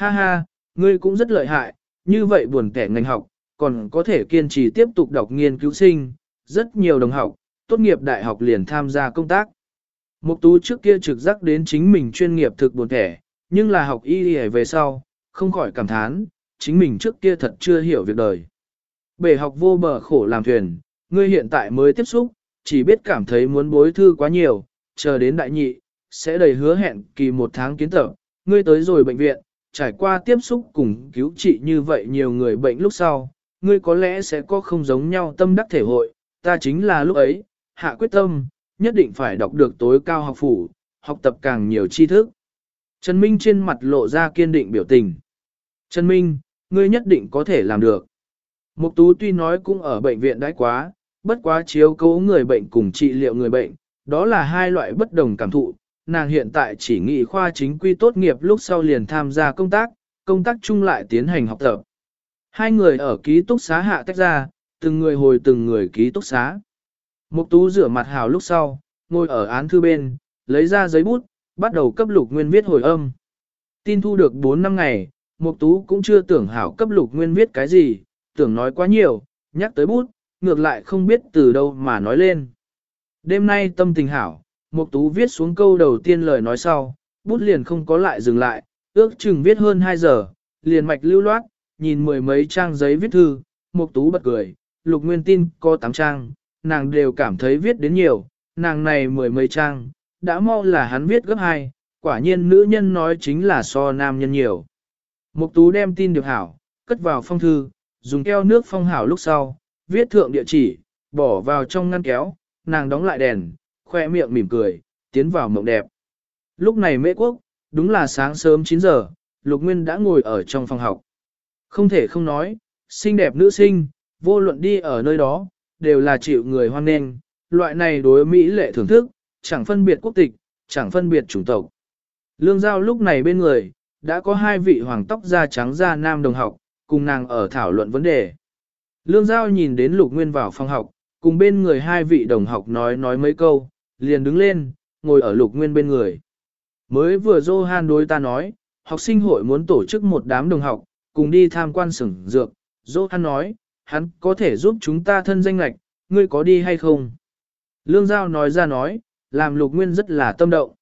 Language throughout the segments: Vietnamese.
Ha ha, ngươi cũng rất lợi hại, như vậy buồn kẻ ngành học, còn có thể kiên trì tiếp tục đọc nghiên cứu sinh, rất nhiều đồng học, tốt nghiệp đại học liền tham gia công tác. Mục tú trước kia trực giác đến chính mình chuyên nghiệp thực buồn kẻ, nhưng là học y đi về sau, không khỏi cảm thán, chính mình trước kia thật chưa hiểu việc đời. Bể học vô bờ khổ làm thuyền, ngươi hiện tại mới tiếp xúc, chỉ biết cảm thấy muốn bối thư quá nhiều, chờ đến đại nhị, sẽ đầy hứa hẹn kỳ một tháng kiến tập, ngươi tới rồi bệnh viện, trải qua tiếp xúc cùng cứu trị như vậy nhiều người bệnh lúc sau, ngươi có lẽ sẽ có không giống nhau tâm đắc thể hội, ta chính là lúc ấy, hạ quyết tâm, nhất định phải đọc được tối cao học phủ, học tập càng nhiều tri thức. Trần Minh trên mặt lộ ra kiên định biểu tình. Trần Minh, ngươi nhất định có thể làm được. Mục tú tuy nói cũng ở bệnh viện đãi quá, bất quá chiếu cố người bệnh cùng trị liệu người bệnh, đó là hai loại bất đồng cảm thụ. Nàng hiện tại chỉ nghị khoa chính quy tốt nghiệp lúc sau liền tham gia công tác, công tác chung lại tiến hành học tập. Hai người ở ký túc xá hạ tách ra, từng người hồi từng người ký túc xá. Mục tú rửa mặt hào lúc sau, ngồi ở án thư bên, lấy ra giấy bút, bắt đầu cấp lục nguyên viết hồi âm. Tin thu được 4 năm ngày, Mục tú cũng chưa tưởng hảo cấp lục nguyên viết cái gì, tưởng nói quá nhiều, nhắc tới bút, ngược lại không biết từ đâu mà nói lên. Đêm nay tâm tình hảo, Mục tú viết xuống câu đầu tiên lời nói sau, bút liền không có lại dừng lại, ước chừng viết hơn 2 giờ, liền mạch lưu loát, nhìn mười mấy trang giấy viết thư, Mục tú bật cười, lục nguyên tin có 8 trang, nàng đều cảm thấy viết đến nhiều, nàng này mười mấy trang, đã mau là hắn viết gấp hai, quả nhiên nữ nhân nói chính là so nam nhân nhiều. Mục tú đem tin được hảo, cất vào phong thư, dùng keo nước phong hảo lúc sau, viết thượng địa chỉ, bỏ vào trong ngăn kéo, nàng đóng lại đèn, khoe miệng mỉm cười, tiến vào mộng đẹp. Lúc này mễ quốc, đúng là sáng sớm 9 giờ, Lục Nguyên đã ngồi ở trong phòng học. Không thể không nói, xinh đẹp nữ sinh, vô luận đi ở nơi đó, đều là chịu người hoan nghênh, loại này đối Mỹ lệ thưởng thức, chẳng phân biệt quốc tịch, chẳng phân biệt chủng tộc. Lương Giao lúc này bên người, đã có hai vị hoàng tóc da trắng da nam đồng học, cùng nàng ở thảo luận vấn đề. Lương Giao nhìn đến Lục Nguyên vào phòng học, cùng bên người hai vị đồng học nói nói mấy câu, liền đứng lên, ngồi ở Lục Nguyên bên người. Mới vừa Johan đối ta nói, học sinh hội muốn tổ chức một đám đồng học, cùng đi tham quan sửng dược. Johan nói, hắn có thể giúp chúng ta thân danh lạch, ngươi có đi hay không? Lương Giao nói ra nói, làm Lục Nguyên rất là tâm động.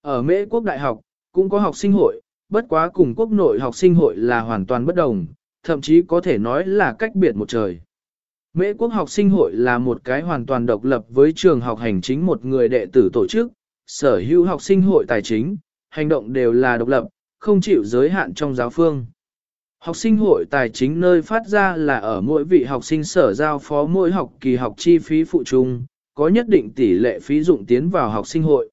Ở Mễ Quốc Đại học, cũng có học sinh hội, bất quá cùng quốc nội học sinh hội là hoàn toàn bất đồng, thậm chí có thể nói là cách biệt một trời. Mễ quốc học sinh hội là một cái hoàn toàn độc lập với trường học hành chính một người đệ tử tổ chức, sở hữu học sinh hội tài chính, hành động đều là độc lập, không chịu giới hạn trong giáo phương. Học sinh hội tài chính nơi phát ra là ở mỗi vị học sinh sở giao phó mỗi học kỳ học chi phí phụ trung, có nhất định tỷ lệ phí dụng tiến vào học sinh hội.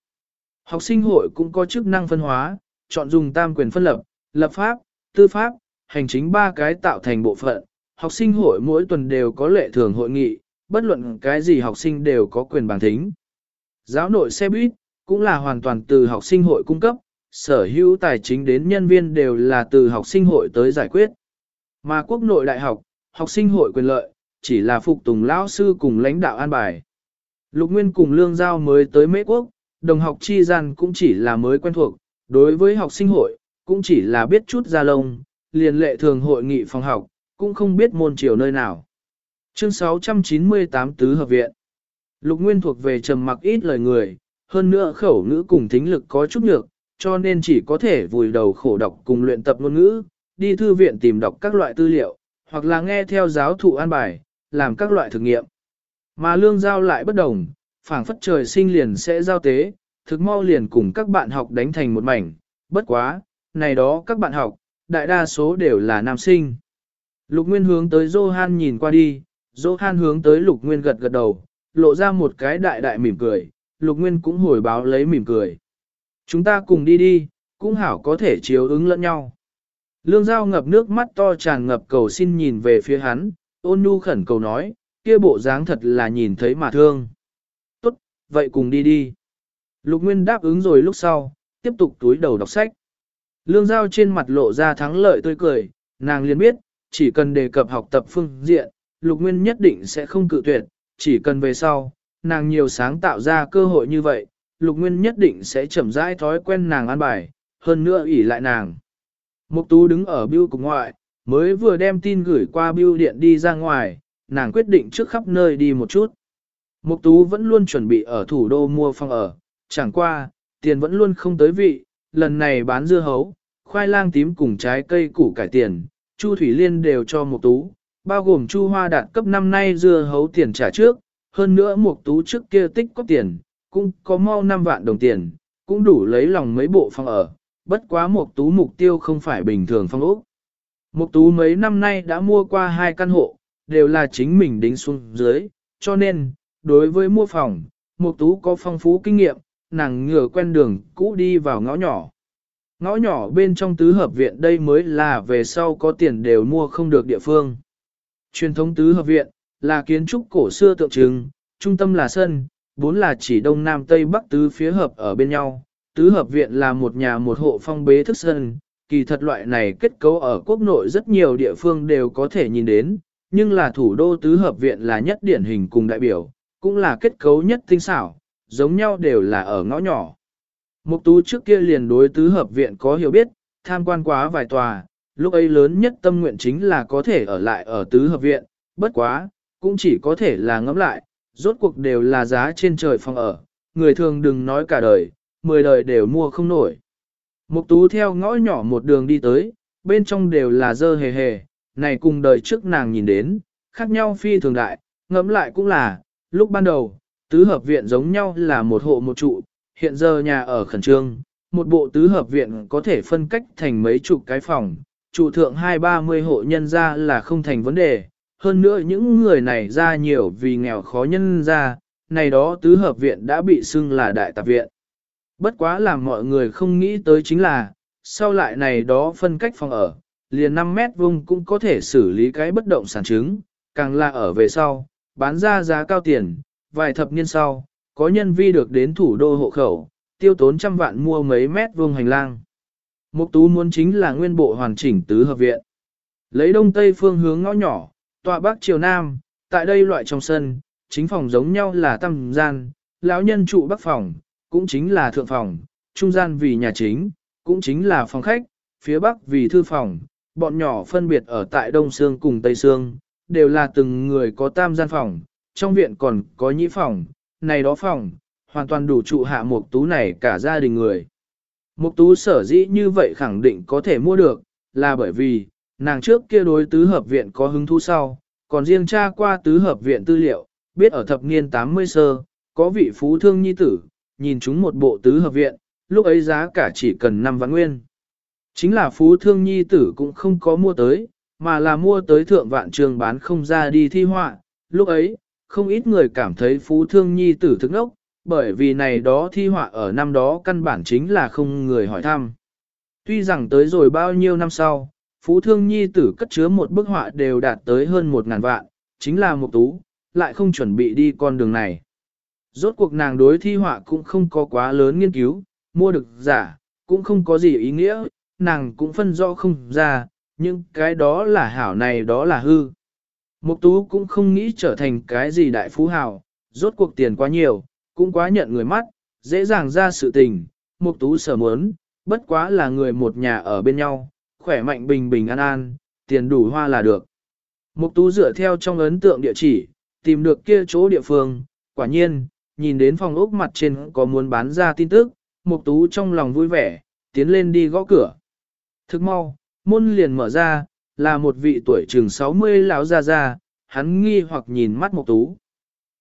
Học sinh hội cũng có chức năng phân hóa, chọn dùng tam quyền phân lập, lập pháp, tư pháp, hành chính ba cái tạo thành bộ phận. Học sinh hội mỗi tuần đều có lệ thường hội nghị, bất luận cái gì học sinh đều có quyền bàn thính. Giáo nội xe buýt cũng là hoàn toàn từ học sinh hội cung cấp, sở hữu tài chính đến nhân viên đều là từ học sinh hội tới giải quyết. Mà quốc nội đại học, học sinh hội quyền lợi, chỉ là phục tùng lão sư cùng lãnh đạo an bài. Lục Nguyên cùng Lương Giao mới tới Mỹ Quốc, đồng học chi gian cũng chỉ là mới quen thuộc, đối với học sinh hội, cũng chỉ là biết chút ra lông, liền lệ thường hội nghị phòng học, cũng không biết môn triều nơi nào. Chương 698 Tứ Hợp Viện Lục Nguyên thuộc về trầm mặc ít lời người, hơn nữa khẩu ngữ cùng thính lực có chút nhược, cho nên chỉ có thể vùi đầu khổ đọc cùng luyện tập ngôn ngữ, đi thư viện tìm đọc các loại tư liệu, hoặc là nghe theo giáo thụ an bài, làm các loại thực nghiệm. Mà lương giao lại bất đồng, phảng phất trời sinh liền sẽ giao tế, thực mau liền cùng các bạn học đánh thành một mảnh, bất quá, này đó các bạn học, đại đa số đều là nam sinh. Lục Nguyên hướng tới Johan nhìn qua đi, Johan hướng tới Lục Nguyên gật gật đầu, lộ ra một cái đại đại mỉm cười, Lục Nguyên cũng hồi báo lấy mỉm cười. Chúng ta cùng đi đi, cũng hảo có thể chiếu ứng lẫn nhau. Lương Giao ngập nước mắt to tràn ngập cầu xin nhìn về phía hắn, ôn nhu khẩn cầu nói, kia bộ dáng thật là nhìn thấy mà thương. Tốt, vậy cùng đi đi. Lục Nguyên đáp ứng rồi lúc sau, tiếp tục túi đầu đọc sách. Lương Giao trên mặt lộ ra thắng lợi tươi cười, nàng liền biết, chỉ cần đề cập học tập phương diện, Lục Nguyên nhất định sẽ không cự tuyệt, chỉ cần về sau, nàng nhiều sáng tạo ra cơ hội như vậy, Lục Nguyên nhất định sẽ chậm rãi thói quen nàng an bài, hơn nữa ỷ lại nàng. Mục tú đứng ở bưu cục ngoại, mới vừa đem tin gửi qua bưu điện đi ra ngoài, nàng quyết định trước khắp nơi đi một chút. Mục tú vẫn luôn chuẩn bị ở thủ đô mua phòng ở, chẳng qua, tiền vẫn luôn không tới vị, lần này bán dưa hấu, khoai lang tím cùng trái cây củ cải tiền, Chu Thủy Liên đều cho Mục tú, bao gồm Chu Hoa đạt cấp năm nay dưa hấu tiền trả trước, hơn nữa Mục tú trước kia tích có tiền, cũng có mau 5 vạn đồng tiền, cũng đủ lấy lòng mấy bộ phòng ở, bất quá Mục tú mục tiêu không phải bình thường phong ốc. Mục tú mấy năm nay đã mua qua hai căn hộ, đều là chính mình đính xuống dưới, cho nên, đối với mua phòng, Mục tú có phong phú kinh nghiệm, nàng ngửa quen đường cũ đi vào ngõ nhỏ. Ngõ nhỏ bên trong tứ hợp viện đây mới là về sau có tiền đều mua không được địa phương. Truyền thống tứ hợp viện là kiến trúc cổ xưa tượng trưng, trung tâm là sân, bốn là chỉ đông nam tây bắc tứ phía hợp ở bên nhau. Tứ hợp viện là một nhà một hộ phong bế thức sân, kỳ thật loại này kết cấu ở quốc nội rất nhiều địa phương đều có thể nhìn đến, nhưng là thủ đô tứ hợp viện là nhất điển hình cùng đại biểu, cũng là kết cấu nhất tinh xảo, giống nhau đều là ở ngõ nhỏ. Mục tú trước kia liền đối tứ hợp viện có hiểu biết, tham quan quá vài tòa, lúc ấy lớn nhất tâm nguyện chính là có thể ở lại ở tứ hợp viện, bất quá, cũng chỉ có thể là ngẫm lại, rốt cuộc đều là giá trên trời phòng ở, người thường đừng nói cả đời, mười đời đều mua không nổi. Mục tú theo ngõ nhỏ một đường đi tới, bên trong đều là dơ hề hề, này cùng đời trước nàng nhìn đến, khác nhau phi thường đại, ngẫm lại cũng là, lúc ban đầu, tứ hợp viện giống nhau là một hộ một trụ, hiện giờ nhà ở khẩn trương, một bộ tứ hợp viện có thể phân cách thành mấy chục cái phòng, trụ thượng hai ba mươi hộ nhân ra là không thành vấn đề, hơn nữa những người này ra nhiều vì nghèo khó nhân ra, này đó tứ hợp viện đã bị xưng là đại tạp viện. Bất quá làm mọi người không nghĩ tới chính là, sau lại này đó phân cách phòng ở, liền 5 mét vuông cũng có thể xử lý cái bất động sản chứng, càng là ở về sau, bán ra giá cao tiền, vài thập niên sau, có nhân vi được đến thủ đô hộ khẩu, tiêu tốn trăm vạn mua mấy mét vuông hành lang. Mục tú muốn chính là nguyên bộ hoàn chỉnh tứ hợp viện. Lấy đông tây phương hướng ngõ nhỏ, tọa bắc chiều nam, tại đây loại trong sân, chính phòng giống nhau là tam gian, lão nhân trụ bắc phòng, cũng chính là thượng phòng, trung gian vì nhà chính, cũng chính là phòng khách, phía bắc vì thư phòng, bọn nhỏ phân biệt ở tại đông xương cùng tây xương, đều là từng người có tam gian phòng, trong viện còn có nhĩ phòng, này đó phòng, hoàn toàn đủ trụ hạ mục tú này cả gia đình người. Mục tú sở dĩ như vậy khẳng định có thể mua được, là bởi vì, nàng trước kia đối tứ hợp viện có hứng thú sau, còn riêng tra qua tứ hợp viện tư liệu, biết ở thập niên 80 sơ, có vị phú thương nhi tử, nhìn chúng một bộ tứ hợp viện, lúc ấy giá cả chỉ cần 5 vạn nguyên. Chính là phú thương nhi tử cũng không có mua tới, mà là mua tới thượng vạn trường bán không ra đi thi họa. Lúc ấy, không ít người cảm thấy phú thương nhi tử thức ốc, bởi vì này đó thi họa ở năm đó căn bản chính là không người hỏi thăm. Tuy rằng tới rồi bao nhiêu năm sau, phú thương nhi tử cất chứa một bức họa đều đạt tới hơn một ngàn vạn, chính là một tú, lại không chuẩn bị đi con đường này. Rốt cuộc nàng đối thi họa cũng không có quá lớn nghiên cứu, mua được giả, cũng không có gì ý nghĩa, nàng cũng phân rõ không ra, nhưng cái đó là hảo này đó là hư. Mục tú cũng không nghĩ trở thành cái gì đại phú hào, rốt cuộc tiền quá nhiều, cũng quá nhận người mắt, dễ dàng ra sự tình, mục tú sở muốn, bất quá là người một nhà ở bên nhau, khỏe mạnh bình bình an an, tiền đủ hoa là được. Mục tú dựa theo trong ấn tượng địa chỉ, tìm được kia chỗ địa phương, quả nhiên, nhìn đến phòng ốc mặt trên có muốn bán ra tin tức, mục tú trong lòng vui vẻ, tiến lên đi gõ cửa. Thức mau, môn liền mở ra, là một vị tuổi chừng 60 lão già già, hắn nghi hoặc nhìn mắt mục tú.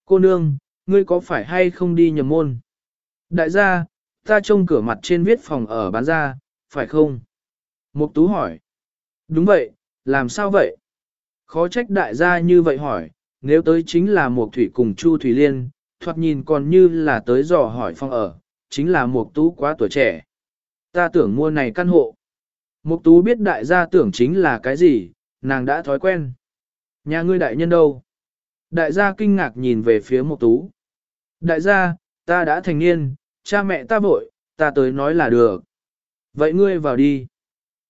Cô nương, ngươi có phải hay không đi nhầm môn? Đại gia, ta trông cửa mặt trên viết phòng ở bán ra, phải không? Mục tú hỏi. Đúng vậy, làm sao vậy? Khó trách đại gia như vậy hỏi, nếu tới chính là Mục Thủy cùng Chu Thủy Liên, thoạt nhìn còn như là tới dò hỏi phòng ở, chính là Mục Tú quá tuổi trẻ. Ta tưởng mua này căn hộ. Mục Tú biết đại gia tưởng chính là cái gì, nàng đã thói quen. Nhà ngươi đại nhân đâu? Đại gia kinh ngạc nhìn về phía Mục Tú. Đại gia, ta đã thành niên, cha mẹ ta vội, ta tới nói là được. Vậy ngươi vào đi.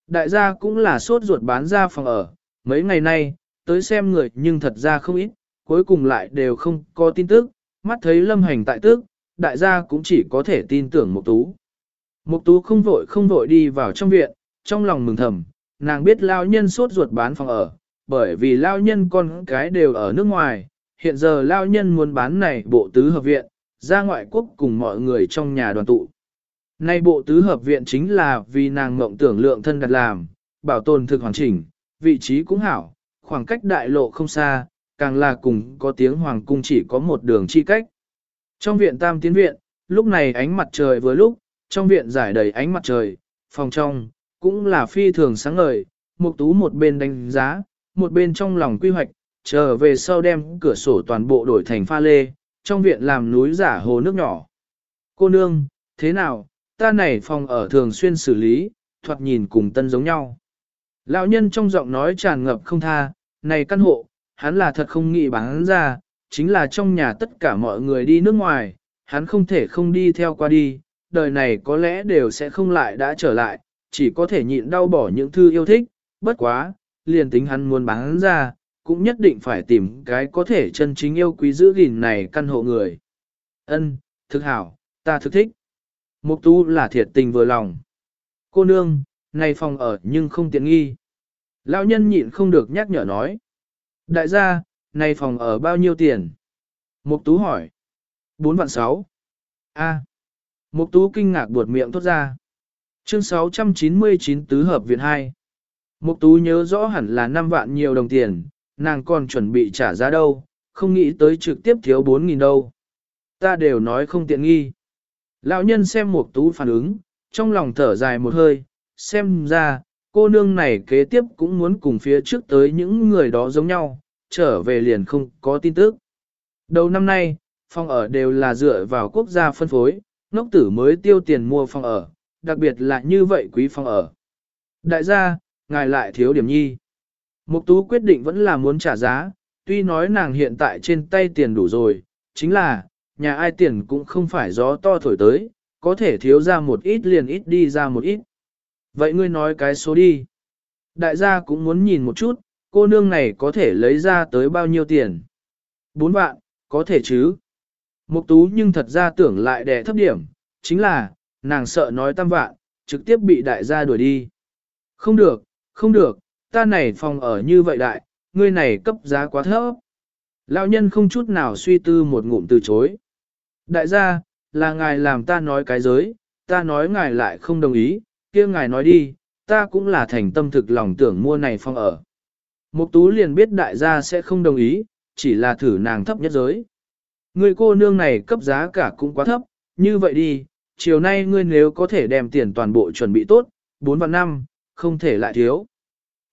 Đại gia cũng là sốt ruột bán ra phòng ở, mấy ngày nay, tới xem người nhưng thật ra không ít, cuối cùng lại đều không có tin tức, mắt thấy lâm hành tại tức, đại gia cũng chỉ có thể tin tưởng Mục Tú. Mục Tú không vội không vội đi vào trong viện, trong lòng mừng thầm, nàng biết lao nhân sốt ruột bán phòng ở, bởi vì lao nhân con cái đều ở nước ngoài, hiện giờ lao nhân muốn bán này bộ tứ hợp viện, ra ngoại quốc cùng mọi người trong nhà đoàn tụ. Nay bộ tứ hợp viện chính là vì nàng mộng tưởng lượng thân đặt làm, bảo tồn thực hoàn chỉnh, vị trí cũng hảo, khoảng cách đại lộ không xa, càng là cùng có tiếng hoàng cung chỉ có một đường chi cách. Trong viện tam tiến viện, lúc này ánh mặt trời vừa lúc, trong viện giải đầy ánh mặt trời, phòng trong, cũng là phi thường sáng ngời, một tú một bên đánh giá, một bên trong lòng quy hoạch, trở về sau đem cửa sổ toàn bộ đổi thành pha lê, trong viện làm núi giả hồ nước nhỏ. Cô nương, thế nào, ta này phòng ở thường xuyên xử lý, thoạt nhìn cùng tân giống nhau. Lão nhân trong giọng nói tràn ngập không tha, này căn hộ, hắn là thật không nghĩ bán ra, chính là trong nhà tất cả mọi người đi nước ngoài, hắn không thể không đi theo qua đi, đời này có lẽ đều sẽ không lại đã trở lại, chỉ có thể nhịn đau bỏ những thư yêu thích, bất quá, liền tính hắn muốn bán ra, cũng nhất định phải tìm cái có thể chân chính yêu quý giữ gìn này căn hộ người. Ân, thực hảo, ta thực thích. Mục tú là thiệt tình vừa lòng. Cô nương, này phòng ở nhưng không tiện nghi. Lão nhân nhịn không được nhắc nhở nói. Đại gia, này phòng ở bao nhiêu tiền? Mục tú hỏi. 4 vạn 6. A. Mục tú kinh ngạc buột miệng thốt ra. Chương 699 tứ hợp viện 2. Mục tú nhớ rõ hẳn là 5 vạn nhiều đồng tiền, nàng còn chuẩn bị trả giá đâu, không nghĩ tới trực tiếp thiếu 4.000 đâu. Ta đều nói không tiện nghi. Lão nhân xem mục tú phản ứng, trong lòng thở dài một hơi, xem ra, cô nương này kế tiếp cũng muốn cùng phía trước tới những người đó giống nhau, trở về liền không có tin tức. Đầu năm nay, phòng ở đều là dựa vào quốc gia phân phối, ngốc tử mới tiêu tiền mua phòng ở, đặc biệt là như vậy quý phòng ở. Đại gia, ngài lại thiếu điểm nhi. Mục tú quyết định vẫn là muốn trả giá, tuy nói nàng hiện tại trên tay tiền đủ rồi, chính là, nhà ai tiền cũng không phải gió to thổi tới, có thể thiếu ra một ít liền ít đi ra một ít. Vậy ngươi nói cái số đi. Đại gia cũng muốn nhìn một chút, cô nương này có thể lấy ra tới bao nhiêu tiền. Bốn vạn, có thể chứ. Mục tú nhưng thật ra tưởng lại đẻ thấp điểm, chính là, nàng sợ nói tam vạn, trực tiếp bị đại gia đuổi đi. Không được, không được, ta này phòng ở như vậy đại, ngươi này cấp giá quá thấp. Lão nhân không chút nào suy tư một ngụm từ chối. Đại gia, là ngài làm ta nói cái giới, ta nói ngài lại không đồng ý, kia ngài nói đi, ta cũng là thành tâm thực lòng tưởng mua này phòng ở. Mục tú liền biết đại gia sẽ không đồng ý, chỉ là thử nàng thấp nhất giới. Người cô nương này cấp giá cả cũng quá thấp, như vậy đi, chiều nay ngươi nếu có thể đem tiền toàn bộ chuẩn bị tốt, 4 vạn năm, không thể lại thiếu.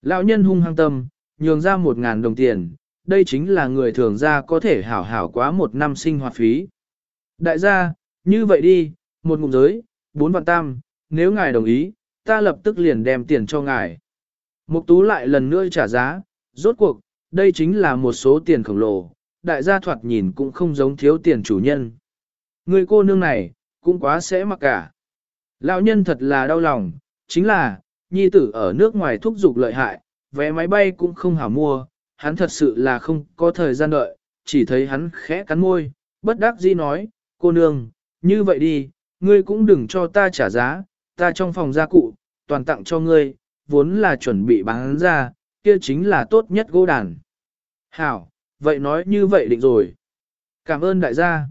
Lão nhân hung hăng tâm, nhường ra một ngàn đồng tiền, đây chính là người thường ra có thể hảo hảo quá một năm sinh hoạt phí. Đại gia, như vậy đi, một ngụm giới, 4 vạn tam, nếu ngài đồng ý, ta lập tức liền đem tiền cho ngài. Mục tú lại lần nữa trả giá, rốt cuộc, đây chính là một số tiền khổng lồ, đại gia thoạt nhìn cũng không giống thiếu tiền chủ nhân. Người cô nương này, cũng quá sẽ mặc cả. Lão nhân thật là đau lòng, chính là, nhi tử ở nước ngoài thúc giục lợi hại, vé máy bay cũng không hảo mua, hắn thật sự là không có thời gian đợi, chỉ thấy hắn khẽ cắn môi, bất đắc dĩ nói, cô nương, như vậy đi, ngươi cũng đừng cho ta trả giá, ta trong phòng gia cụ, toàn tặng cho ngươi, vốn là chuẩn bị bán ra, kia chính là tốt nhất gỗ đàn. Hảo, vậy nói như vậy định rồi. Cảm ơn đại gia.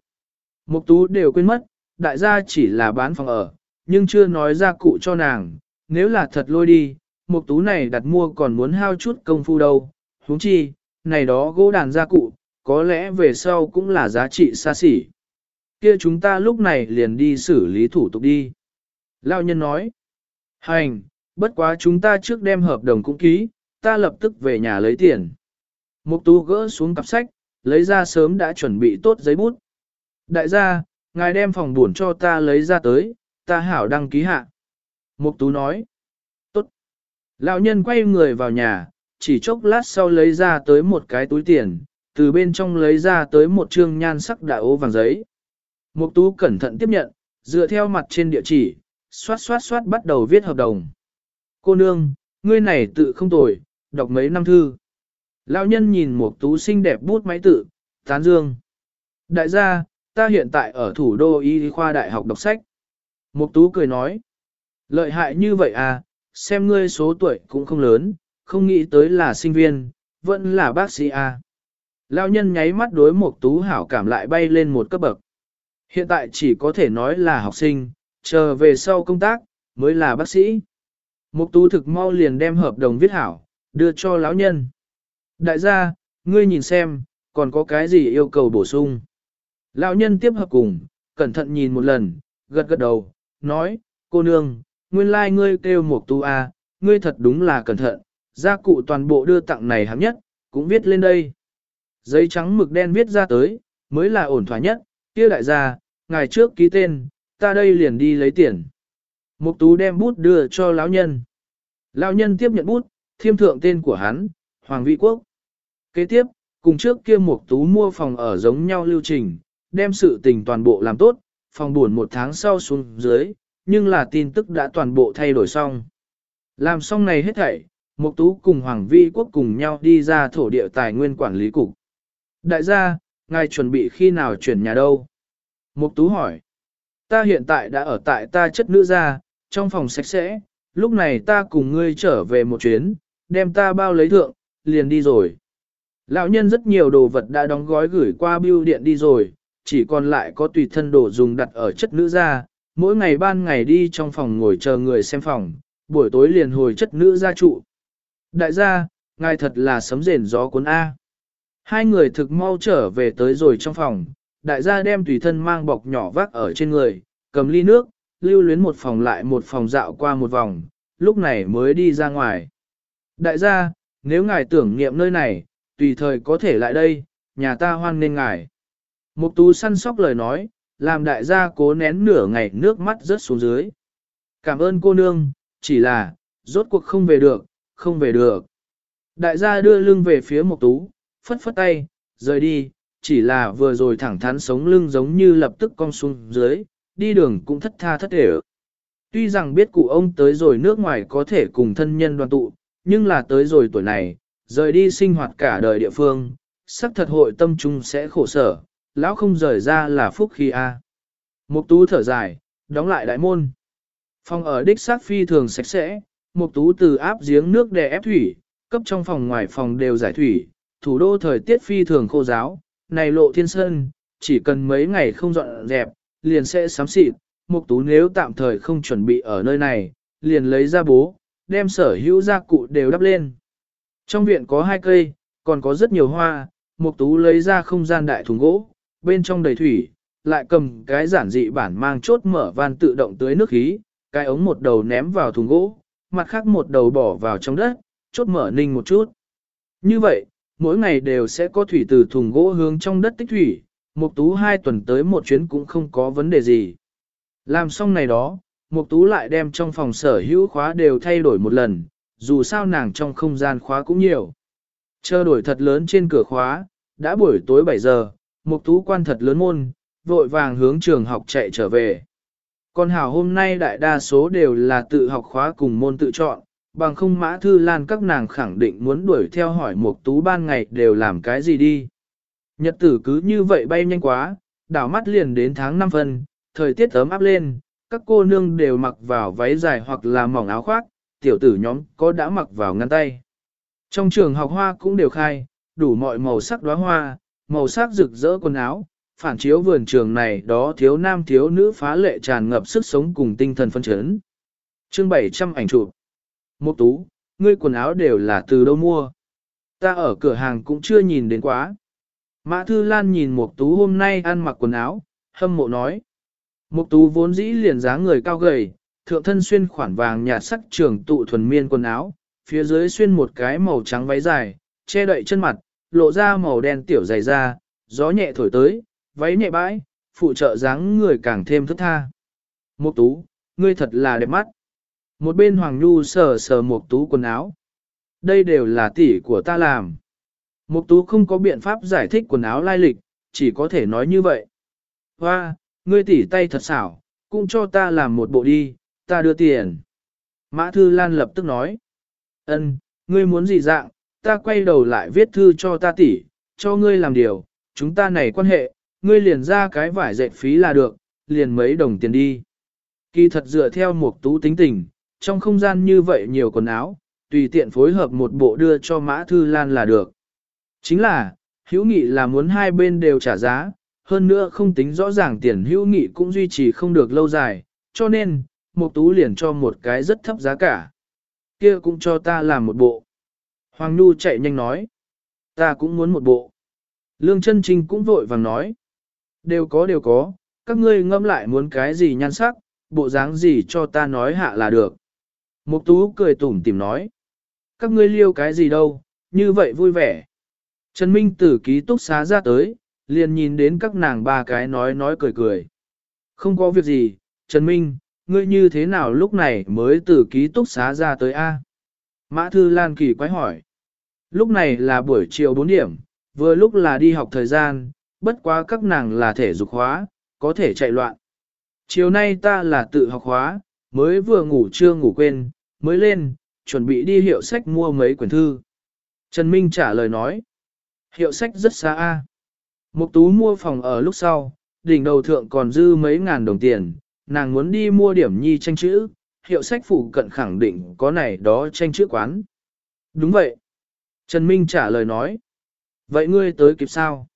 Mục tú đều quên mất, đại gia chỉ là bán phòng ở, nhưng chưa nói ra cụ cho nàng, nếu là thật lôi đi, mục tú này đặt mua còn muốn hao chút công phu đâu, huống chi, này đó gỗ đàn gia cụ, có lẽ về sau cũng là giá trị xa xỉ. Kia chúng ta lúc này liền đi xử lý thủ tục đi. Lão nhân nói, hành, bất quá chúng ta trước đem hợp đồng cũng ký, ta lập tức về nhà lấy tiền. Mục tú gỡ xuống cặp sách, lấy ra sớm đã chuẩn bị tốt giấy bút. Đại gia, ngài đem phòng buồn cho ta lấy ra tới, ta hảo đăng ký hạ. Mục tú nói. Tốt. Lão nhân quay người vào nhà, chỉ chốc lát sau lấy ra tới một cái túi tiền, từ bên trong lấy ra tới một trương nhan sắc đại ố vàng giấy. Mục tú cẩn thận tiếp nhận, dựa theo mặt trên địa chỉ, xoát xoát xoát bắt đầu viết hợp đồng. Cô nương, ngươi này tự không tồi, đọc mấy năm thư. Lão nhân nhìn một tú xinh đẹp bút máy tự, tán dương. Đại gia, ta hiện tại ở thủ đô y khoa đại học đọc sách. Mục tú cười nói. Lợi hại như vậy à, xem ngươi số tuổi cũng không lớn, không nghĩ tới là sinh viên, vẫn là bác sĩ à? Lão nhân nháy mắt đối mục tú hảo cảm lại bay lên một cấp bậc. Hiện tại chỉ có thể nói là học sinh, chờ về sau công tác, mới là bác sĩ. Mục tú thực mau liền đem hợp đồng viết hảo, đưa cho lão nhân. Đại gia, ngươi nhìn xem, còn có cái gì yêu cầu bổ sung. Lão nhân tiếp hợp cùng, cẩn thận nhìn một lần, gật gật đầu, nói, cô nương, nguyên lai like ngươi kêu một tu a, ngươi thật đúng là cẩn thận, gia cụ toàn bộ đưa tặng này hạng nhất, cũng viết lên đây. Giấy trắng mực đen viết ra tới, mới là ổn thỏa nhất, kia đại gia, ngày trước ký tên, ta đây liền đi lấy tiền. Mục tú đem bút đưa cho lão nhân. Lão nhân tiếp nhận bút, thiêm thượng tên của hắn, Hoàng Vị Quốc. Kế tiếp, cùng trước kia mục tú mua phòng ở giống nhau lưu trình, đem sự tình toàn bộ làm tốt, phòng buồn một tháng sau xuống dưới, nhưng là tin tức đã toàn bộ thay đổi xong. Làm xong này hết thảy, Mục Tú cùng Hoàng Vi Quốc cùng nhau đi ra thổ địa tài nguyên quản lý cục. Đại gia, ngài chuẩn bị khi nào chuyển nhà đâu? Mục Tú hỏi. Ta hiện tại đã ở tại ta chất nữ gia, trong phòng sạch sẽ, lúc này ta cùng ngươi trở về một chuyến, đem ta bao lấy thượng, liền đi rồi. Lão nhân rất nhiều đồ vật đã đóng gói gửi qua bưu điện đi rồi, chỉ còn lại có tùy thân đồ dùng đặt ở chất nữ ra mỗi ngày ban ngày đi trong phòng ngồi chờ người xem phòng, buổi tối liền hồi chất nữ gia trụ. Đại gia, ngài thật là sấm rền gió cuốn A. Hai người thực mau trở về tới rồi trong phòng, đại gia đem tùy thân mang bọc nhỏ vác ở trên người, cầm ly nước, lưu luyến một phòng lại một phòng dạo qua một vòng, lúc này mới đi ra ngoài. Đại gia, nếu ngài tưởng niệm nơi này, tùy thời có thể lại đây, nhà ta hoan nên ngài. Mục tú săn sóc lời nói, làm đại gia cố nén nửa ngày nước mắt rớt xuống dưới. Cảm ơn cô nương, chỉ là, rốt cuộc không về được, không về được. Đại gia đưa lưng về phía mục tú, phất phất tay, rời đi, chỉ là vừa rồi thẳng thắn sống lưng giống như lập tức cong xuống dưới, đi đường cũng thất tha thất để. Tuy rằng biết cụ ông tới rồi nước ngoài có thể cùng thân nhân đoàn tụ, nhưng là tới rồi tuổi này, rời đi sinh hoạt cả đời địa phương, sắc thật hội tâm trung sẽ khổ sở, lão không rời ra là phúc khi a. Mục tú thở dài, đóng lại đại môn. Phòng ở đích xác phi thường sạch sẽ, mục tú từ áp giếng nước để ép thủy, cấp trong phòng ngoài phòng đều giải thủy, thủ đô thời tiết phi thường khô giáo, này lộ thiên sơn, chỉ cần mấy ngày không dọn dẹp, liền sẽ sám xịt, mục tú nếu tạm thời không chuẩn bị ở nơi này, liền lấy ra bố, đem sở hữu gia cụ đều đắp lên. Trong viện có hai cây, còn có rất nhiều hoa, mục tú lấy ra không gian đại thùng gỗ, bên trong đầy thủy, lại cầm cái giản dị bản mang chốt mở van tự động tưới nước khí, cái ống một đầu ném vào thùng gỗ, mặt khác một đầu bỏ vào trong đất, chốt mở ninh một chút. Như vậy, mỗi ngày đều sẽ có thủy từ thùng gỗ hướng trong đất tích thủy, Mục Tú hai tuần tới một chuyến cũng không có vấn đề gì. Làm xong này đó, Mục Tú lại đem trong phòng sở hữu khóa đều thay đổi một lần, dù sao nàng trong không gian khóa cũng nhiều. Chờ đổi thật lớn trên cửa khóa, đã buổi tối 7 giờ, một Tú quan thật lớn môn, vội vàng hướng trường học chạy trở về. Còn hảo hôm nay đại đa số đều là tự học khóa cùng môn tự chọn, bằng không mã thư lan các nàng khẳng định muốn đuổi theo hỏi một Tú ban ngày đều làm cái gì đi. Nhật tử cứ như vậy bay nhanh quá, đảo mắt liền đến tháng 5 phân, thời tiết ấm áp lên, các cô nương đều mặc vào váy dài hoặc là mỏng áo khoác, tiểu tử nhóm có đã mặc vào ngăn tay. Trong trường học hoa cũng đều khai, đủ mọi màu sắc đóa hoa, màu sắc rực rỡ quần áo, phản chiếu vườn trường này đó thiếu nam thiếu nữ phá lệ tràn ngập sức sống cùng tinh thần phân chấn. Chương 700 ảnh chụp. Một tú, ngươi quần áo đều là từ đâu mua? Ta ở cửa hàng cũng chưa nhìn đến quá. Mã Thư Lan nhìn Mục Tú hôm nay ăn mặc quần áo, hâm mộ nói. Mục Tú vốn dĩ liền dáng người cao gầy, thượng thân xuyên khoản vàng nhạt sắc trường tụ thuần miên quần áo, phía dưới xuyên một cái màu trắng váy dài, che đậy chân mặt, lộ ra màu đen tiểu dày da, gió nhẹ thổi tới, váy nhẹ bãi, phụ trợ dáng người càng thêm thức tha. Mục Tú, ngươi thật là đẹp mắt. Một bên Hoàng Nhu sờ sờ Mục Tú quần áo. Đây đều là tỷ của ta làm. Mục tú không có biện pháp giải thích quần áo lai lịch, chỉ có thể nói như vậy. Hoa, ngươi tỉ tay thật xảo, cũng cho ta làm một bộ đi, ta đưa tiền. Mã Thư Lan lập tức nói. Ân, ngươi muốn gì dạng, ta quay đầu lại viết thư cho ta tỷ, cho ngươi làm điều, chúng ta này quan hệ, ngươi liền ra cái vải dệt phí là được, liền mấy đồng tiền đi. Kỳ thật dựa theo một tú tính tình, trong không gian như vậy nhiều quần áo, tùy tiện phối hợp một bộ đưa cho Mã Thư Lan là được. Chính là, hữu nghị là muốn hai bên đều trả giá, hơn nữa không tính rõ ràng tiền hữu nghị cũng duy trì không được lâu dài, cho nên, một Tú liền cho một cái rất thấp giá cả. Kia cũng cho ta làm một bộ. Hoàng Nhu chạy nhanh nói. Ta cũng muốn một bộ. Lương chân Trinh cũng vội vàng nói. Đều có đều có, các ngươi ngâm lại muốn cái gì nhan sắc, bộ dáng gì cho ta nói hạ là được. Mục Tú cười tủm tỉm nói. Các ngươi liêu cái gì đâu, như vậy vui vẻ. Trần Minh tử ký túc xá ra tới, liền nhìn đến các nàng ba cái nói nói cười cười. Không có việc gì, Trần Minh, ngươi như thế nào lúc này mới từ ký túc xá ra tới A? Mã Thư Lan kỳ quái hỏi. Lúc này là buổi chiều 4 điểm, vừa lúc là đi học thời gian, bất quá các nàng là thể dục hóa, có thể chạy loạn. Chiều nay ta là tự học hóa, mới vừa ngủ chưa ngủ quên, mới lên, chuẩn bị đi hiệu sách mua mấy quyển thư. Trần Minh trả lời nói. Hiệu sách rất xa a. Mục tú mua phòng ở lúc sau, đỉnh đầu thượng còn dư mấy ngàn đồng tiền, nàng muốn đi mua điểm nhi tranh chữ, hiệu sách phụ cận khẳng định có này đó tranh chữ quán. Đúng vậy. Trần Minh trả lời nói. Vậy ngươi tới kịp sao?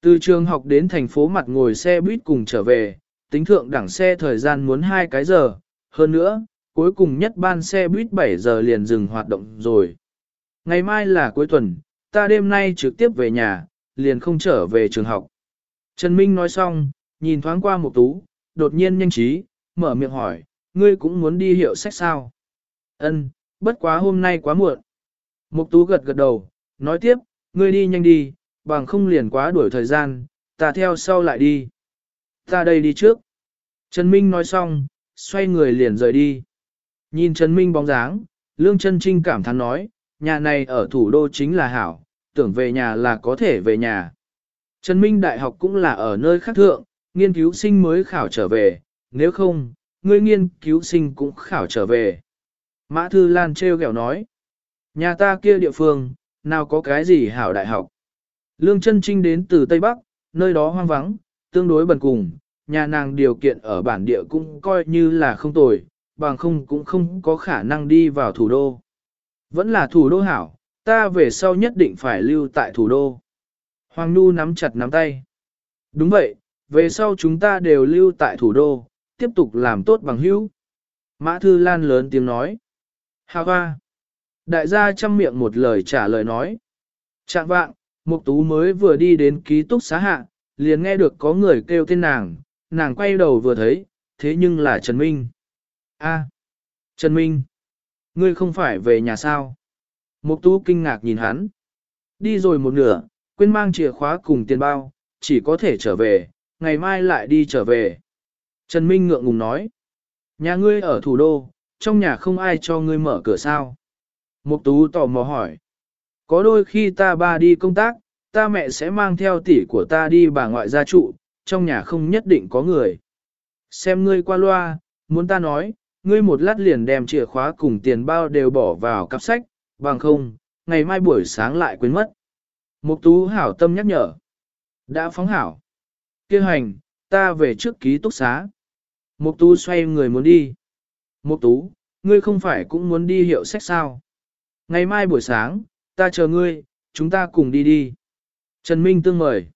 Từ trường học đến thành phố mặt ngồi xe buýt cùng trở về, tính thượng đẳng xe thời gian muốn 2 cái giờ, hơn nữa, cuối cùng nhất ban xe buýt 7 giờ liền dừng hoạt động rồi. Ngày mai là cuối tuần, ta đêm nay trực tiếp về nhà, liền không trở về trường học. Trần Minh nói xong, nhìn thoáng qua một tú, đột nhiên nhanh trí, mở miệng hỏi, ngươi cũng muốn đi hiệu sách sao? Ân, bất quá hôm nay quá muộn. Mục tú gật gật đầu, nói tiếp, ngươi đi nhanh đi, bằng không liền quá đuổi thời gian, ta theo sau lại đi. Ta đây đi trước. Trần Minh nói xong, xoay người liền rời đi. Nhìn Trần Minh bóng dáng, Lương Trân Trinh cảm thán nói, nhà này ở thủ đô chính là hảo, tưởng về nhà là có thể về nhà. Trần Minh Đại học cũng là ở nơi khác thượng, nghiên cứu sinh mới khảo trở về, nếu không, ngươi nghiên cứu sinh cũng khảo trở về. Mã Thư Lan treo kẹo nói, nhà ta kia địa phương, nào có cái gì hảo đại học. Lương chân trinh đến từ Tây Bắc, nơi đó hoang vắng, tương đối bần cùng, nhà nàng điều kiện ở bản địa cũng coi như là không tồi, bằng không cũng không có khả năng đi vào thủ đô. Vẫn là thủ đô hảo, ta về sau nhất định phải lưu tại thủ đô. Hoàng Nhu nắm chặt nắm tay. Đúng vậy, về sau chúng ta đều lưu tại thủ đô, tiếp tục làm tốt bằng hữu. Mã Thư Lan lớn tiếng nói. Hà hoa. Đại gia chăm miệng một lời trả lời nói. Trạng vạng, Mục Tú mới vừa đi đến ký túc xá hạ, liền nghe được có người kêu tên nàng, nàng quay đầu vừa thấy, thế nhưng là Trần Minh. A, Trần Minh, ngươi không phải về nhà sao? Mục Tú kinh ngạc nhìn hắn. Đi rồi một nửa, quên mang chìa khóa cùng tiền bao, chỉ có thể trở về, ngày mai lại đi trở về. Trần Minh ngượng ngùng nói. Nhà ngươi ở thủ đô, trong nhà không ai cho ngươi mở cửa sao? Mục Tú tò mò hỏi. Có đôi khi ta ba đi công tác, ta mẹ sẽ mang theo tỷ của ta đi bà ngoại gia trụ, trong nhà không nhất định có người. Xem ngươi qua loa, muốn ta nói, ngươi một lát liền đem chìa khóa cùng tiền bao đều bỏ vào cặp sách, bằng không, ngày mai buổi sáng lại quên mất. Mục tú hảo tâm nhắc nhở. Đã phóng hảo. Kêu hành, ta về trước ký túc xá. Mục tú xoay người muốn đi. Mục tú, ngươi không phải cũng muốn đi hiệu sách sao? Ngày mai buổi sáng, ta chờ ngươi, chúng ta cùng đi đi. Trần Minh tương mời.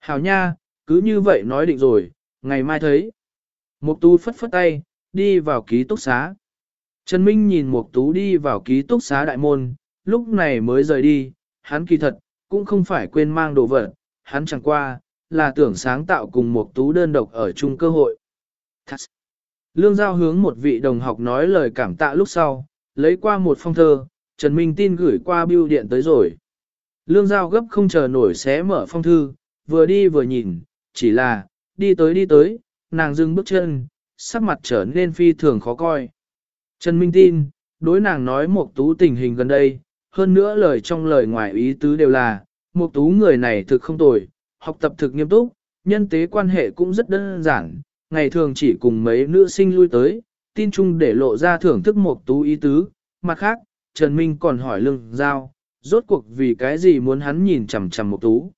Hảo nha, cứ như vậy nói định rồi, ngày mai thấy. Mục tú phất phất tay, đi vào ký túc xá. Trần Minh nhìn Mục tú đi vào ký túc xá đại môn, lúc này mới rời đi, hắn kỳ thật, cũng không phải quên mang đồ vật, hắn chẳng qua, là tưởng sáng tạo cùng Mục tú đơn độc ở chung cơ hội. Lương Giao hướng một vị đồng học nói lời cảm tạ lúc sau, lấy qua một phong thơ, Trần Minh tin gửi qua bưu điện tới rồi. Lương Giao gấp không chờ nổi xé mở phong thư, vừa đi vừa nhìn, chỉ là, đi tới đi tới, nàng dừng bước chân, sắc mặt trở nên phi thường khó coi. Trần Minh tin, đối nàng nói một tú tình hình gần đây, hơn nữa lời trong lời ngoài ý tứ đều là, một tú người này thực không tồi, học tập thực nghiêm túc, nhân tế quan hệ cũng rất đơn giản, ngày thường chỉ cùng mấy nữ sinh lui tới, tin chung để lộ ra thưởng thức một tú ý tứ, mặt khác, Trần Minh còn hỏi lương giao, rốt cuộc vì cái gì muốn hắn nhìn chằm chằm một tú.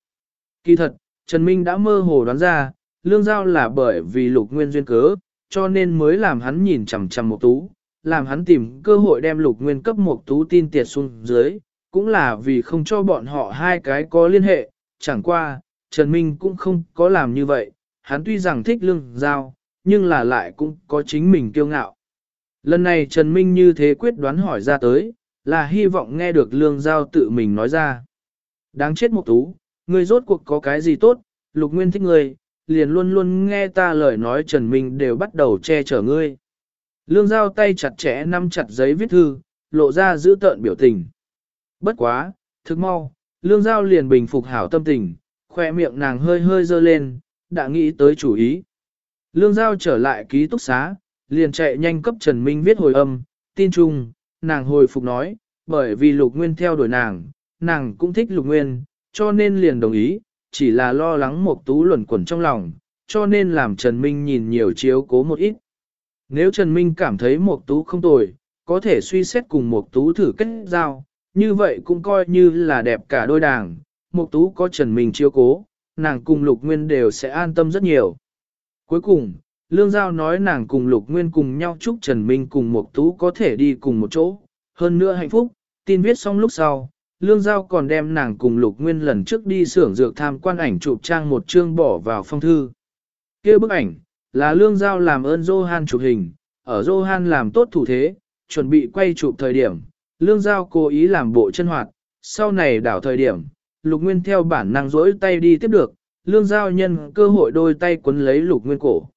Kỳ thật, Trần Minh đã mơ hồ đoán ra, lương giao là bởi vì lục nguyên duyên cớ, cho nên mới làm hắn nhìn chằm chằm một tú, làm hắn tìm cơ hội đem lục nguyên cấp một tú tin tiệt xuống dưới, cũng là vì không cho bọn họ hai cái có liên hệ, chẳng qua, Trần Minh cũng không có làm như vậy, hắn tuy rằng thích lương giao, nhưng là lại cũng có chính mình kiêu ngạo. Lần này Trần Minh như thế quyết đoán hỏi ra tới, là hy vọng nghe được lương giao tự mình nói ra. Đáng chết một tú, ngươi rốt cuộc có cái gì tốt, lục nguyên thích ngươi, liền luôn luôn nghe ta lời nói Trần Minh đều bắt đầu che chở ngươi. Lương giao tay chặt chẽ nắm chặt giấy viết thư, lộ ra giữ tợn biểu tình. Bất quá, thức mau, lương giao liền bình phục hảo tâm tình, khoe miệng nàng hơi hơi dơ lên, đã nghĩ tới chủ ý. Lương giao trở lại ký túc xá, liền chạy nhanh cấp Trần Minh viết hồi âm, tin chung, nàng hồi phục nói, bởi vì lục nguyên theo đuổi nàng, nàng cũng thích lục nguyên, cho nên liền đồng ý, chỉ là lo lắng một tú luẩn quẩn trong lòng, cho nên làm Trần Minh nhìn nhiều chiếu cố một ít. Nếu Trần Minh cảm thấy một tú không tồi, có thể suy xét cùng một tú thử kết giao, như vậy cũng coi như là đẹp cả đôi đảng, một tú có Trần Minh chiếu cố, nàng cùng Lục Nguyên đều sẽ an tâm rất nhiều. Cuối cùng, Lương Giao nói nàng cùng Lục Nguyên cùng nhau chúc Trần Minh cùng mộc tú có thể đi cùng một chỗ, hơn nữa hạnh phúc, tin viết xong lúc sau, Lương Giao còn đem nàng cùng Lục Nguyên lần trước đi xưởng dược tham quan ảnh chụp trang một chương bỏ vào phong thư. kia bức ảnh, là Lương Giao làm ơn Johan chụp hình, ở Johan làm tốt thủ thế, chuẩn bị quay chụp thời điểm, Lương Giao cố ý làm bộ chân hoạt, sau này đảo thời điểm, Lục Nguyên theo bản năng rỗi tay đi tiếp được, Lương Giao nhân cơ hội đôi tay quấn lấy Lục Nguyên cổ.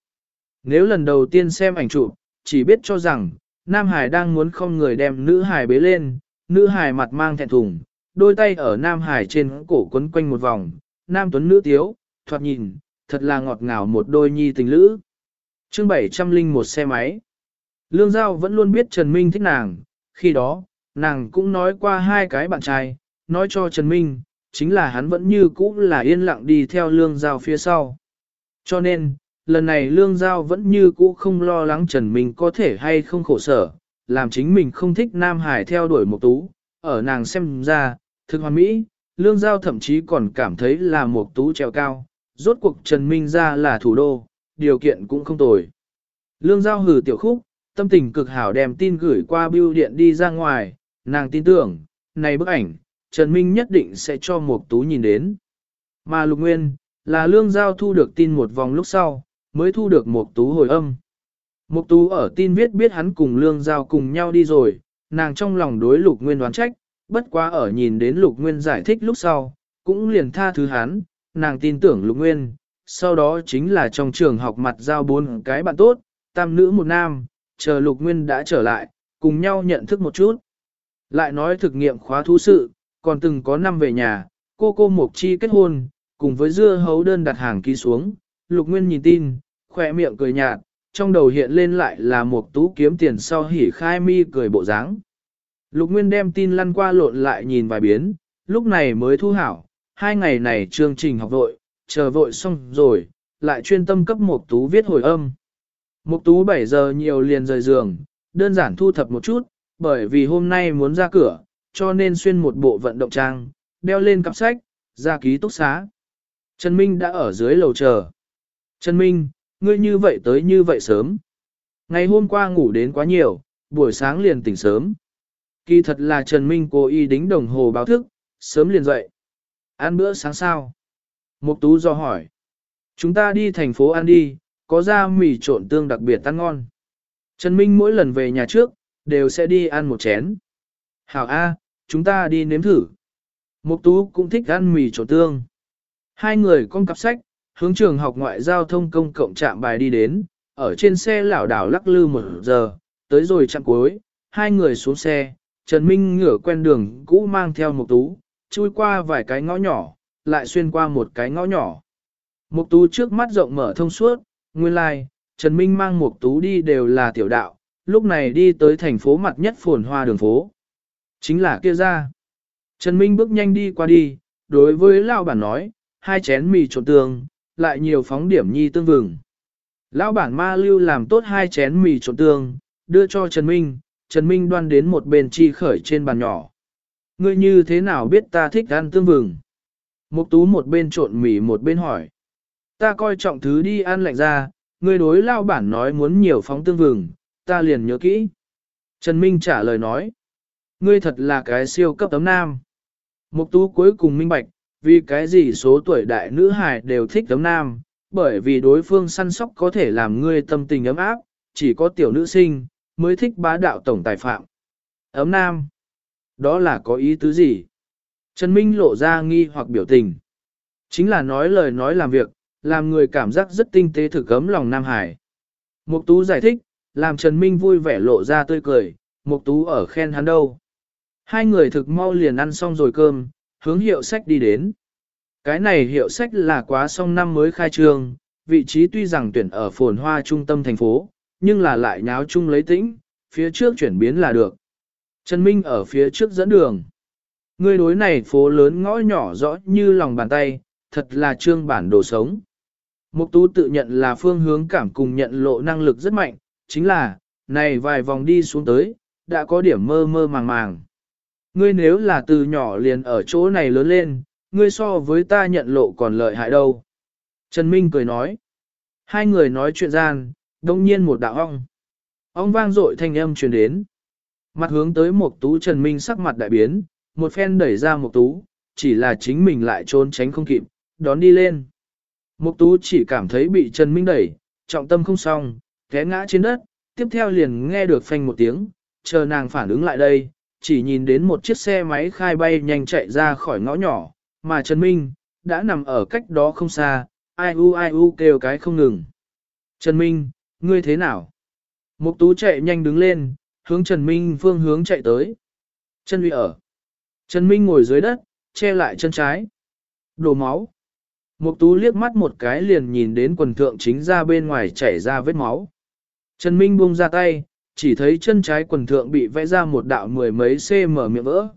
Nếu lần đầu tiên xem ảnh chụp, chỉ biết cho rằng, Nam Hải đang muốn không người đem nữ Hải bế lên, nữ Hải mặt mang thẹn thùng, đôi tay ở Nam Hải trên cổ quấn quanh một vòng, Nam Tuấn nữ tiếu, thoạt nhìn, thật là ngọt ngào một đôi nhi tình lữ. chương 701 xe máy. Lương Giao vẫn luôn biết Trần Minh thích nàng, khi đó, nàng cũng nói qua hai cái bạn trai, nói cho Trần Minh, chính là hắn vẫn như cũ là yên lặng đi theo Lương Giao phía sau. Cho nên, lần này Lương Giao vẫn như cũ không lo lắng Trần Minh có thể hay không khổ sở, làm chính mình không thích Nam Hải theo đuổi một tú, ở nàng xem ra, thực hoàn mỹ, Lương Giao thậm chí còn cảm thấy là một tú treo cao, rốt cuộc Trần Minh ra là thủ đô, điều kiện cũng không tồi. Lương Giao hử tiểu khúc, tâm tình cực hảo đem tin gửi qua bưu điện đi ra ngoài, nàng tin tưởng, này bức ảnh, Trần Minh nhất định sẽ cho một tú nhìn đến. Mà Lục Nguyên, là lương giao thu được tin một vòng lúc sau, mới thu được một tú hồi âm. Một tú ở tin viết biết hắn cùng lương giao cùng nhau đi rồi, nàng trong lòng đối Lục Nguyên đoán trách, bất quá ở nhìn đến Lục Nguyên giải thích lúc sau, cũng liền tha thứ hắn, nàng tin tưởng Lục Nguyên, sau đó chính là trong trường học mặt giao bốn cái bạn tốt, tam nữ một nam, chờ Lục Nguyên đã trở lại, cùng nhau nhận thức một chút. Lại nói thực nghiệm khóa thú sự, còn từng có năm về nhà, cô cô Mộc Chi kết hôn, cùng với dưa hấu đơn đặt hàng ký xuống, Lục Nguyên nhìn tin, khỏe miệng cười nhạt, trong đầu hiện lên lại là một tú kiếm tiền sau hỉ khai mi cười bộ dáng. Lục Nguyên đem tin lăn qua lộn lại nhìn vài biến, lúc này mới thu hảo, hai ngày này chương trình học vội, chờ vội xong rồi, lại chuyên tâm cấp một tú viết hồi âm. Mục tú 7 giờ nhiều liền rời giường, đơn giản thu thập một chút, bởi vì hôm nay muốn ra cửa, cho nên xuyên một bộ vận động trang, đeo lên cặp sách, ra ký túc xá. Trần Minh đã ở dưới lầu chờ. Trần Minh, ngươi như vậy tới như vậy sớm. Ngày hôm qua ngủ đến quá nhiều, buổi sáng liền tỉnh sớm. Kỳ thật là Trần Minh cố ý đính đồng hồ báo thức, sớm liền dậy. Ăn bữa sáng sao? Mục Tú do hỏi. Chúng ta đi thành phố ăn đi, có ra mì trộn tương đặc biệt ăn ngon. Trần Minh mỗi lần về nhà trước, đều sẽ đi ăn một chén. Hảo A, chúng ta đi nếm thử. Mục Tú cũng thích ăn mì trộn tương. Hai người con cặp sách, hướng trường học ngoại giao thông công cộng trạm bài đi đến, ở trên xe lảo đảo lắc lư một giờ, tới rồi chạm cuối, hai người xuống xe, Trần Minh ngửa quen đường cũ mang theo Mục Tú, chui qua vài cái ngõ nhỏ, lại xuyên qua một cái ngõ nhỏ. Mục Tú trước mắt rộng mở thông suốt, nguyên lai, like, Trần Minh mang Mục Tú đi đều là tiểu đạo, lúc này đi tới thành phố mặt nhất phồn hoa đường phố. Chính là kia ra. Trần Minh bước nhanh đi qua đi, đối với Lão bản nói, hai chén mì trộn tương, lại nhiều phóng điểm nhi tương vừng. Lão bản ma lưu làm tốt hai chén mì trộn tương, đưa cho Trần Minh, Trần Minh đoan đến một bên chi khởi trên bàn nhỏ. Ngươi như thế nào biết ta thích ăn tương vừng? Mục tú một bên trộn mì một bên hỏi. Ta coi trọng thứ đi ăn lạnh ra, ngươi đối lao bản nói muốn nhiều phóng tương vừng, ta liền nhớ kỹ. Trần Minh trả lời nói. Ngươi thật là cái siêu cấp tấm nam. Mục tú cuối cùng minh bạch, vì cái gì số tuổi đại nữ hài đều thích tấm nam, bởi vì đối phương săn sóc có thể làm ngươi tâm tình ấm áp, chỉ có tiểu nữ sinh, mới thích bá đạo tổng tài phạm. Ấm nam. Đó là có ý tứ gì? Trần Minh lộ ra nghi hoặc biểu tình. Chính là nói lời nói làm việc, làm người cảm giác rất tinh tế thực ấm lòng Nam Hải. Mục Tú giải thích, làm Trần Minh vui vẻ lộ ra tươi cười, Mục Tú ở khen hắn đâu. Hai người thực mau liền ăn xong rồi cơm, hướng hiệu sách đi đến. Cái này hiệu sách là quá xong năm mới khai trương, vị trí tuy rằng tuyển ở phồn hoa trung tâm thành phố, nhưng là lại nháo chung lấy tĩnh, phía trước chuyển biến là được. Trần Minh ở phía trước dẫn đường. Người đối này phố lớn ngõ nhỏ rõ như lòng bàn tay, thật là trương bản đồ sống. Mục tú tự nhận là phương hướng cảm cùng nhận lộ năng lực rất mạnh, chính là, này vài vòng đi xuống tới, đã có điểm mơ mơ màng màng. Ngươi nếu là từ nhỏ liền ở chỗ này lớn lên, ngươi so với ta nhận lộ còn lợi hại đâu. Trần Minh cười nói. Hai người nói chuyện gian, đông nhiên một đạo ong. Ong vang dội thanh âm truyền đến. Mặt hướng tới một tú Trần Minh sắc mặt đại biến, một phen đẩy ra một tú, chỉ là chính mình lại trốn tránh không kịp, đón đi lên. Mục tú chỉ cảm thấy bị Trần Minh đẩy, trọng tâm không xong, té ngã trên đất, tiếp theo liền nghe được phanh một tiếng, chờ nàng phản ứng lại đây, chỉ nhìn đến một chiếc xe máy khai bay nhanh chạy ra khỏi ngõ nhỏ, mà Trần Minh, đã nằm ở cách đó không xa, ai u ai u kêu cái không ngừng. Trần Minh, ngươi thế nào? Mục tú chạy nhanh đứng lên, hướng Trần Minh phương hướng chạy tới. Chân uy ở. Trần Minh ngồi dưới đất, che lại chân trái. Đổ máu. Mục tú liếc mắt một cái liền nhìn đến quần thượng chính ra bên ngoài chảy ra vết máu. Trần Minh buông ra tay, chỉ thấy chân trái quần thượng bị vẽ ra một đạo mười mấy cm miệng vỡ.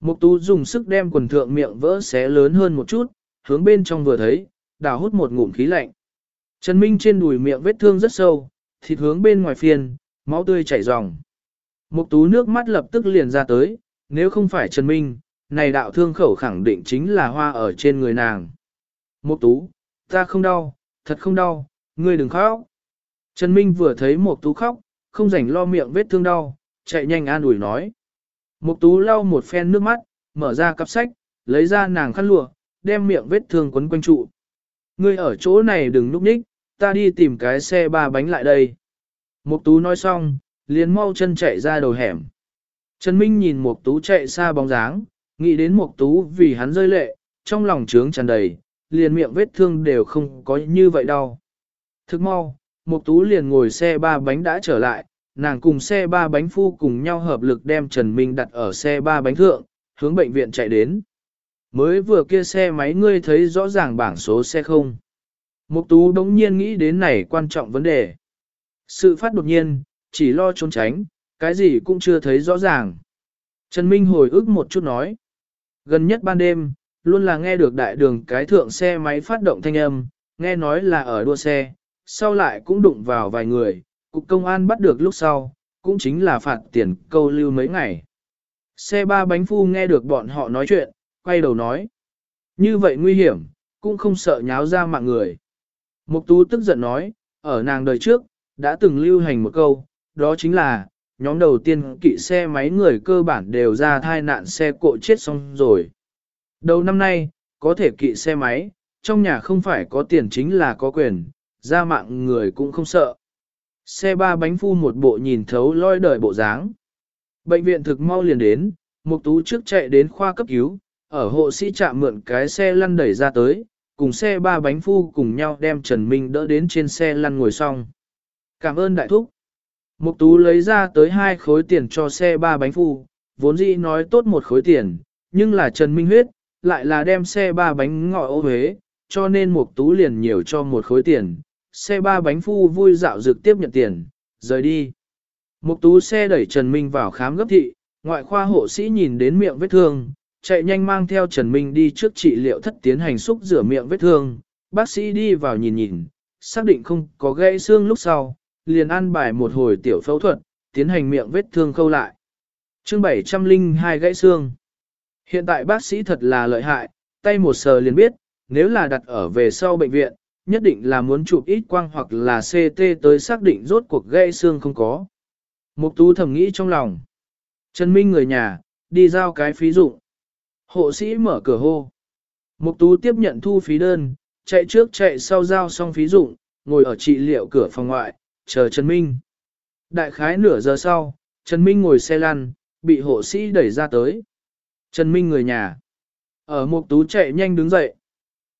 Mục tú dùng sức đem quần thượng miệng vỡ xé lớn hơn một chút, hướng bên trong vừa thấy, đào hút một ngụm khí lạnh. Trần Minh trên đùi miệng vết thương rất sâu, thịt hướng bên ngoài phiền, máu tươi chảy ròng. Mục tú nước mắt lập tức liền ra tới, nếu không phải Trần Minh, này đạo thương khẩu khẳng định chính là hoa ở trên người nàng. Mục tú, ta không đau, thật không đau, ngươi đừng khóc. Trần Minh vừa thấy Mục tú khóc, không rảnh lo miệng vết thương đau, chạy nhanh an ủi nói. Mục tú lau một phen nước mắt, mở ra cặp sách, lấy ra nàng khăn lụa, đem miệng vết thương quấn quanh trụ. Ngươi ở chỗ này đừng núp nhích, ta đi tìm cái xe ba bánh lại đây. Mục tú nói xong, liền mau chân chạy ra đầu hẻm. Trần Minh nhìn Mục tú chạy xa bóng dáng, nghĩ đến Mục tú vì hắn rơi lệ, trong lòng trướng tràn đầy, liền miệng vết thương đều không có như vậy đâu. Thức mau, Mục Tú liền ngồi xe ba bánh đã trở lại, nàng cùng xe ba bánh phu cùng nhau hợp lực đem Trần Minh đặt ở xe ba bánh thượng, hướng bệnh viện chạy đến. Mới vừa kia xe máy ngươi thấy rõ ràng bảng số xe không? Mục Tú đống nhiên nghĩ đến này quan trọng vấn đề. Sự phát đột nhiên, chỉ lo trốn tránh, cái gì cũng chưa thấy rõ ràng. Trần Minh hồi ức một chút nói. Gần nhất ban đêm, luôn là nghe được đại đường cái thượng xe máy phát động thanh âm, nghe nói là ở đua xe, sau lại cũng đụng vào vài người, cục công an bắt được lúc sau, cũng chính là phạt tiền câu lưu mấy ngày. Xe ba bánh phu nghe được bọn họ nói chuyện, quay đầu nói. Như vậy nguy hiểm, cũng không sợ nháo ra mạng người. Mục tú tức giận nói, ở nàng đời trước, đã từng lưu hành một câu, đó chính là, nhóm đầu tiên kỵ xe máy người cơ bản đều ra thai nạn xe cộ chết xong rồi. Đầu năm nay, có thể kỵ xe máy, trong nhà không phải có tiền chính là có quyền, ra mạng người cũng không sợ. Xe ba bánh phu một bộ nhìn thấu lôi đời bộ dáng. Bệnh viện thực mau liền đến, Mục Tú trước chạy đến khoa cấp cứu, ở hộ sĩ chạm mượn cái xe lăn đẩy ra tới, cùng xe ba bánh phu cùng nhau đem Trần Minh đỡ đến trên xe lăn ngồi xong. Cảm ơn đại thúc. Mục Tú lấy ra tới hai khối tiền cho xe ba bánh phu, vốn dĩ nói tốt một khối tiền, nhưng là Trần Minh huyết, lại là đem xe ba bánh ngọ ô huế, cho nên Mục Tú liền nhiều cho một khối tiền, xe ba bánh phu vui dạo dược tiếp nhận tiền, rời đi. Mục tú xe đẩy Trần Minh vào khám gấp thị, ngoại khoa hộ sĩ nhìn đến miệng vết thương, chạy nhanh mang theo Trần Minh đi trước trị liệu thất tiến hành xúc rửa miệng vết thương. Bác sĩ đi vào nhìn nhìn, xác định không có gãy xương lúc sau, liền an bài một hồi tiểu phẫu thuật, tiến hành miệng vết thương khâu lại. Chương 702 gãy xương. Hiện tại bác sĩ thật là lợi hại, tay một sờ liền biết, nếu là đặt ở về sau bệnh viện, nhất định là muốn chụp ít quang hoặc là CT tới xác định rốt cuộc gãy xương không có. Mục tú thầm nghĩ trong lòng. Trần Minh người nhà, đi giao cái phí dụng. Hộ sĩ mở cửa hô. Mục tú tiếp nhận thu phí đơn, chạy trước chạy sau giao xong phí dụng, ngồi ở trị liệu cửa phòng ngoại, chờ Trần Minh. Đại khái nửa giờ sau, Trần Minh ngồi xe lăn, bị hộ sĩ đẩy ra tới. Trần Minh người nhà. Ở Mục Tú chạy nhanh đứng dậy.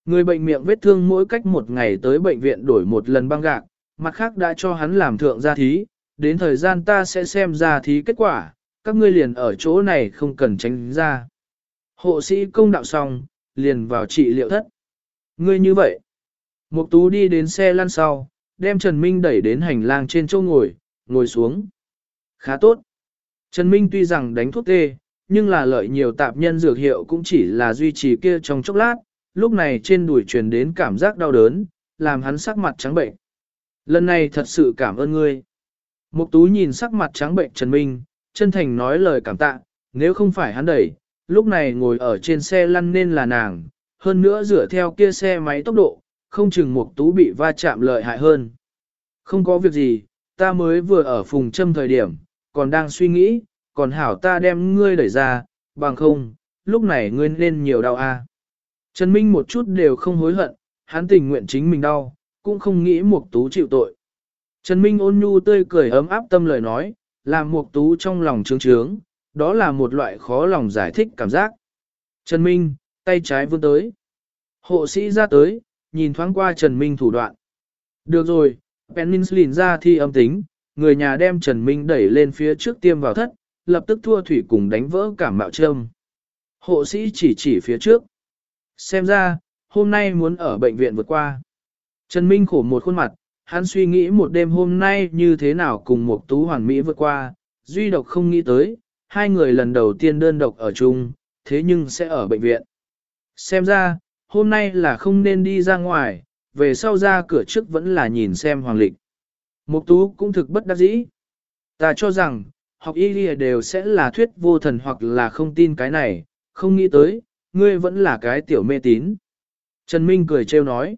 Người bệnh miệng vết thương mỗi cách một ngày tới bệnh viện đổi một lần băng gạc, mặt khác đã cho hắn làm thượng gia thí, đến thời gian ta sẽ xem gia thí kết quả, các ngươi liền ở chỗ này không cần tránh ra. Hộ sĩ công đạo xong, liền vào trị liệu thất. Ngươi như vậy. Mục tú đi đến xe lăn sau, đem Trần Minh đẩy đến hành lang trên chỗ ngồi, ngồi xuống. Khá tốt. Trần Minh tuy rằng đánh thuốc tê, nhưng là lợi nhiều tạp nhân dược hiệu cũng chỉ là duy trì kia trong chốc lát, lúc này trên đùi truyền đến cảm giác đau đớn, làm hắn sắc mặt trắng bệnh. Lần này thật sự cảm ơn ngươi. Mục tú nhìn sắc mặt trắng bệnh Trần Minh, chân thành nói lời cảm tạ, nếu không phải hắn đẩy, lúc này ngồi ở trên xe lăn nên là nàng, hơn nữa dựa theo kia xe máy tốc độ, không chừng mục tú bị va chạm lợi hại hơn. Không có việc gì, ta mới vừa ở phùng châm thời điểm, còn đang suy nghĩ, còn hảo ta đem ngươi đẩy ra, bằng không, lúc này ngươi nên nhiều đau a. Trần Minh một chút đều không hối hận, hắn tình nguyện chính mình đau, cũng không nghĩ Mục Tú chịu tội. Trần Minh ôn nhu tươi cười ấm áp tâm lời nói, làm Mục Tú trong lòng trướng trướng, đó là một loại khó lòng giải thích cảm giác. Trần Minh, tay trái vươn tới. Hộ sĩ ra tới, nhìn thoáng qua Trần Minh thủ đoạn. Được rồi, Peninsulin ra thi âm tính, người nhà đem Trần Minh đẩy lên phía trước tiêm vào thất, lập tức thua thủy cùng đánh vỡ cảm mạo trâm. Hộ sĩ chỉ chỉ phía trước. Xem ra, hôm nay muốn ở bệnh viện vượt qua. Trần Minh khổ một khuôn mặt, hắn suy nghĩ một đêm hôm nay như thế nào cùng một tú hoàn mỹ vượt qua, duy độc không nghĩ tới, hai người lần đầu tiên đơn độc ở chung, thế nhưng sẽ ở bệnh viện. Xem ra, hôm nay là không nên đi ra ngoài, về sau ra cửa trước vẫn là nhìn xem hoàng lịch. Mục tú cũng thực bất đắc dĩ. Ta cho rằng, học y lìa đều sẽ là thuyết vô thần hoặc là không tin cái này, không nghĩ tới, ngươi vẫn là cái tiểu mê tín. Trần Minh cười trêu nói.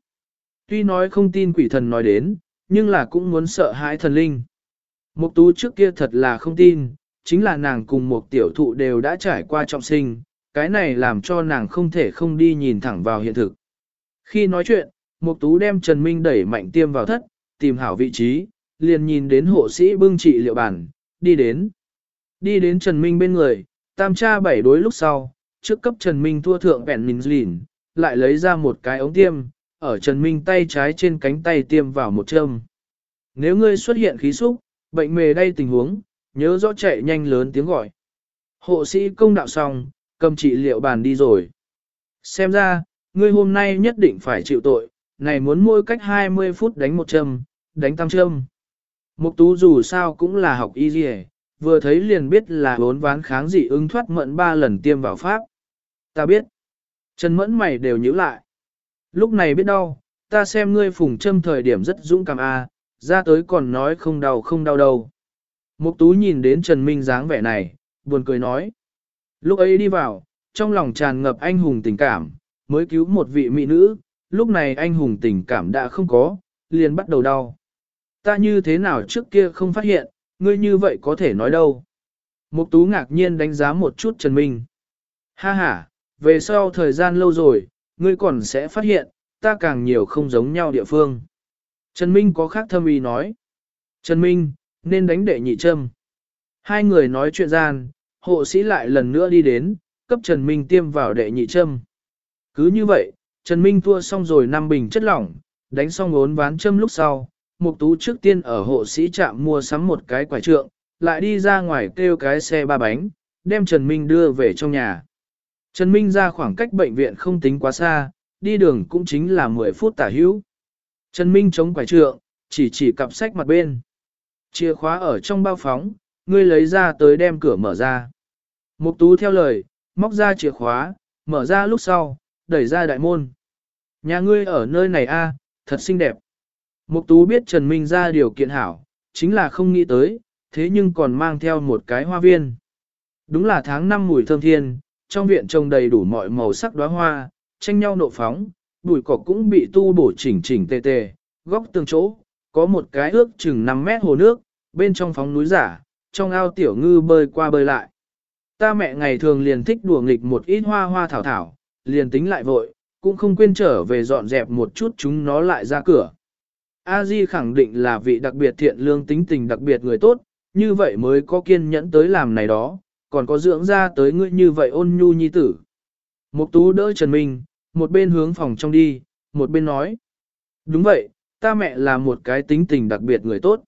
Tuy nói không tin quỷ thần nói đến, nhưng là cũng muốn sợ hãi thần linh. Mục tú trước kia thật là không tin, chính là nàng cùng một tiểu thụ đều đã trải qua trọng sinh, cái này làm cho nàng không thể không đi nhìn thẳng vào hiện thực. Khi nói chuyện, Mục Tú đem Trần Minh đẩy mạnh tiêm vào thất, tìm hảo vị trí, liền nhìn đến hộ sĩ bưng trị liệu bản, đi đến. Đi đến Trần Minh bên người, tam tra bảy đối lúc sau, trước cấp Trần Minh thua thượng vẹn mình lìn, lại lấy ra một cái ống tiêm, ở Trần Minh tay trái trên cánh tay tiêm vào một châm. Nếu ngươi xuất hiện khí xúc, bệnh mề đây tình huống, nhớ rõ chạy nhanh lớn tiếng gọi. Hộ sĩ công đạo xong, cầm trị liệu bàn đi rồi. Xem ra, ngươi hôm nay nhất định phải chịu tội, này muốn mỗi cách 20 phút đánh một châm, đánh tam châm. Mục tú dù sao cũng là học y dì vừa thấy liền biết là bốn ván kháng dị ứng thoát mận ba lần tiêm vào pháp. Ta biết. Trần mẫn mày đều nhíu lại. Lúc này biết đau, ta xem ngươi phùng châm thời điểm rất dũng cảm a, ra tới còn nói không đau không đau đâu. Mục tú nhìn đến Trần Minh dáng vẻ này, buồn cười nói. Lúc ấy đi vào, trong lòng tràn ngập anh hùng tình cảm, mới cứu một vị mỹ nữ, lúc này anh hùng tình cảm đã không có, liền bắt đầu đau. Ta như thế nào trước kia không phát hiện, ngươi như vậy có thể nói đâu. Mục tú ngạc nhiên đánh giá một chút Trần Minh. Ha ha, về sau thời gian lâu rồi, ngươi còn sẽ phát hiện, ta càng nhiều không giống nhau địa phương. Trần Minh có khác thâm ý nói. Trần Minh, nên đánh đệ nhị châm. Hai người nói chuyện gian, hộ sĩ lại lần nữa đi đến, cấp Trần Minh tiêm vào đệ nhị châm. Cứ như vậy, Trần Minh thua xong rồi năm bình chất lỏng, đánh xong ốn ván châm lúc sau, Mục Tú trước tiên ở hộ sĩ trạm mua sắm một cái quải trượng, lại đi ra ngoài kêu cái xe ba bánh, đem Trần Minh đưa về trong nhà. Trần Minh ra khoảng cách bệnh viện không tính quá xa, đi đường cũng chính là 10 phút tả hữu. Trần Minh chống quải trượng, chỉ chỉ cặp sách mặt bên. Chìa khóa ở trong bao phóng, ngươi lấy ra tới đem cửa mở ra. Mục Tú theo lời, móc ra chìa khóa, mở ra lúc sau, đẩy ra đại môn. Nhà ngươi ở nơi này a, thật xinh đẹp. Mục tú biết Trần Minh ra điều kiện hảo, chính là không nghĩ tới, thế nhưng còn mang theo một cái hoa viên. Đúng là tháng năm mùi thơm thiên, trong viện trồng đầy đủ mọi màu sắc đóa hoa, tranh nhau nộ phóng, bụi cỏ cũng bị tu bổ chỉnh chỉnh tề tề, góc từng chỗ, có một cái ước chừng 5 mét hồ nước, bên trong phóng núi giả, trong ao tiểu ngư bơi qua bơi lại. Ta mẹ ngày thường liền thích đùa nghịch một ít hoa hoa thảo thảo, liền tính lại vội, cũng không quên trở về dọn dẹp một chút chúng nó lại ra cửa. A Di khẳng định là vị đặc biệt thiện lương tính tình đặc biệt người tốt, như vậy mới có kiên nhẫn tới làm này đó, còn có dưỡng ra tới ngươi như vậy ôn nhu nhi tử. Mục tú đỡ Trần Minh, một bên hướng phòng trong đi, một bên nói. Đúng vậy, ta mẹ là một cái tính tình đặc biệt người tốt.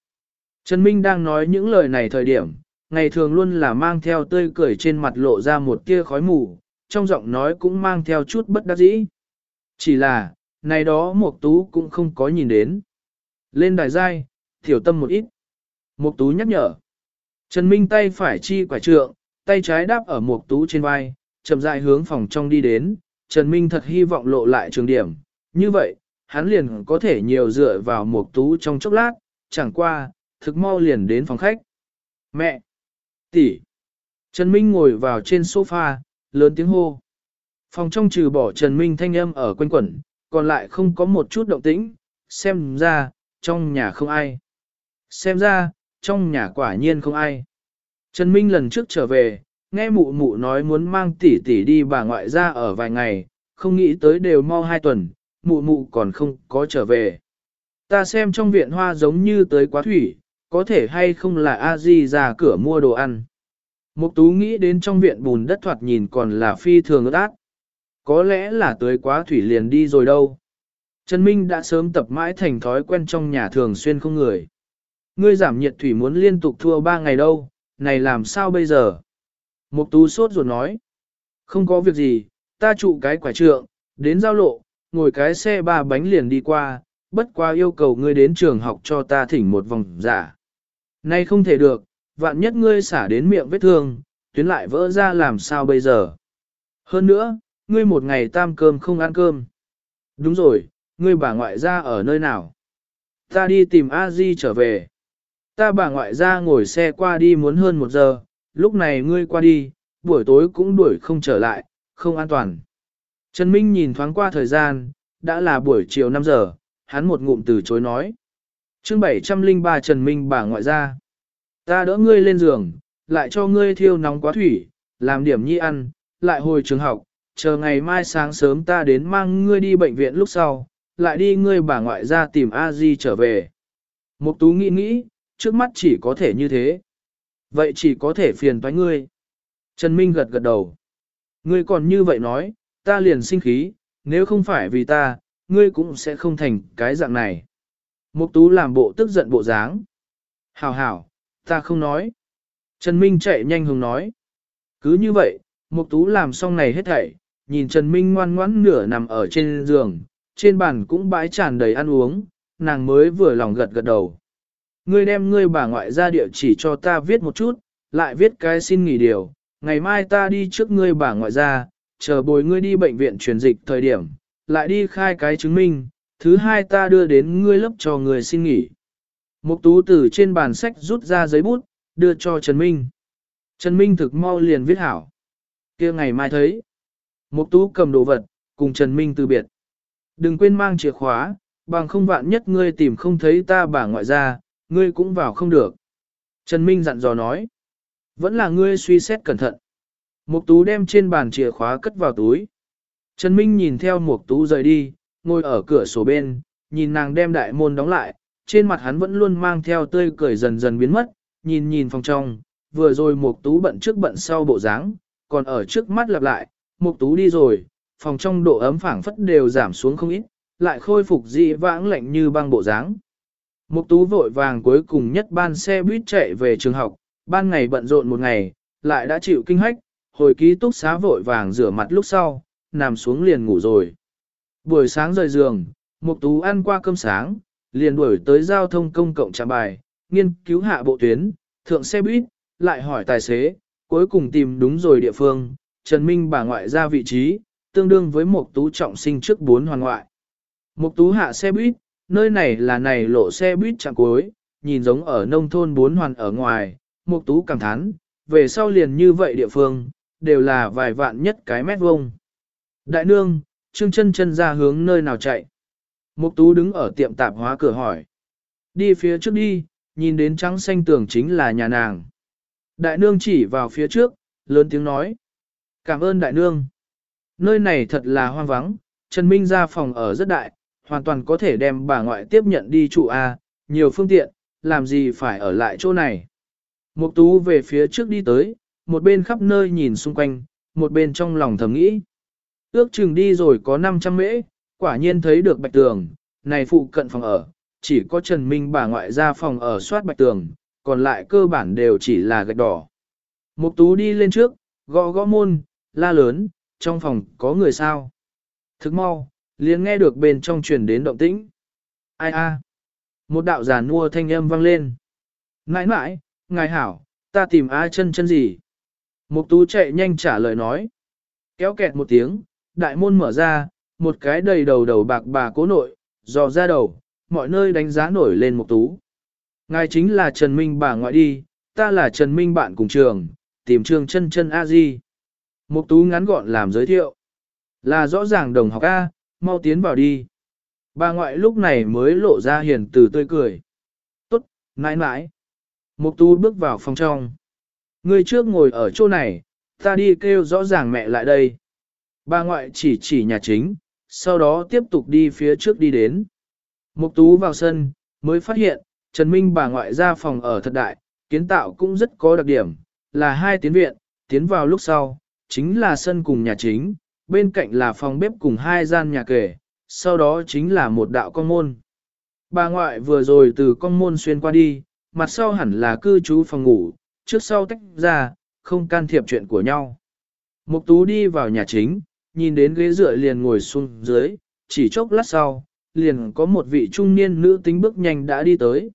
Trần Minh đang nói những lời này thời điểm, ngày thường luôn là mang theo tươi cười trên mặt lộ ra một tia khói mù, trong giọng nói cũng mang theo chút bất đắc dĩ. Chỉ là, này đó Mục Tú cũng không có nhìn đến. Lên đài giai, thiểu tâm một ít. Mục Tú nhắc nhở. Trần Minh tay phải chi quả trượng, tay trái đáp ở một Tú trên vai, chậm rãi hướng phòng trong đi đến. Trần Minh thật hy vọng lộ lại trường điểm. Như vậy, hắn liền có thể nhiều dựa vào một Tú trong chốc lát, chẳng qua, thực mau liền đến phòng khách. Mẹ! tỷ. Trần Minh ngồi vào trên sofa, lớn tiếng hô. Phòng trong trừ bỏ Trần Minh thanh âm ở quanh quẩn, còn lại không có một chút động tĩnh, xem ra, trong nhà không ai. Xem ra, trong nhà quả nhiên không ai. Trần Minh lần trước trở về, nghe mụ mụ nói muốn mang tỷ tỷ đi bà ngoại ra ở vài ngày, không nghĩ tới đều mau hai tuần, mụ mụ còn không có trở về. Ta xem trong viện hoa giống như tới quá thủy, có thể hay không là a di ra cửa mua đồ ăn. Mục tú nghĩ đến trong viện bùn đất thoạt nhìn còn là phi thường ướt át. Có lẽ là tới quá thủy liền đi rồi đâu. Trần Minh đã sớm tập mãi thành thói quen trong nhà thường xuyên không người. Ngươi giảm nhiệt thủy muốn liên tục thua ba ngày đâu, này làm sao bây giờ? Mục tú sốt ruột nói. Không có việc gì, ta trụ cái quả trượng, đến giao lộ, ngồi cái xe ba bánh liền đi qua, bất qua yêu cầu ngươi đến trường học cho ta thỉnh một vòng giả. Nay không thể được, vạn nhất ngươi xả đến miệng vết thương, tuyến lại vỡ ra làm sao bây giờ. Hơn nữa, ngươi một ngày tam cơm không ăn cơm. Đúng rồi, ngươi bà ngoại ra ở nơi nào? Ta đi tìm a di trở về. Ta bà ngoại ra ngồi xe qua đi muốn hơn một giờ, lúc này ngươi qua đi, buổi tối cũng đuổi không trở lại, không an toàn. Trần Minh nhìn thoáng qua thời gian, đã là buổi chiều 5 giờ, hắn một ngụm từ chối nói. chương 703 Trần Minh bà ngoại ra. Ta đỡ ngươi lên giường, lại cho ngươi thiêu nóng quá thủy, làm điểm nhi ăn, lại hồi trường học, chờ ngày mai sáng sớm ta đến mang ngươi đi bệnh viện lúc sau, lại đi ngươi bà ngoại ra tìm a di trở về. Mục tú nghĩ nghĩ, trước mắt chỉ có thể như thế. Vậy chỉ có thể phiền toái ngươi. Trần Minh gật gật đầu. Ngươi còn như vậy nói, ta liền sinh khí, nếu không phải vì ta, ngươi cũng sẽ không thành cái dạng này. Mục tú làm bộ tức giận bộ dáng. Hảo hảo, ta không nói. Trần Minh chạy nhanh hùng nói. Cứ như vậy, Mục tú làm xong này hết thảy, nhìn Trần Minh ngoan ngoãn nửa nằm ở trên giường, trên bàn cũng bãi tràn đầy ăn uống, nàng mới vừa lòng gật gật đầu. Ngươi đem ngươi bà ngoại ra địa chỉ cho ta viết một chút, lại viết cái xin nghỉ điều, ngày mai ta đi trước ngươi bà ngoại ra, chờ bồi ngươi đi bệnh viện truyền dịch thời điểm, lại đi khai cái chứng minh, thứ hai ta đưa đến ngươi lớp cho người xin nghỉ. Mục tú từ trên bàn sách rút ra giấy bút, đưa cho Trần Minh. Trần Minh thực mau liền viết hảo. kia ngày mai thấy. Mục tú cầm đồ vật, cùng Trần Minh từ biệt. Đừng quên mang chìa khóa, bằng không vạn nhất ngươi tìm không thấy ta bà ngoại ra, ngươi cũng vào không được. Trần Minh dặn dò nói. Vẫn là ngươi suy xét cẩn thận. Mục tú đem trên bàn chìa khóa cất vào túi. Trần Minh nhìn theo Mục tú rời đi, ngồi ở cửa sổ bên, nhìn nàng đem đại môn đóng lại, trên mặt hắn vẫn luôn mang theo tươi cười dần dần biến mất, nhìn nhìn phòng trong, vừa rồi Mục tú bận trước bận sau bộ dáng, còn ở trước mắt lặp lại, Mục tú đi rồi, phòng trong độ ấm phảng phất đều giảm xuống không ít, lại khôi phục dị vãng lạnh như băng bộ dáng. Mục tú vội vàng cuối cùng nhất ban xe buýt chạy về trường học, ban ngày bận rộn một ngày, lại đã chịu kinh hách, hồi ký túc xá vội vàng rửa mặt lúc sau, nằm xuống liền ngủ rồi. Buổi sáng rời giường, Mục tú ăn qua cơm sáng, liền đuổi tới giao thông công cộng trạm bài, nghiên cứu hạ bộ tuyến, thượng xe buýt, lại hỏi tài xế, cuối cùng tìm đúng rồi địa phương, Trần Minh bà ngoại ra vị trí, tương đương với mục tú trọng sinh trước bốn hoàn ngoại. Mục tú hạ xe buýt, nơi này là này lộ xe buýt chạm cuối, nhìn giống ở nông thôn bốn hoàn ở ngoài, Mục tú cảm thán, về sau liền như vậy địa phương, đều là vài vạn nhất cái mét vuông. Đại nương, Trương chân chân ra hướng nơi nào chạy. Mục tú đứng ở tiệm tạp hóa cửa hỏi. Đi phía trước đi, nhìn đến trắng xanh tường chính là nhà nàng. Đại nương chỉ vào phía trước, lớn tiếng nói. Cảm ơn đại nương. Nơi này thật là hoang vắng, Trần Minh ra phòng ở rất đại, hoàn toàn có thể đem bà ngoại tiếp nhận đi trụ A, nhiều phương tiện, làm gì phải ở lại chỗ này. Mục tú về phía trước đi tới, một bên khắp nơi nhìn xung quanh, một bên trong lòng thầm nghĩ. Ước chừng đi rồi có 500 mễ, quả nhiên thấy được bạch tường, này phụ cận phòng ở, chỉ có Trần Minh bà ngoại ra phòng ở soát bạch tường, còn lại cơ bản đều chỉ là gạch đỏ. Mục tú đi lên trước, gõ gõ môn, la lớn, trong phòng có người sao. Thức mau, liền nghe được bên trong truyền đến động tĩnh. Ai a? Một đạo giả nua thanh âm vang lên. Nãi nãi, ngài hảo, ta tìm A chân chân gì? Mục tú chạy nhanh trả lời nói. Kéo kẹt một tiếng, đại môn mở ra, một cái đầy đầu đầu bạc bà cố nội, dò ra đầu, mọi nơi đánh giá nổi lên mục tú. Ngài chính là Trần Minh bà ngoại đi, ta là Trần Minh bạn cùng trường, tìm trường chân chân A Di. Mục tú ngắn gọn làm giới thiệu. Là rõ ràng đồng học A, mau tiến vào đi. Bà ngoại lúc này mới lộ ra hiền từ tươi cười. Tốt, nãi nãi. Mục tú bước vào phòng trong. Người trước ngồi ở chỗ này, ta đi kêu rõ ràng mẹ lại đây. Bà ngoại chỉ chỉ nhà chính, sau đó tiếp tục đi phía trước đi đến. Mục tú vào sân, mới phát hiện, Trần Minh bà ngoại ra phòng ở thật đại, kiến tạo cũng rất có đặc điểm, là hai tiến viện, tiến vào lúc sau, chính là sân cùng nhà chính, bên cạnh là phòng bếp cùng hai gian nhà kể sau đó chính là một đạo con môn. Bà ngoại vừa rồi từ con môn xuyên qua đi, mặt sau hẳn là cư trú phòng ngủ, trước sau tách ra, không can thiệp chuyện của nhau. Mục tú đi vào nhà chính, nhìn đến ghế dựa liền ngồi xuống dưới, chỉ chốc lát sau, liền có một vị trung niên nữ tính bước nhanh đã đi tới.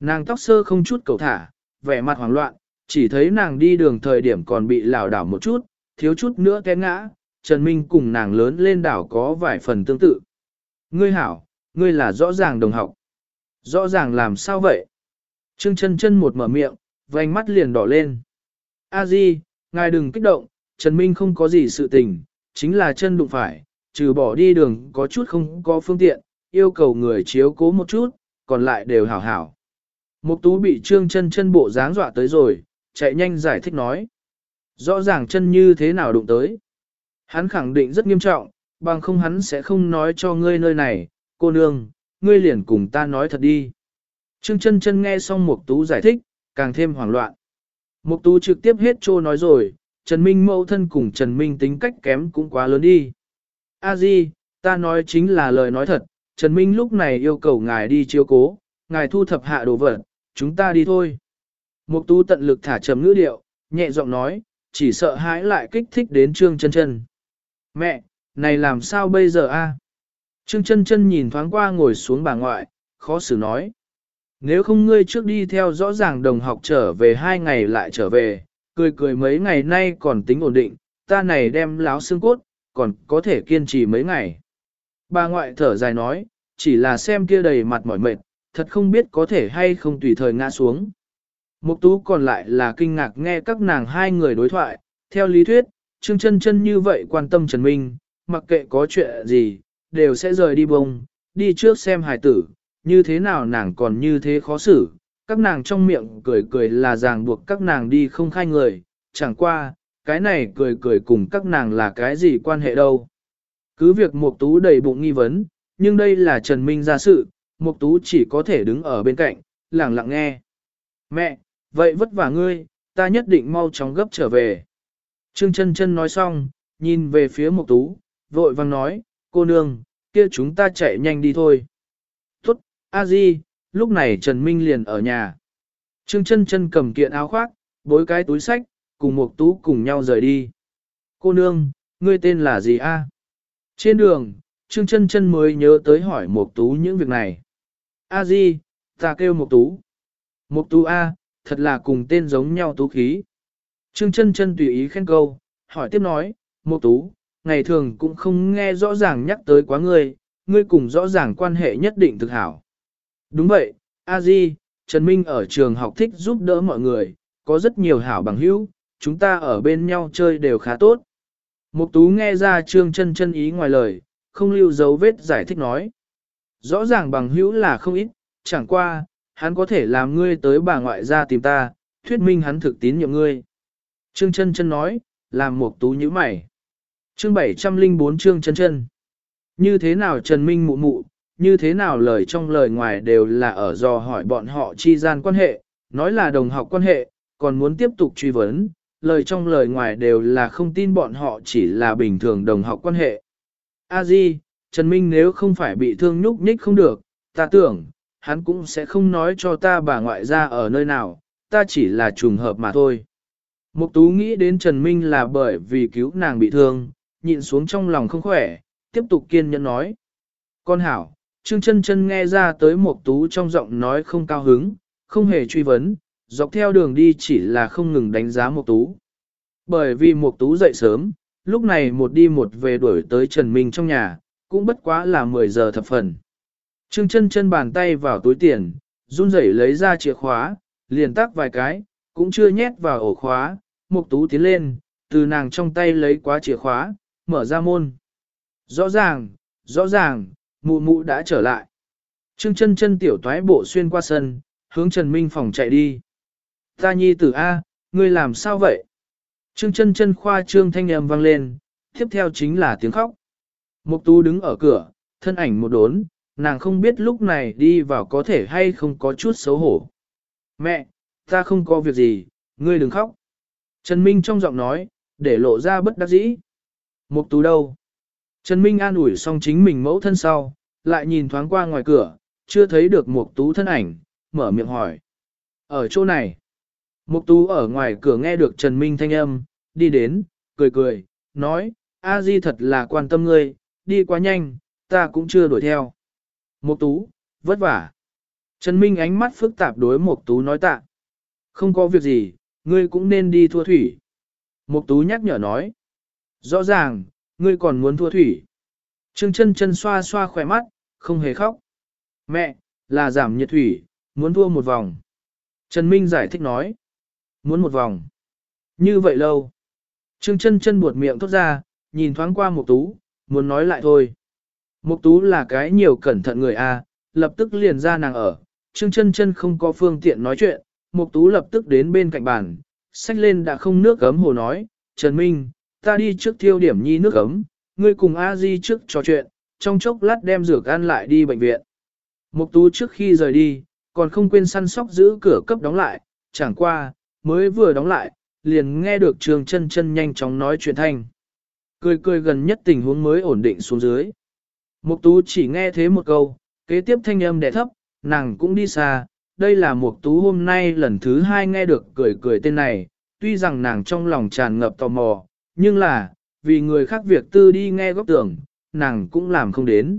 Nàng tóc sơ không chút cầu thả, vẻ mặt hoảng loạn, chỉ thấy nàng đi đường thời điểm còn bị lảo đảo một chút, thiếu chút nữa té ngã, Trần Minh cùng nàng lớn lên đảo có vài phần tương tự. Ngươi hảo, ngươi là rõ ràng đồng học. Rõ ràng làm sao vậy? Trương chân chân một mở miệng, vành mắt liền đỏ lên. A Di, ngài đừng kích động, Trần Minh không có gì sự tình, chính là chân đụng phải, trừ bỏ đi đường có chút không có phương tiện, yêu cầu người chiếu cố một chút, còn lại đều hảo hảo. Mục tú bị trương chân chân bộ dáng dọa tới rồi, chạy nhanh giải thích nói. Rõ ràng chân như thế nào đụng tới. Hắn khẳng định rất nghiêm trọng, bằng không hắn sẽ không nói cho ngươi nơi này, cô nương, ngươi liền cùng ta nói thật đi. Trương chân chân nghe xong Mục Tú giải thích, càng thêm hoảng loạn. Mục Tú trực tiếp hết trô nói rồi, Trần Minh mẫu thân cùng Trần Minh tính cách kém cũng quá lớn đi. A Di, ta nói chính là lời nói thật, Trần Minh lúc này yêu cầu ngài đi chiếu cố, ngài thu thập hạ đồ vật, chúng ta đi thôi. Mục Tú tận lực thả trầm ngữ điệu, nhẹ giọng nói, chỉ sợ hãi lại kích thích đến Trương Chân Chân. Mẹ, này làm sao bây giờ a? Trương Chân Chân nhìn thoáng qua ngồi xuống bà ngoại, khó xử nói. Nếu không ngươi trước đi theo rõ ràng đồng học trở về hai ngày lại trở về, cười cười mấy ngày nay còn tính ổn định, ta này đem láo xương cốt, còn có thể kiên trì mấy ngày. Bà ngoại thở dài nói, chỉ là xem kia đầy mặt mỏi mệt, thật không biết có thể hay không tùy thời ngã xuống. Mục tú còn lại là kinh ngạc nghe các nàng hai người đối thoại, theo lý thuyết, Trương chân chân như vậy quan tâm Trần Minh, mặc kệ có chuyện gì, đều sẽ rời đi bông, đi trước xem hài tử, như thế nào nàng còn như thế khó xử, các nàng trong miệng cười cười là ràng buộc các nàng đi không khai người, chẳng qua, cái này cười cười cùng các nàng là cái gì quan hệ đâu. Cứ việc Mục Tú đầy bụng nghi vấn, nhưng đây là Trần Minh ra sự, Mục Tú chỉ có thể đứng ở bên cạnh, lặng lặng nghe. Mẹ, vậy vất vả ngươi, ta nhất định mau chóng gấp trở về. Trương chân chân nói xong, nhìn về phía Mộc Tú, vội vàng nói, cô nương, kia chúng ta chạy nhanh đi thôi. Tốt, a di, lúc này Trần Minh liền ở nhà. Trương chân chân cầm kiện áo khoác, bối cái túi sách, cùng Mộc Tú cùng nhau rời đi. Cô nương, ngươi tên là gì a? Trên đường, Trương chân chân mới nhớ tới hỏi Mộc Tú những việc này. A di, ta kêu Mộc Tú. Mộc Tú A, thật là cùng tên giống nhau tú khí. Trương chân chân tùy ý khen câu, hỏi tiếp nói, Mục Tú, ngày thường cũng không nghe rõ ràng nhắc tới quá ngươi, ngươi cùng rõ ràng quan hệ nhất định thực hảo. Đúng vậy, A Di, Trần Minh ở trường học thích giúp đỡ mọi người, có rất nhiều hảo bằng hữu, chúng ta ở bên nhau chơi đều khá tốt. Mục Tú nghe ra Trương chân chân ý ngoài lời, không lưu dấu vết giải thích nói. Rõ ràng bằng hữu là không ít, chẳng qua, hắn có thể làm ngươi tới bà ngoại ra tìm ta, thuyết minh hắn thực tín nhiệm ngươi. Trương chân chân nói, làm một tú như mày. Chương 704 trương chân chân. Như thế nào Trần Minh mụ mụ, như thế nào lời trong lời ngoài đều là ở do hỏi bọn họ chi gian quan hệ, nói là đồng học quan hệ, còn muốn tiếp tục truy vấn, lời trong lời ngoài đều là không tin bọn họ chỉ là bình thường đồng học quan hệ. A Di, Trần Minh nếu không phải bị thương nhúc nhích không được, ta tưởng, hắn cũng sẽ không nói cho ta bà ngoại ra ở nơi nào, ta chỉ là trùng hợp mà thôi. Mục Tú nghĩ đến Trần Minh là bởi vì cứu nàng bị thương, nhịn xuống trong lòng không khỏe, tiếp tục kiên nhẫn nói. Con hảo, Trương chân chân nghe ra tới Mục Tú trong giọng nói không cao hứng, không hề truy vấn, dọc theo đường đi chỉ là không ngừng đánh giá Mục Tú. Bởi vì Mục Tú dậy sớm, lúc này một đi một về đuổi tới Trần Minh trong nhà, cũng bất quá là 10 giờ thập phần. Trương chân chân bàn tay vào túi tiền, run rẩy lấy ra chìa khóa, liền tắc vài cái, cũng chưa nhét vào ổ khóa, Mục Tú tiến lên, từ nàng trong tay lấy quá chìa khóa, mở ra môn. Rõ ràng, rõ ràng, mụ mụ đã trở lại. Trương chân chân tiểu toái bộ xuyên qua sân, hướng Trần Minh phòng chạy đi. Ta nhi tử A, ngươi làm sao vậy? Trương chân chân khoa trương thanh âm vang lên, tiếp theo chính là tiếng khóc. Mục tú đứng ở cửa, thân ảnh một đốn, nàng không biết lúc này đi vào có thể hay không có chút xấu hổ. Mẹ, ta không có việc gì, ngươi đừng khóc. Trần Minh trong giọng nói, để lộ ra bất đắc dĩ. Mục tú đâu? Trần Minh an ủi xong chính mình mẫu thân sau, lại nhìn thoáng qua ngoài cửa, chưa thấy được mục tú thân ảnh, mở miệng hỏi. Ở chỗ này, mục tú ở ngoài cửa nghe được Trần Minh thanh âm, đi đến, cười cười, nói, A Di thật là quan tâm ngươi, đi quá nhanh, ta cũng chưa đuổi theo. Mục tú, vất vả. Trần Minh ánh mắt phức tạp đối mục tú nói tạ. Không có việc gì, ngươi cũng nên đi thua thủy. Mục tú nhắc nhở nói. Rõ ràng, ngươi còn muốn thua thủy. Trương chân chân xoa xoa khỏe mắt, không hề khóc. Mẹ, là giảm nhiệt thủy, muốn thua một vòng. Trần Minh giải thích nói. Muốn một vòng. Như vậy lâu. Trương chân chân buột miệng thốt ra, nhìn thoáng qua Mục Tú, muốn nói lại thôi. Mục Tú là cái nhiều cẩn thận người a, lập tức liền ra nàng ở. Trương chân chân không có phương tiện nói chuyện, Mục Tú lập tức đến bên cạnh bàn, xách lên đã không nước gấm hồ nói, Trần Minh, ta đi trước thiêu điểm nhi nước ấm, ngươi cùng A Di trước trò chuyện, trong chốc lát đem rửa gan lại đi bệnh viện. Mục tú trước khi rời đi, còn không quên săn sóc giữ cửa cấp đóng lại, chẳng qua, mới vừa đóng lại, liền nghe được trường chân chân nhanh chóng nói chuyện thanh. Cười cười gần nhất tình huống mới ổn định xuống dưới. Mục tú chỉ nghe thế một câu, kế tiếp thanh âm đè thấp, nàng cũng đi xa, đây là một tú hôm nay lần thứ hai nghe được cười cười tên này, tuy rằng nàng trong lòng tràn ngập tò mò, nhưng là, vì người khác việc tư đi nghe góc tưởng, nàng cũng làm không đến.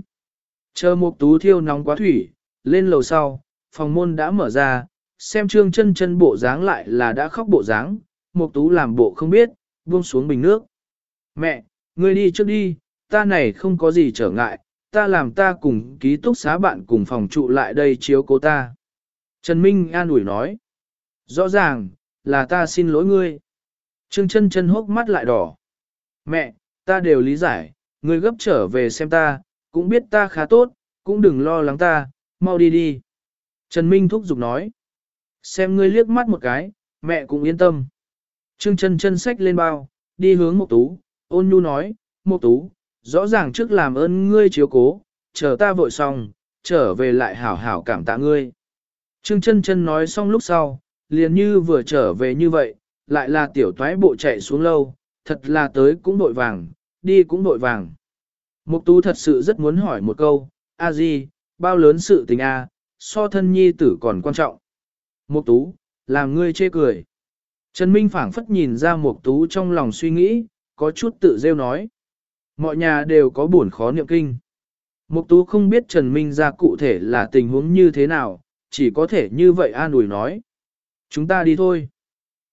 Chờ một tú thiêu nóng quá thủy, lên lầu sau, phòng môn đã mở ra, xem trương chân chân bộ dáng lại là đã khóc bộ dáng, một tú làm bộ không biết, buông xuống bình nước. Mẹ, ngươi đi trước đi, ta này không có gì trở ngại, ta làm ta cùng ký túc xá bạn cùng phòng trụ lại đây chiếu cố ta. Trần Minh an ủi nói, rõ ràng, là ta xin lỗi ngươi. Trương chân chân hốc mắt lại đỏ. Mẹ, ta đều lý giải, ngươi gấp trở về xem ta, cũng biết ta khá tốt, cũng đừng lo lắng ta, mau đi đi. Trần Minh thúc giục nói. Xem ngươi liếc mắt một cái, mẹ cũng yên tâm. Trương chân chân xách lên bao, đi hướng một tú, ôn nhu nói, một tú, rõ ràng trước làm ơn ngươi chiếu cố, chờ ta vội xong, trở về lại hảo hảo cảm tạ ngươi. Trương chân chân nói xong lúc sau, liền như vừa trở về như vậy, lại là tiểu toái bộ chạy xuống lâu, thật là tới cũng đội vàng, đi cũng đội vàng. Mục tú thật sự rất muốn hỏi một câu, a di, bao lớn sự tình a, so thân nhi tử còn quan trọng. Mục tú, làm ngươi chê cười. Trần Minh phảng phất nhìn ra mục tú trong lòng suy nghĩ, có chút tự rêu nói. Mọi nhà đều có buồn khó niệm kinh. Mục tú không biết Trần Minh ra cụ thể là tình huống như thế nào, chỉ có thể như vậy an ủi nói. Chúng ta đi thôi.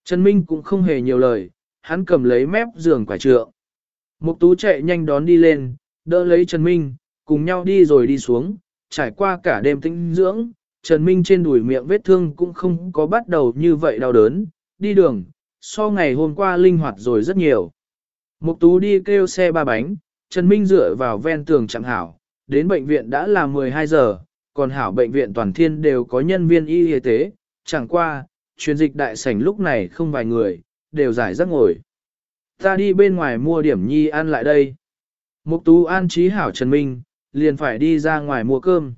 Trần Minh cũng không hề nhiều lời, hắn cầm lấy mép giường quả trượng. Mục tú chạy nhanh đón đi lên, đỡ lấy Trần Minh, cùng nhau đi rồi đi xuống, trải qua cả đêm tĩnh dưỡng, Trần Minh trên đùi miệng vết thương cũng không có bắt đầu như vậy đau đớn, đi đường, so ngày hôm qua linh hoạt rồi rất nhiều. Mục tú đi kêu xe ba bánh, Trần Minh dựa vào ven tường chẳng hảo, đến bệnh viện đã là 12 giờ, còn hảo bệnh viện toàn thiên đều có nhân viên y y tế, chẳng qua, truyền dịch đại sảnh lúc này không vài người, đều giải rác ngồi. Ta đi bên ngoài mua điểm nhi ăn lại đây. Mục tú an trí hảo Trần Minh, liền phải đi ra ngoài mua cơm.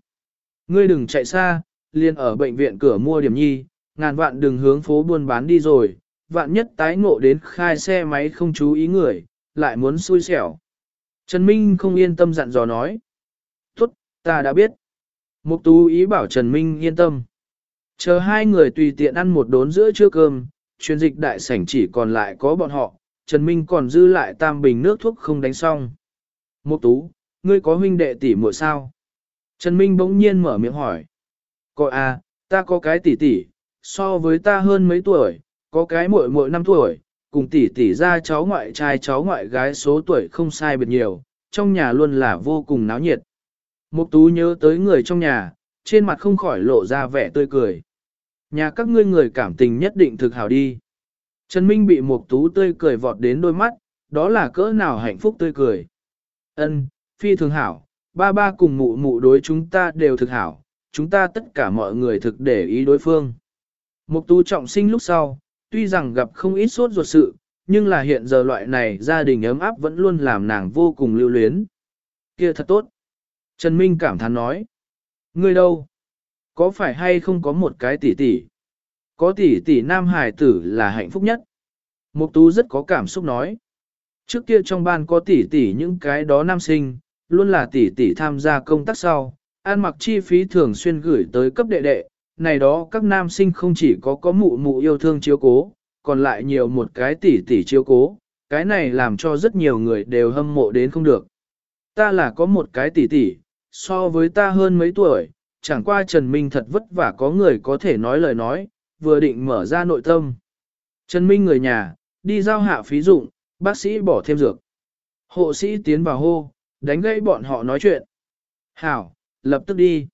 Ngươi đừng chạy xa, liền ở bệnh viện cửa mua điểm nhi, ngàn vạn đừng hướng phố buôn bán đi rồi, vạn nhất tái ngộ đến khai xe máy không chú ý người, lại muốn xui xẻo. Trần Minh không yên tâm dặn dò nói. Tốt, ta đã biết. Mục tú ý bảo Trần Minh yên tâm. Chờ hai người tùy tiện ăn một đốn giữa trưa cơm, chuyên dịch đại sảnh chỉ còn lại có bọn họ, Trần Minh còn dư lại tam bình nước thuốc không đánh xong. Mục tú, ngươi có huynh đệ tỷ muội sao? Trần Minh bỗng nhiên mở miệng hỏi. Có à, ta có cái tỷ tỷ, so với ta hơn mấy tuổi, có cái muội muội năm tuổi, cùng tỷ tỷ ra cháu ngoại trai cháu ngoại gái số tuổi không sai biệt nhiều, trong nhà luôn là vô cùng náo nhiệt. Mục tú nhớ tới người trong nhà, trên mặt không khỏi lộ ra vẻ tươi cười. Nhà các ngươi người cảm tình nhất định thực hảo đi. Trần Minh bị mục tú tươi cười vọt đến đôi mắt, đó là cỡ nào hạnh phúc tươi cười. Ân, phi thường hảo, ba ba cùng mụ mụ đối chúng ta đều thực hảo, chúng ta tất cả mọi người thực để ý đối phương. Mục tú trọng sinh lúc sau, tuy rằng gặp không ít sốt ruột sự, nhưng là hiện giờ loại này gia đình ấm áp vẫn luôn làm nàng vô cùng lưu luyến. Kia thật tốt. Trần Minh cảm thán nói. Ngươi đâu? Có phải hay không có một cái tỷ tỷ? Có tỷ tỷ nam hải tử là hạnh phúc nhất. Mục tú rất có cảm xúc nói. Trước kia trong ban có tỷ tỷ những cái đó nam sinh, luôn là tỷ tỷ tham gia công tác sau, ăn mặc chi phí thường xuyên gửi tới cấp đệ đệ, này đó các nam sinh không chỉ có có mụ mụ yêu thương chiếu cố, còn lại nhiều một cái tỷ tỷ chiếu cố, cái này làm cho rất nhiều người đều hâm mộ đến không được. Ta là có một cái tỷ tỷ, so với ta hơn mấy tuổi, chẳng qua Trần Minh thật vất vả có người có thể nói lời nói, vừa định mở ra nội tâm. Trần Minh người nhà, đi giao hạ phí dụng, bác sĩ bỏ thêm dược. Hộ sĩ tiến vào hô, đánh gãy bọn họ nói chuyện. Hảo, lập tức đi.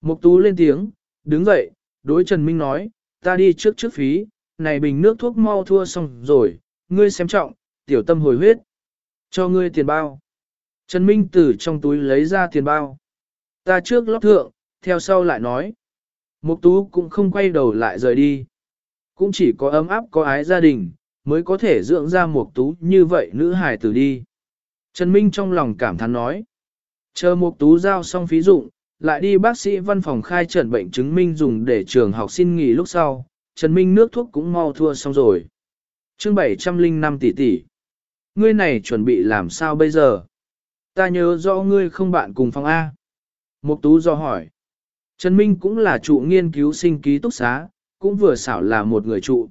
Mục tú lên tiếng, đứng dậy, đối Trần Minh nói, ta đi trước trước phí, này bình nước thuốc mau thua xong rồi, ngươi xem trọng, tiểu tâm hồi huyết. Cho ngươi tiền bao. Trần Minh từ trong túi lấy ra tiền bao. Ta trước lót thượng, theo sau lại nói. Mục tú cũng không quay đầu lại rời đi. Cũng chỉ có ấm áp có ái gia đình, mới có thể dưỡng ra mục tú như vậy nữ hài tử đi. Trần Minh trong lòng cảm thán nói. Chờ mục tú giao xong phí dụng, lại đi bác sĩ văn phòng khai trần bệnh chứng minh dùng để trường học xin nghỉ lúc sau, Trần Minh nước thuốc cũng mau thua xong rồi. chương 705 tỷ tỷ. Ngươi này chuẩn bị làm sao bây giờ? Ta nhớ rõ ngươi không bạn cùng phòng A. Mục tú do hỏi. Trần Minh cũng là trụ nghiên cứu sinh ký túc xá, cũng vừa xảo là một người trụ.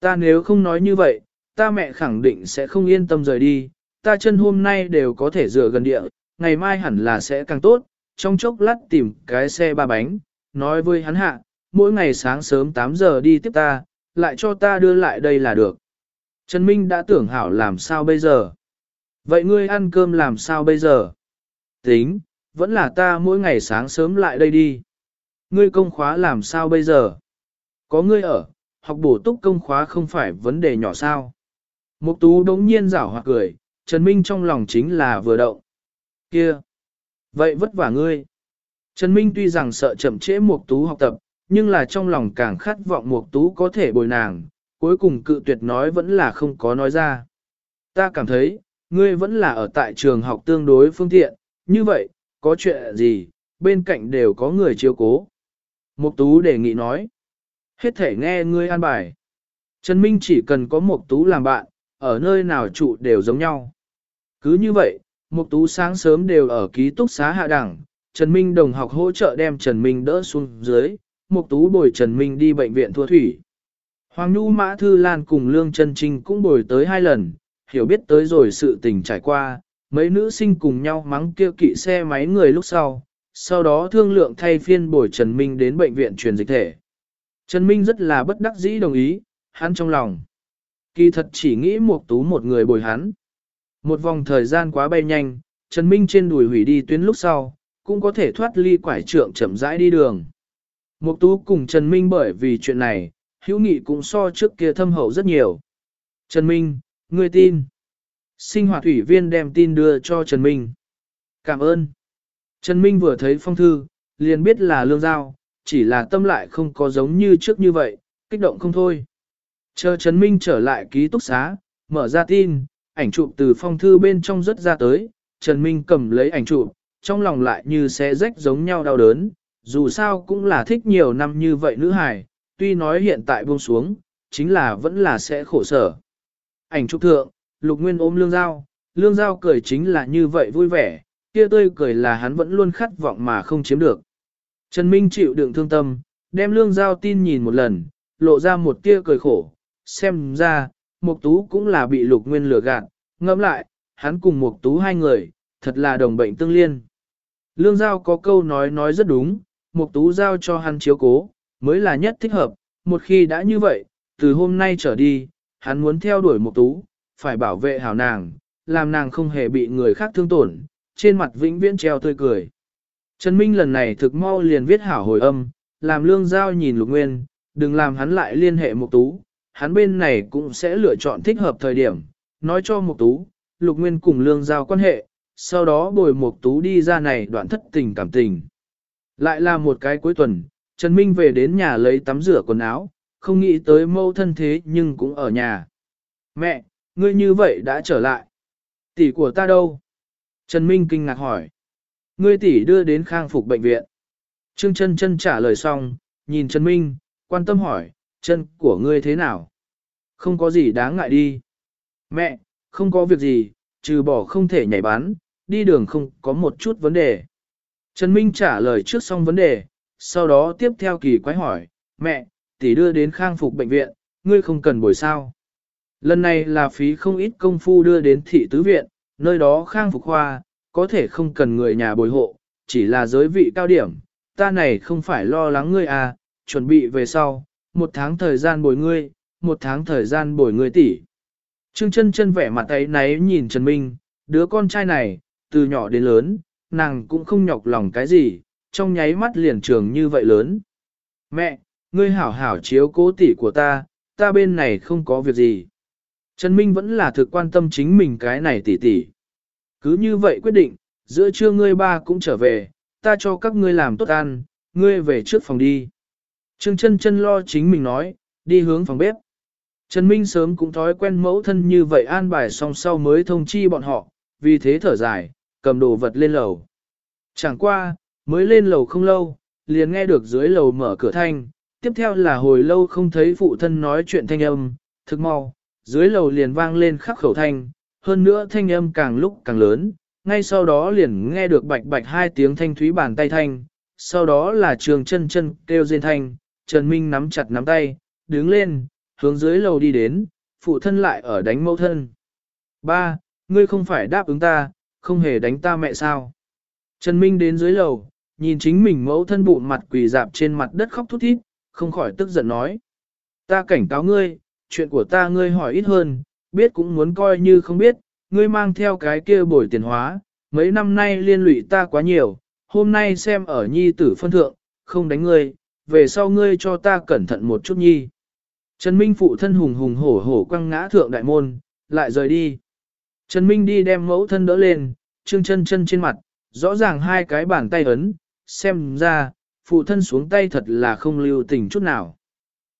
Ta nếu không nói như vậy, ta mẹ khẳng định sẽ không yên tâm rời đi, ta chân hôm nay đều có thể dựa gần địa, ngày mai hẳn là sẽ càng tốt, trong chốc lát tìm cái xe ba bánh, nói với hắn hạ, mỗi ngày sáng sớm 8 giờ đi tiếp ta, lại cho ta đưa lại đây là được. Trần Minh đã tưởng hảo làm sao bây giờ. Vậy ngươi ăn cơm làm sao bây giờ? Tính, vẫn là ta mỗi ngày sáng sớm lại đây đi. Ngươi công khóa làm sao bây giờ? Có ngươi ở, học bổ túc công khóa không phải vấn đề nhỏ sao? Mục tú đống nhiên rảo hoặc cười, Trần Minh trong lòng chính là vừa động. Kia! Vậy vất vả ngươi. Trần Minh tuy rằng sợ chậm trễ Mục Tú học tập, nhưng là trong lòng càng khát vọng Mục Tú có thể bồi nàng, cuối cùng cự tuyệt nói vẫn là không có nói ra. Ta cảm thấy, ngươi vẫn là ở tại trường học tương đối phương tiện, như vậy, có chuyện gì, bên cạnh đều có người chiếu cố. Mục Tú đề nghị nói, hết thể nghe ngươi an bài. Trần Minh chỉ cần có Mục Tú làm bạn, ở nơi nào trụ đều giống nhau. Cứ như vậy, Mục Tú sáng sớm đều ở ký túc xá hạ đẳng, Trần Minh đồng học hỗ trợ đem Trần Minh đỡ xuống dưới, Mục Tú bồi Trần Minh đi bệnh viện thua thủy. Hoàng Nhu Mã Thư Lan cùng Lương Trân Trinh cũng bồi tới hai lần, hiểu biết tới rồi sự tình trải qua, mấy nữ sinh cùng nhau mắng kêu kỵ xe máy người lúc sau, sau đó thương lượng thay phiên bồi Trần Minh đến bệnh viện truyền dịch thể. Trần Minh rất là bất đắc dĩ đồng ý, hắn trong lòng. Kỳ thật chỉ nghĩ Mục Tú một người bồi hắn. Một vòng thời gian quá bay nhanh, Trần Minh trên đùi hủy đi tuyến lúc sau, cũng có thể thoát ly quải trượng chậm rãi đi đường. Mục Tú cùng Trần Minh bởi vì chuyện này, hữu nghị cũng so trước kia thâm hậu rất nhiều. Trần Minh, ngươi tin. Sinh hoạt thủy viên đem tin đưa cho Trần Minh. Cảm ơn. Trần Minh vừa thấy phong thư, liền biết là lương giao, chỉ là tâm lại không có giống như trước như vậy, kích động không thôi. Chờ Trần Minh trở lại ký túc xá, mở ra tin, ảnh chụp từ phong thư bên trong rất ra tới, Trần Minh cầm lấy ảnh chụp, trong lòng lại như xé rách giống nhau đau đớn, dù sao cũng là thích nhiều năm như vậy nữ hài, tuy nói hiện tại buông xuống, chính là vẫn là sẽ khổ sở. Ảnh chụp thượng, Lục Nguyên ôm Lương Giao, Lương Giao cười chính là như vậy vui vẻ, kia tươi cười là hắn vẫn luôn khát vọng mà không chiếm được. Trần Minh chịu đựng thương tâm, đem Lương Giao tin nhìn một lần, lộ ra một tia cười khổ, xem ra, Mục Tú cũng là bị Lục Nguyên lừa gạt, ngẫm lại, hắn cùng Mục Tú hai người, thật là đồng bệnh tương liên. Lương Giao có câu nói nói rất đúng, Mục Tú giao cho hắn chiếu cố, mới là nhất thích hợp, một khi đã như vậy, từ hôm nay trở đi, hắn muốn theo đuổi Mục Tú, phải bảo vệ hảo nàng, làm nàng không hề bị người khác thương tổn, trên mặt vĩnh viễn treo tươi cười. Trần Minh lần này thực mau liền viết hảo hồi âm, làm lương giao nhìn lục nguyên, đừng làm hắn lại liên hệ Mục Tú, hắn bên này cũng sẽ lựa chọn thích hợp thời điểm, nói cho Mục Tú, lục nguyên cùng lương giao quan hệ, sau đó bồi Mục Tú đi ra này đoạn thất tình cảm tình. Lại là một cái cuối tuần, Trần Minh về đến nhà lấy tắm rửa quần áo, không nghĩ tới mâu thân thế nhưng cũng ở nhà. Mẹ, ngươi như vậy đã trở lại. Tỷ của ta đâu? Trần Minh kinh ngạc hỏi. Ngươi tỷ đưa đến khang phục bệnh viện. Trương chân chân trả lời xong, nhìn Trần Minh, quan tâm hỏi, chân của ngươi thế nào? Không có gì đáng ngại đi. Mẹ, không có việc gì, trừ bỏ không thể nhảy bán, đi đường không có một chút vấn đề. Trần Minh trả lời trước xong vấn đề, sau đó tiếp theo kỳ quái hỏi, mẹ, tỷ đưa đến khang phục bệnh viện, ngươi không cần bồi sao. Lần này là phí không ít công phu đưa đến thị tứ viện, nơi đó khang phục khoa, có thể không cần người nhà bồi hộ, chỉ là giới vị cao điểm, ta này không phải lo lắng ngươi à, chuẩn bị về sau, một tháng thời gian bồi ngươi, một tháng thời gian bồi ngươi tỷ. Trương chân chân vẻ mặt ấy náy nhìn Trần Minh, đứa con trai này, từ nhỏ đến lớn, nàng cũng không nhọc lòng cái gì, trong nháy mắt liền trường như vậy lớn. Mẹ, ngươi hảo hảo chiếu cố tỷ của ta, ta bên này không có việc gì. Trần Minh vẫn là thực quan tâm chính mình cái này tỷ tỷ. Cứ như vậy quyết định, giữa trưa ngươi ba cũng trở về, ta cho các ngươi làm tốt ăn, ngươi về trước phòng đi. Trương chân chân lo chính mình nói, đi hướng phòng bếp. Trần Minh sớm cũng thói quen mẫu thân như vậy an bài xong sau mới thông chi bọn họ, vì thế thở dài, cầm đồ vật lên lầu. Chẳng qua, mới lên lầu không lâu, liền nghe được dưới lầu mở cửa thanh, tiếp theo là hồi lâu không thấy phụ thân nói chuyện thanh âm, thực mau, dưới lầu liền vang lên khắc khẩu thanh, hơn nữa thanh âm càng lúc càng lớn, ngay sau đó liền nghe được bạch bạch hai tiếng thanh thúy bàn tay thanh, sau đó là trường chân chân kêu rên thanh, Trần Minh nắm chặt nắm tay, đứng lên, hướng dưới lầu đi đến, phụ thân lại ở đánh mẫu thân. Ba, ngươi không phải đáp ứng ta, không hề đánh ta mẹ sao. Trần Minh đến dưới lầu, nhìn chính mình mẫu thân bụng mặt quỳ dạp trên mặt đất khóc thút thít, không khỏi tức giận nói. Ta cảnh cáo ngươi, chuyện của ta ngươi hỏi ít hơn, biết cũng muốn coi như không biết, ngươi mang theo cái kia bồi tiền hóa, mấy năm nay liên lụy ta quá nhiều, hôm nay xem ở nhi tử phân thượng, không đánh ngươi, về sau ngươi cho ta cẩn thận một chút nhi. Trần Minh phụ thân hùng hùng hổ hổ quăng ngã thượng đại môn, lại rời đi. Trần Minh đi đem mẫu thân đỡ lên, trương chân chân trên mặt, rõ ràng hai cái bàn tay ấn, xem ra, phụ thân xuống tay thật là không lưu tình chút nào.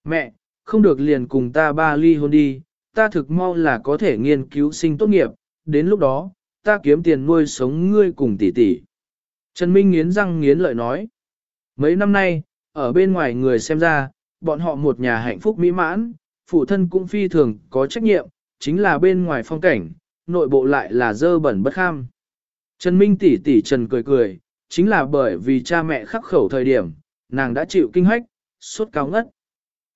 Mẹ, không được liền cùng ta ba ly hôn đi, ta thực mau là có thể nghiên cứu sinh tốt nghiệp, đến lúc đó, ta kiếm tiền nuôi sống ngươi cùng tỷ tỷ. Trần Minh nghiến răng nghiến lợi nói. Mấy năm nay, ở bên ngoài người xem ra, bọn họ một nhà hạnh phúc mỹ mãn, phụ thân cũng phi thường có trách nhiệm, chính là bên ngoài phong cảnh, nội bộ lại là dơ bẩn bất kham. Trần Minh tỷ tỷ Trần cười cười, chính là bởi vì cha mẹ khắc khẩu thời điểm, nàng đã chịu kinh hách, sốt cao ngất.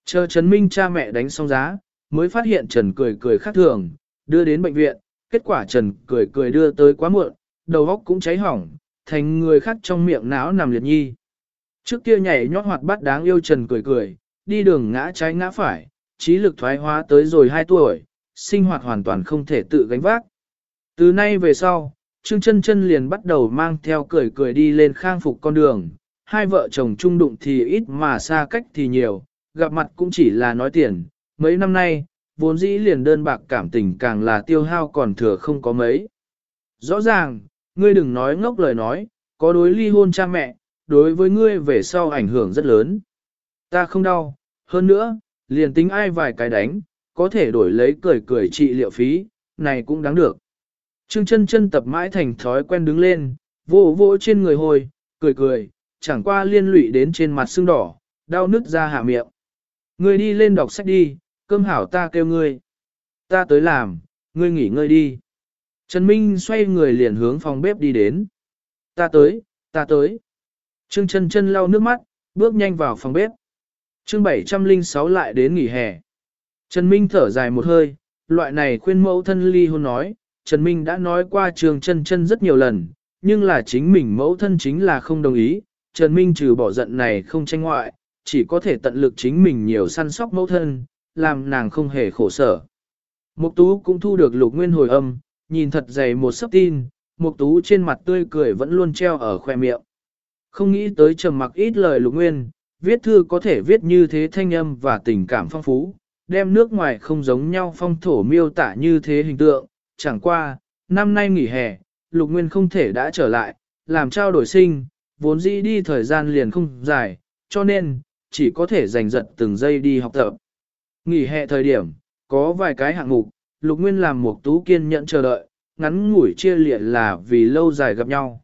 Chờ Trần Minh cha mẹ đánh xong giá, mới phát hiện Trần cười cười khác thường, đưa đến bệnh viện, kết quả Trần cười cười đưa tới quá muộn, đầu óc cũng cháy hỏng, thành người khác trong miệng não nằm liệt nhi. Trước kia nhảy nhót hoạt bát đáng yêu Trần cười cười, đi đường ngã trái ngã phải, trí lực thoái hóa tới rồi 2 tuổi, sinh hoạt hoàn toàn không thể tự gánh vác. Từ nay về sau, Trương chân chân liền bắt đầu mang theo cười cười đi lên khang phục con đường, hai vợ chồng chung đụng thì ít mà xa cách thì nhiều, gặp mặt cũng chỉ là nói tiền, mấy năm nay, vốn dĩ liền đơn bạc cảm tình càng là tiêu hao còn thừa không có mấy. Rõ ràng, ngươi đừng nói ngốc lời nói, có đối ly hôn cha mẹ, đối với ngươi về sau ảnh hưởng rất lớn. Ta không đau, hơn nữa, liền tính ai vài cái đánh, có thể đổi lấy cười cười trị liệu phí, này cũng đáng được. Trương chân chân tập mãi thành thói quen đứng lên, vỗ vỗ trên người hồi, cười cười, chẳng qua liên lụy đến trên mặt sưng đỏ, đau nứt ra hạ miệng. Ngươi đi lên đọc sách đi, cơm hảo ta kêu ngươi. Ta tới làm, ngươi nghỉ ngơi đi. Trần Minh xoay người liền hướng phòng bếp đi đến. Ta tới, ta tới. Trương chân chân lau nước mắt, bước nhanh vào phòng bếp. Chương 706 lại đến nghỉ hè. Trần Minh thở dài một hơi, loại này khuyên mẫu thân ly hôn nói, Trần Minh đã nói qua trường chân chân rất nhiều lần, nhưng là chính mình mẫu thân chính là không đồng ý, Trần Minh trừ bỏ giận này không tranh ngoại, chỉ có thể tận lực chính mình nhiều săn sóc mẫu thân, làm nàng không hề khổ sở. Mục tú cũng thu được lục nguyên hồi âm, nhìn thật dày một sấp tin, mục tú trên mặt tươi cười vẫn luôn treo ở khoe miệng. Không nghĩ tới trầm mặc ít lời lục nguyên, viết thư có thể viết như thế thanh âm và tình cảm phong phú, đem nước ngoài không giống nhau phong thổ miêu tả như thế hình tượng, chẳng qua, năm nay nghỉ hè, lục nguyên không thể đã trở lại, làm trao đổi sinh, vốn dĩ đi thời gian liền không dài, cho nên, chỉ có thể giành giật từng giây đi học tập. Nghỉ hè thời điểm, có vài cái hạng mục, lục nguyên làm một tú kiên nhẫn chờ đợi, ngắn ngủi chia liệt là vì lâu dài gặp nhau.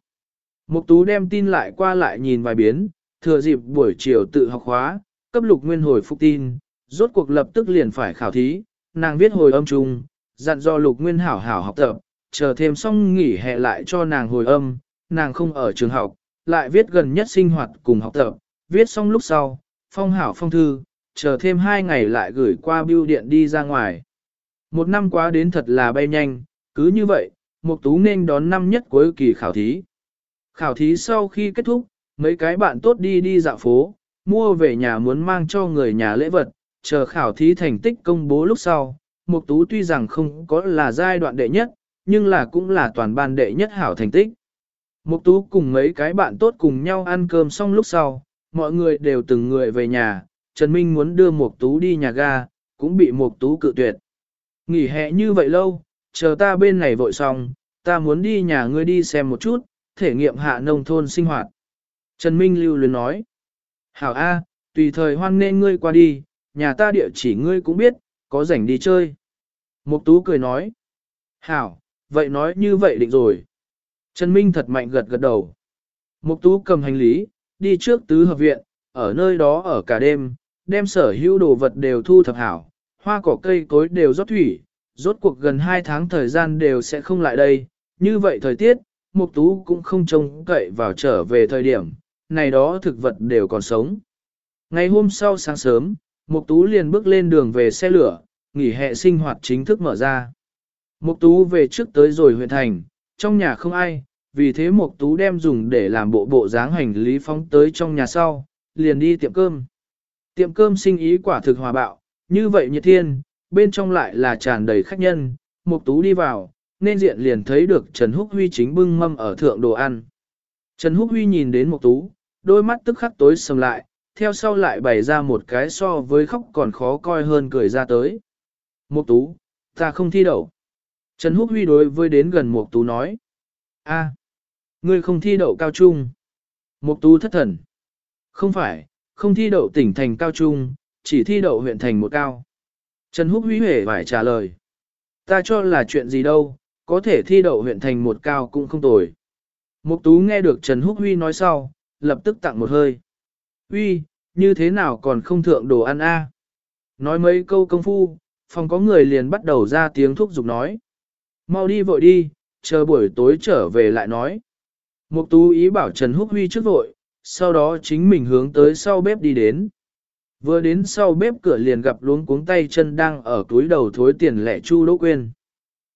Mục tú đem tin lại qua lại nhìn vài biến, thừa dịp buổi chiều tự học khóa, cấp lục nguyên hồi phục tin, rốt cuộc lập tức liền phải khảo thí, nàng viết hồi âm trùng, dặn do lục nguyên hảo hảo học tập, chờ thêm xong nghỉ hè lại cho nàng hồi âm, nàng không ở trường học, lại viết gần nhất sinh hoạt cùng học tập, viết xong lúc sau, phong hảo phong thư, chờ thêm hai ngày lại gửi qua bưu điện đi ra ngoài. Một năm quá đến thật là bay nhanh, cứ như vậy, Mục Tú nên đón năm nhất cuối kỳ khảo thí. Khảo thí sau khi kết thúc, mấy cái bạn tốt đi đi dạo phố, mua về nhà muốn mang cho người nhà lễ vật, chờ khảo thí thành tích công bố lúc sau. Mục Tú tuy rằng không có là giai đoạn đệ nhất, nhưng là cũng là toàn ban đệ nhất hảo thành tích. Mục Tú cùng mấy cái bạn tốt cùng nhau ăn cơm xong lúc sau, mọi người đều từng người về nhà, Trần Minh muốn đưa Mục Tú đi nhà ga, cũng bị Mục Tú cự tuyệt. Nghỉ hè như vậy lâu, chờ ta bên này vội xong, ta muốn đi nhà ngươi đi xem một chút, thể nghiệm hạ nông thôn sinh hoạt. Trần Minh lưu luyến nói. Hảo A, tùy thời hoan nên ngươi qua đi, nhà ta địa chỉ ngươi cũng biết, có rảnh đi chơi. Mục Tú cười nói. Hảo, vậy nói như vậy định rồi. Trần Minh thật mạnh gật gật đầu. Mục Tú cầm hành lý, đi trước tứ hợp viện, ở nơi đó ở cả đêm, đem sở hữu đồ vật đều thu thập hảo, hoa cỏ cây cối đều rót thủy, rốt cuộc gần 2 tháng thời gian đều sẽ không lại đây, như vậy thời tiết, Mục Tú cũng không trông cậy vào trở về thời điểm, này đó thực vật đều còn sống. Ngày hôm sau sáng sớm, Mục Tú liền bước lên đường về xe lửa, nghỉ hè sinh hoạt chính thức mở ra. Mục Tú về trước tới rồi huyện thành, trong nhà không ai, vì thế Mục Tú đem dùng để làm bộ bộ dáng hành lý phóng tới trong nhà sau, liền đi tiệm cơm. Tiệm cơm sinh ý quả thực hòa bạo, như vậy nhiệt thiên, bên trong lại là tràn đầy khách nhân, Mục Tú đi vào, nên diện liền thấy được Trần Húc Huy chính bưng mâm ở thượng đồ ăn. Trần Húc Huy nhìn đến Mục Tú, đôi mắt tức khắc tối sầm lại, theo sau lại bày ra một cái so với khóc còn khó coi hơn cười ra tới. Mục Tú, ta không thi đậu. Trần Húc Huy đối với đến gần Mục Tú nói. a, ngươi không thi đậu cao trung. Mục Tú thất thần. Không phải, không thi đậu tỉnh thành cao trung, chỉ thi đậu huyện thành một cao. Trần Húc Huy hề phải trả lời. Ta cho là chuyện gì đâu, có thể thi đậu huyện thành một cao cũng không tồi. Mục Tú nghe được Trần Húc Huy nói sau, lập tức tặng một hơi. Huy, như thế nào còn không thượng đồ ăn a? Nói mấy câu công phu, phòng có người liền bắt đầu ra tiếng thúc giục nói. Mau đi vội đi, chờ buổi tối trở về lại nói. Mục Tú ý bảo Trần Húc Huy trước vội, sau đó chính mình hướng tới sau bếp đi đến. Vừa đến sau bếp cửa liền gặp luống cuống tay chân đang ở túi đầu thối tiền lẻ Chu Đỗ Quyên.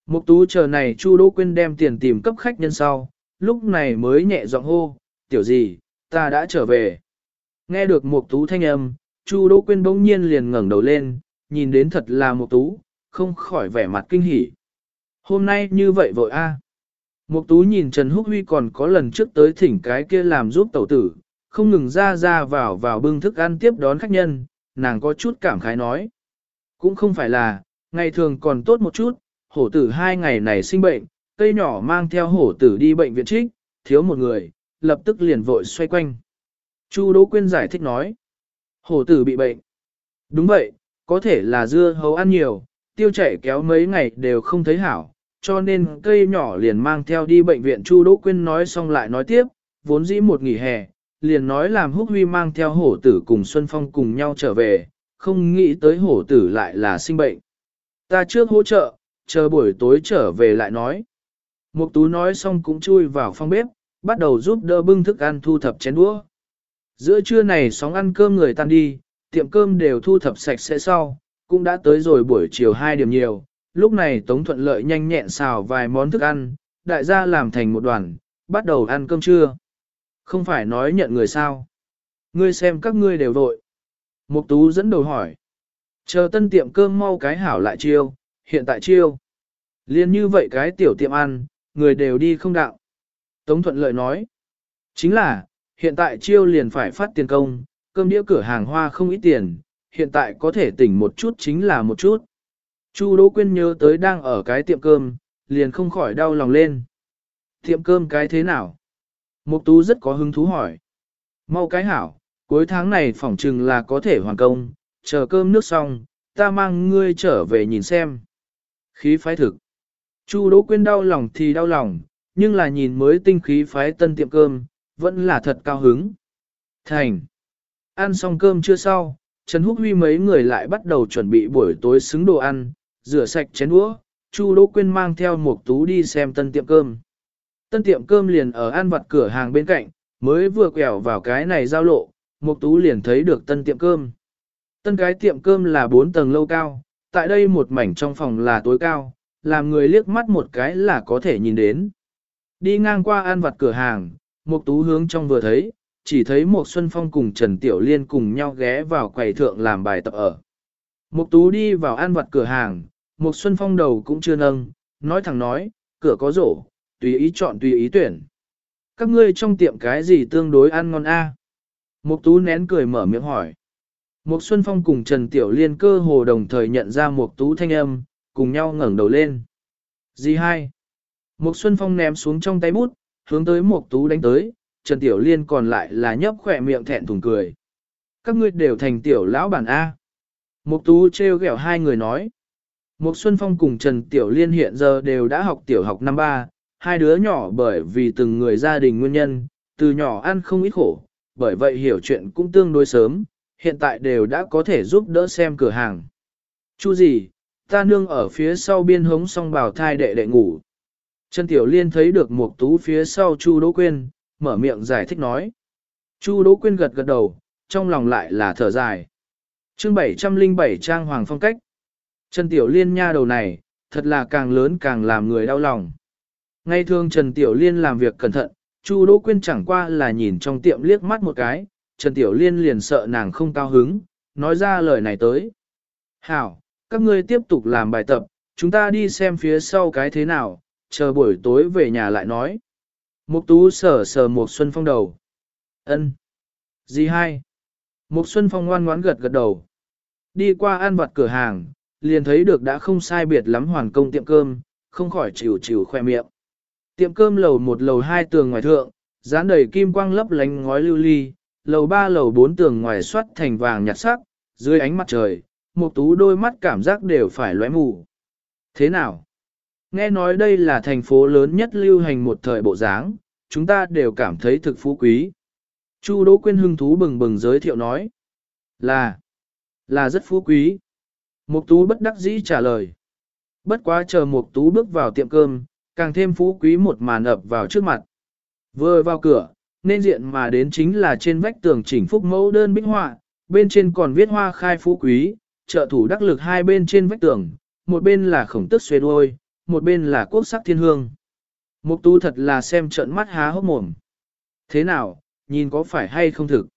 Mục tú chờ này Chu Đỗ Quyên đem tiền tìm cấp khách nhân sau, lúc này mới nhẹ giọng hô, tiểu gì, ta đã trở về. Nghe được mục tú thanh âm, Chu Đỗ Quyên bỗng nhiên liền ngẩng đầu lên, nhìn đến thật là mục tú, không khỏi vẻ mặt kinh hỉ. Hôm nay như vậy vội a. Mục tú nhìn Trần Húc Huy còn có lần trước tới thỉnh cái kia làm giúp tẩu tử, không ngừng ra ra vào vào bưng thức ăn tiếp đón khách nhân, nàng có chút cảm khái nói. Cũng không phải là, ngày thường còn tốt một chút, hổ tử hai ngày này sinh bệnh, cây nhỏ mang theo hổ tử đi bệnh viện trích, thiếu một người, lập tức liền vội xoay quanh. Chu Đỗ Quyên giải thích nói, hổ tử bị bệnh. Đúng vậy, có thể là dưa hấu ăn nhiều, tiêu chảy kéo mấy ngày đều không thấy hảo, cho nên cây nhỏ liền mang theo đi bệnh viện Chu Đỗ Quyên nói xong lại nói tiếp, vốn dĩ một nghỉ hè, liền nói làm húc huy mang theo hổ tử cùng Xuân Phong cùng nhau trở về, không nghĩ tới hổ tử lại là sinh bệnh. Ta trước hỗ trợ, chờ buổi tối trở về lại nói. Mục tú nói xong cũng chui vào phòng bếp, bắt đầu giúp đỡ bưng thức ăn thu thập chén đũa. Giữa trưa này sóng ăn cơm người tan đi, tiệm cơm đều thu thập sạch sẽ sau, cũng đã tới rồi buổi chiều 2 điểm nhiều, lúc này Tống Thuận Lợi nhanh nhẹn xào vài món thức ăn, đại gia làm thành một đoàn, bắt đầu ăn cơm trưa. Không phải nói nhận người sao. Ngươi xem các ngươi đều vội. Mục Tú dẫn đầu hỏi. Chờ tân tiệm cơm mau cái hảo lại chiêu, hiện tại chiêu. Liên như vậy cái tiểu tiệm ăn, người đều đi không đạo. Tống Thuận Lợi nói. Chính là, hiện tại chiêu liền phải phát tiền công, cơm đĩa cửa hàng hoa không ít tiền, hiện tại có thể tỉnh một chút chính là một chút. Chu Đỗ Quyên nhớ tới đang ở cái tiệm cơm, liền không khỏi đau lòng lên. Tiệm cơm cái thế nào? Mục Tú rất có hứng thú hỏi. Mau cái hảo, cuối tháng này phỏng chừng là có thể hoàn công, chờ cơm nước xong, ta mang ngươi trở về nhìn xem. Khí phái thực. Chu Đỗ Quyên đau lòng thì đau lòng, nhưng là nhìn mới tinh khí phái tân tiệm cơm, vẫn là thật cao hứng. Thành. Ăn xong cơm chưa sau, Trần Húc Huy mấy người lại bắt đầu chuẩn bị buổi tối xứng đồ ăn, rửa sạch chén đũa, Chu Đỗ Quyên mang theo một tú đi xem tân tiệm cơm. Tân tiệm cơm liền ở ăn vặt cửa hàng bên cạnh, mới vừa quẹo vào cái này giao lộ, một tú liền thấy được tân tiệm cơm. Tân cái tiệm cơm là 4 tầng lâu cao, tại đây một mảnh trong phòng là tối cao, làm người liếc mắt một cái là có thể nhìn đến. Đi ngang qua ăn vặt cửa hàng, Mục tú hướng trong vừa thấy, chỉ thấy Mục Xuân Phong cùng Trần Tiểu Liên cùng nhau ghé vào quầy thượng làm bài tập ở. Mục tú đi vào ăn vặt cửa hàng, Mục Xuân Phong đầu cũng chưa nâng, nói thẳng nói, cửa có rổ, tùy ý chọn tùy ý tuyển. Các ngươi trong tiệm cái gì tương đối ăn ngon a? Mục tú nén cười mở miệng hỏi. Mục Xuân Phong cùng Trần Tiểu Liên cơ hồ đồng thời nhận ra Mục tú thanh âm, cùng nhau ngẩng đầu lên. Gì hai? Mục Xuân Phong ném xuống trong tay bút, hướng tới Mộc tú đánh tới, Trần Tiểu Liên còn lại là nhấp khỏe miệng thẹn thùng cười. Các ngươi đều thành tiểu lão bản A. Mộc tú treo ghẹo hai người nói. Mộc Xuân Phong cùng Trần Tiểu Liên hiện giờ đều đã học tiểu học năm ba, hai đứa nhỏ bởi vì từng người gia đình nguyên nhân, từ nhỏ ăn không ít khổ, bởi vậy hiểu chuyện cũng tương đối sớm, hiện tại đều đã có thể giúp đỡ xem cửa hàng. Chu gì, ta nương ở phía sau biên hống xong bào thai đệ đệ ngủ. Trần Tiểu Liên thấy được một tú phía sau Chu Đỗ Quyên, mở miệng giải thích nói. Chu Đỗ Quyên gật gật đầu, trong lòng lại là thở dài. chương 707 trang hoàng phong cách. Trần Tiểu Liên nha đầu này, thật là càng lớn càng làm người đau lòng. Ngay thường Trần Tiểu Liên làm việc cẩn thận, Chu Đỗ Quyên chẳng qua là nhìn trong tiệm liếc mắt một cái, Trần Tiểu Liên liền sợ nàng không cao hứng, nói ra lời này tới. Hảo, các ngươi tiếp tục làm bài tập, chúng ta đi xem phía sau cái thế nào, chờ buổi tối về nhà lại nói. Mục tú sờ sờ mục xuân phong đầu. ân Gì hai? Mục xuân phong ngoan ngoãn gật gật đầu. Đi qua ăn vặt cửa hàng, liền thấy được đã không sai biệt lắm hoàn công tiệm cơm, không khỏi chịu chịu khoe miệng. Tiệm cơm lầu một lầu hai tường ngoài thượng, dán đầy kim quang lấp lánh ngói lưu ly, lầu ba lầu bốn tường ngoài xoát thành vàng nhạt sắc, dưới ánh mặt trời, mục tú đôi mắt cảm giác đều phải lóe mù. Thế nào? Nghe nói đây là thành phố lớn nhất lưu hành một thời bộ dáng, chúng ta đều cảm thấy thực phú quý. Chu Đỗ Quyên hưng thú bừng bừng giới thiệu nói. Là, là rất phú quý. Mục tú bất đắc dĩ trả lời. Bất quá chờ mục tú bước vào tiệm cơm, càng thêm phú quý một màn ập vào trước mặt. Vừa vào cửa, nên diện mà đến chính là trên vách tường chỉnh phúc mẫu đơn bích họa, bên trên còn viết hoa khai phú quý, trợ thủ đắc lực hai bên trên vách tường, một bên là khổng tức xuê đuôi, một bên là quốc sắc thiên hương. Mục tu thật là xem trợn mắt há hốc mồm. Thế nào, nhìn có phải hay không thực?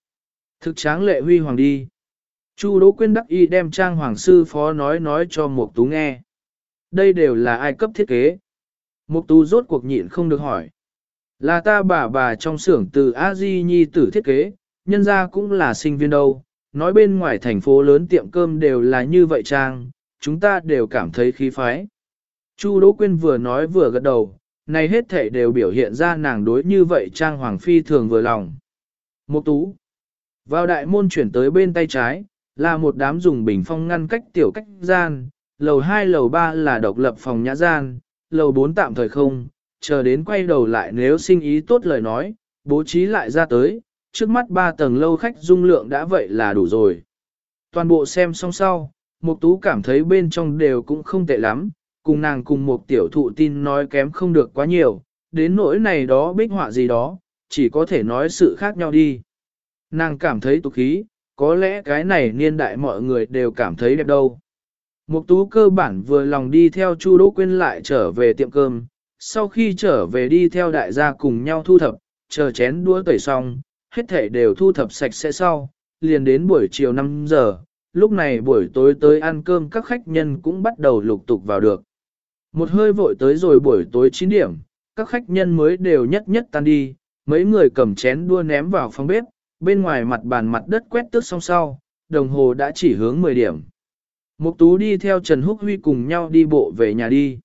Thực tráng lệ huy hoàng đi. Chu Đỗ Quyên đắc y đem trang hoàng sư phó nói nói cho Mục Tú nghe. Đây đều là ai cấp thiết kế. Mục tú rốt cuộc nhịn không được hỏi. Là ta bà bà trong xưởng từ A Di Nhi tử thiết kế, nhân ra cũng là sinh viên đâu, nói bên ngoài thành phố lớn tiệm cơm đều là như vậy trang, chúng ta đều cảm thấy khí phái. Chu Đỗ Quyên vừa nói vừa gật đầu, này hết thể đều biểu hiện ra nàng đối như vậy trang hoàng phi thường vừa lòng. Mục tú. Vào đại môn chuyển tới bên tay trái, là một đám dùng bình phong ngăn cách tiểu cách gian, lầu 2 lầu 3 là độc lập phòng nhã gian, lầu 4 tạm thời không, chờ đến quay đầu lại nếu sinh ý tốt lời nói, bố trí lại ra tới, trước mắt 3 tầng lâu khách dung lượng đã vậy là đủ rồi. Toàn bộ xem xong sau, Mục Tú cảm thấy bên trong đều cũng không tệ lắm, cùng nàng cùng một tiểu thụ tin nói kém không được quá nhiều, đến nỗi này đó bích họa gì đó, chỉ có thể nói sự khác nhau đi. Nàng cảm thấy tục khí, có lẽ cái này niên đại mọi người đều cảm thấy đẹp đâu. Mục tú cơ bản vừa lòng đi theo Chu Đỗ Quyên lại trở về tiệm cơm, sau khi trở về đi theo đại gia cùng nhau thu thập, chờ chén đũa tẩy xong, hết thảy đều thu thập sạch sẽ sau, liền đến buổi chiều 5 giờ, lúc này buổi tối tới ăn cơm các khách nhân cũng bắt đầu lục tục vào được. Một hơi vội tới rồi buổi tối 9 điểm, các khách nhân mới đều nhất nhất tan đi, mấy người cầm chén đua ném vào phòng bếp, bên ngoài mặt bàn mặt đất quét tước xong sau, đồng hồ đã chỉ hướng 10 điểm. Mục Tú đi theo Trần Húc Huy cùng nhau đi bộ về nhà đi.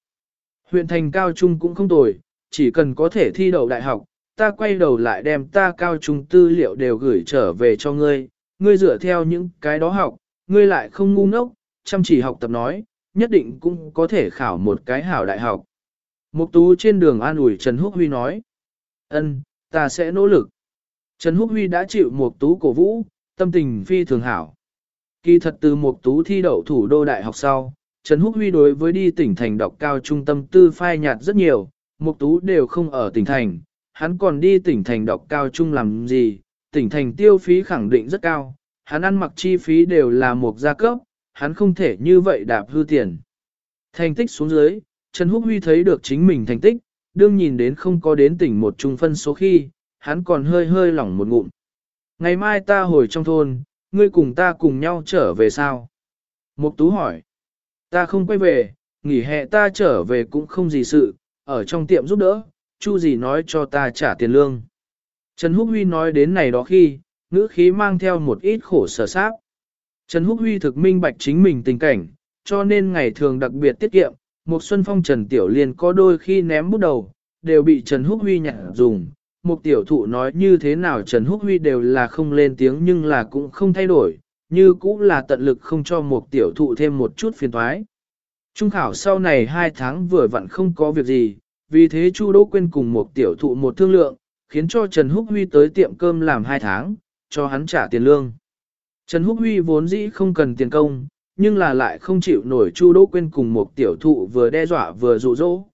Huyện thành cao trung cũng không tồi, chỉ cần có thể thi đậu đại học, ta quay đầu lại đem ta cao trung tư liệu đều gửi trở về cho ngươi, ngươi dựa theo những cái đó học, ngươi lại không ngu ngốc, chăm chỉ học tập nói, nhất định cũng có thể khảo một cái hảo đại học. Mục tú trên đường an ủi Trần Húc Huy nói, ân, ta sẽ nỗ lực. Trần Húc Huy đã chịu Mục tú cổ vũ, tâm tình phi thường hảo. Kỳ thật từ Mục tú thi đậu thủ đô đại học sau, Trần Húc Huy đối với đi tỉnh thành đọc cao trung tâm tư phai nhạt rất nhiều, Mục tú đều không ở tỉnh thành, hắn còn đi tỉnh thành đọc cao trung làm gì, tỉnh thành tiêu phí khẳng định rất cao, hắn ăn mặc chi phí đều là một gia cấp, hắn không thể như vậy đạp hư tiền. Thành tích xuống dưới, Trần Húc Huy thấy được chính mình thành tích, đương nhìn đến không có đến tỉnh một trung phân số khi, hắn còn hơi hơi lỏng một ngụm. Ngày mai ta hồi trong thôn, ngươi cùng ta cùng nhau trở về sao? Mục Tú hỏi. Ta không quay về, nghỉ hè ta trở về cũng không gì sự, ở trong tiệm giúp đỡ, chu gì nói cho ta trả tiền lương. Trần Húc Huy nói đến này đó khi, ngữ khí mang theo một ít khổ sở sáp. Trần Húc Huy thực minh bạch chính mình tình cảnh, cho nên ngày thường đặc biệt tiết kiệm, một xuân phong Trần Tiểu Liên có đôi khi ném bút đầu, đều bị Trần Húc Huy nhặt dùng. Một tiểu thụ nói như thế nào Trần Húc Huy đều là không lên tiếng nhưng là cũng không thay đổi, như cũng là tận lực không cho một tiểu thụ thêm một chút phiền thoái. Trung khảo sau này hai tháng vừa vặn không có việc gì, vì thế Chu Đỗ Quyên cùng một tiểu thụ một thương lượng, khiến cho Trần Húc Huy tới tiệm cơm làm hai tháng, cho hắn trả tiền lương. Trần Húc Huy vốn dĩ không cần tiền công, nhưng là lại không chịu nổi Chu Đỗ Quyên cùng một tiểu thụ vừa đe dọa vừa dụ dỗ.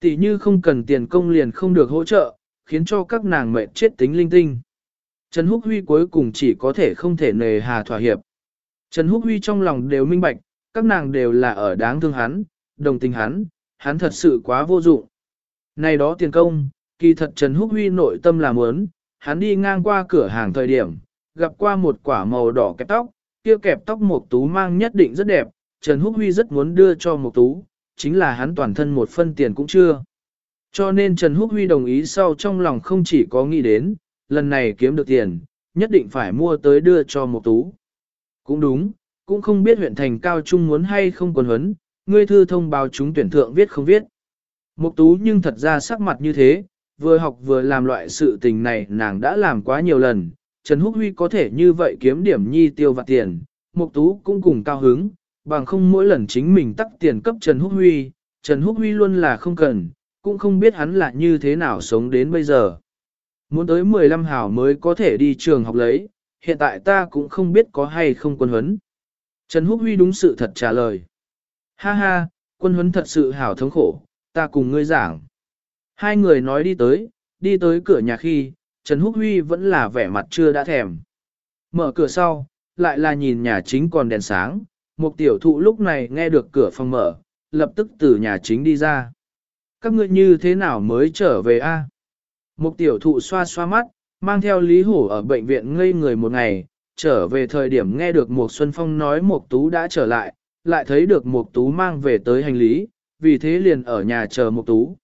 Tỷ như không cần tiền công liền không được hỗ trợ, khiến cho các nàng mệt chết tính linh tinh. Trần Húc Huy cuối cùng chỉ có thể không thể nề hà thỏa hiệp. Trần Húc Huy trong lòng đều minh bạch, các nàng đều là ở đáng thương hắn, đồng tình hắn, hắn thật sự quá vô dụng. Này đó tiền công, kỳ thật Trần Húc Huy nội tâm là muốn, hắn đi ngang qua cửa hàng thời điểm, gặp qua một quả màu đỏ kẹp tóc, kia kẹp tóc một tú mang nhất định rất đẹp, Trần Húc Huy rất muốn đưa cho một tú, chính là hắn toàn thân một phân tiền cũng chưa. Cho nên Trần Húc Huy đồng ý sau trong lòng không chỉ có nghĩ đến, lần này kiếm được tiền, nhất định phải mua tới đưa cho một tú. Cũng đúng, cũng không biết huyện thành cao trung muốn hay không quần huấn, ngươi thư thông báo chúng tuyển thượng viết không viết. Mục tú nhưng thật ra sắc mặt như thế, vừa học vừa làm loại sự tình này nàng đã làm quá nhiều lần, Trần Húc Huy có thể như vậy kiếm điểm nhi tiêu vặt tiền, Mục Tú cũng cùng cao hứng, bằng không mỗi lần chính mình tắc tiền cấp Trần Húc Huy, Trần Húc Huy luôn là không cần, cũng không biết hắn là như thế nào sống đến bây giờ. Muốn tới 15 hảo mới có thể đi trường học lấy, hiện tại ta cũng không biết có hay không quân huấn. Trần Húc Huy đúng sự thật trả lời. Ha ha, quân huấn thật sự hảo thống khổ, ta cùng ngươi giảng. Hai người nói đi tới, đi tới cửa nhà khi, Trần Húc Huy vẫn là vẻ mặt chưa đã thèm. Mở cửa sau, lại là nhìn nhà chính còn đèn sáng, một tiểu thụ lúc này nghe được cửa phòng mở, lập tức từ nhà chính đi ra. Các ngươi như thế nào mới trở về a? Một tiểu thụ xoa xoa mắt, mang theo Lý Hổ ở bệnh viện ngây người một ngày, trở về thời điểm nghe được Mục Xuân Phong nói Mục tú đã trở lại, lại thấy được Mục tú mang về tới hành lý, vì thế liền ở nhà chờ Mục tú.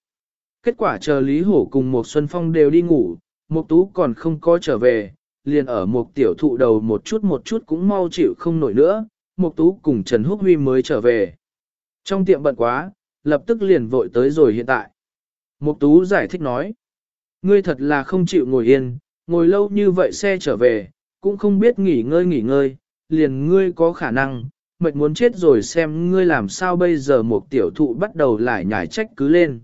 Kết quả chờ Lý Hổ cùng Mục Xuân Phong đều đi ngủ, Mục tú còn không có trở về, liền ở một tiểu thụ đầu một chút một chút cũng mau chịu không nổi nữa, mục tú cùng Trần Húc Huy mới trở về. Trong tiệm bận quá, lập tức liền vội tới rồi hiện tại. Mục tú giải thích nói, ngươi thật là không chịu ngồi yên, ngồi lâu như vậy xe trở về, cũng không biết nghỉ ngơi nghỉ ngơi, liền ngươi có khả năng, mệt muốn chết rồi xem ngươi làm sao bây giờ một tiểu thụ bắt đầu lại nhảy trách cứ lên.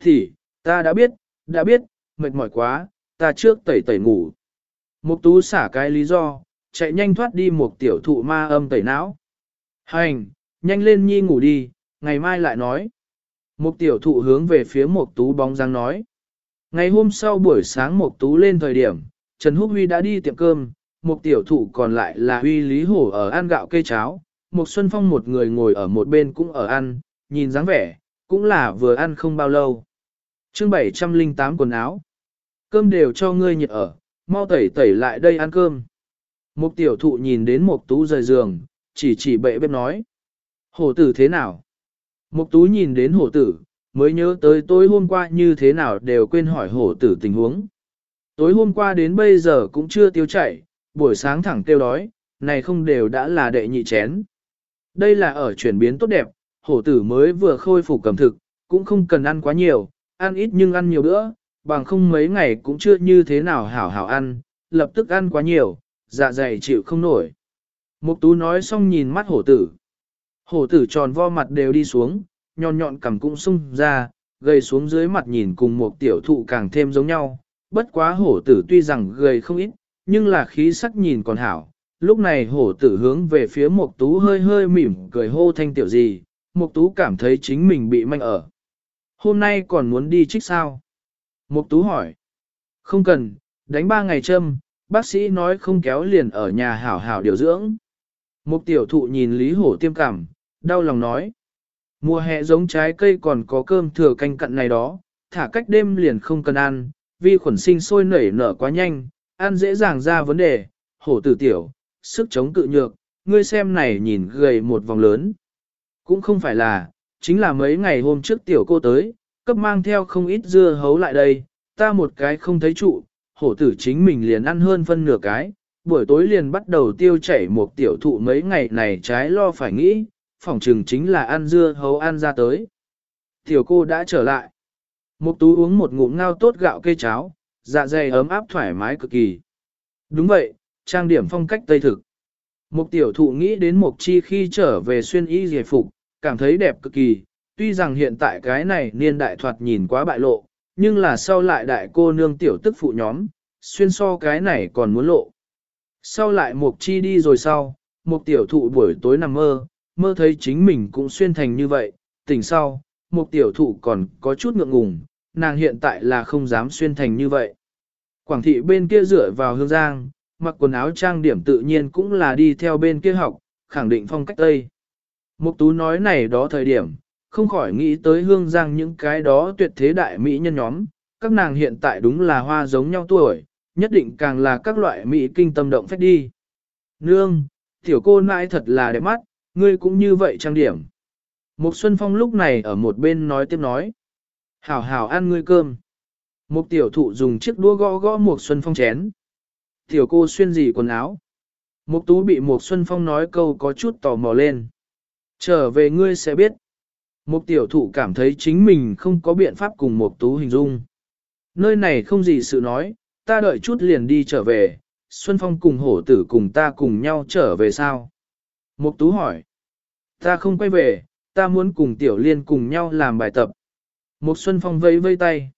Thì, ta đã biết, đã biết, mệt mỏi quá, ta trước tẩy tẩy ngủ. Mục tú xả cái lý do, chạy nhanh thoát đi một tiểu thụ ma âm tẩy não. Hành, nhanh lên nhi ngủ đi, ngày mai lại nói. Một tiểu thụ hướng về phía một tú bóng dáng nói. Ngày hôm sau buổi sáng một tú lên thời điểm, Trần Húc Huy đã đi tiệm cơm, một tiểu thụ còn lại là Huy Lý Hổ ở ăn gạo cây cháo, một Xuân Phong một người ngồi ở một bên cũng ở ăn, nhìn dáng vẻ, cũng là vừa ăn không bao lâu. chương 708 quần áo. Cơm đều cho ngươi nhiệt ở, mau tẩy tẩy lại đây ăn cơm. Một tiểu thụ nhìn đến một tú rời giường, chỉ chỉ bệ bếp nói. Hổ tử thế nào? Một tú nhìn đến hổ tử, mới nhớ tới tối hôm qua như thế nào đều quên hỏi hổ tử tình huống. Tối hôm qua đến bây giờ cũng chưa tiêu chảy, buổi sáng thẳng tiêu đói, này không đều đã là đệ nhị chén. Đây là ở chuyển biến tốt đẹp, hổ tử mới vừa khôi phục cầm thực, cũng không cần ăn quá nhiều, ăn ít nhưng ăn nhiều bữa, bằng không mấy ngày cũng chưa như thế nào hảo hảo ăn, lập tức ăn quá nhiều, dạ dày chịu không nổi. Mục tú nói xong nhìn mắt hổ tử. Hổ tử tròn vo mặt đều đi xuống, nhọn nhọn cằm cũng sung ra, gầy xuống dưới mặt nhìn cùng một tiểu thụ càng thêm giống nhau. Bất quá hổ tử tuy rằng gầy không ít, nhưng là khí sắc nhìn còn hảo. Lúc này hổ tử hướng về phía mục tú hơi hơi mỉm cười hô thanh tiểu gì, mục tú cảm thấy chính mình bị manh ở. Hôm nay còn muốn đi trích sao? Mục tú hỏi. Không cần, đánh ba ngày châm, bác sĩ nói không kéo liền ở nhà hảo hảo điều dưỡng. Mục tiểu thụ nhìn Lý Hổ tiêm cảm, đau lòng nói. Mùa hè giống trái cây còn có cơm thừa canh cặn này đó, thả cách đêm liền không cần ăn, vi khuẩn sinh sôi nảy nở quá nhanh, ăn dễ dàng ra vấn đề, hổ tử tiểu, sức chống cự nhược, ngươi xem này nhìn gầy một vòng lớn. Cũng không phải là, chính là mấy ngày hôm trước tiểu cô tới, cấp mang theo không ít dưa hấu lại đây, ta một cái không thấy trụ, hổ tử chính mình liền ăn hơn phân nửa cái, buổi tối liền bắt đầu tiêu chảy một tiểu thụ mấy ngày này trái lo phải nghĩ, phỏng trừng chính là ăn dưa hấu ăn ra tới. Tiểu cô đã trở lại. Mục tú uống một ngụm ngao tốt gạo cây cháo, dạ dày ấm áp thoải mái cực kỳ. Đúng vậy, trang điểm phong cách tây thực. Mục tiểu thụ nghĩ đến mục chi khi trở về xuyên y giải phục, cảm thấy đẹp cực kỳ, tuy rằng hiện tại cái này niên đại thoạt nhìn quá bại lộ, nhưng là sau lại đại cô nương tiểu tức phụ nhóm, xuyên so cái này còn muốn lộ. Sau lại mục chi đi rồi sau, mục tiểu thụ buổi tối nằm mơ, mơ thấy chính mình cũng xuyên thành như vậy, tỉnh sau, một tiểu thụ còn có chút ngượng ngùng, nàng hiện tại là không dám xuyên thành như vậy. Quảng thị bên kia rửa vào hương giang, mặc quần áo trang điểm tự nhiên cũng là đi theo bên kia học, khẳng định phong cách Tây. Mục tú nói này đó thời điểm, không khỏi nghĩ tới hương giang những cái đó tuyệt thế đại mỹ nhân nhóm, các nàng hiện tại đúng là hoa giống nhau tuổi, nhất định càng là các loại mỹ kinh tâm động phách đi. Nương, tiểu cô nãi thật là đẹp mắt, ngươi cũng như vậy trang điểm. Mục Xuân Phong lúc này ở một bên nói tiếp nói. Hảo hảo ăn ngươi cơm. Mục tiểu thụ dùng chiếc đũa gõ gõ Mục Xuân Phong chén. Tiểu cô xuyên gì quần áo. Mục tú bị Mục Xuân Phong nói câu có chút tò mò lên. Trở về ngươi sẽ biết. Mục tiểu thụ cảm thấy chính mình không có biện pháp cùng Mục tú hình dung. Nơi này không gì sự nói, ta đợi chút liền đi trở về, Xuân Phong cùng hổ tử cùng ta cùng nhau trở về sao? Mục tú hỏi. Ta không quay về, ta muốn cùng Tiểu Liên cùng nhau làm bài tập. Mục Xuân Phong vẫy vây tay.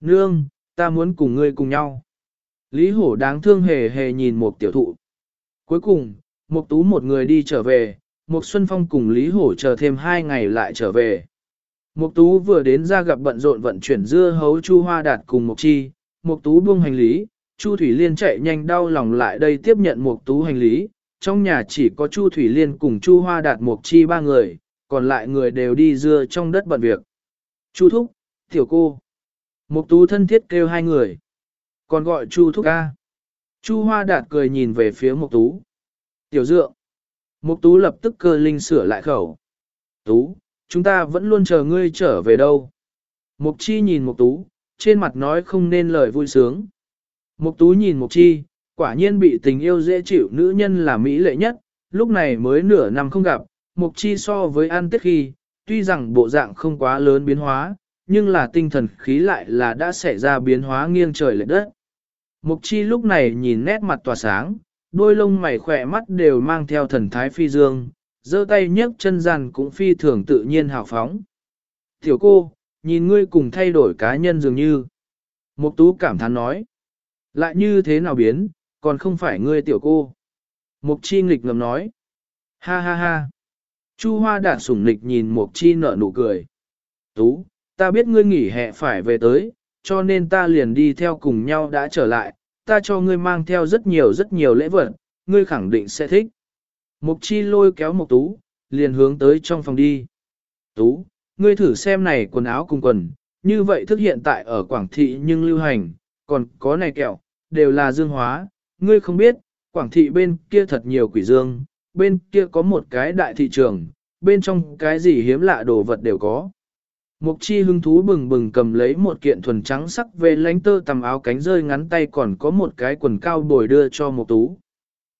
Nương, ta muốn cùng ngươi cùng nhau. Lý Hổ đáng thương hề hề nhìn một tiểu thụ. Cuối cùng, Mục Tú một người đi trở về, Mục Xuân Phong cùng Lý Hổ chờ thêm hai ngày lại trở về. Mục Tú vừa đến ra gặp bận rộn vận chuyển dưa hấu Chu Hoa Đạt cùng Mục Chi, Mục Tú buông hành lý, Chu Thủy Liên chạy nhanh đau lòng lại đây tiếp nhận Mục Tú hành lý, trong nhà chỉ có Chu Thủy Liên cùng Chu Hoa Đạt Mục Chi ba người, còn lại người đều đi dưa trong đất bận việc. Chu Thúc, Tiểu Cô. Mục Tú thân thiết kêu hai người. Còn gọi Chu Thúc ca. Chu Hoa Đạt cười nhìn về phía Mục Tú. Tiểu Dượng. Mục Tú lập tức cơ linh sửa lại khẩu. Tú, chúng ta vẫn luôn chờ ngươi trở về đâu. Mục Chi nhìn Mục Tú, trên mặt nói không nên lời vui sướng. Mục Tú nhìn Mục Chi, quả nhiên bị tình yêu dễ chịu nữ nhân là mỹ lệ nhất, lúc này mới nửa năm không gặp, Mục Chi so với An tết khi, tuy rằng bộ dạng không quá lớn biến hóa, nhưng là tinh thần khí lại là đã xảy ra biến hóa nghiêng trời lệch đất. Mục Chi lúc này nhìn nét mặt tỏa sáng, đôi lông mày khỏe mắt đều mang theo thần thái phi dương, giơ tay nhấc chân gian cũng phi thường tự nhiên hào phóng. Tiểu cô, nhìn ngươi cùng thay đổi cá nhân dường như. Mục tú cảm thán nói. Lại như thế nào biến, còn không phải ngươi tiểu cô. Mục chi nghịch ngầm nói. Ha ha ha. Chu hoa đạt sủng nghịch nhìn mục chi nở nụ cười. Tú, ta biết ngươi nghỉ hè phải về tới, cho nên ta liền đi theo cùng nhau đã trở lại, ta cho ngươi mang theo rất nhiều rất nhiều lễ vật, ngươi khẳng định sẽ thích. Mục chi lôi kéo một tú, liền hướng tới trong phòng đi. Tú, ngươi thử xem này quần áo cùng quần, như vậy thức hiện tại ở Quảng Thị nhưng lưu hành, còn có này kẹo, đều là dương hóa, ngươi không biết, Quảng Thị bên kia thật nhiều quỷ dương, bên kia có một cái đại thị trường, bên trong cái gì hiếm lạ đồ vật đều có. Mục chi hứng thú bừng bừng cầm lấy một kiện thuần trắng sắc về lánh tơ tầm áo cánh rơi ngắn tay còn có một cái quần cao bồi đưa cho mục tú.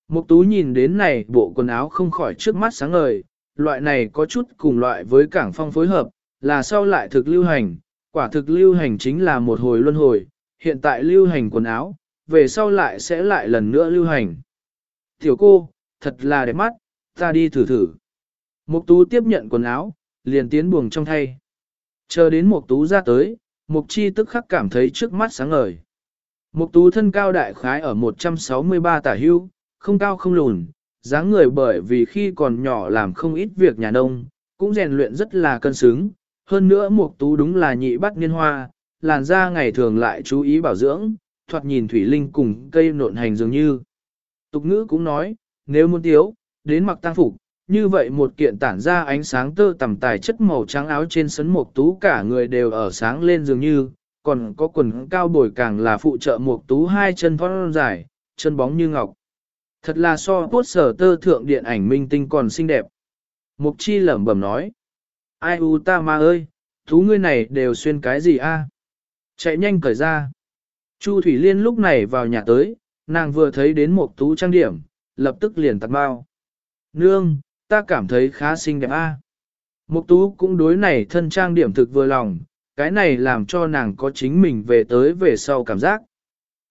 Mục tú nhìn đến này bộ quần áo không khỏi trước mắt sáng ngời, loại này có chút cùng loại với cảng phong phối hợp, là sau lại thực lưu hành, quả thực lưu hành chính là một hồi luân hồi, hiện tại lưu hành quần áo, về sau lại sẽ lại lần nữa lưu hành. Tiểu cô, thật là đẹp mắt, ta đi thử thử. Mục tú tiếp nhận quần áo, liền tiến buồng trong thay. Chờ đến Mục Tú ra tới, Mục Chi tức khắc cảm thấy trước mắt sáng ngời. Mục Tú thân cao đại khái ở 163 tả hưu, không cao không lùn, dáng người bởi vì khi còn nhỏ làm không ít việc nhà nông, cũng rèn luyện rất là cân xứng. Hơn nữa Mục Tú đúng là nhị bắt niên hoa, làn da ngày thường lại chú ý bảo dưỡng, thoạt nhìn thủy linh cùng cây nộn hành dường như. Tục ngữ cũng nói, nếu muốn thiếu, đến mặc tăng phục, như vậy một kiện tản ra ánh sáng tơ tầm tài chất màu trắng áo trên sấn mộc tú cả người đều ở sáng lên dường như, còn có quần cao bồi càng là phụ trợ mộc tú hai chân thon dài, chân bóng như ngọc. Thật là so bốt sở tơ thượng điện ảnh minh tinh còn xinh đẹp. Mục chi lẩm bẩm nói. Ai u ta ma ơi, thú ngươi này đều xuyên cái gì a? Chạy nhanh cởi ra. Chu Thủy Liên lúc này vào nhà tới, nàng vừa thấy đến một tú trang điểm, lập tức liền tắt bao. Nương, ta cảm thấy khá xinh đẹp a. Mục tú cũng đối này thân trang điểm thực vừa lòng, cái này làm cho nàng có chính mình về tới về sau cảm giác.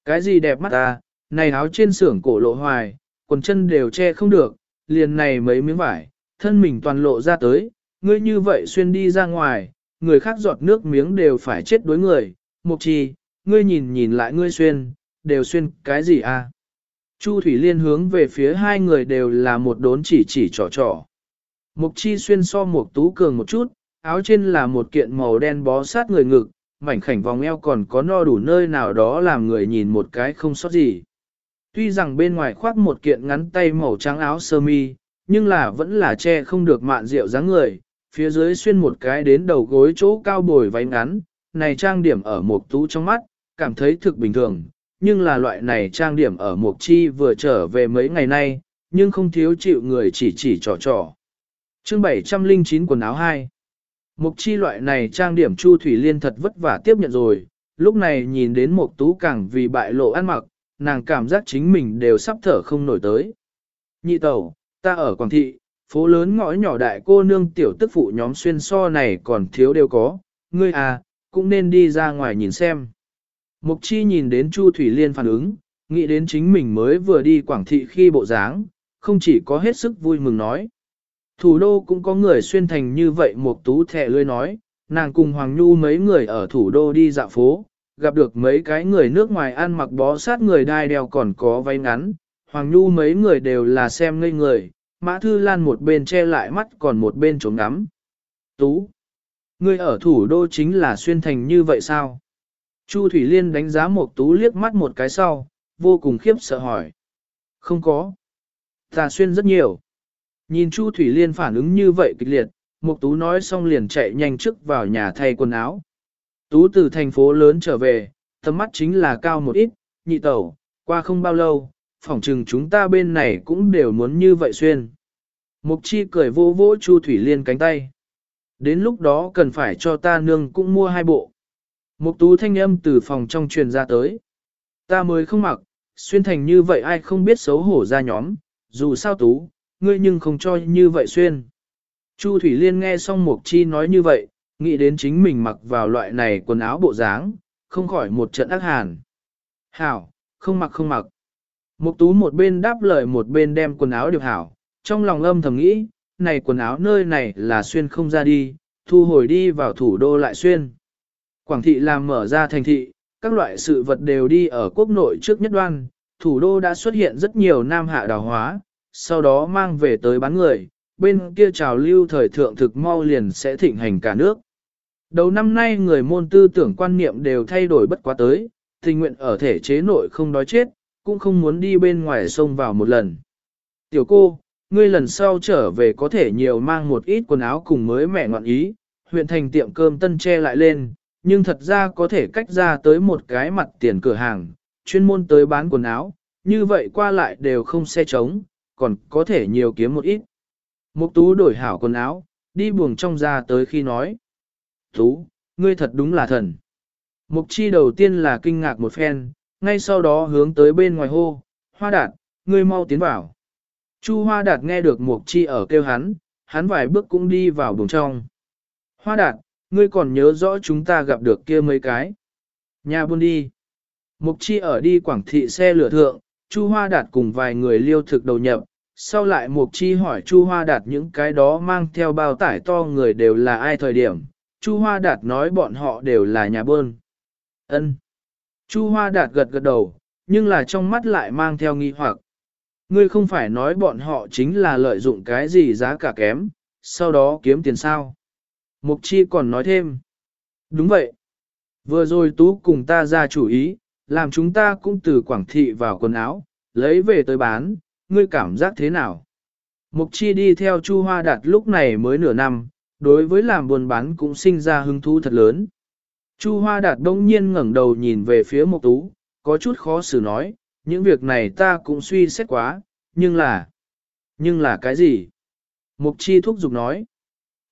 Cái gì đẹp mắt ta, này áo trên xưởng cổ lộ hoài, quần chân đều che không được, liền này mấy miếng vải, thân mình toàn lộ ra tới, ngươi như vậy xuyên đi ra ngoài, người khác giọt nước miếng đều phải chết đối người, mục chi, ngươi nhìn nhìn lại ngươi xuyên, đều xuyên cái gì a? Chu Thủy Liên hướng về phía hai người đều là một đốn chỉ chỉ trò trò. Mục chi xuyên so một tú cường một chút, áo trên là một kiện màu đen bó sát người ngực, mảnh khảnh vòng eo còn có no đủ nơi nào đó làm người nhìn một cái không sót gì. Tuy rằng bên ngoài khoác một kiện ngắn tay màu trắng áo sơ mi, nhưng là vẫn là che không được mạn rượu dáng người, phía dưới xuyên một cái đến đầu gối chỗ cao bồi váy ngắn, này trang điểm ở một tú trong mắt, cảm thấy thực bình thường, nhưng là loại này trang điểm ở Mộc Chi vừa trở về mấy ngày nay, nhưng không thiếu chịu người chỉ chỉ trò trò. Chương 709 quần áo 2 Mục chi loại này trang điểm Chu Thủy Liên thật vất vả tiếp nhận rồi, lúc này nhìn đến Mộc tú càng vì bại lộ ăn mặc, nàng cảm giác chính mình đều sắp thở không nổi tới. Nhị tẩu, ta ở Quảng Thị, phố lớn ngõ nhỏ đại cô nương tiểu tức phụ nhóm xuyên so này còn thiếu đều có, ngươi à, cũng nên đi ra ngoài nhìn xem. Mục chi nhìn đến Chu Thủy Liên phản ứng, nghĩ đến chính mình mới vừa đi Quảng Thị khi bộ dáng, không chỉ có hết sức vui mừng nói. Thủ đô cũng có người xuyên thành như vậy Mục tú thẻ lươi nói, nàng cùng Hoàng Nhu mấy người ở thủ đô đi dạo phố, gặp được mấy cái người nước ngoài ăn mặc bó sát người đai đeo còn có váy ngắn, Hoàng Nhu mấy người đều là xem ngây người, Mã Thư Lan một bên che lại mắt còn một bên trống ngắm. Tú, ngươi ở thủ đô chính là xuyên thành như vậy sao? Chu Thủy Liên đánh giá một tú liếc mắt một cái sau, vô cùng khiếp sợ hỏi. Không có. Ta xuyên rất nhiều. Nhìn Chu Thủy Liên phản ứng như vậy kịch liệt, Mộc Tú nói xong liền chạy nhanh trước vào nhà thay quần áo. Tú từ thành phố lớn trở về, tầm mắt chính là cao một ít, nhị tẩu, qua không bao lâu, phỏng chừng chúng ta bên này cũng đều muốn như vậy xuyên. Mục Chi cười vô vỗ Chu Thủy Liên cánh tay. Đến lúc đó cần phải cho ta nương cũng mua hai bộ. Mục tú thanh âm từ phòng trong truyền ra tới. Ta mới không mặc, xuyên thành như vậy ai không biết xấu hổ ra nhóm, dù sao tú, ngươi nhưng không cho như vậy xuyên. Chu Thủy Liên nghe xong Mục Chi nói như vậy, nghĩ đến chính mình mặc vào loại này quần áo bộ dáng, không khỏi một trận ác hàn. Hảo, không mặc không mặc. Mục tú một bên đáp lời một bên đem quần áo điều hảo, trong lòng âm thầm nghĩ, này quần áo nơi này là xuyên không ra đi, thu hồi đi vào thủ đô lại xuyên. Quảng thị làm mở ra thành thị, các loại sự vật đều đi ở quốc nội trước nhất đoan, thủ đô đã xuất hiện rất nhiều nam hạ đào hóa, sau đó mang về tới bán người, bên kia trào lưu thời thượng thực mau liền sẽ thịnh hành cả nước. Đầu năm nay người môn tư tưởng quan niệm đều thay đổi bất quá tới, tình nguyện ở thể chế nội không đói chết, cũng không muốn đi bên ngoài sông vào một lần. Tiểu cô, ngươi lần sau trở về có thể nhiều mang một ít quần áo cùng mới mẹ ngoạn ý, huyện thành tiệm cơm tân che lại lên, nhưng thật ra có thể cách ra tới một cái mặt tiền cửa hàng, chuyên môn tới bán quần áo, như vậy qua lại đều không xe trống, còn có thể nhiều kiếm một ít. Mục tú đổi hảo quần áo, đi buồng trong ra tới khi nói. Tú, ngươi thật đúng là thần. Mục chi đầu tiên là kinh ngạc một phen, ngay sau đó hướng tới bên ngoài hô, hoa đạt, ngươi mau tiến vào. Chu hoa đạt nghe được mục chi ở kêu hắn, hắn vài bước cũng đi vào buồng trong. Hoa đạt, ngươi còn nhớ rõ chúng ta gặp được kia mấy cái. Nhà buôn đi. Mục chi ở đi quảng thị xe lửa thượng, Chu Hoa Đạt cùng vài người liêu thực đầu nhập, sau lại Mục Chi hỏi Chu Hoa Đạt những cái đó mang theo bao tải to người đều là ai thời điểm, Chu Hoa Đạt nói bọn họ đều là nhà buôn. Ân. Chu Hoa Đạt gật gật đầu, nhưng là trong mắt lại mang theo nghi hoặc. Ngươi không phải nói bọn họ chính là lợi dụng cái gì giá cả kém, sau đó kiếm tiền sao. Mục Chi còn nói thêm. Đúng vậy. Vừa rồi Tú cùng ta ra chủ ý, làm chúng ta cũng từ Quảng Thị vào quần áo, lấy về tới bán, ngươi cảm giác thế nào? Mục Chi đi theo Chu Hoa Đạt lúc này mới nửa năm, đối với làm buôn bán cũng sinh ra hứng thú thật lớn. Chu Hoa Đạt đông nhiên ngẩng đầu nhìn về phía Mục Tú, có chút khó xử nói, những việc này ta cũng suy xét quá, nhưng là... Nhưng là cái gì? Mục Chi thúc giục nói.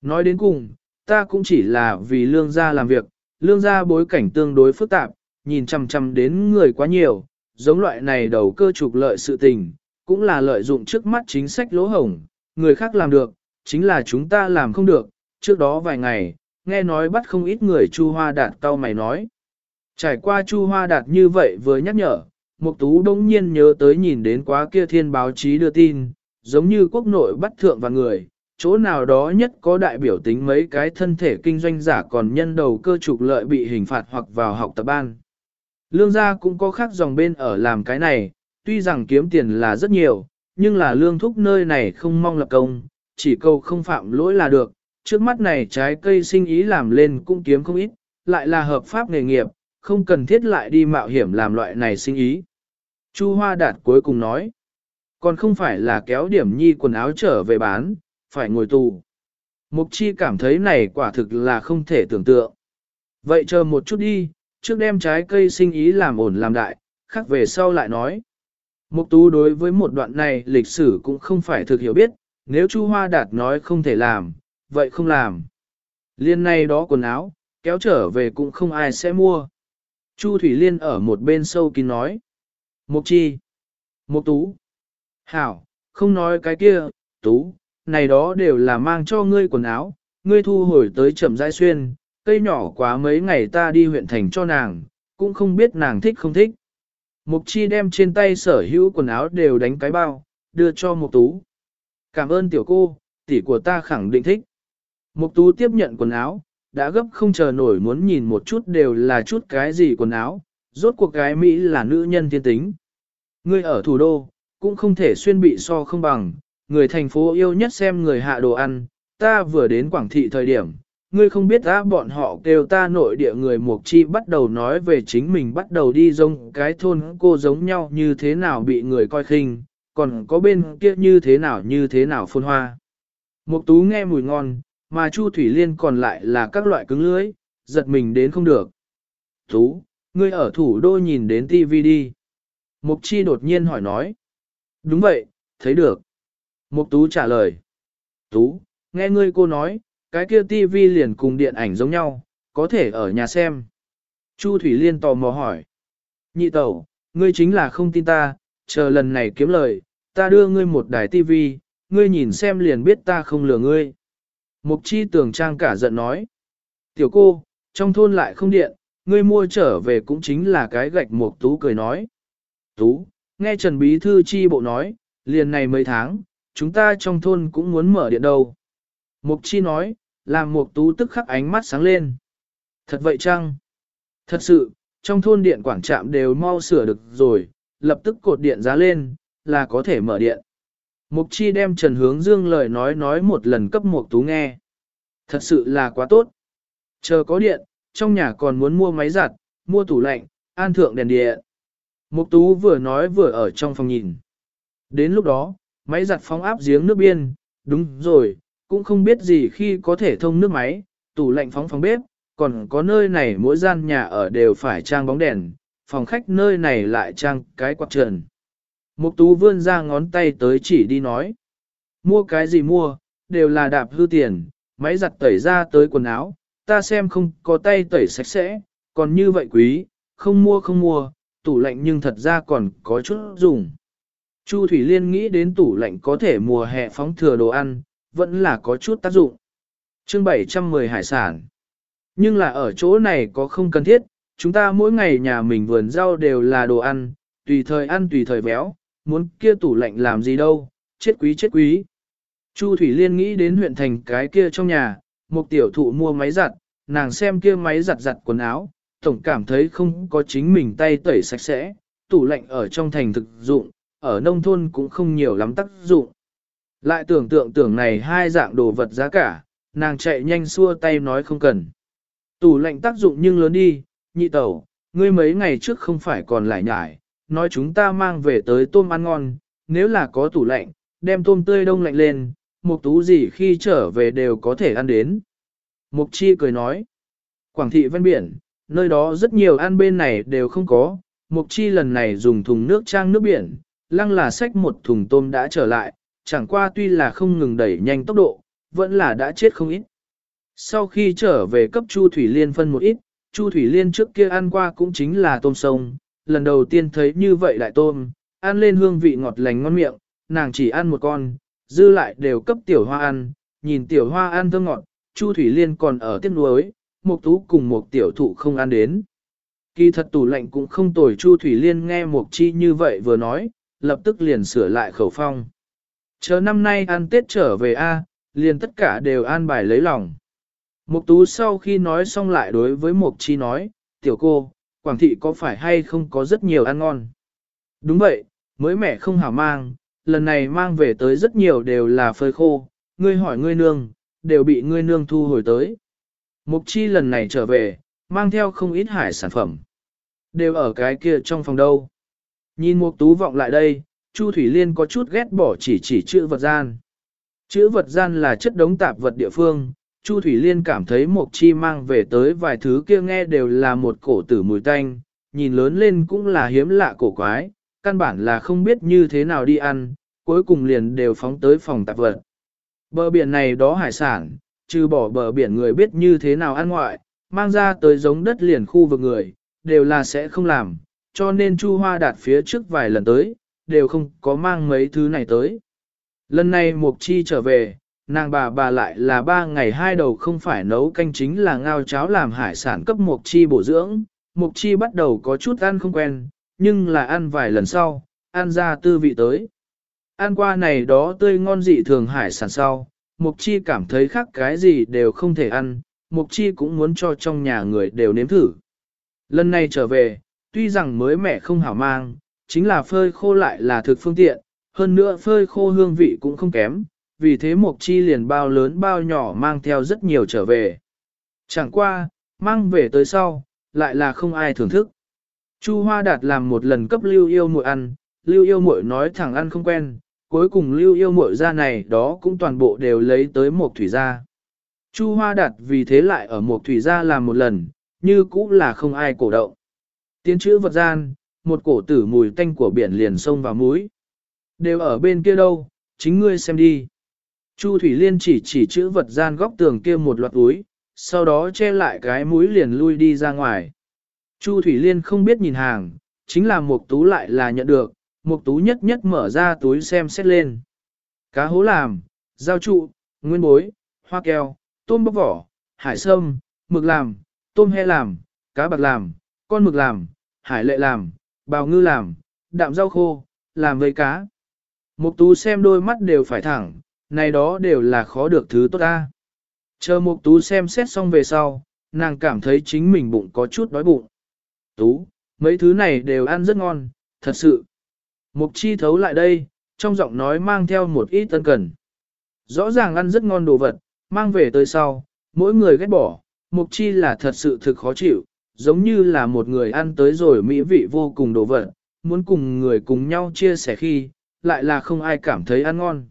Nói đến cùng, ta cũng chỉ là vì lương gia làm việc, lương gia bối cảnh tương đối phức tạp, nhìn chăm chăm đến người quá nhiều, giống loại này đầu cơ trục lợi sự tình, cũng là lợi dụng trước mắt chính sách lỗ hổng, người khác làm được, chính là chúng ta làm không được, trước đó vài ngày, nghe nói bắt không ít người Chu Hoa Đạt cao mày nói. Trải qua Chu Hoa Đạt như vậy vừa nhắc nhở, Mục Tú đông nhiên nhớ tới nhìn đến quá kia thiên báo chí đưa tin, giống như quốc nội bắt thượng và người, chỗ nào đó nhất có đại biểu tính mấy cái thân thể kinh doanh giả còn nhân đầu cơ trục lợi bị hình phạt hoặc vào học tập ban. Lương gia cũng có khác dòng bên ở làm cái này, tuy rằng kiếm tiền là rất nhiều, nhưng là lương thúc nơi này không mong lập công, chỉ câu không phạm lỗi là được. Trước mắt này trái cây sinh ý làm lên cũng kiếm không ít, lại là hợp pháp nghề nghiệp, không cần thiết lại đi mạo hiểm làm loại này sinh ý. Chu Hoa Đạt cuối cùng nói, còn không phải là kéo điểm nhi quần áo trở về bán, phải ngồi tù. Mục chi cảm thấy này quả thực là không thể tưởng tượng. Vậy chờ một chút đi, trước đem trái cây sinh ý làm ổn làm đại, khác về sau lại nói. Mục tú đối với một đoạn này lịch sử cũng không phải thực hiểu biết, nếu Chu Hoa Đạt nói không thể làm, vậy không làm. Liên này đó quần áo, kéo trở về cũng không ai sẽ mua. Chu Thủy Liên ở một bên sâu kín nói. Mục chi? Mục tú? Hảo, không nói cái kia, tú, này đó đều là mang cho ngươi quần áo, ngươi thu hồi tới chậm rãi xuyên, cây nhỏ quá mấy ngày ta đi huyện thành cho nàng, cũng không biết nàng thích không thích. Mục chi đem trên tay sở hữu quần áo đều đánh cái bao, đưa cho mục tú. Cảm ơn tiểu cô, tỷ của ta khẳng định thích. Mục tú tiếp nhận quần áo, đã gấp không chờ nổi muốn nhìn một chút đều là chút cái gì quần áo, rốt cuộc gái Mỹ là nữ nhân thiên tính. Ngươi ở thủ đô, cũng không thể xuyên bị so không bằng, người thành phố yêu nhất xem người hạ đồ ăn, ta vừa đến Quảng Thị thời điểm, ngươi không biết á bọn họ kêu ta nội địa người mục chi bắt đầu nói về chính mình bắt đầu đi giống cái thôn cô giống nhau như thế nào bị người coi khinh, còn có bên kia như thế nào như thế nào phôn hoa. Mục tú nghe mùi ngon, mà Chu Thủy Liên còn lại là các loại cứng lưới, giật mình đến không được. Tú, ngươi ở thủ đô nhìn đến TV đi. Mục chi đột nhiên hỏi nói. Đúng vậy, thấy được. Mục tú trả lời. Tú, nghe ngươi cô nói, cái kia tivi liền cùng điện ảnh giống nhau, có thể ở nhà xem. Chu Thủy Liên tò mò hỏi. Nhị tẩu, ngươi chính là không tin ta, chờ lần này kiếm lời, ta đưa ngươi một đài tivi, ngươi nhìn xem liền biết ta không lừa ngươi. Mục chi tường trang cả giận nói. Tiểu cô, trong thôn lại không điện, ngươi mua trở về cũng chính là cái gạch mục tú cười nói. Tú, nghe Trần Bí Thư chi bộ nói, liền này mấy tháng, chúng ta trong thôn cũng muốn mở điện đâu. Mục chi nói, làm mục tú tức khắc ánh mắt sáng lên. Thật vậy chăng? Thật sự, trong thôn điện quảng trạm đều mau sửa được rồi, lập tức cột điện giá lên, là có thể mở điện. Mục chi đem Trần Hướng Dương lời nói nói một lần cấp mục tú nghe. Thật sự là quá tốt. Chờ có điện, trong nhà còn muốn mua máy giặt, mua tủ lạnh, an thượng đèn điện. Mục tú vừa nói vừa ở trong phòng nhìn. Đến lúc đó, máy giặt phóng áp giếng nước biên, đúng rồi, cũng không biết gì khi có thể thông nước máy, tủ lạnh phóng phòng bếp, còn có nơi này mỗi gian nhà ở đều phải trang bóng đèn, phòng khách nơi này lại trang cái quạt trần. Mục tú vươn ra ngón tay tới chỉ đi nói. Mua cái gì mua, đều là đạp hư tiền, máy giặt tẩy ra tới quần áo, ta xem không có tay tẩy sạch sẽ, còn như vậy quý, không mua không mua, tủ lạnh nhưng thật ra còn có chút dùng. Chu Thủy Liên nghĩ đến tủ lạnh có thể mùa hè phóng thừa đồ ăn, vẫn là có chút tác dụng. Chương 710 hải sản. Nhưng là ở chỗ này có không cần thiết, chúng ta mỗi ngày nhà mình vườn rau đều là đồ ăn, tùy thời ăn tùy thời béo, muốn kia tủ lạnh làm gì đâu, chết quý chết quý. Chu Thủy Liên nghĩ đến huyện thành cái kia trong nhà, một tiểu thụ mua máy giặt, nàng xem kia máy giặt giặt quần áo, tổng cảm thấy không có chính mình tay tẩy sạch sẽ, tủ lạnh ở trong thành thực dụng, ở nông thôn cũng không nhiều lắm tác dụng. Lại tưởng tượng tưởng này hai dạng đồ vật giá cả, nàng chạy nhanh xua tay nói không cần. Tủ lạnh tác dụng nhưng lớn đi, nhị tẩu, ngươi mấy ngày trước không phải còn lại nhải, nói chúng ta mang về tới tôm ăn ngon, nếu là có tủ lạnh, đem tôm tươi đông lạnh lên, mục tú gì khi trở về đều có thể ăn đến. Mục chi cười nói, Quảng thị ven biển, nơi đó rất nhiều ăn bên này đều không có, mục chi lần này dùng thùng nước trang nước biển, lăng là xách một thùng tôm đã trở lại, chẳng qua tuy là không ngừng đẩy nhanh tốc độ, vẫn là đã chết không ít. Sau khi trở về cấp Chu Thủy Liên phân một ít, Chu Thủy Liên trước kia ăn qua cũng chính là tôm sông, lần đầu tiên thấy như vậy đại tôm, ăn lên hương vị ngọt lành ngon miệng, nàng chỉ ăn một con, dư lại đều cấp tiểu hoa ăn, nhìn tiểu hoa ăn thơm ngọt, Chu Thủy Liên còn ở tiếc nuối, một tú cùng một tiểu thụ không ăn đến. Kỳ thật tủ lạnh cũng không tồi Chu Thủy Liên nghe một Chi như vậy vừa nói, lập tức liền sửa lại khẩu phong. Chờ năm nay ăn Tết trở về A, liền tất cả đều an bài lấy lòng. Mục tú sau khi nói xong lại đối với Mục Chi nói, tiểu cô, Quảng Thị có phải hay không có rất nhiều ăn ngon? Đúng vậy, mới mẻ không hảo mang, lần này mang về tới rất nhiều đều là phơi khô, ngươi hỏi ngươi nương, đều bị ngươi nương thu hồi tới. Mục Chi lần này trở về, mang theo không ít hải sản phẩm. Đều ở cái kia trong phòng đâu. Nhìn Mục Tú vọng lại đây, Chu Thủy Liên có chút ghét bỏ chỉ chỉ chữ vật gian. Chữ vật gian là chất đống tạp vật địa phương, Chu Thủy Liên cảm thấy Mộc Chi mang về tới vài thứ kia nghe đều là một cổ tử mùi tanh, nhìn lớn lên cũng là hiếm lạ cổ quái, căn bản là không biết như thế nào đi ăn, cuối cùng liền đều phóng tới phòng tạp vật. Bờ biển này đó hải sản, trừ bỏ bờ biển người biết như thế nào ăn ngoại, mang ra tới giống đất liền khu vực người, đều là sẽ không làm, cho nên Chu Hoa đạt phía trước vài lần tới, đều không có mang mấy thứ này tới. Lần này Mục Chi trở về, nàng bà bà lại là ba ngày hai đầu không phải nấu canh chính là ngao cháo làm hải sản cấp Mục Chi bổ dưỡng. Mục Chi bắt đầu có chút ăn không quen, nhưng là ăn vài lần sau, ăn ra tư vị tới. Ăn qua này đó tươi ngon dị thường hải sản sau, Mục Chi cảm thấy khác cái gì đều không thể ăn, Mục Chi cũng muốn cho trong nhà người đều nếm thử. Lần này trở về, tuy rằng mới mẻ không hảo mang, chính là phơi khô lại là thực phương tiện, hơn nữa phơi khô hương vị cũng không kém, vì thế Mục Chi liền bao lớn bao nhỏ mang theo rất nhiều trở về. Chẳng qua, mang về tới sau, lại là không ai thưởng thức. Chu Hoa Đạt làm một lần cấp lưu yêu muội ăn, lưu yêu muội nói thẳng ăn không quen, cuối cùng lưu yêu muội ra này đó cũng toàn bộ đều lấy tới một thủy gia. Chu Hoa Đạt vì thế lại ở một thủy gia làm một lần, như cũng là không ai cổ động. Tiến chữ vật gian, một cổ tử mùi tanh của biển liền sông vào mũi. Đều ở bên kia đâu, chính ngươi xem đi. Chu Thủy Liên chỉ chỉ chữ vật gian góc tường kia một loạt túi, sau đó che lại cái mũi liền lui đi ra ngoài. Chu Thủy Liên không biết nhìn hàng, chính là một tú lại là nhận được, một tú nhất nhất mở ra túi xem xét lên. Cá hố làm, giao trụ, nguyên bối, hoa keo, tôm bóc vỏ, hải sâm, mực làm, tôm he làm, cá bạc làm, con mực làm, hải lệ làm, bào ngư làm, đạm rau khô, làm vây cá. Mục tú xem đôi mắt đều phải thẳng, này đó đều là khó được thứ tốt ta. Chờ mục tú xem xét xong về sau, nàng cảm thấy chính mình bụng có chút đói bụng. Tú, mấy thứ này đều ăn rất ngon, thật sự. Mục chi thấu lại đây, trong giọng nói mang theo một ít tân cần. Rõ ràng ăn rất ngon đồ vật, mang về tới sau, mỗi người ghét bỏ, mục chi là thật sự thực khó chịu, giống như là một người ăn tới rồi mỹ vị vô cùng đồ vật, muốn cùng người cùng nhau chia sẻ khi, lại là không ai cảm thấy ăn ngon.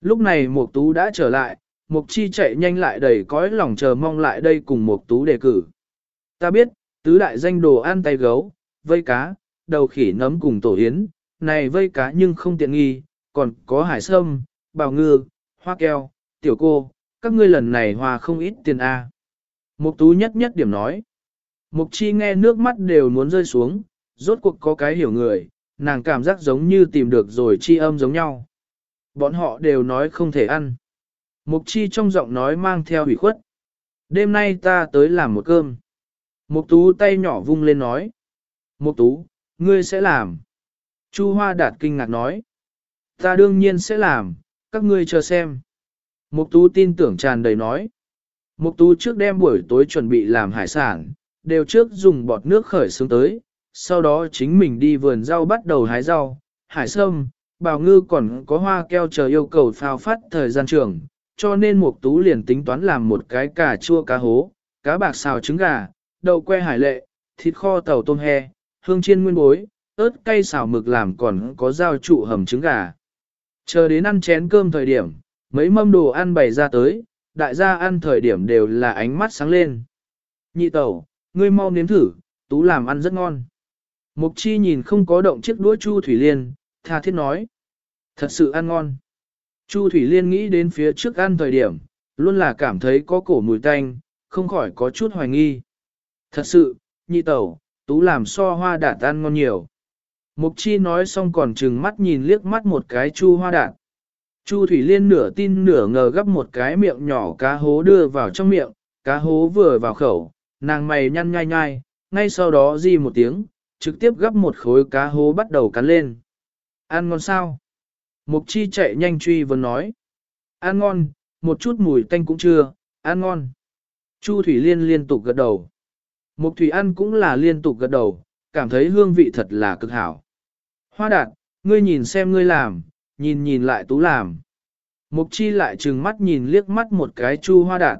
Lúc này mục tú đã trở lại, mục chi chạy nhanh lại đầy cõi lòng chờ mong lại đây cùng mục tú đề cử. Ta biết, tứ đại danh đồ ăn tay gấu, vây cá, đầu khỉ nấm cùng tổ yến, này vây cá nhưng không tiện nghi, còn có hải sâm, bào ngư, hoa keo, tiểu cô, các ngươi lần này hòa không ít tiền A. Mục tú nhất nhất điểm nói. Mục chi nghe nước mắt đều muốn rơi xuống, rốt cuộc có cái hiểu người, nàng cảm giác giống như tìm được rồi chi âm giống nhau. Bọn họ đều nói không thể ăn. Mục chi trong giọng nói mang theo hủy khuất. Đêm nay ta tới làm một cơm. Mục tú tay nhỏ vung lên nói. Mục tú, ngươi sẽ làm. Chu Hoa Đạt kinh ngạc nói. Ta đương nhiên sẽ làm, các ngươi chờ xem. Mục tú tin tưởng tràn đầy nói. Mục tú trước đêm buổi tối chuẩn bị làm hải sản, đều trước dùng bọt nước khởi xuống tới, sau đó chính mình đi vườn rau bắt đầu hái rau, hải sâm, bào ngư còn có hoa keo chờ yêu cầu phao phát thời gian trường, cho nên Mục Tú liền tính toán làm một cái cà chua cá hố, cá bạc xào trứng gà, đậu que hải lệ, thịt kho tàu tôm he, hương chiên nguyên bối, ớt cay xào mực làm còn có rau trụ hầm trứng gà. Chờ đến ăn chén cơm thời điểm, mấy mâm đồ ăn bày ra tới, đại gia ăn thời điểm đều là ánh mắt sáng lên. Nhị tẩu, ngươi mau nếm thử, tú làm ăn rất ngon. Mục chi nhìn không có động chiếc đũa Chu Thủy Liên, tha thiết nói. Thật sự ăn ngon. Chu Thủy Liên nghĩ đến phía trước ăn thời điểm, luôn là cảm thấy có cổ mùi tanh, không khỏi có chút hoài nghi. Thật sự, nhị tẩu, tú làm so hoa đạt ăn ngon nhiều. Mục chi nói xong còn chừng mắt nhìn liếc mắt một cái chu hoa đạt. Chu Thủy Liên nửa tin nửa ngờ gấp một cái miệng nhỏ cá hố đưa vào trong miệng, cá hố vừa vào khẩu, nàng mày nhăn nhai nhai, ngay sau đó di một tiếng, trực tiếp gấp một khối cá hố bắt đầu cắn lên. Ăn ngon sao? Mục chi chạy nhanh truy vấn nói. Ăn ngon, một chút mùi tanh cũng chưa, ăn ngon. Chu Thủy Liên liên tục gật đầu. Mục Thủy ăn cũng là liên tục gật đầu, cảm thấy hương vị thật là cực hảo. Hoa đạt, ngươi nhìn xem ngươi làm, nhìn nhìn lại tú làm. Mục chi lại trừng mắt nhìn liếc mắt một cái chu hoa đạt.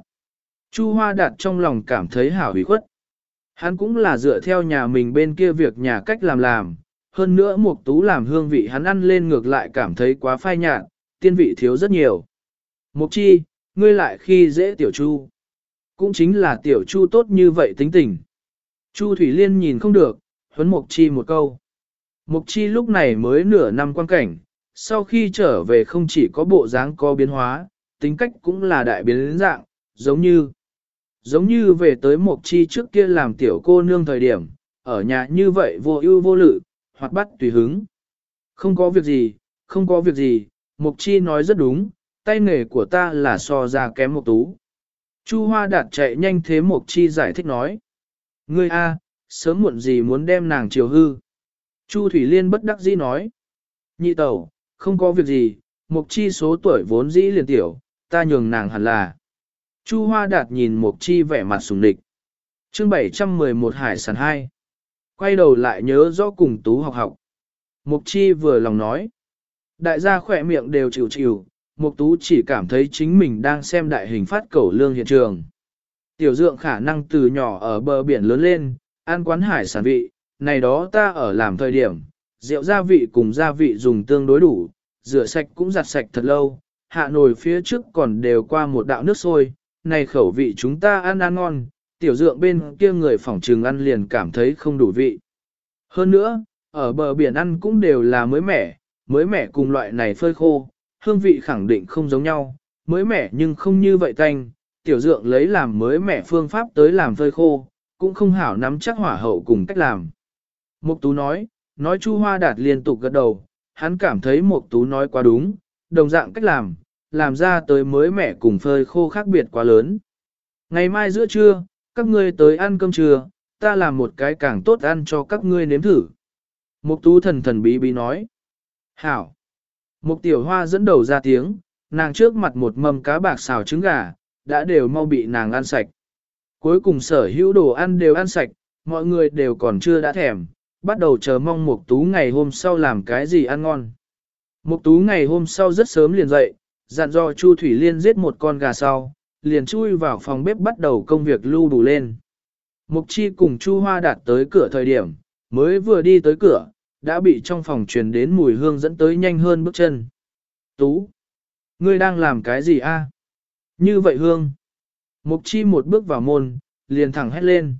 Chu hoa đạt trong lòng cảm thấy hảo hủy khuất. Hắn cũng là dựa theo nhà mình bên kia việc nhà cách làm làm, hơn nữa mục tú làm hương vị hắn ăn lên ngược lại cảm thấy quá phai nhạt, tiên vị thiếu rất nhiều. Mục chi, ngươi lại khi dễ tiểu chu. Cũng chính là tiểu chu tốt như vậy tính tình. Chu Thủy Liên nhìn không được, huấn mục chi một câu. Mục chi lúc này mới nửa năm quan cảnh, sau khi trở về không chỉ có bộ dáng có biến hóa, tính cách cũng là đại biến dạng, giống như giống như về tới một chi trước kia làm tiểu cô nương thời điểm, ở nhà như vậy vô ưu vô lự, hoặc bắt tùy hứng. Không có việc gì, không có việc gì, mục chi nói rất đúng, tay nghề của ta là so ra kém một tú. Chu Hoa Đạt chạy nhanh thế mục chi giải thích nói. Ngươi a, sớm muộn gì muốn đem nàng chiều hư. Chu Thủy Liên bất đắc dĩ nói. Nhị tẩu, không có việc gì, mục chi số tuổi vốn dĩ liền tiểu, ta nhường nàng hẳn là. Chu Hoa Đạt nhìn mục chi vẻ mặt sùng địch. chương 711 Hải sản 2. Quay đầu lại nhớ rõ cùng tú học học. Mục chi vừa lòng nói. Đại gia khỏe miệng đều chịu chịu, mục tú chỉ cảm thấy chính mình đang xem đại hình phát cẩu lương hiện trường. Tiểu dượng khả năng từ nhỏ ở bờ biển lớn lên, ăn quán hải sản vị, này đó ta ở làm thời điểm, rượu gia vị cùng gia vị dùng tương đối đủ, rửa sạch cũng giặt sạch thật lâu, hạ nồi phía trước còn đều qua một đạo nước sôi, này khẩu vị chúng ta ăn ăn ngon, tiểu dượng bên kia người phỏng trừng ăn liền cảm thấy không đủ vị. Hơn nữa, ở bờ biển ăn cũng đều là mới mẻ, mới mẻ cùng loại này phơi khô, hương vị khẳng định không giống nhau, mới mẻ nhưng không như vậy tanh, tiểu dượng lấy làm mới mẻ phương pháp tới làm phơi khô, cũng không hảo nắm chắc hỏa hậu cùng cách làm. Mục Tú nói, nói Chu Hoa Đạt liên tục gật đầu, hắn cảm thấy Mục Tú nói quá đúng, đồng dạng cách làm, làm ra tới mới mẻ cùng phơi khô khác biệt quá lớn. Ngày mai giữa trưa, các ngươi tới ăn cơm trưa, ta làm một cái càng tốt ăn cho các ngươi nếm thử. Mục tú thần thần bí bí nói. Hảo. Mục tiểu hoa dẫn đầu ra tiếng, nàng trước mặt một mâm cá bạc xào trứng gà, đã đều mau bị nàng ăn sạch. Cuối cùng sở hữu đồ ăn đều ăn sạch, mọi người đều còn chưa đã thèm, bắt đầu chờ mong Mục Tú ngày hôm sau làm cái gì ăn ngon. Mục Tú ngày hôm sau rất sớm liền dậy, dặn dò Chu Thủy Liên giết một con gà sau, liền chui vào phòng bếp bắt đầu công việc lưu đủ lên. Mục Chi cùng Chu Hoa đạt tới cửa thời điểm, mới vừa đi tới cửa, đã bị trong phòng truyền đến mùi hương dẫn tới nhanh hơn bước chân. Tú, ngươi đang làm cái gì a? Như vậy hương. Mục Chi một bước vào môn, liền thẳng hét lên.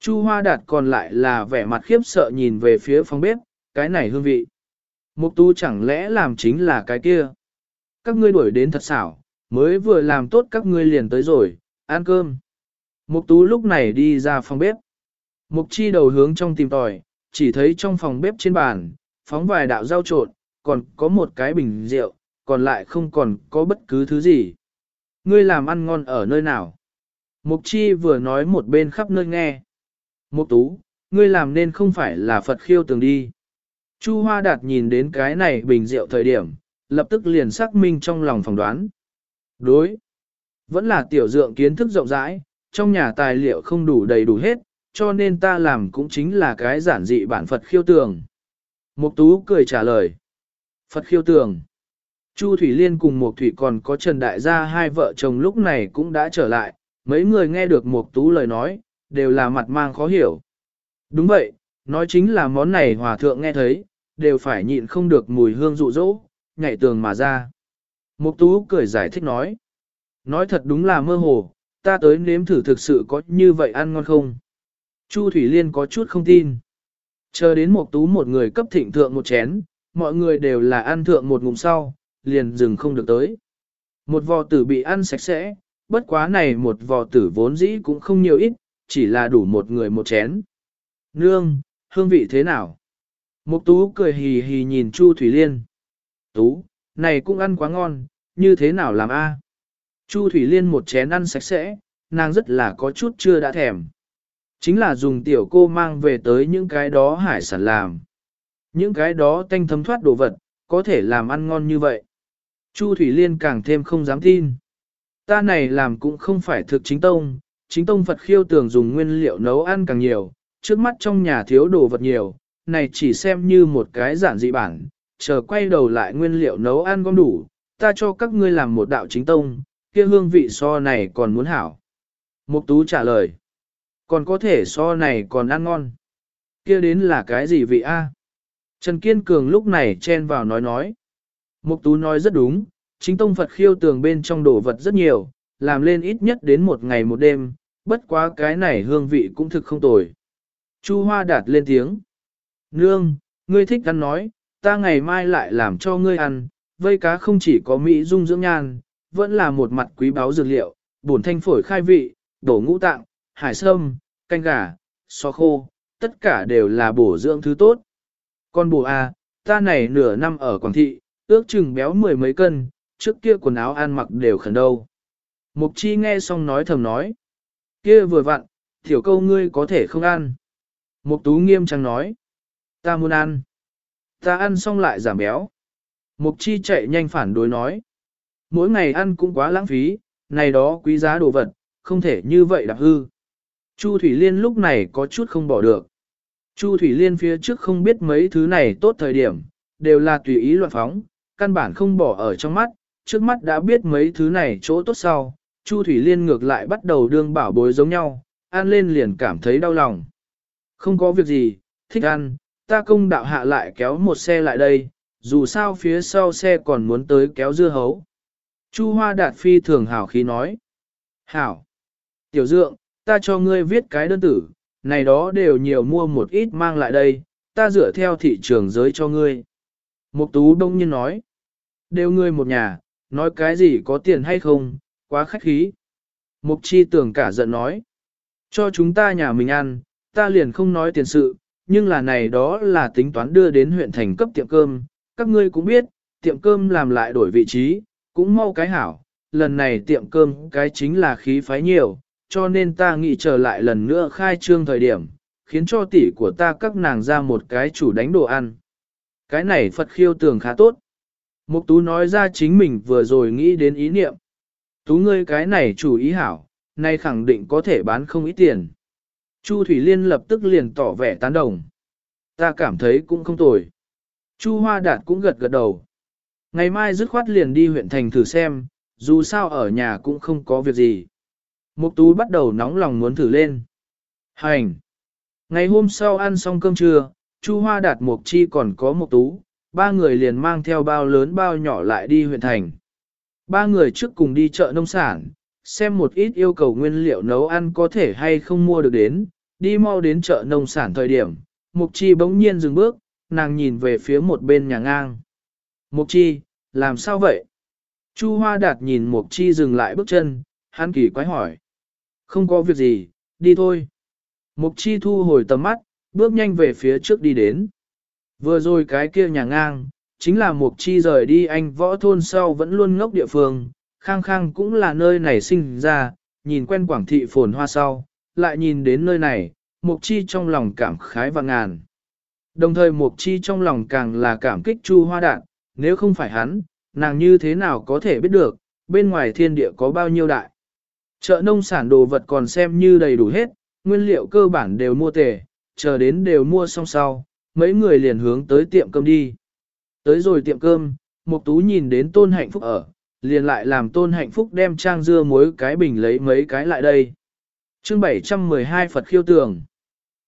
Chu Hoa Đạt còn lại là vẻ mặt khiếp sợ nhìn về phía phòng bếp, cái này hương vị. Mục tu chẳng lẽ làm chính là cái kia. Các ngươi đuổi đến thật xảo, mới vừa làm tốt các ngươi liền tới rồi, ăn cơm. Mục tú lúc này đi ra phòng bếp. Mục chi đầu hướng trong tìm tòi, chỉ thấy trong phòng bếp trên bàn, phóng vài đạo rau trộn, còn có một cái bình rượu, còn lại không còn có bất cứ thứ gì. Ngươi làm ăn ngon ở nơi nào? Mục chi vừa nói một bên khắp nơi nghe. Mục tú, ngươi làm nên không phải là Phật khiêu tường đi. Chu Hoa Đạt nhìn đến cái này bình rượu thời điểm, lập tức liền xác minh trong lòng phỏng đoán. Đối. Vẫn là tiểu dượng kiến thức rộng rãi, trong nhà tài liệu không đủ đầy đủ hết, cho nên ta làm cũng chính là cái giản dị bản Phật khiêu tường. Mục Tú cười trả lời. Phật khiêu tường. Chu Thủy Liên cùng Mục Thủy còn có Trần Đại gia hai vợ chồng lúc này cũng đã trở lại, mấy người nghe được Mục Tú lời nói, đều là mặt mang khó hiểu. Đúng vậy, nói chính là món này hòa thượng nghe thấy, đều phải nhịn không được mùi hương dụ dỗ, nhảy tường mà ra. Mục tú cười giải thích nói. Nói thật đúng là mơ hồ, ta tới nếm thử thực sự có như vậy ăn ngon không? Chu Thủy Liên có chút không tin. Chờ đến Mục tú một người cấp thịnh thượng một chén, mọi người đều là ăn thượng một ngụm sau, liền dừng không được tới. Một vò tử bị ăn sạch sẽ, bất quá này một vò tử vốn dĩ cũng không nhiều ít, chỉ là đủ một người một chén. Nương, hương vị thế nào? Mục tú cười hì hì nhìn Chu Thủy Liên. Tú, này cũng ăn quá ngon, như thế nào làm a? Chu Thủy Liên một chén ăn sạch sẽ, nàng rất là có chút chưa đã thèm. Chính là dùng tiểu cô mang về tới những cái đó hải sản làm. Những cái đó tanh thấm thoát đồ vật, có thể làm ăn ngon như vậy. Chu Thủy Liên càng thêm không dám tin. Ta này làm cũng không phải thực chính tông, chính tông Phật khiêu tưởng dùng nguyên liệu nấu ăn càng nhiều, trước mắt trong nhà thiếu đồ vật nhiều, này chỉ xem như một cái giản dị bản, chờ quay đầu lại nguyên liệu nấu ăn gom đủ, ta cho các ngươi làm một đạo chính tông, kia hương vị so này còn muốn hảo. Mục tú trả lời, còn có thể so này còn ăn ngon. Kia đến là cái gì vị a? Trần Kiên Cường lúc này chen vào nói nói. Mục tú nói rất đúng, chính tông Phật khiêu tường bên trong đồ vật rất nhiều, làm lên ít nhất đến một ngày một đêm, bất quá cái này hương vị cũng thực không tồi. Chu Hoa đạt lên tiếng. Nương, ngươi thích ăn nói, ta ngày mai lại làm cho ngươi ăn, vây cá không chỉ có mỹ dung dưỡng nhan, vẫn là một mặt quý báu dược liệu, bổn thanh phổi khai vị, đổ ngũ tạng, hải sâm, canh gà, so khô, tất cả đều là bổ dưỡng thứ tốt. Con bồ à, ta này nửa năm ở Quảng Thị, ước chừng béo mười mấy cân, trước kia quần áo ăn mặc đều khẩn đâu. Mục chi nghe xong nói thầm nói. kia vừa vặn, tiểu câu ngươi có thể không ăn. Mục tú nghiêm trang nói. Ta muốn ăn. Ta ăn xong lại giảm béo. Mục chi chạy nhanh phản đối nói. Mỗi ngày ăn cũng quá lãng phí, này đó quý giá đồ vật, không thể như vậy đạp hư. Chu Thủy Liên lúc này có chút không bỏ được. Chu Thủy Liên phía trước không biết mấy thứ này tốt thời điểm, đều là tùy ý loạn phóng, căn bản không bỏ ở trong mắt, trước mắt đã biết mấy thứ này chỗ tốt sau, Chu Thủy Liên ngược lại bắt đầu đương bảo bối giống nhau, ăn lên liền cảm thấy đau lòng. Không có việc gì, thích ăn, ta công đạo hạ lại kéo một xe lại đây, dù sao phía sau xe còn muốn tới kéo dưa hấu. Chu Hoa Đạt phi thường hảo khí nói. Hảo! Tiểu dượng, ta cho ngươi viết cái đơn tử, này đó đều nhiều mua một ít mang lại đây, ta dựa theo thị trường giới cho ngươi. Mục tú đông nhiên nói. Đều ngươi một nhà, nói cái gì có tiền hay không, quá khách khí. Mục chi tưởng cả giận nói. Cho chúng ta nhà mình ăn, ta liền không nói tiền sự, nhưng là này đó là tính toán đưa đến huyện thành cấp tiệm cơm, các ngươi cũng biết, tiệm cơm làm lại đổi vị trí, cũng mau cái hảo, lần này tiệm cơm cái chính là khí phái nhiều, cho nên ta nghĩ trở lại lần nữa khai trương thời điểm, khiến cho tỷ của ta các nàng ra một cái chủ đánh đồ ăn. Cái này Phật khiêu tưởng khá tốt. Mục tú nói ra chính mình vừa rồi nghĩ đến ý niệm. Tú ngươi cái này chủ ý hảo, nay khẳng định có thể bán không ít tiền. Chu Thủy Liên lập tức liền tỏ vẻ tán đồng. Ta cảm thấy cũng không tồi. Chu Hoa Đạt cũng gật gật đầu. Ngày mai dứt khoát liền đi huyện thành thử xem, dù sao ở nhà cũng không có việc gì. Mục tú bắt đầu nóng lòng muốn thử lên. Hành! Ngày hôm sau ăn xong cơm trưa, Chu Hoa Đạt Mục Chi còn có Mục tú, ba người liền mang theo bao lớn bao nhỏ lại đi huyện thành. Ba người trước cùng đi chợ nông sản, xem một ít yêu cầu nguyên liệu nấu ăn có thể hay không mua được đến, đi mau đến chợ nông sản thời điểm. Mục Chi bỗng nhiên dừng bước, nàng nhìn về phía một bên nhà ngang. Mục Chi, làm sao vậy? Chu Hoa Đạt nhìn Mục Chi dừng lại bước chân, hắn kỳ quái hỏi. Không có việc gì, đi thôi. Mục Chi thu hồi tầm mắt, bước nhanh về phía trước đi đến. Vừa rồi cái kia nhà ngang, chính là Mục Chi rời đi anh võ thôn sau vẫn luôn ngốc địa phương, khang khang cũng là nơi này sinh ra, nhìn quen quảng thị phồn hoa sau, lại nhìn đến nơi này, Mục Chi trong lòng cảm khái và ngàn. Đồng thời Mục Chi trong lòng càng là cảm kích Chu Hoa Đạn, nếu không phải hắn, nàng như thế nào có thể biết được, bên ngoài thiên địa có bao nhiêu đại. Chợ nông sản đồ vật còn xem như đầy đủ hết, nguyên liệu cơ bản đều mua tề, chờ đến đều mua xong sau, mấy người liền hướng tới tiệm cơm đi. Tới rồi tiệm cơm, Mục Tú nhìn đến Tôn Hạnh Phúc ở, liền lại làm Tôn Hạnh Phúc đem trang dưa muối cái bình lấy mấy cái lại đây. Chương 712 Phật khiêu tường.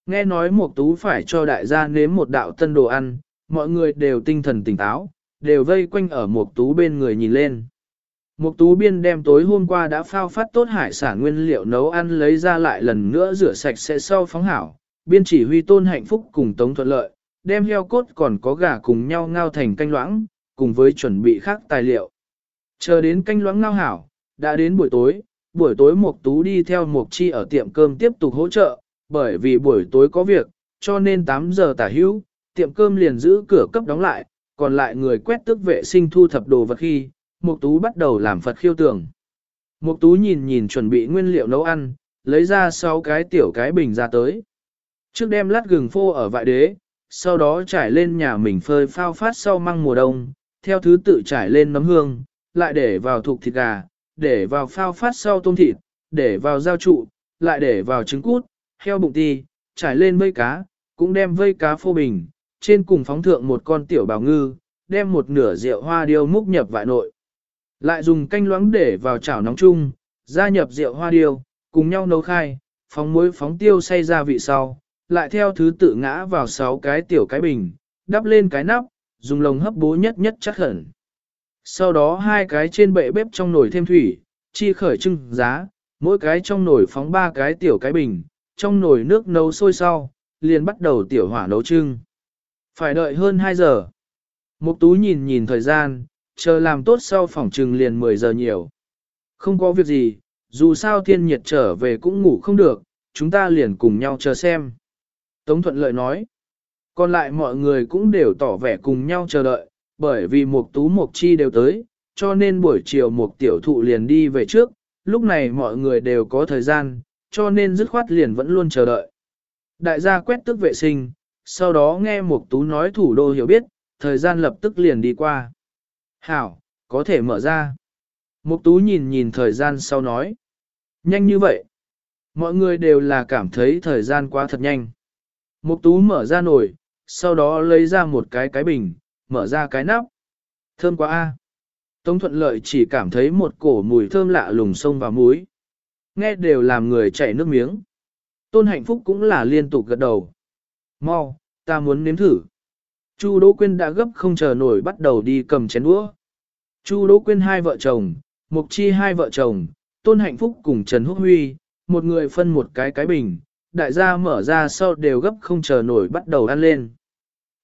Nghe nói Mục Tú phải cho đại gia nếm một đạo tân đồ ăn, mọi người đều tinh thần tỉnh táo, đều vây quanh ở Mục Tú bên người nhìn lên. Mục Tú Biên đem tối hôm qua đã phao phát tốt hải sản nguyên liệu nấu ăn lấy ra lại lần nữa rửa sạch sẽ sau phóng hảo. Biên chỉ huy tôn hạnh phúc cùng tống thuận lợi, đem heo cốt còn có gà cùng nhau ngao thành canh loãng, cùng với chuẩn bị khác tài liệu. Chờ đến canh loãng ngao hảo, đã đến buổi tối, buổi tối Mục Tú đi theo Mục Chi ở tiệm cơm tiếp tục hỗ trợ, bởi vì buổi tối có việc, cho nên 8 giờ tả hữu, tiệm cơm liền giữ cửa cấp đóng lại, còn lại người quét tước vệ sinh thu thập đồ vật khi, Mục Tú bắt đầu làm Phật khiêu tường. Mục Tú nhìn nhìn chuẩn bị nguyên liệu nấu ăn, lấy ra 6 cái tiểu cái bình ra tới. Trước đem lát gừng phô ở vại đế, sau đó trải lên nhà mình phơi phao phát sau măng mùa đông, theo thứ tự trải lên nấm hương, lại để vào thục thịt gà, để vào phao phát sau tôm thịt, để vào dao trụ, lại để vào trứng cút, heo bụng ti, trải lên vây cá, cũng đem vây cá phô bình, trên cùng phóng thượng một con tiểu bào ngư, đem một nửa rượu hoa điêu múc nhập vại nội. Lại dùng canh loãng để vào chảo nóng chung, gia nhập rượu hoa điêu, cùng nhau nấu khai, phóng muối phóng tiêu xay ra vị sau, lại theo thứ tự ngã vào sáu cái tiểu cái bình, đắp lên cái nắp, dùng lồng hấp bố nhất nhất chắc hẳn. Sau đó hai cái trên bệ bếp trong nồi thêm thủy, chi khởi trưng giá, mỗi cái trong nồi phóng ba cái tiểu cái bình, trong nồi nước nấu sôi sau, liền bắt đầu tiểu hỏa nấu trưng. Phải đợi hơn 2 giờ. Mục tú nhìn nhìn thời gian, chờ làm tốt sau phòng trừng liền 10 giờ nhiều. Không có việc gì, dù sao thiên nhiệt trở về cũng ngủ không được, chúng ta liền cùng nhau chờ xem. Tống thuận lợi nói, còn lại mọi người cũng đều tỏ vẻ cùng nhau chờ đợi, bởi vì một tú một chi đều tới, cho nên buổi chiều một tiểu thụ liền đi về trước, lúc này mọi người đều có thời gian, cho nên dứt khoát liền vẫn luôn chờ đợi. Đại gia quét tức vệ sinh, sau đó nghe một tú nói thủ đô hiểu biết, thời gian lập tức liền đi qua. Hảo, có thể mở ra. Mục tú nhìn nhìn thời gian sau nói. Nhanh như vậy. Mọi người đều là cảm thấy thời gian quá thật nhanh. Mục tú mở ra nồi, sau đó lấy ra một cái cái bình, mở ra cái nắp. Thơm quá a. Tống thuận lợi chỉ cảm thấy một cổ mùi thơm lạ lùng sông vào mũi. Nghe đều làm người chảy nước miếng. Tôn hạnh phúc cũng là liên tục gật đầu. Mau, ta muốn nếm thử. Chu Đỗ Quyên đã gấp không chờ nổi bắt đầu đi cầm chén đũa. Chu Đỗ Quyên hai vợ chồng, Mục Chi hai vợ chồng, Tôn Hạnh Phúc cùng Trần Húc Huy, một người phân một cái cái bình, đại gia mở ra sau đều gấp không chờ nổi bắt đầu ăn lên.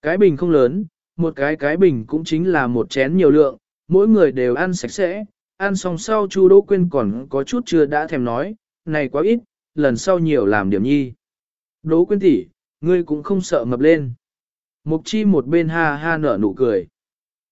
Cái bình không lớn, một cái cái bình cũng chính là một chén nhiều lượng, mỗi người đều ăn sạch sẽ, ăn xong sau Chu Đỗ Quyên còn có chút chưa đã thèm nói, này quá ít, lần sau nhiều làm điểm nhi. Đỗ Quyên tỷ, ngươi cũng không sợ mập lên. Mục chi một bên ha ha nở nụ cười.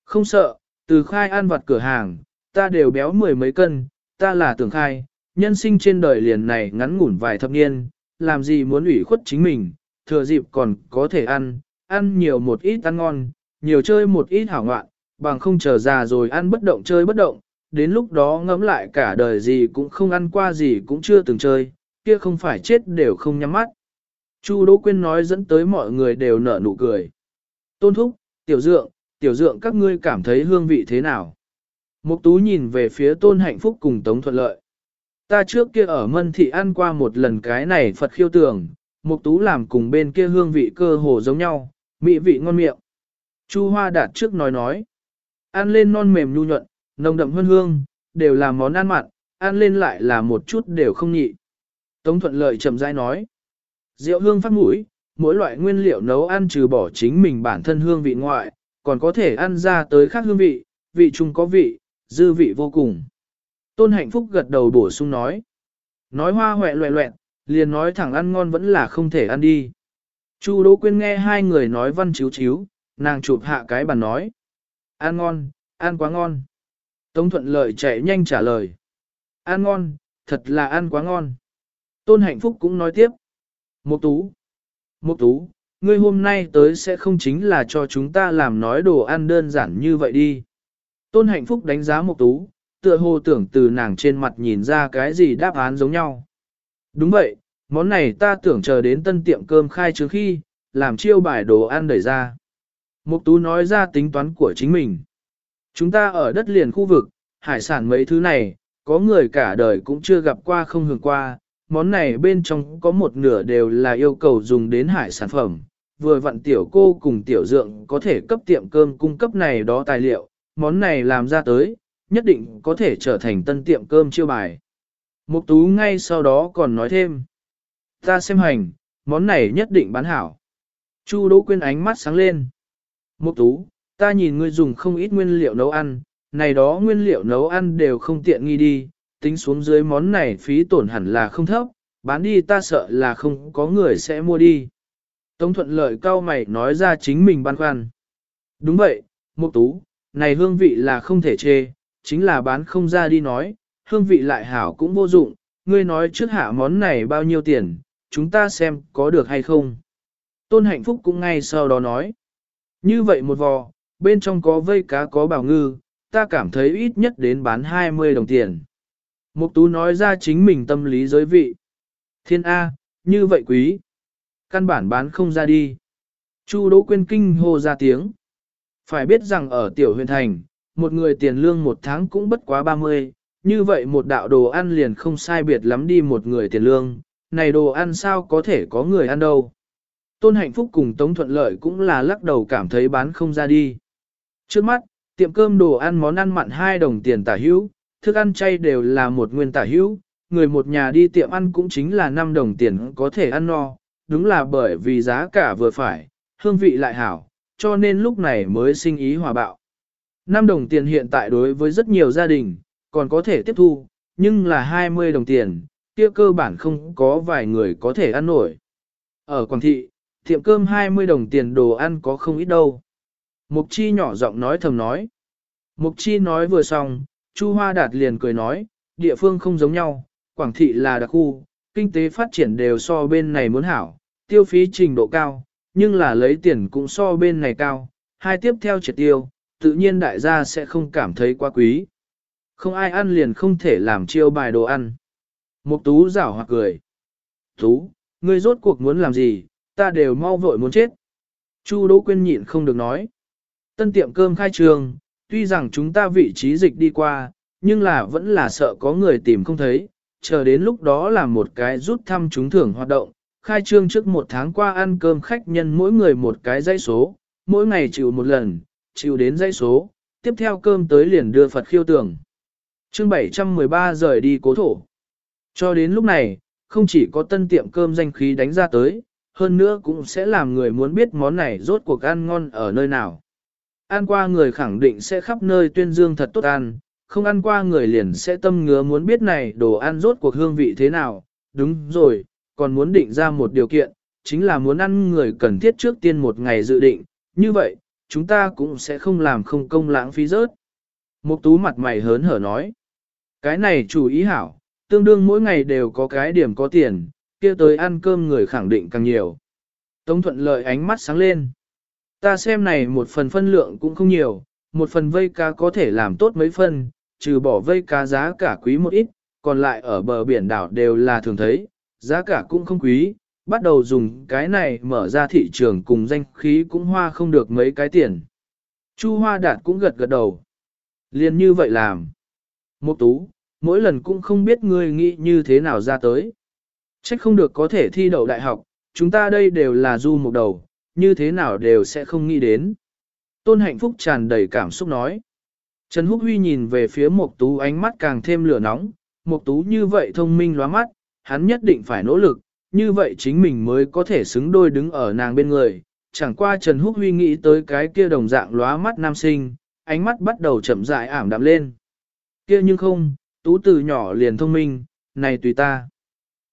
Không sợ, từ khai ăn vặt cửa hàng, ta đều béo mười mấy cân, ta là tưởng khai, nhân sinh trên đời liền này ngắn ngủn vài thập niên, làm gì muốn ủy khuất chính mình, thừa dịp còn có thể ăn, ăn nhiều một ít ăn ngon, nhiều chơi một ít hảo ngoạn, bằng không chờ già rồi ăn bất động chơi bất động, đến lúc đó ngẫm lại cả đời gì cũng không ăn qua gì cũng chưa từng chơi, kia không phải chết đều không nhắm mắt. Chu Đỗ Quyên nói dẫn tới mọi người đều nở nụ cười. Tôn Thúc, Tiểu Dượng, Tiểu Dượng các ngươi cảm thấy hương vị thế nào? Mục Tú nhìn về phía Tôn Hạnh Phúc cùng Tống Thuận Lợi. Ta trước kia ở Mân Thị ăn qua một lần cái này Phật khiêu tường, Mục Tú làm cùng bên kia hương vị cơ hồ giống nhau, mỹ vị ngon miệng. Chu Hoa Đạt trước nói nói. Ăn lên non mềm nhu nhuận, nồng đậm hương hương, đều là món ăn mặn, ăn lên lại là một chút đều không nhị. Tống Thuận Lợi chậm rãi nói. Rượu hương phát mũi, mỗi loại nguyên liệu nấu ăn trừ bỏ chính mình bản thân hương vị ngoại, còn có thể ăn ra tới khác hương vị, vị chung có vị, dư vị vô cùng. Tôn hạnh phúc gật đầu bổ sung nói. Nói hoa hoẹ loẹ loẹn, liền nói thẳng ăn ngon vẫn là không thể ăn đi. Chu Đỗ Quyên nghe hai người nói văn chiếu chiếu, nàng chụp hạ cái bàn nói. Ăn ngon, ăn quá ngon. Tống thuận lợi chạy nhanh trả lời. Ăn ngon, thật là ăn quá ngon. Tôn hạnh phúc cũng nói tiếp. Mục tú. Mục tú, ngươi hôm nay tới sẽ không chính là cho chúng ta làm nói đồ ăn đơn giản như vậy đi. Tôn hạnh phúc đánh giá mục tú, tựa hồ tưởng từ nàng trên mặt nhìn ra cái gì đáp án giống nhau. Đúng vậy, món này ta tưởng chờ đến tân tiệm cơm khai trước khi, làm chiêu bài đồ ăn đẩy ra. Mục tú nói ra tính toán của chính mình. Chúng ta ở đất liền khu vực, hải sản mấy thứ này, có người cả đời cũng chưa gặp qua không hưởng qua, món này bên trong có một nửa đều là yêu cầu dùng đến hải sản phẩm. Vừa vặn tiểu cô cùng tiểu dượng có thể cấp tiệm cơm cung cấp này đó tài liệu, món này làm ra tới, nhất định có thể trở thành tân tiệm cơm chiêu bài. Mục tú ngay sau đó còn nói thêm. Ta xem hành, món này nhất định bán hảo. Chu Đỗ Quyên ánh mắt sáng lên. Mục tú, ta nhìn ngươi dùng không ít nguyên liệu nấu ăn, này đó nguyên liệu nấu ăn đều không tiện nghi đi, tính xuống dưới món này phí tổn hẳn là không thấp, bán đi ta sợ là không có người sẽ mua đi. Tống thuận lợi cao mày nói ra chính mình băn khoăn. Đúng vậy, Mục Tú, này hương vị là không thể chê, chính là bán không ra đi nói, hương vị lại hảo cũng vô dụng, ngươi nói trước hạ món này bao nhiêu tiền, chúng ta xem có được hay không. Tôn hạnh phúc cũng ngay sau đó nói. Như vậy một vò, bên trong có vây cá có bảo ngư, ta cảm thấy ít nhất đến bán 20 đồng tiền. Mục tú nói ra chính mình tâm lý giới vị. Thiên A, như vậy quý. Căn bản bán không ra đi. Chu Đỗ Quyên kinh hô ra tiếng. Phải biết rằng ở tiểu huyện thành, một người tiền lương một tháng cũng bất quá 30, như vậy một đạo đồ ăn liền không sai biệt lắm đi một người tiền lương, này đồ ăn sao có thể có người ăn đâu. Tôn hạnh phúc cùng Tống Thuận Lợi cũng là lắc đầu cảm thấy bán không ra đi. Trước mắt, tiệm cơm đồ ăn món ăn mặn 2 đồng tiền tả hữu, thức ăn chay đều là một nguyên tả hữu, người một nhà đi tiệm ăn cũng chính là 5 đồng tiền có thể ăn no, đúng là bởi vì giá cả vừa phải, hương vị lại hảo, cho nên lúc này mới sinh ý hòa bạo. 5 đồng tiền hiện tại đối với rất nhiều gia đình, còn có thể tiếp thu, nhưng là 20 đồng tiền, kia cơ bản không có vài người có thể ăn nổi. Ở Quảng Thị, tiệm cơm 20 đồng tiền đồ ăn có không ít đâu. Mục Chi nhỏ giọng nói thầm nói. Mục Chi nói vừa xong, Chu Hoa Đạt liền cười nói, địa phương không giống nhau, Quảng Thị là đặc khu, kinh tế phát triển đều so bên này muốn hảo, tiêu phí trình độ cao, nhưng là lấy tiền cũng so bên này cao, hai tiếp theo triệt tiêu, tự nhiên đại gia sẽ không cảm thấy quá quý. Không ai ăn liền không thể làm chiêu bài đồ ăn. Mục tú rảo hoặc cười. Tú, ngươi rốt cuộc muốn làm gì, ta đều mau vội muốn chết. Chu Đỗ Quyên nhịn không được nói. Tân tiệm cơm khai trường, tuy rằng chúng ta vị trí dịch đi qua, nhưng là vẫn là sợ có người tìm không thấy, chờ đến lúc đó là một cái rút thăm trúng thưởng hoạt động, khai trương trước một tháng qua ăn cơm khách nhân mỗi người một cái dây số, mỗi ngày chịu một lần, chịu đến dây số, tiếp theo cơm tới liền đưa Phật khiêu tưởng. chương 713 rời đi cố thổ. Cho đến lúc này, không chỉ có tân tiệm cơm danh khí đánh ra tới, hơn nữa cũng sẽ làm người muốn biết món này rốt cuộc ăn ngon ở nơi nào. Ăn qua người khẳng định sẽ khắp nơi tuyên dương thật tốt ăn, không ăn qua người liền sẽ tâm ngứa muốn biết này đồ ăn rốt cuộc hương vị thế nào. Đúng rồi, còn muốn định ra một điều kiện, chính là muốn ăn người cần thiết trước tiên một ngày dự định, như vậy, chúng ta cũng sẽ không làm không công lãng phí rớt. Mục tú mặt mày hớn hở nói, cái này chủ ý hảo, tương đương mỗi ngày đều có cái điểm có tiền, kia tới ăn cơm người khẳng định càng nhiều. Tống thuận lợi ánh mắt sáng lên. Ta xem này một phần phân lượng cũng không nhiều, một phần vây cá có thể làm tốt mấy phân, trừ bỏ vây cá giá cả quý một ít, còn lại ở bờ biển đảo đều là thường thấy, giá cả cũng không quý, bắt đầu dùng cái này mở ra thị trường cùng danh khí cũng hoa không được mấy cái tiền. Chu Hoa Đạt cũng gật gật đầu. Liên như vậy làm. Một tú, mỗi lần cũng không biết ngươi nghĩ như thế nào ra tới. Trách không được có thể thi đậu đại học, chúng ta đây đều là du mục đầu, như thế nào đều sẽ không nghĩ đến. Tôn hạnh phúc tràn đầy cảm xúc nói. Trần Húc Huy nhìn về phía Mộc Tú ánh mắt càng thêm lửa nóng, Mộc Tú như vậy thông minh lóa mắt, hắn nhất định phải nỗ lực, như vậy chính mình mới có thể xứng đôi đứng ở nàng bên người. Chẳng qua Trần Húc Huy nghĩ tới cái kia đồng dạng lóa mắt nam sinh, ánh mắt bắt đầu chậm rãi ảm đạm lên. Kia nhưng không, Tú từ nhỏ liền thông minh, này tùy ta.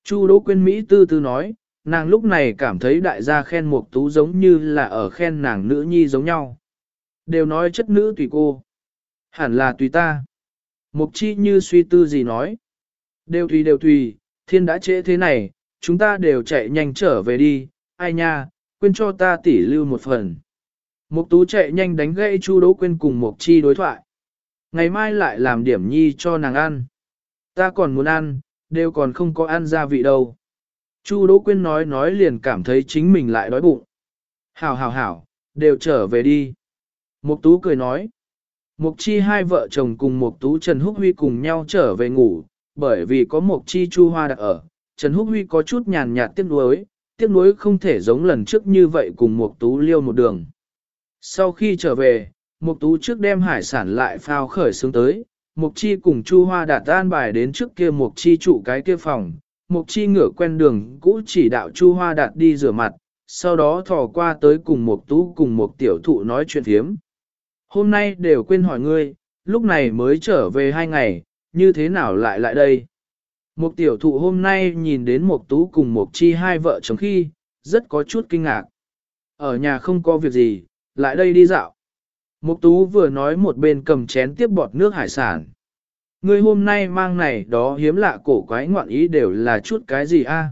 Chu Đỗ Quyên Mỹ tư tư nói, nàng lúc này cảm thấy đại gia khen Mục Tú giống như là ở khen nàng nữ nhi giống nhau. Đều nói chất nữ tùy cô. Hẳn là tùy ta. Mục chi như suy tư gì nói. Đều tùy đều tùy, thiên đã trễ thế này, chúng ta đều chạy nhanh trở về đi, ai nha, quên cho ta tỉ lưu một phần. Mục tú chạy nhanh đánh gãy Chu Đỗ Quyên cùng Mục Chi đối thoại. Ngày mai lại làm điểm nhi cho nàng ăn. Ta còn muốn ăn, đều còn không có ăn gia vị đâu. Chu Đỗ Quyên nói nói liền cảm thấy chính mình lại đói bụng. Hảo hảo hảo, đều trở về đi. Mục Tú cười nói. Mục Chi hai vợ chồng cùng Mục Tú Trần Húc Huy cùng nhau trở về ngủ, bởi vì có Mục Chi Chu Hoa đặt ở. Trần Húc Huy có chút nhàn nhạt tiếc nuối, tiếc nuối không thể giống lần trước như vậy cùng Mục Tú liêu một đường. Sau khi trở về, Mục Tú trước đem hải sản lại phao khởi xuống tới, Mục Chi cùng Chu Hoa đạt an bài đến trước kia Mục Chi trụ cái kia phòng, Mục Chi ngửa quen đường cũ chỉ đạo Chu Hoa đạt đi rửa mặt, sau đó thò qua tới cùng Mục Tú cùng Mục tiểu thụ nói chuyện phiếm. Hôm nay đều quên hỏi ngươi, lúc này mới trở về hai ngày, như thế nào lại lại đây? Mục tiểu thụ hôm nay nhìn đến Mục Tú cùng Mục Chi hai vợ chồng khi, rất có chút kinh ngạc. Ở nhà không có việc gì, lại đây đi dạo. Mục Tú vừa nói một bên cầm chén tiếp bọt nước hải sản. Ngươi hôm nay mang này đó hiếm lạ cổ quái ngoạn ý đều là chút cái gì a?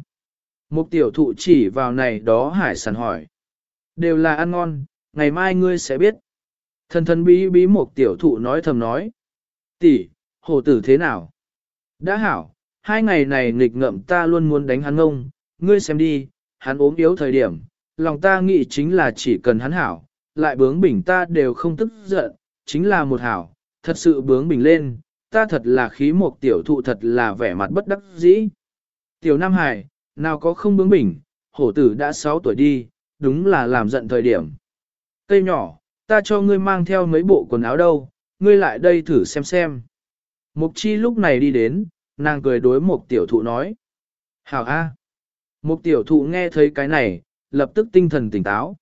Mục tiểu thụ chỉ vào này đó hải sản hỏi. Đều là ăn ngon, ngày mai ngươi sẽ biết. Thần thần bí bí Mục tiểu thụ nói thầm nói. Tỷ, hồ tử thế nào? Đã hảo, hai ngày này nghịch ngợm ta luôn muốn đánh hắn ngông, ngươi xem đi, hắn ốm yếu thời điểm, lòng ta nghĩ chính là chỉ cần hắn hảo, lại bướng bỉnh ta đều không tức giận, chính là một hảo, thật sự bướng bỉnh lên, ta thật là khí một tiểu thụ thật là vẻ mặt bất đắc dĩ. Tiểu Nam Hải, nào có không bướng bỉnh, hổ tử đã 6 tuổi đi, đúng là làm giận thời điểm. Cây nhỏ, ta cho ngươi mang theo mấy bộ quần áo đâu, ngươi lại đây thử xem xem. Mục chi lúc này đi đến, nàng cười đối một tiểu thụ nói. Hảo A. À. Mục tiểu thụ nghe thấy cái này, lập tức tinh thần tỉnh táo.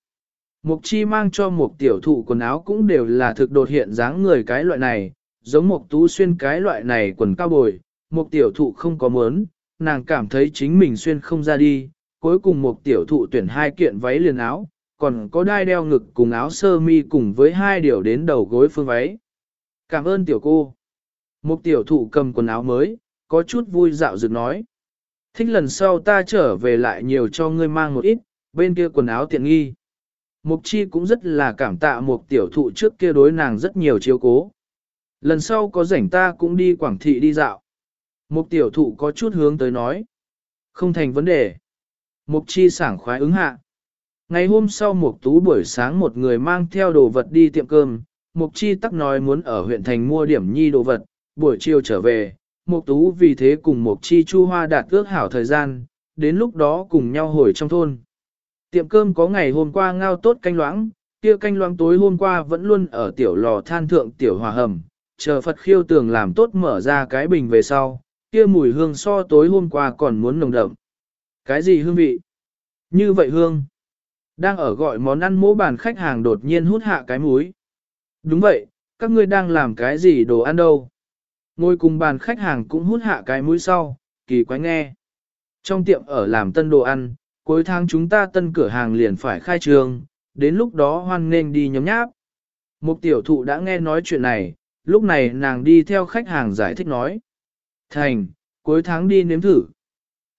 Mục chi mang cho một tiểu thụ quần áo cũng đều là thực đột hiện dáng người cái loại này, giống một tú xuyên cái loại này quần cao bồi, một tiểu thụ không có mớn, nàng cảm thấy chính mình xuyên không ra đi, cuối cùng một tiểu thụ tuyển hai kiện váy liền áo, còn có đai đeo ngực cùng áo sơ mi cùng với hai điều đến đầu gối phương váy. Cảm ơn tiểu cô. Một tiểu thụ cầm quần áo mới, có chút vui dạo dựng nói. Thích lần sau ta trở về lại nhiều cho ngươi mang một ít, bên kia quần áo tiện nghi. Mục chi cũng rất là cảm tạ một tiểu thụ trước kia đối nàng rất nhiều chiếu cố. Lần sau có rảnh ta cũng đi Quảng Thị đi dạo. Mục tiểu thụ có chút hướng tới nói. Không thành vấn đề. Mục chi sảng khoái ứng hạ. Ngày hôm sau Mục Tú buổi sáng một người mang theo đồ vật đi tiệm cơm, Mục Chi tắc nói muốn ở huyện thành mua điểm nhi đồ vật, buổi chiều trở về, Mục Tú vì thế cùng Mục Chi Chu Hoa đạt ước hảo thời gian, đến lúc đó cùng nhau hồi trong thôn. Tiệm cơm có ngày hôm qua ngao tốt canh loãng, kia canh loãng tối hôm qua vẫn luôn ở tiểu lò than thượng tiểu hòa hầm, chờ Phật khiêu tường làm tốt mở ra cái bình về sau, kia mùi hương so tối hôm qua còn muốn nồng đậm. Cái gì hương vị? Như vậy hương. Đang ở gọi món ăn mỗ bàn khách hàng đột nhiên hút hạ cái muối. Đúng vậy, các ngươi đang làm cái gì đồ ăn đâu? Ngồi cùng bàn khách hàng cũng hút hạ cái mũi sau, kỳ quái nghe. Trong tiệm ở làm tân đồ ăn, cuối tháng chúng ta tân cửa hàng liền phải khai trương, đến lúc đó hoan nên đi nhóm nháp. Một tiểu thụ đã nghe nói chuyện này, lúc này nàng đi theo khách hàng giải thích nói. Thành, cuối tháng đi nếm thử.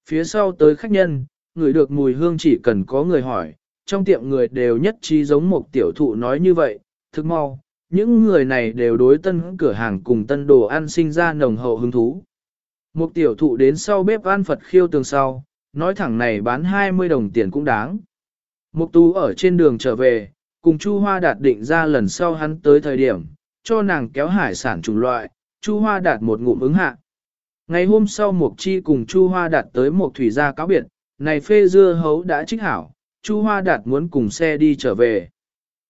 Phía sau tới khách nhân, người được mùi hương chỉ cần có người hỏi, trong tiệm người đều nhất trí giống một tiểu thụ nói như vậy, thức mau, những người này đều đối tân cửa hàng cùng tân đồ ăn sinh ra nồng hậu hứng thú. Một tiểu thụ đến sau bếp ăn Phật khiêu tường sau, nói thẳng này bán 20 đồng tiền cũng đáng. Mục tú ở trên đường trở về, cùng Chu Hoa đạt định ra lần sau hắn tới thời điểm, cho nàng kéo hải sản chủng loại, Chu Hoa đạt một ngụm ứng hạ. Ngày hôm sau Mục Chi cùng Chu Hoa đạt tới một thủy gia cáo biệt, này phê dưa hấu đã trích hảo, Chu Hoa đạt muốn cùng xe đi trở về.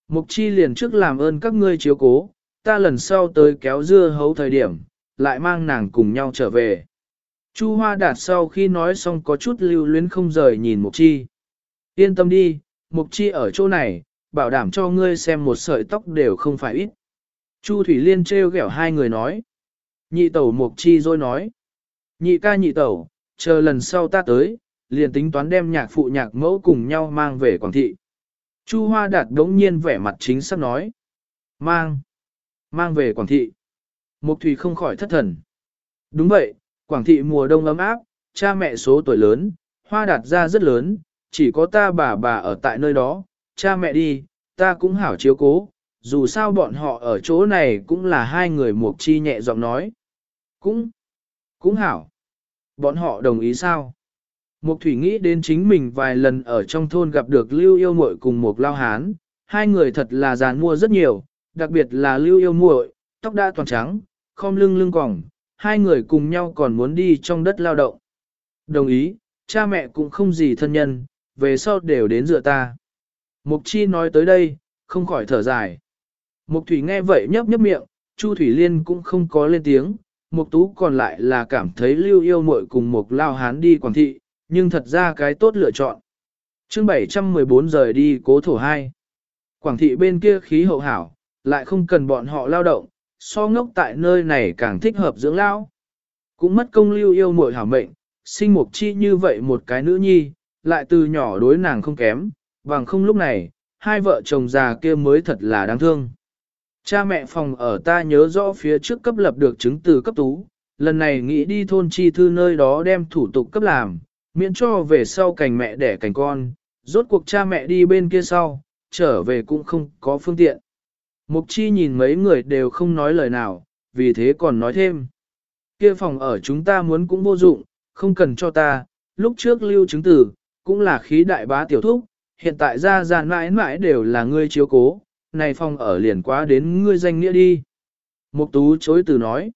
Mục Chi liền trước làm ơn các ngươi chiếu cố, ta lần sau tới kéo dưa hấu thời điểm, lại mang nàng cùng nhau trở về. Chu Hoa Đạt sau khi nói xong có chút lưu luyến không rời nhìn Mục Chi. Yên tâm đi, Mục Chi ở chỗ này, bảo đảm cho ngươi xem một sợi tóc đều không phải ít. Chu Thủy Liên trêu ghẹo hai người nói. Nhị tẩu Mục Chi rồi nói. Nhị ca nhị tẩu, chờ lần sau ta tới, liền tính toán đem nhạc phụ nhạc mẫu cùng nhau mang về Quảng Thị. Chu Hoa Đạt đống nhiên vẻ mặt chính xác nói. Mang. Mang về Quảng Thị. Mục Thủy không khỏi thất thần. Đúng vậy, Quảng Thị mùa đông ấm áp, cha mẹ số tuổi lớn, Hoa Đạt ra rất lớn, chỉ có ta bà bà ở tại nơi đó, cha mẹ đi, ta cũng hảo chiếu cố, dù sao bọn họ ở chỗ này cũng là hai người Mục Chi nhẹ giọng nói. Cũng, cũng hảo. Bọn họ đồng ý sao? Mục Thủy nghĩ đến chính mình vài lần ở trong thôn gặp được Lưu Yêu Muội cùng một lao hán, hai người thật là giàn mua rất nhiều, đặc biệt là Lưu Yêu Muội, tóc đã toàn trắng, khom lưng lưng còng, hai người cùng nhau còn muốn đi trong đất lao động. Đồng ý, cha mẹ cũng không gì thân nhân, về sau đều đến dựa ta. Mục Chi nói tới đây, không khỏi thở dài. Mục Thủy nghe vậy nhấp nhấp miệng, Chu Thủy Liên cũng không có lên tiếng, Mục Tú còn lại là cảm thấy Lưu Yêu Muội cùng Mục Lao Hán đi Quảng Thị, nhưng thật ra cái tốt lựa chọn. chương 714 rời đi cố thổ hai Quảng thị bên kia khí hậu hảo, lại không cần bọn họ lao động, so ngốc tại nơi này càng thích hợp dưỡng lão Cũng mất công lưu yêu muội hảo mệnh, sinh mục chi như vậy một cái nữ nhi, lại từ nhỏ đối nàng không kém, bằng không lúc này, hai vợ chồng già kia mới thật là đáng thương. Cha mẹ phòng ở ta nhớ rõ phía trước cấp lập được chứng từ cấp tú, lần này nghĩ đi thôn chi thư nơi đó đem thủ tục cấp làm, miễn cho về sau cành mẹ đẻ cành con, rốt cuộc cha mẹ đi bên kia sau, trở về cũng không có phương tiện. Mục chi nhìn mấy người đều không nói lời nào, vì thế còn nói thêm. Kia phòng ở chúng ta muốn cũng vô dụng, không cần cho ta, lúc trước lưu chứng tử, cũng là khí đại bá tiểu thúc, hiện tại ra giàn mãi mãi đều là ngươi chiếu cố, này phòng ở liền quá đến ngươi danh nghĩa đi. Mục tú chối từ nói,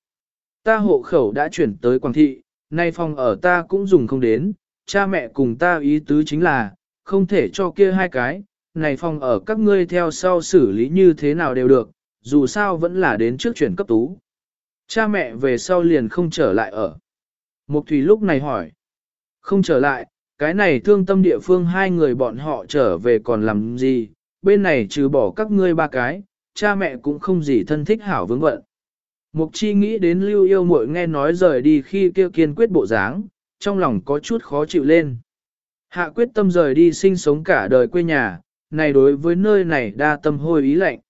ta hộ khẩu đã chuyển tới Quảng Thị, nay phòng ở ta cũng dùng không đến, cha mẹ cùng ta ý tứ chính là, không thể cho kia hai cái, này phòng ở các ngươi theo sau xử lý như thế nào đều được, dù sao vẫn là đến trước chuyển cấp tú. Cha mẹ về sau liền không trở lại ở. Mục Thủy lúc này hỏi, không trở lại, cái này thương tâm địa phương hai người bọn họ trở về còn làm gì, bên này trừ bỏ các ngươi ba cái, cha mẹ cũng không gì thân thích hảo vướng vận. Mục chi nghĩ đến lưu yêu muội nghe nói rời đi khi kêu kiên quyết bộ dáng, trong lòng có chút khó chịu lên. Hạ quyết tâm rời đi sinh sống cả đời quê nhà, này đối với nơi này đa tâm hôi ý lạnh.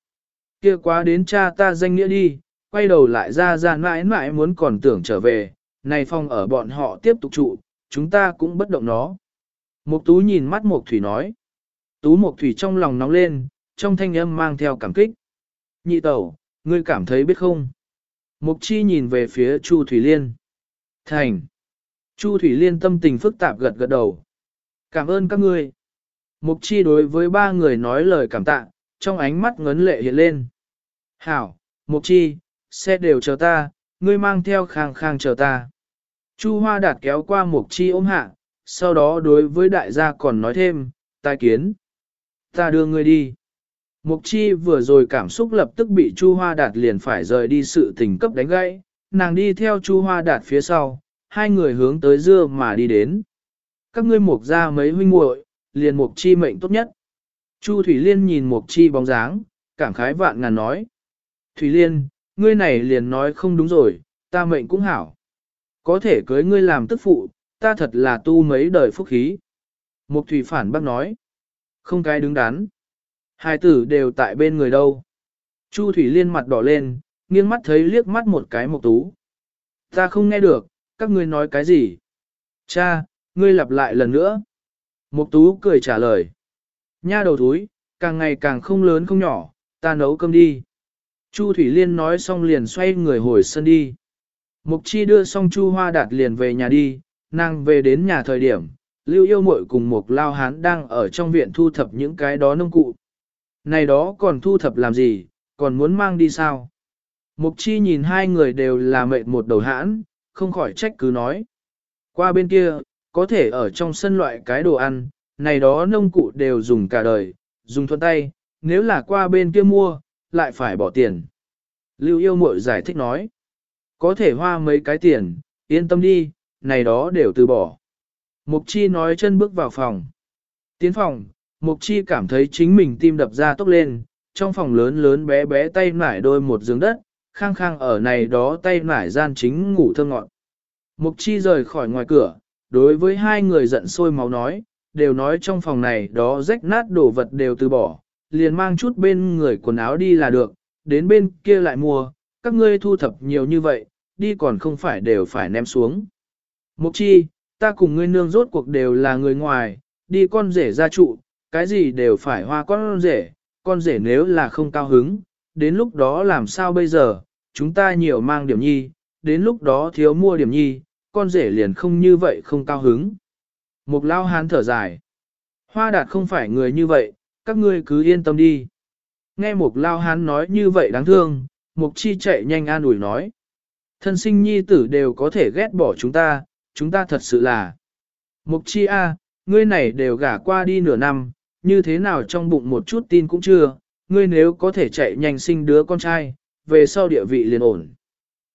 kia quá đến cha ta danh nghĩa đi, quay đầu lại ra ra mãi mãi muốn còn tưởng trở về, này phong ở bọn họ tiếp tục trụ, chúng ta cũng bất động nó. Mục tú nhìn mắt mục thủy nói. Tú mục thủy trong lòng nóng lên, trong thanh âm mang theo cảm kích. Nhị tẩu, ngươi cảm thấy biết không? Mục chi nhìn về phía Chu Thủy Liên. Thành. Chu Thủy Liên tâm tình phức tạp gật gật đầu. Cảm ơn các ngươi. Mục chi đối với ba người nói lời cảm tạ, trong ánh mắt ngấn lệ hiện lên. Hảo, Mục chi, xe đều chờ ta, ngươi mang theo khang khang chờ ta. Chu Hoa Đạt kéo qua Mục chi ôm hạ, sau đó đối với đại gia còn nói thêm, tai kiến. Ta đưa ngươi đi. Mục chi vừa rồi cảm xúc lập tức bị Chu Hoa Đạt liền phải rời đi sự tình cấp đánh gãy, nàng đi theo Chu Hoa Đạt phía sau, hai người hướng tới dưa mà đi đến. Các ngươi mục ra mấy huynh muội, liền mục chi mệnh tốt nhất. Chu Thủy Liên nhìn mục chi bóng dáng, cảm khái vạn ngàn nói. Thủy Liên, ngươi này liền nói không đúng rồi, ta mệnh cũng hảo. Có thể cưới ngươi làm tức phụ, ta thật là tu mấy đời phúc khí. Mục Thủy phản bác nói. Không cái đứng đắn. Hai tử đều tại bên người đâu. Chu Thủy Liên mặt đỏ lên, nghiêng mắt thấy liếc mắt một cái mục tú. Ta không nghe được, các ngươi nói cái gì? Cha, ngươi lặp lại lần nữa. Mục tú cười trả lời. Nha đầu thúi, càng ngày càng không lớn không nhỏ, ta nấu cơm đi. Chu Thủy Liên nói xong liền xoay người hồi sân đi. Mục Chi đưa xong Chu Hoa Đạt liền về nhà đi, nàng về đến nhà thời điểm, Lưu Yêu muội cùng Mục lao hán đang ở trong viện thu thập những cái đó nông cụ. Này đó còn thu thập làm gì, còn muốn mang đi sao? Mục Chi nhìn hai người đều là mệt một đầu hãn, không khỏi trách cứ nói. Qua bên kia, có thể ở trong sân loại cái đồ ăn, này đó nông cụ đều dùng cả đời, dùng thuận tay, nếu là qua bên kia mua, lại phải bỏ tiền. Lưu yêu mội giải thích nói, có thể hoa mấy cái tiền, yên tâm đi, này đó đều từ bỏ. Mục chi nói chân bước vào phòng. Tiến phòng, mục chi cảm thấy chính mình tim đập ra tốc lên, trong phòng lớn lớn bé bé tay nải đôi một giường đất, khang khang ở này đó tay nải gian chính ngủ thơ ngọn. Mục chi rời khỏi ngoài cửa, đối với hai người giận sôi máu nói, đều nói trong phòng này đó rách nát đồ vật đều từ bỏ, liền mang chút bên người quần áo đi là được, đến bên kia lại mua, các ngươi thu thập nhiều như vậy, đi còn không phải đều phải ném xuống. Mục chi, ta cùng ngươi nương rốt cuộc đều là người ngoài, đi con rể ra trụ, cái gì đều phải hoa con rể, con rể nếu là không cao hứng, đến lúc đó làm sao bây giờ, chúng ta nhiều mang điểm nhi, đến lúc đó thiếu mua điểm nhi, con rể liền không như vậy không cao hứng. Mục lao hán thở dài. Hoa đạt không phải người như vậy, các ngươi cứ yên tâm đi. Nghe mục lao hán nói như vậy đáng thương, mục chi chạy nhanh an ủi nói. Thân sinh nhi tử đều có thể ghét bỏ chúng ta, chúng ta thật sự là. Mục chi a, ngươi này đều gả qua đi nửa năm, như thế nào trong bụng một chút tin cũng chưa, ngươi nếu có thể chạy nhanh sinh đứa con trai, về sau địa vị liền ổn.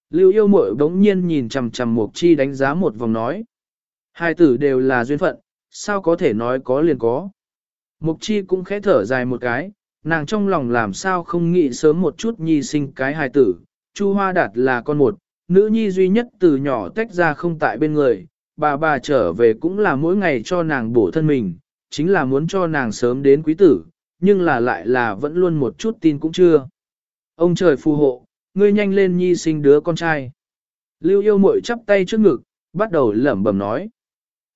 Lưu yêu mội bỗng nhiên nhìn chằm chằm mục chi đánh giá một vòng nói. Hai tử đều là duyên phận, sao có thể nói có liền có. Mục chi cũng khẽ thở dài một cái, nàng trong lòng làm sao không nghĩ sớm một chút nhi sinh cái hài tử. Chu Hoa Đạt là con một, nữ nhi duy nhất từ nhỏ tách ra không tại bên người, bà bà trở về cũng là mỗi ngày cho nàng bổ thân mình, chính là muốn cho nàng sớm đến quý tử, nhưng là lại là vẫn luôn một chút tin cũng chưa. Ông trời phù hộ, ngươi nhanh lên nhi sinh đứa con trai. Lưu yêu mội chắp tay trước ngực, bắt đầu lẩm bẩm nói.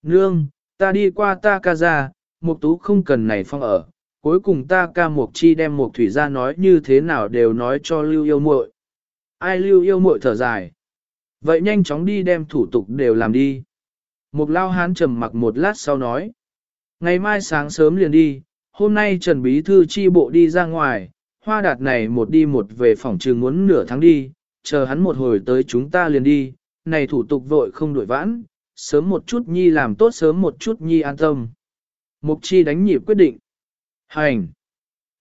Nương, ta đi qua ta ca ra, mục tú không cần này phong ở, cuối cùng ta ca mục chi đem mục thủy ra nói như thế nào đều nói cho lưu yêu muội. Ai lưu yêu muội thở dài. Vậy nhanh chóng đi đem thủ tục đều làm đi. Mục lao hán trầm mặc một lát sau nói. Ngày mai sáng sớm liền đi, hôm nay Trần Bí Thư chi bộ đi ra ngoài, hoa đạt này một đi một về phòng trường muốn nửa tháng đi, chờ hắn một hồi tới chúng ta liền đi, này thủ tục vội không đuổi vãn, sớm một chút nhi làm tốt sớm một chút nhi an tâm. Mục chi đánh nhịp quyết định. Hành!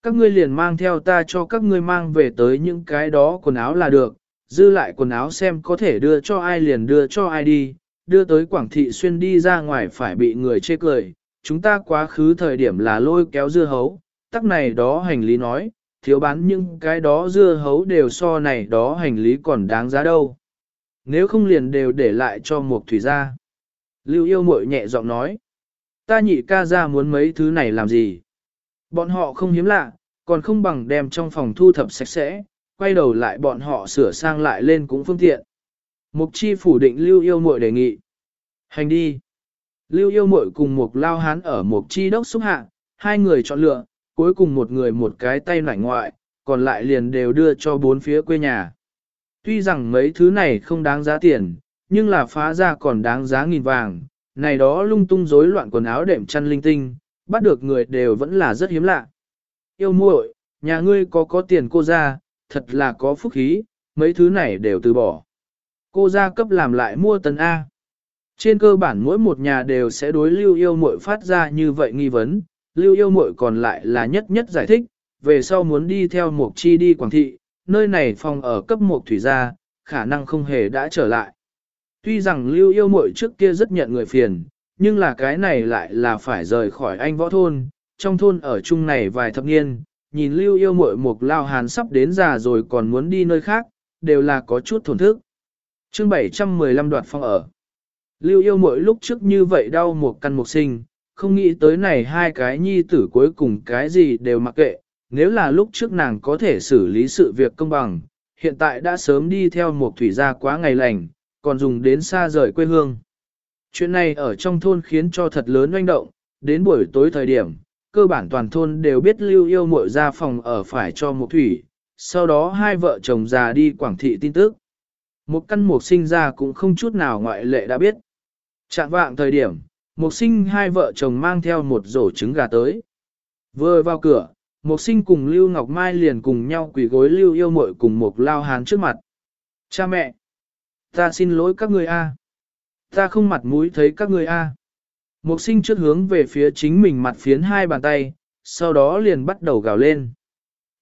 Các ngươi liền mang theo ta cho các ngươi mang về tới những cái đó quần áo là được, dư lại quần áo xem có thể đưa cho ai liền đưa cho ai đi, đưa tới Quảng Thị Xuyên đi ra ngoài phải bị người chê cười. Chúng ta quá khứ thời điểm là lôi kéo dưa hấu, tắc này đó hành lý nói, thiếu bán những cái đó dưa hấu đều so này đó hành lý còn đáng giá đâu. Nếu không liền đều để lại cho một thủy gia. Lưu yêu mội nhẹ giọng nói. Ta nhị ca ra muốn mấy thứ này làm gì? Bọn họ không hiếm lạ, còn không bằng đem trong phòng thu thập sạch sẽ, quay đầu lại bọn họ sửa sang lại lên cũng phương tiện. Mục chi phủ định lưu yêu mội đề nghị. Hành đi. Lưu yêu mội cùng một lao hán ở mục chi đốc xúc hạ, hai người chọn lựa, cuối cùng một người một cái tay nải ngoại, còn lại liền đều đưa cho bốn phía quê nhà. Tuy rằng mấy thứ này không đáng giá tiền, nhưng là phá ra còn đáng giá nghìn vàng, này đó lung tung rối loạn quần áo đệm chăn linh tinh, bắt được người đều vẫn là rất hiếm lạ. Yêu muội, nhà ngươi có có tiền cô ra, thật là có phúc khí, mấy thứ này đều từ bỏ. Cô ra cấp làm lại mua tấn A. Trên cơ bản mỗi một nhà đều sẽ đối lưu yêu muội phát ra như vậy nghi vấn, lưu yêu muội còn lại là nhất nhất giải thích, về sau muốn đi theo mục chi đi quảng thị, nơi này phòng ở cấp mục thủy gia, khả năng không hề đã trở lại. Tuy rằng lưu yêu muội trước kia rất nhận người phiền, nhưng là cái này lại là phải rời khỏi anh võ thôn, trong thôn ở chung này vài thập niên, nhìn lưu yêu muội mục lao hàn sắp đến già rồi còn muốn đi nơi khác, đều là có chút thổn thức. chương 715 đoạt phong ở. Lưu yêu muội lúc trước như vậy đau một căn một sinh, không nghĩ tới này hai cái nhi tử cuối cùng cái gì đều mặc kệ, nếu là lúc trước nàng có thể xử lý sự việc công bằng, hiện tại đã sớm đi theo một thủy gia quá ngày lành, còn dùng đến xa rời quê hương. Chuyện này ở trong thôn khiến cho thật lớn oanh động, đến buổi tối thời điểm, cơ bản toàn thôn đều biết lưu yêu muội ra phòng ở phải cho một thủy, sau đó hai vợ chồng già đi quảng thị tin tức. Một căn mục sinh ra cũng không chút nào ngoại lệ đã biết. Trạng vạng thời điểm, Mộc sinh hai vợ chồng mang theo một rổ trứng gà tới. Vừa vào cửa, Mộc sinh cùng Lưu Ngọc Mai liền cùng nhau quỳ gối Lưu yêu muội cùng Mộc lao hán trước mặt. Cha mẹ! Ta xin lỗi các người a, Ta không mặt mũi thấy các người a. Mộc sinh trước hướng về phía chính mình mặt phiến hai bàn tay, sau đó liền bắt đầu gào lên.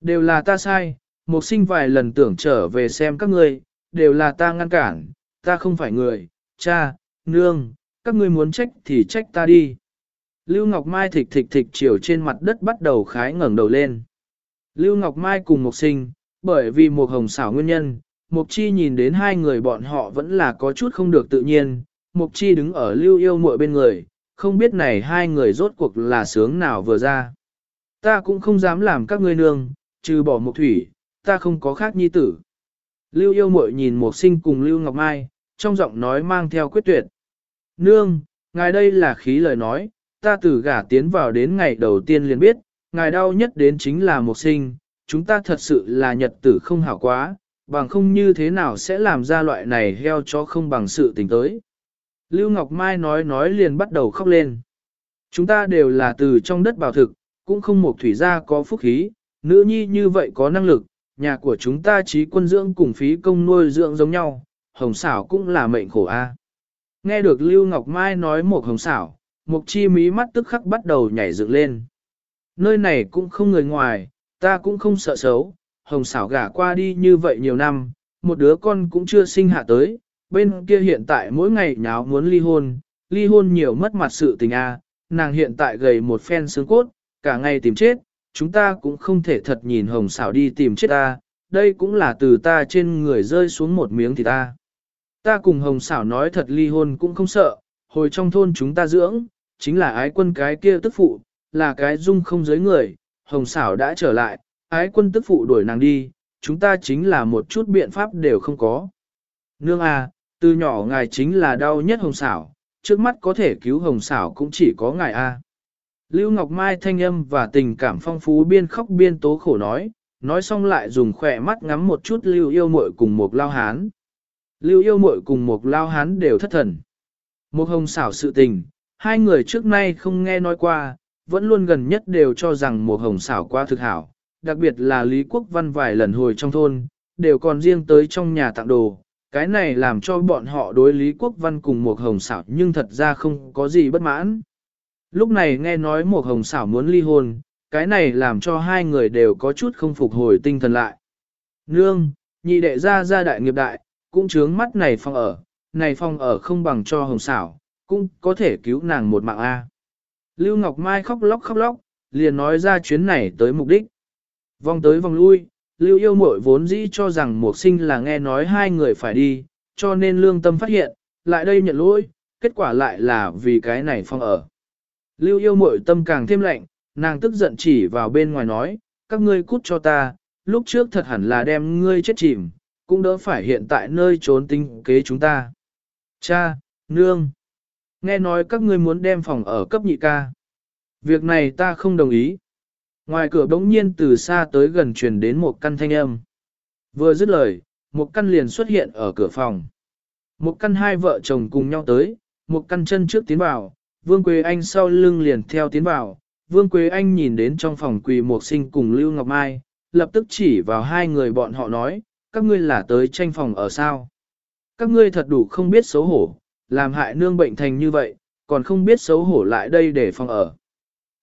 Đều là ta sai, Mộc sinh vài lần tưởng trở về xem các ngươi, đều là ta ngăn cản, ta không phải người, cha, nương, các ngươi muốn trách thì trách ta đi. Lưu Ngọc Mai thịch thịch thịch chiều trên mặt đất bắt đầu khái ngẩng đầu lên. Lưu Ngọc Mai cùng Mộc Sinh, bởi vì một hồng xảo nguyên nhân, Mộc Chi nhìn đến hai người bọn họ vẫn là có chút không được tự nhiên. Mộc Chi đứng ở Lưu yêu muội bên người, không biết này hai người rốt cuộc là sướng nào vừa ra. Ta cũng không dám làm các ngươi nương, trừ bỏ Mộc Thủy, ta không có khác nhi tử. Lưu yêu muội nhìn Mộc Sinh cùng Lưu Ngọc Mai, trong giọng nói mang theo quyết tuyệt. Nương, ngài đây là khí lời nói, ta từ gả tiến vào đến ngày đầu tiên liền biết, ngài đau nhất đến chính là một sinh, chúng ta thật sự là nhật tử không hảo quá, bằng không như thế nào sẽ làm ra loại này heo cho không bằng sự tình tới. Lưu Ngọc Mai nói nói liền bắt đầu khóc lên. Chúng ta đều là từ trong đất bảo thực, cũng không một thủy gia có phúc khí, nữ nhi như vậy có năng lực, nhà của chúng ta trí quân dưỡng cùng phí công nuôi dưỡng giống nhau, hồng xảo cũng là mệnh khổ a. Nghe được Lưu Ngọc Mai nói một hồng xảo, Mục chi mí mắt tức khắc bắt đầu nhảy dựng lên. Nơi này cũng không người ngoài, ta cũng không sợ xấu, hồng xảo gả qua đi như vậy nhiều năm, một đứa con cũng chưa sinh hạ tới, bên kia hiện tại mỗi ngày nháo muốn ly hôn, ly hôn nhiều mất mặt sự tình a, nàng hiện tại gầy một phen xương cốt, cả ngày tìm chết, chúng ta cũng không thể thật nhìn hồng xảo đi tìm chết ta, đây cũng là từ ta trên người rơi xuống một miếng thì ta. Ta cùng hồng xảo nói thật ly hôn cũng không sợ, hồi trong thôn chúng ta dưỡng, chính là ái quân cái kia tức phụ, là cái dung không giới người, hồng xảo đã trở lại, ái quân tức phụ đuổi nàng đi, chúng ta chính là một chút biện pháp đều không có. Nương à, từ nhỏ ngài chính là đau nhất hồng xảo, trước mắt có thể cứu hồng xảo cũng chỉ có ngài a. Lưu Ngọc Mai thanh âm và tình cảm phong phú biên khóc biên tố khổ nói, nói xong lại dùng khỏe mắt ngắm một chút Lưu yêu muội cùng một lao hán. Lưu yêu muội cùng một lao hán đều thất thần. Một hồng xảo sự tình, hai người trước nay không nghe nói qua, vẫn luôn gần nhất đều cho rằng một hồng xảo qua thực hảo, đặc biệt là Lý Quốc Văn vài lần hồi trong thôn, đều còn riêng tới trong nhà tặng đồ. Cái này làm cho bọn họ đối Lý Quốc Văn cùng một hồng xảo nhưng thật ra không có gì bất mãn. Lúc này nghe nói một hồng xảo muốn ly hôn, cái này làm cho hai người đều có chút không phục hồi tinh thần lại. Nương, nhị đệ ra ra đại nghiệp đại, cũng chướng mắt này phong ở, này phong ở không bằng cho hồng xảo, cũng có thể cứu nàng một mạng A. Lưu Ngọc Mai khóc lóc khóc lóc, liền nói ra chuyến này tới mục đích. Vòng tới vòng lui, Lưu yêu muội vốn dĩ cho rằng một sinh là nghe nói hai người phải đi, cho nên lương tâm phát hiện, lại đây nhận lỗi, kết quả lại là vì cái này phong ở. Lưu yêu muội tâm càng thêm lạnh, nàng tức giận chỉ vào bên ngoài nói, các ngươi cút cho ta, lúc trước thật hẳn là đem ngươi chết chìm, cũng đỡ phải hiện tại nơi trốn tinh kế chúng ta. Cha, nương. Nghe nói các ngươi muốn đem phòng ở cấp nhị ca. Việc này ta không đồng ý. Ngoài cửa bỗng nhiên từ xa tới gần truyền đến một căn thanh âm. Vừa dứt lời, một căn liền xuất hiện ở cửa phòng. Một căn hai vợ chồng cùng nhau tới, một căn chân trước tiến vào, Vương Quế Anh sau lưng liền theo tiến vào. Vương Quế Anh nhìn đến trong phòng quỳ một sinh cùng Lưu Ngọc Mai, lập tức chỉ vào hai người bọn họ nói, các ngươi là tới tranh phòng ở sao. Các ngươi thật đủ không biết xấu hổ, làm hại nương bệnh thành như vậy, còn không biết xấu hổ lại đây để phòng ở.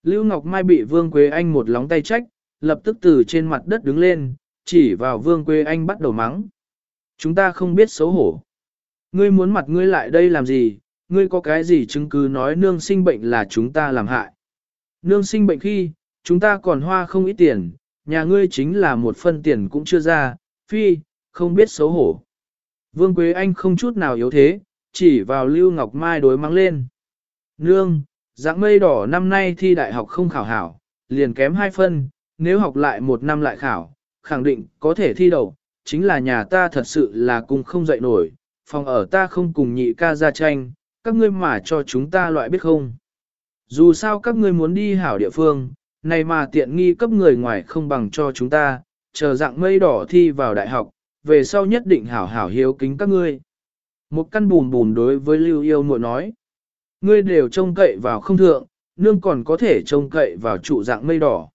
Lưu Ngọc Mai bị Vương Quế Anh một lóng tay trách, lập tức từ trên mặt đất đứng lên, chỉ vào Vương Quế Anh bắt đầu mắng. Chúng ta không biết xấu hổ. Ngươi muốn mặt ngươi lại đây làm gì, ngươi có cái gì chứng cứ nói nương sinh bệnh là chúng ta làm hại. Nương sinh bệnh khi, chúng ta còn hoa không ít tiền, nhà ngươi chính là một phân tiền cũng chưa ra, phi, không biết xấu hổ. Vương Quế Anh không chút nào yếu thế, chỉ vào Lưu Ngọc Mai đối mắng lên. Nương, dạng mây đỏ năm nay thi đại học không khảo hảo, liền kém hai phân, nếu học lại một năm lại khảo, khẳng định có thể thi đầu, chính là nhà ta thật sự là cùng không dậy nổi, phòng ở ta không cùng nhị ca ra tranh, các ngươi mà cho chúng ta loại biết không. Dù sao các ngươi muốn đi hảo địa phương, này mà tiện nghi cấp người ngoài không bằng cho chúng ta, chờ dạng mây đỏ thi vào đại học, về sau nhất định hảo hảo hiếu kính các ngươi. Một căn bùn bùn đối với lưu yêu muội nói, ngươi đều trông cậy vào không thượng, nương còn có thể trông cậy vào trụ dạng mây đỏ.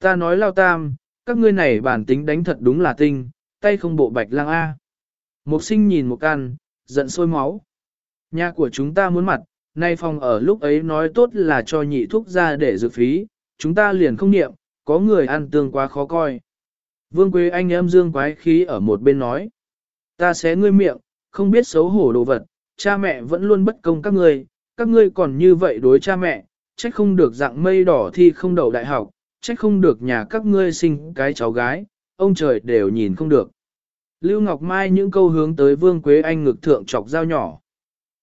Ta nói lao tam, các ngươi này bản tính đánh thật đúng là tinh, tay không bộ bạch lang A. Một sinh nhìn một căn, giận sôi máu. Nhà của chúng ta muốn mặt, nay phòng ở lúc ấy nói tốt là cho nhị thuốc ra để dự phí, chúng ta liền không niệm, có người ăn tương quá khó coi. Vương Quế Anh em dương quái khí ở một bên nói. Ta sẽ ngươi miệng, không biết xấu hổ đồ vật, cha mẹ vẫn luôn bất công các ngươi, các ngươi còn như vậy đối cha mẹ, trách không được dạng mây đỏ thi không đậu đại học, trách không được nhà các ngươi sinh cái cháu gái, ông trời đều nhìn không được. Lưu Ngọc Mai những câu hướng tới Vương Quế Anh ngực thượng chọc dao nhỏ.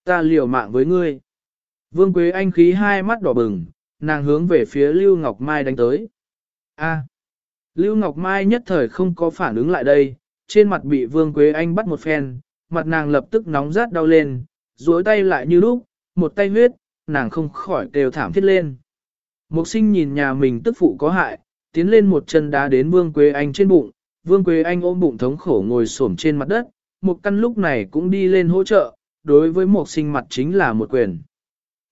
Ta liều mạng với ngươi. Vương Quế Anh khí hai mắt đỏ bừng, nàng hướng về phía Lưu Ngọc Mai đánh tới. A. Lưu Ngọc Mai nhất thời không có phản ứng lại đây, trên mặt bị Vương Quế Anh bắt một phen, mặt nàng lập tức nóng rát đau lên, duỗi tay lại như lúc, một tay huyết, nàng không khỏi kêu thảm thiết lên. Mục sinh nhìn nhà mình tức phụ có hại, tiến lên một chân đá đến Vương Quế Anh trên bụng, Vương Quế Anh ôm bụng thống khổ ngồi xổm trên mặt đất, một căn lúc này cũng đi lên hỗ trợ, đối với mục sinh mặt chính là một quyền.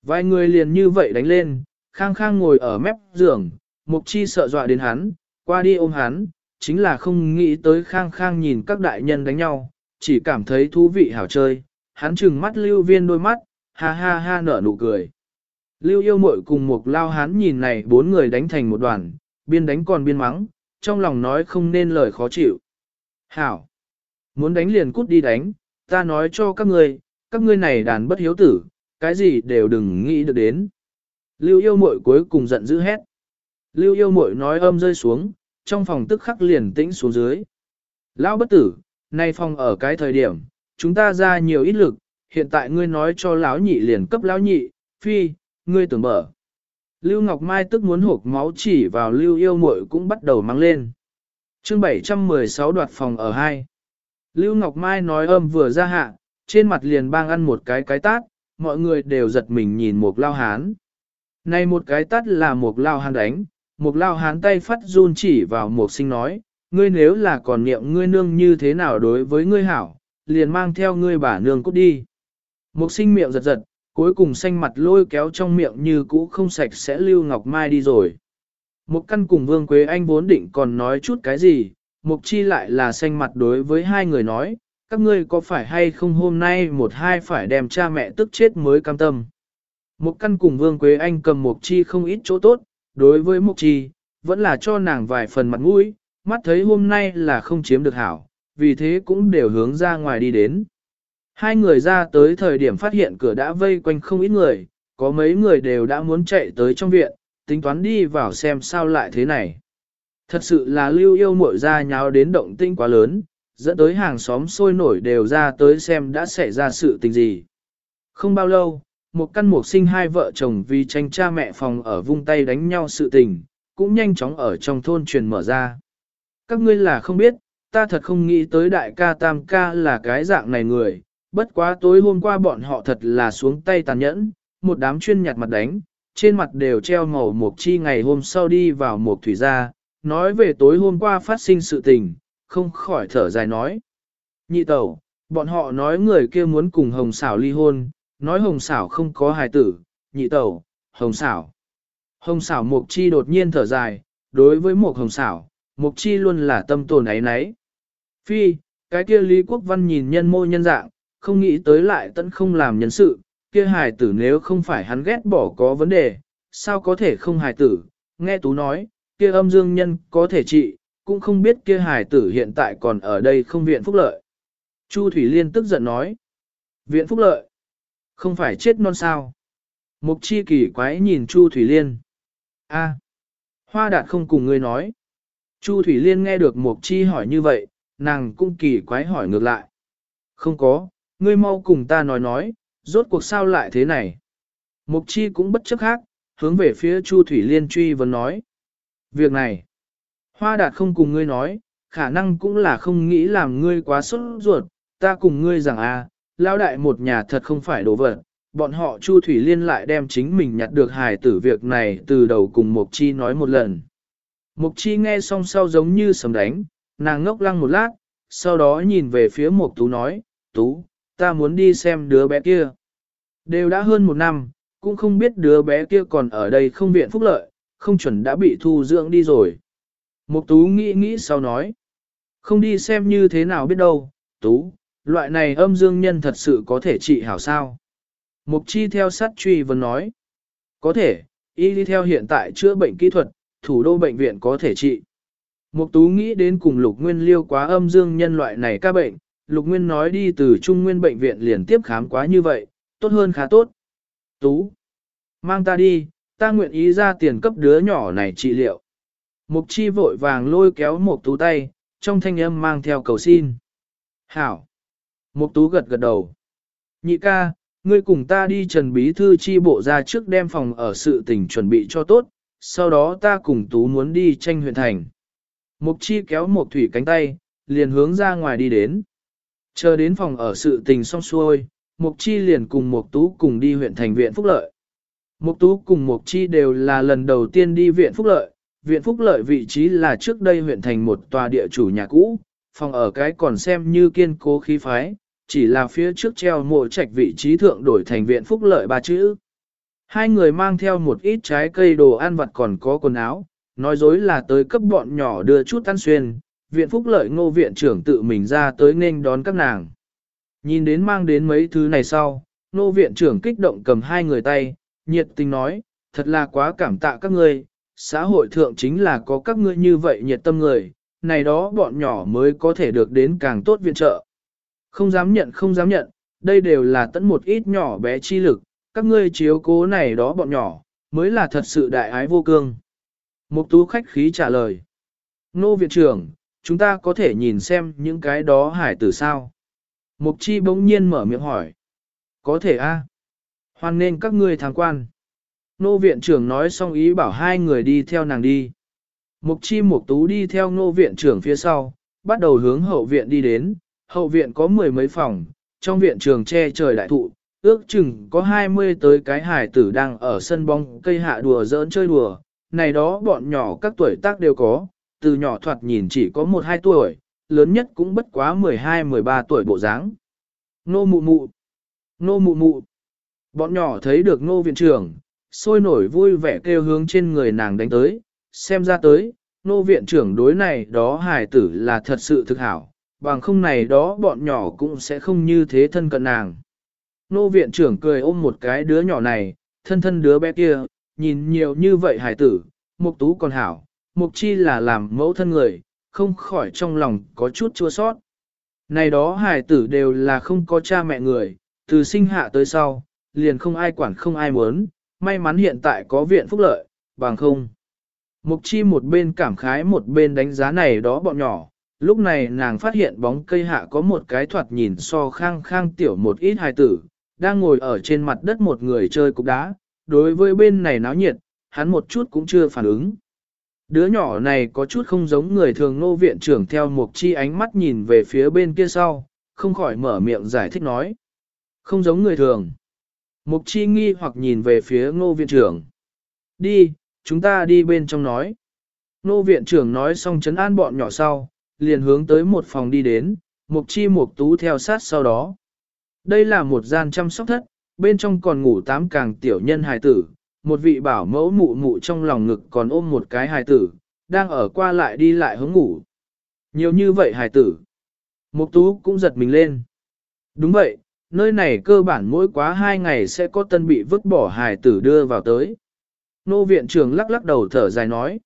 Vài người liền như vậy đánh lên, khang khang ngồi ở mép giường, mục chi sợ dọa đến hắn, qua đi ôm hắn, chính là không nghĩ tới khang khang nhìn các đại nhân đánh nhau, chỉ cảm thấy thú vị hảo chơi, hắn trừng mắt lưu viên đôi mắt, ha ha ha nở nụ cười. Lưu yêu mội cùng một lao hắn nhìn này bốn người đánh thành một đoàn, biên đánh còn biên mắng, trong lòng nói không nên lời khó chịu. Hảo! Muốn đánh liền cút đi đánh, ta nói cho các ngươi, các ngươi này đàn bất hiếu tử, cái gì đều đừng nghĩ được đến. Lưu yêu mội cuối cùng giận dữ hét. Lưu yêu mội nói âm rơi xuống, trong phòng tức khắc liền tĩnh xuống dưới. Lão bất tử, nay phòng ở cái thời điểm, chúng ta ra nhiều ít lực, hiện tại ngươi nói cho lão nhị liền cấp lão nhị, phi, ngươi tưởng mở. Lưu Ngọc Mai tức muốn hộp máu chỉ vào Lưu yêu muội cũng bắt đầu mang lên. chương 716 đoạt phòng ở hai. Lưu Ngọc Mai nói âm vừa ra hạ, trên mặt liền bang ăn một cái cái tát, mọi người đều giật mình nhìn một lao hán. Này một cái tát là một lao hán đánh, một lao hán tay phát run chỉ vào một sinh nói, ngươi nếu là còn niệm ngươi nương như thế nào đối với ngươi hảo, liền mang theo ngươi bà nương cút đi. Một sinh miệng giật giật, cuối cùng xanh mặt lôi kéo trong miệng như cũ không sạch sẽ lưu ngọc mai đi rồi. Một căn cùng vương quế anh vốn định còn nói chút cái gì, mục chi lại là xanh mặt đối với hai người nói, các ngươi có phải hay không hôm nay một hai phải đem cha mẹ tức chết mới cam tâm. Một căn cùng vương quế anh cầm mục chi không ít chỗ tốt, đối với mục chi, vẫn là cho nàng vài phần mặt mũi, mắt thấy hôm nay là không chiếm được hảo, vì thế cũng đều hướng ra ngoài đi đến. Hai người ra tới thời điểm phát hiện cửa đã vây quanh không ít người, có mấy người đều đã muốn chạy tới trong viện, tính toán đi vào xem sao lại thế này. Thật sự là lưu yêu muội ra nháo đến động tinh quá lớn, dẫn tới hàng xóm sôi nổi đều ra tới xem đã xảy ra sự tình gì. Không bao lâu, một căn mục sinh hai vợ chồng vì tranh cha mẹ phòng ở vung tay đánh nhau sự tình, cũng nhanh chóng ở trong thôn truyền mở ra. Các ngươi là không biết, ta thật không nghĩ tới đại ca tam ca là cái dạng này người, bất quá tối hôm qua bọn họ thật là xuống tay tàn nhẫn, một đám chuyên nhặt mặt đánh, trên mặt đều treo màu mục chi ngày hôm sau đi vào một thủy gia, nói về tối hôm qua phát sinh sự tình, không khỏi thở dài nói. Nhị tẩu, bọn họ nói người kia muốn cùng hồng xảo ly hôn, nói hồng xảo không có hài tử, nhị tẩu, hồng xảo. Hồng xảo mục chi đột nhiên thở dài, đối với một hồng xảo, mục chi luôn là tâm tồn ấy nấy. Phi, cái kia Lý Quốc Văn nhìn nhân mô nhân dạng, không nghĩ tới lại tận không làm nhân sự, kia hài tử nếu không phải hắn ghét bỏ có vấn đề, sao có thể không hài tử, nghe Tú nói, kia âm dương nhân có thể trị, cũng không biết kia hài tử hiện tại còn ở đây không viện phúc lợi. Chu Thủy Liên tức giận nói, viện phúc lợi, không phải chết non sao. Mục chi kỳ quái nhìn Chu Thủy Liên. a Hoa đạt không cùng ngươi nói. Chu Thủy Liên nghe được Mục chi hỏi như vậy, nàng cũng kỳ quái hỏi ngược lại. Không có, ngươi mau cùng ta nói nói, rốt cuộc sao lại thế này. Mục chi cũng bất chấp khác, hướng về phía Chu Thủy Liên truy vấn nói. Việc này, Hoa Đạt không cùng ngươi nói, khả năng cũng là không nghĩ làm ngươi quá sốt ruột, ta cùng ngươi rằng à, lao đại một nhà thật không phải đồ vật, bọn họ Chu Thủy Liên lại đem chính mình nhặt được hài tử việc này từ đầu cùng Mục Chi nói một lần. Mục Chi nghe xong sau giống như sấm đánh, nàng ngốc lăng một lát, sau đó nhìn về phía Mục Tú nói, Tú, ta muốn đi xem đứa bé kia. Đều đã hơn một năm, cũng không biết đứa bé kia còn ở đây không viện phúc lợi, không chuẩn đã bị thu dưỡng đi rồi. Mục Tú nghĩ nghĩ sau nói, không đi xem như thế nào biết đâu, Tú, loại này âm dương nhân thật sự có thể trị hảo sao. Mục chi theo sát truy vấn nói. Có thể, y đi theo hiện tại chữa bệnh kỹ thuật, thủ đô bệnh viện có thể trị. Mục tú nghĩ đến cùng lục nguyên liêu quá âm dương nhân loại này ca bệnh, lục nguyên nói đi từ trung nguyên bệnh viện liền tiếp khám quá như vậy, tốt hơn khá tốt. Tú, mang ta đi, ta nguyện ý ra tiền cấp đứa nhỏ này trị liệu. Mục chi vội vàng lôi kéo mục tú tay, trong thanh âm mang theo cầu xin. Hảo. Mục tú gật gật đầu. Nhị ca, ngươi cùng ta đi trần bí thư chi bộ ra trước đem phòng ở sự tỉnh chuẩn bị cho tốt, sau đó ta cùng tú muốn đi tranh huyện thành. Mục chi kéo một thủy cánh tay, liền hướng ra ngoài đi đến. Chờ đến phòng ở sự tình xong xuôi, Mục chi liền cùng Mục tú cùng đi huyện thành viện phúc lợi. Mục tú cùng Mục chi đều là lần đầu tiên đi viện phúc lợi, viện phúc lợi vị trí là trước đây huyện thành một tòa địa chủ nhà cũ, phòng ở cái còn xem như kiên cố khí phái, chỉ là phía trước treo mộ trạch vị trí thượng đổi thành viện phúc lợi ba chữ. Hai người mang theo một ít trái cây đồ ăn vặt còn có quần áo, nói dối là tới cấp bọn nhỏ đưa chút ăn xuyên, viện phúc lợi ngô viện trưởng tự mình ra tới nên đón các nàng. Nhìn đến mang đến mấy thứ này sau, ngô viện trưởng kích động cầm hai người tay, nhiệt tình nói, thật là quá cảm tạ các ngươi, xã hội thượng chính là có các ngươi như vậy nhiệt tâm người, này đó bọn nhỏ mới có thể được đến càng tốt viện trợ. Không dám nhận không dám nhận, đây đều là tận một ít nhỏ bé chi lực, các ngươi chiếu cố này đó bọn nhỏ, mới là thật sự đại ái vô cương. Mục tú khách khí trả lời. Nô viện trưởng, chúng ta có thể nhìn xem những cái đó hải tử sao? Mục chi bỗng nhiên mở miệng hỏi. Có thể a. À? Hoan nên các ngươi tham quan. Nô viện trưởng nói xong ý bảo hai người đi theo nàng đi. Mục chi mục tú đi theo nô viện trưởng phía sau, bắt đầu hướng hậu viện đi đến, hậu viện có mười mấy phòng, trong viện trường che trời đại thụ, ước chừng có hai mươi tới cái hải tử đang ở sân bóng cây hạ đùa giỡn chơi đùa, này đó bọn nhỏ các tuổi tác đều có, từ nhỏ thoạt nhìn chỉ có một hai tuổi, lớn nhất cũng bất quá 12-13 tuổi bộ dáng. Nô mụ mụ, nô mụ mụ, bọn nhỏ thấy được nô viện trưởng, sôi nổi vui vẻ kêu hướng trên người nàng đánh tới, xem ra tới, nô viện trưởng đối này đó hài tử là thật sự thực hảo, bằng không này đó bọn nhỏ cũng sẽ không như thế thân cận nàng. Nô viện trưởng cười ôm một cái đứa nhỏ này, thân thân đứa bé kia, nhìn nhiều như vậy hải tử, mục tú còn hảo, mục chi là làm mẫu thân người, không khỏi trong lòng có chút chua sót. Này đó hải tử đều là không có cha mẹ người, từ sinh hạ tới sau, liền không ai quản không ai muốn, may mắn hiện tại có viện phúc lợi, bằng không. Mục chi một bên cảm khái một bên đánh giá này đó bọn nhỏ, Lúc này nàng phát hiện bóng cây hạ có một cái thoạt nhìn so khang khang tiểu một ít hài tử, đang ngồi ở trên mặt đất một người chơi cục đá, đối với bên này náo nhiệt, hắn một chút cũng chưa phản ứng. Đứa nhỏ này có chút không giống người thường nô viện trưởng theo Mục chi ánh mắt nhìn về phía bên kia sau, không khỏi mở miệng giải thích nói. Không giống người thường. Mục chi nghi hoặc nhìn về phía ngô viện trưởng. Đi, chúng ta đi bên trong nói. nô viện trưởng nói xong chấn an bọn nhỏ sau, liền hướng tới một phòng đi đến, mục chi mục tú theo sát sau đó. Đây là một gian chăm sóc thất, bên trong còn ngủ tám càng tiểu nhân hài tử, một vị bảo mẫu mụ mụ trong lòng ngực còn ôm một cái hài tử, đang ở qua lại đi lại hướng ngủ. Nhiều như vậy hài tử. Mục tú cũng giật mình lên. Đúng vậy, nơi này cơ bản mỗi quá hai ngày sẽ có tân bị vứt bỏ hài tử đưa vào tới. Nô viện trưởng lắc lắc đầu thở dài nói.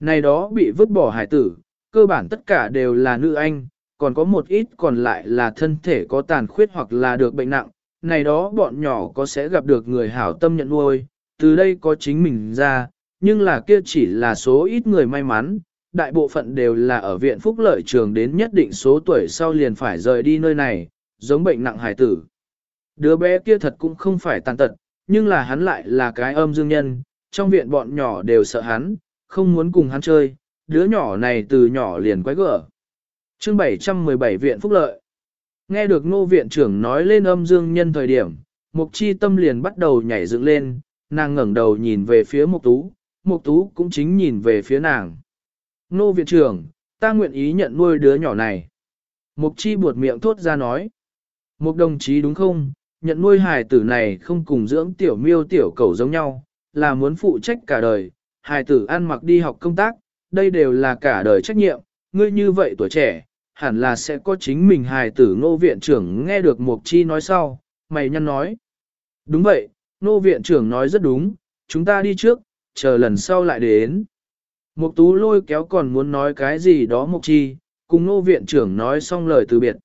Này đó bị vứt bỏ hải tử, cơ bản tất cả đều là nữ anh, còn có một ít còn lại là thân thể có tàn khuyết hoặc là được bệnh nặng, này đó bọn nhỏ có sẽ gặp được người hảo tâm nhận nuôi, từ đây có chính mình ra, nhưng là kia chỉ là số ít người may mắn, đại bộ phận đều là ở viện phúc lợi trường đến nhất định số tuổi sau liền phải rời đi nơi này, giống bệnh nặng hải tử. Đứa bé kia thật cũng không phải tàn tật, nhưng là hắn lại là cái âm dương nhân, trong viện bọn nhỏ đều sợ hắn, không muốn cùng hắn chơi, đứa nhỏ này từ nhỏ liền quái gở. chương 717 viện phúc lợi. Nghe được nô viện trưởng nói lên âm dương nhân thời điểm, Mục chi tâm liền bắt đầu nhảy dựng lên, nàng ngẩng đầu nhìn về phía mục tú, mục tú cũng chính nhìn về phía nàng. Nô viện trưởng, ta nguyện ý nhận nuôi đứa nhỏ này. Mục chi buột miệng thốt ra nói. Mục đồng chí đúng không, nhận nuôi hài tử này không cùng dưỡng tiểu miêu tiểu cầu giống nhau, là muốn phụ trách cả đời, hài tử ăn mặc đi học công tác, đây đều là cả đời trách nhiệm, ngươi như vậy tuổi trẻ, hẳn là sẽ có chính mình hài tử ngô viện trưởng nghe được Mục Chi nói sau, mày nhăn nói. Đúng vậy, ngô viện trưởng nói rất đúng, chúng ta đi trước, chờ lần sau lại đến. Mục tú lôi kéo còn muốn nói cái gì đó Mục Chi, cùng ngô viện trưởng nói xong lời từ biệt.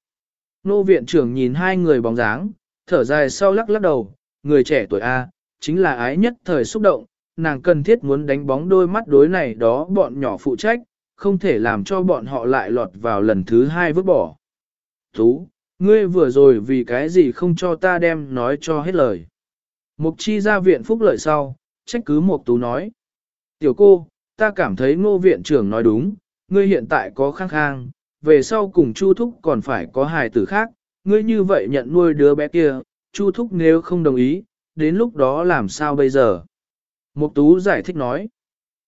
Ngô viện trưởng nhìn hai người bóng dáng, thở dài sau lắc lắc đầu, người trẻ tuổi A, chính là ái nhất thời xúc động, nàng cần thiết muốn đánh bóng đôi mắt đối này đó bọn nhỏ phụ trách, không thể làm cho bọn họ lại lọt vào lần thứ hai vứt bỏ. Tú, ngươi vừa rồi vì cái gì không cho ta đem nói cho hết lời. Mục chi ra viện phúc lợi sau, trách cứ Mục Tú nói. Tiểu cô, ta cảm thấy ngô viện trưởng nói đúng, ngươi hiện tại có khăng khang, về sau cùng Chu Thúc còn phải có hài tử khác, ngươi như vậy nhận nuôi đứa bé kia, Chu Thúc nếu không đồng ý, đến lúc đó làm sao bây giờ? Mục Tú giải thích nói.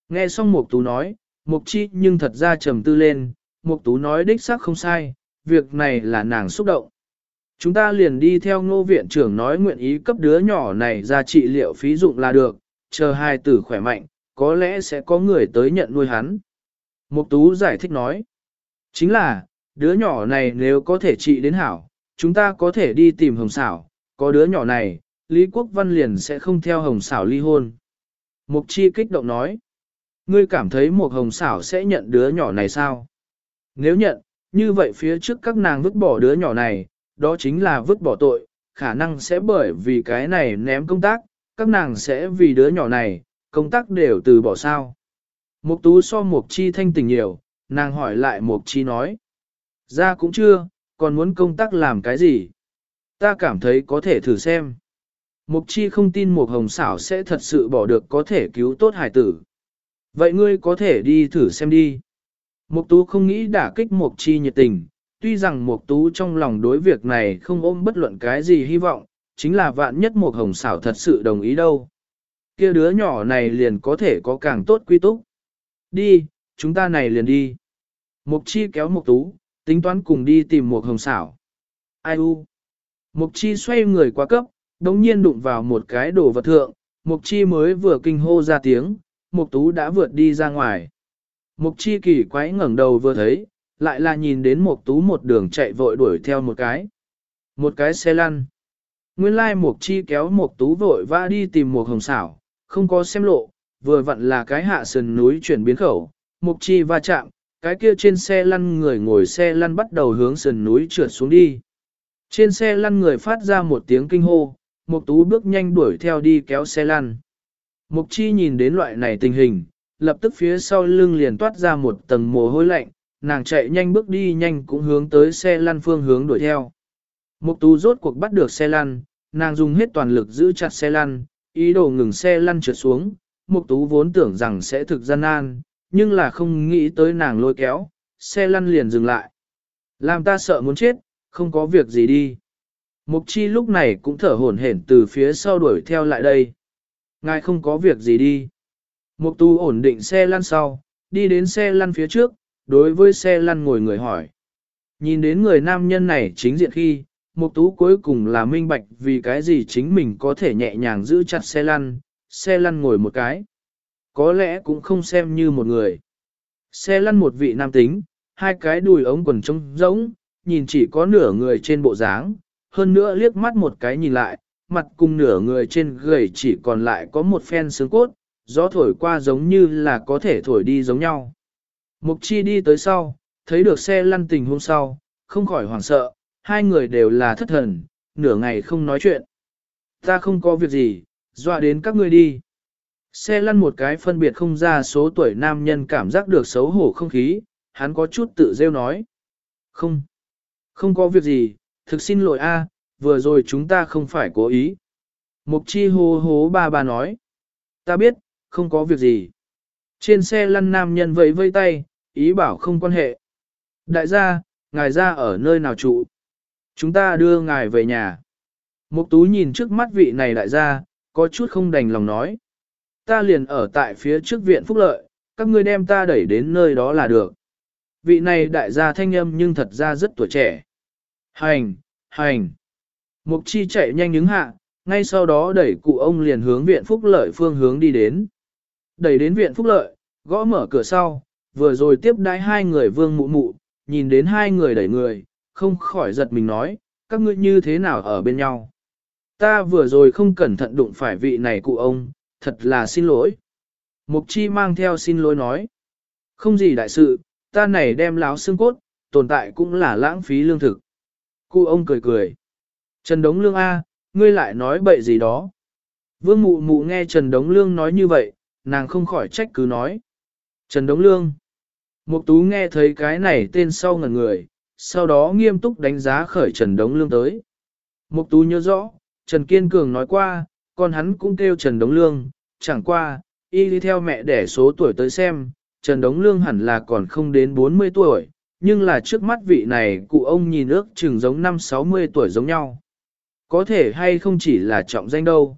Nghe xong Mục Tú nói, Mục Chi nhưng thật ra trầm tư lên, Mục Tú nói đích xác không sai, việc này là nàng xúc động. Chúng ta liền đi theo ngô viện trưởng nói nguyện ý cấp đứa nhỏ này ra trị liệu phí dụng là được, chờ hai tử khỏe mạnh, có lẽ sẽ có người tới nhận nuôi hắn. Mục Tú giải thích nói, chính là, đứa nhỏ này nếu có thể trị đến hảo, chúng ta có thể đi tìm hồng xảo, có đứa nhỏ này, Lý Quốc Văn liền sẽ không theo hồng xảo ly hôn. Mục Chi kích động nói, ngươi cảm thấy một hồng xảo sẽ nhận đứa nhỏ này sao? Nếu nhận, như vậy phía trước các nàng vứt bỏ đứa nhỏ này, đó chính là vứt bỏ tội, khả năng sẽ bởi vì cái này ném công tác, các nàng sẽ vì đứa nhỏ này, công tác đều từ bỏ sao. Mục tú so mục chi thanh tình nhiều, nàng hỏi lại mục chi nói. Ra cũng chưa, còn muốn công tác làm cái gì? Ta cảm thấy có thể thử xem. Mục chi không tin mục hồng Sảo sẽ thật sự bỏ được có thể cứu tốt hải tử. Vậy ngươi có thể đi thử xem đi. Mục tú không nghĩ đả kích mục chi nhiệt tình, tuy rằng mục tú trong lòng đối việc này không ôm bất luận cái gì hy vọng, chính là vạn nhất mục hồng Sảo thật sự đồng ý đâu. kia đứa nhỏ này liền có thể có càng tốt quy túc. Đi, chúng ta này liền đi. Mục chi kéo mục tú, tính toán cùng đi tìm mục hồng Sảo. Ai u? Mục chi xoay người qua cấp, đống nhiên đụng vào một cái đồ vật thượng, mục chi mới vừa kinh hô ra tiếng, mục tú đã vượt đi ra ngoài. Mục chi kỳ quái ngẩng đầu vừa thấy, lại là nhìn đến mục tú một đường chạy vội đuổi theo một cái. Một cái xe lăn. Nguyên lai mục chi kéo mục tú vội vã đi tìm mục hồng xảo, không có xem lộ, vừa vặn là cái hạ sườn núi chuyển biến khẩu, mục chi va chạm, cái kia trên xe lăn người ngồi xe lăn bắt đầu hướng sườn núi trượt xuống đi. Trên xe lăn người phát ra một tiếng kinh hô, mục tú bước nhanh đuổi theo đi kéo xe lăn. Mục chi nhìn đến loại này tình hình, lập tức phía sau lưng liền toát ra một tầng mồ hôi lạnh, nàng chạy nhanh bước đi nhanh cũng hướng tới xe lăn phương hướng đuổi theo. Mục tú rốt cuộc bắt được xe lăn, nàng dùng hết toàn lực giữ chặt xe lăn, ý đồ ngừng xe lăn trượt xuống. Mục tú vốn tưởng rằng sẽ thực gian nan, nhưng là không nghĩ tới nàng lôi kéo, xe lăn liền dừng lại. Làm ta sợ muốn chết, không có việc gì đi. Mục chi lúc này cũng thở hổn hển từ phía sau đuổi theo lại đây. Ngài không có việc gì đi. Mục tu ổn định xe lăn sau, đi đến xe lăn phía trước, đối với xe lăn ngồi người hỏi. Nhìn đến người nam nhân này chính diện khi, mục tú cuối cùng là minh bạch vì cái gì chính mình có thể nhẹ nhàng giữ chặt xe lăn, xe lăn ngồi một cái. Có lẽ cũng không xem như một người. Xe lăn một vị nam tính, hai cái đùi ống quần trông rỗng, nhìn chỉ có nửa người trên bộ dáng, hơn nữa liếc mắt một cái nhìn lại, mặt cùng nửa người trên gầy chỉ còn lại có một phen xương cốt, gió thổi qua giống như là có thể thổi đi giống nhau. Mục chi đi tới sau, thấy được xe lăn tình hôm sau, không khỏi hoảng sợ, hai người đều là thất thần, nửa ngày không nói chuyện. Ta không có việc gì, dọa đến các ngươi đi. Xe lăn một cái phân biệt không ra số tuổi nam nhân cảm giác được xấu hổ không khí, hắn có chút tự rêu nói. Không, không có việc gì, thực xin lỗi a, vừa rồi chúng ta không phải cố ý. Mục chi hô hố ba ba nói. Ta biết, không có việc gì. Trên xe lăn nam nhân vẫy vây tay, ý bảo không quan hệ. Đại gia, ngài ra ở nơi nào trụ? Chúng ta đưa ngài về nhà. Mục tú nhìn trước mắt vị này đại gia, có chút không đành lòng nói. Ta liền ở tại phía trước viện phúc lợi, các ngươi đem ta đẩy đến nơi đó là được. Vị này đại gia thanh âm nhưng thật ra rất tuổi trẻ. Hành, hành. Mục chi chạy nhanh những hạ, ngay sau đó đẩy cụ ông liền hướng viện phúc lợi phương hướng đi đến. Đẩy đến viện phúc lợi, gõ mở cửa sau, vừa rồi tiếp đái hai người vương mụ mụ, nhìn đến hai người đẩy người, không khỏi giật mình nói, các ngươi như thế nào ở bên nhau. Ta vừa rồi không cẩn thận đụng phải vị này cụ ông, thật là xin lỗi. Mục chi mang theo xin lỗi nói. Không gì đại sự, ta này đem láo xương cốt, tồn tại cũng là lãng phí lương thực. Cụ ông cười cười. Trần Đống Lương A, ngươi lại nói bậy gì đó. Vương mụ mụ nghe Trần Đống Lương nói như vậy, nàng không khỏi trách cứ nói. Trần Đống Lương. Mục tú nghe thấy cái này tên sau ngần người, sau đó nghiêm túc đánh giá khởi Trần Đống Lương tới. Mục tú nhớ rõ, Trần Kiên Cường nói qua, con hắn cũng kêu Trần Đống Lương, chẳng qua, y đi theo mẹ đẻ số tuổi tới xem, Trần Đống Lương hẳn là còn không đến 40 tuổi, nhưng là trước mắt vị này cụ ông nhìn ước chừng giống năm 60 tuổi giống nhau. Có thể hay không chỉ là trọng danh đâu.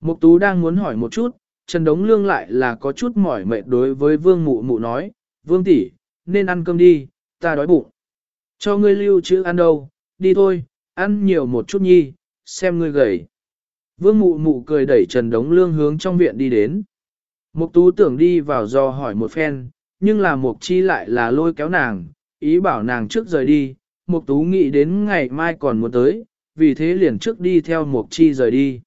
Mục Tú đang muốn hỏi một chút, Trần Đống Lương lại là có chút mỏi mệt đối với Vương Mụ Mụ nói, Vương tỷ, nên ăn cơm đi, ta đói bụng. Cho ngươi lưu chữ ăn đâu, đi thôi, ăn nhiều một chút nhi, xem ngươi gầy. Vương Mụ Mụ cười đẩy Trần Đống Lương hướng trong viện đi đến. Mục Tú tưởng đi vào do hỏi một phen, nhưng là Mục Chi lại là lôi kéo nàng, ý bảo nàng trước rời đi, Mục Tú nghĩ đến ngày mai còn muốn tới, vì thế liền trước đi theo Mục Chi rời đi.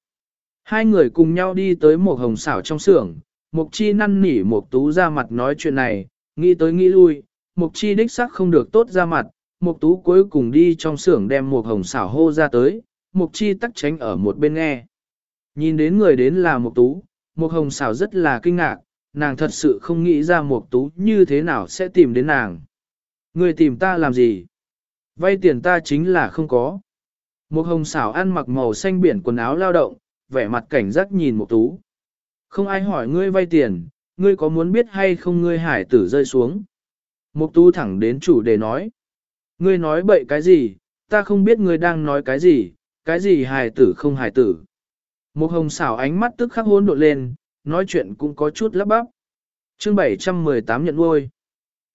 Hai người cùng nhau đi tới một hồng xảo trong xưởng, Mục Chi năn nỉ Mục Tú ra mặt nói chuyện này, nghĩ tới nghĩ lui, Mục Chi đích xác không được tốt ra mặt, Mục Tú cuối cùng đi trong xưởng đem Mục hồng xảo hô ra tới, Mục Chi tắc tránh ở một bên nghe. Nhìn đến người đến là Mục Tú, Mục hồng xảo rất là kinh ngạc, nàng thật sự không nghĩ ra Mục Tú như thế nào sẽ tìm đến nàng. Ngươi tìm ta làm gì? Vay tiền ta chính là không có. Mục hồng xảo ăn mặc màu xanh biển quần áo lao động, vẻ mặt cảnh giác nhìn Mục Tú. Không ai hỏi ngươi vay tiền, ngươi có muốn biết hay không ngươi hải tử rơi xuống. Mục Tú thẳng đến chủ đề nói. Ngươi nói bậy cái gì, ta không biết ngươi đang nói cái gì, cái gì hải tử không hải tử. Mục hồng xảo ánh mắt tức khắc hôn đột lên, nói chuyện cũng có chút lắp bắp. Chương 718 nhận nuôi.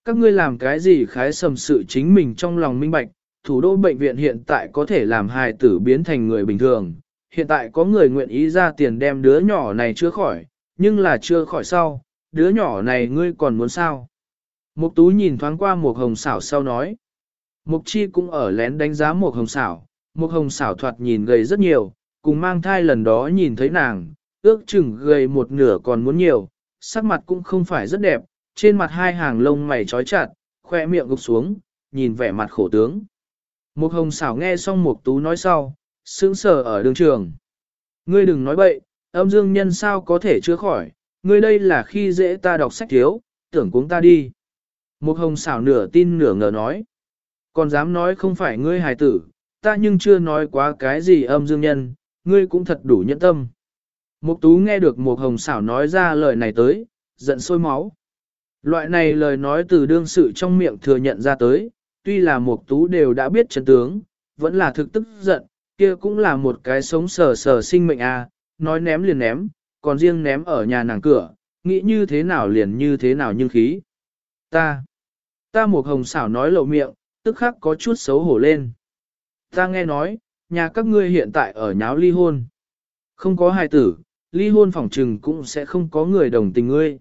Các ngươi làm cái gì khái sầm sự chính mình trong lòng minh bạch, thủ đô bệnh viện hiện tại có thể làm hài tử biến thành người bình thường. Hiện tại có người nguyện ý ra tiền đem đứa nhỏ này chữa khỏi, nhưng là chưa khỏi sau, đứa nhỏ này ngươi còn muốn sao? Mục tú nhìn thoáng qua một hồng xảo sau nói. Mục chi cũng ở lén đánh giá một hồng xảo, một hồng xảo thoạt nhìn gầy rất nhiều, cùng mang thai lần đó nhìn thấy nàng, ước chừng gầy một nửa còn muốn nhiều, sắc mặt cũng không phải rất đẹp, trên mặt hai hàng lông mày trói chặt, khoe miệng gục xuống, nhìn vẻ mặt khổ tướng. Một hồng xảo nghe xong mục tú nói sau, sững sờ ở đường trường. Ngươi đừng nói bậy, âm dương nhân sao có thể chữa khỏi, ngươi đây là khi dễ ta đọc sách thiếu, tưởng cuống ta đi. Một hồng xảo nửa tin nửa ngờ nói. Còn dám nói không phải ngươi hài tử, ta nhưng chưa nói quá cái gì âm dương nhân, ngươi cũng thật đủ nhẫn tâm. Mục tú nghe được một hồng xảo nói ra lời này tới, giận sôi máu. Loại này lời nói từ đương sự trong miệng thừa nhận ra tới, tuy là mục tú đều đã biết chân tướng, vẫn là thực tức giận, kia cũng là một cái sống sờ sờ sinh mệnh a, à, nói ném liền ném, còn riêng ném ở nhà nàng cửa, nghĩ như thế nào liền như thế nào nhưng khí. Ta, ta một hồng xảo nói lộ miệng, tức khắc có chút xấu hổ lên. Ta nghe nói, nhà các ngươi hiện tại ở nháo ly hôn. Không có hài tử, ly hôn phỏng trừng cũng sẽ không có người đồng tình ngươi.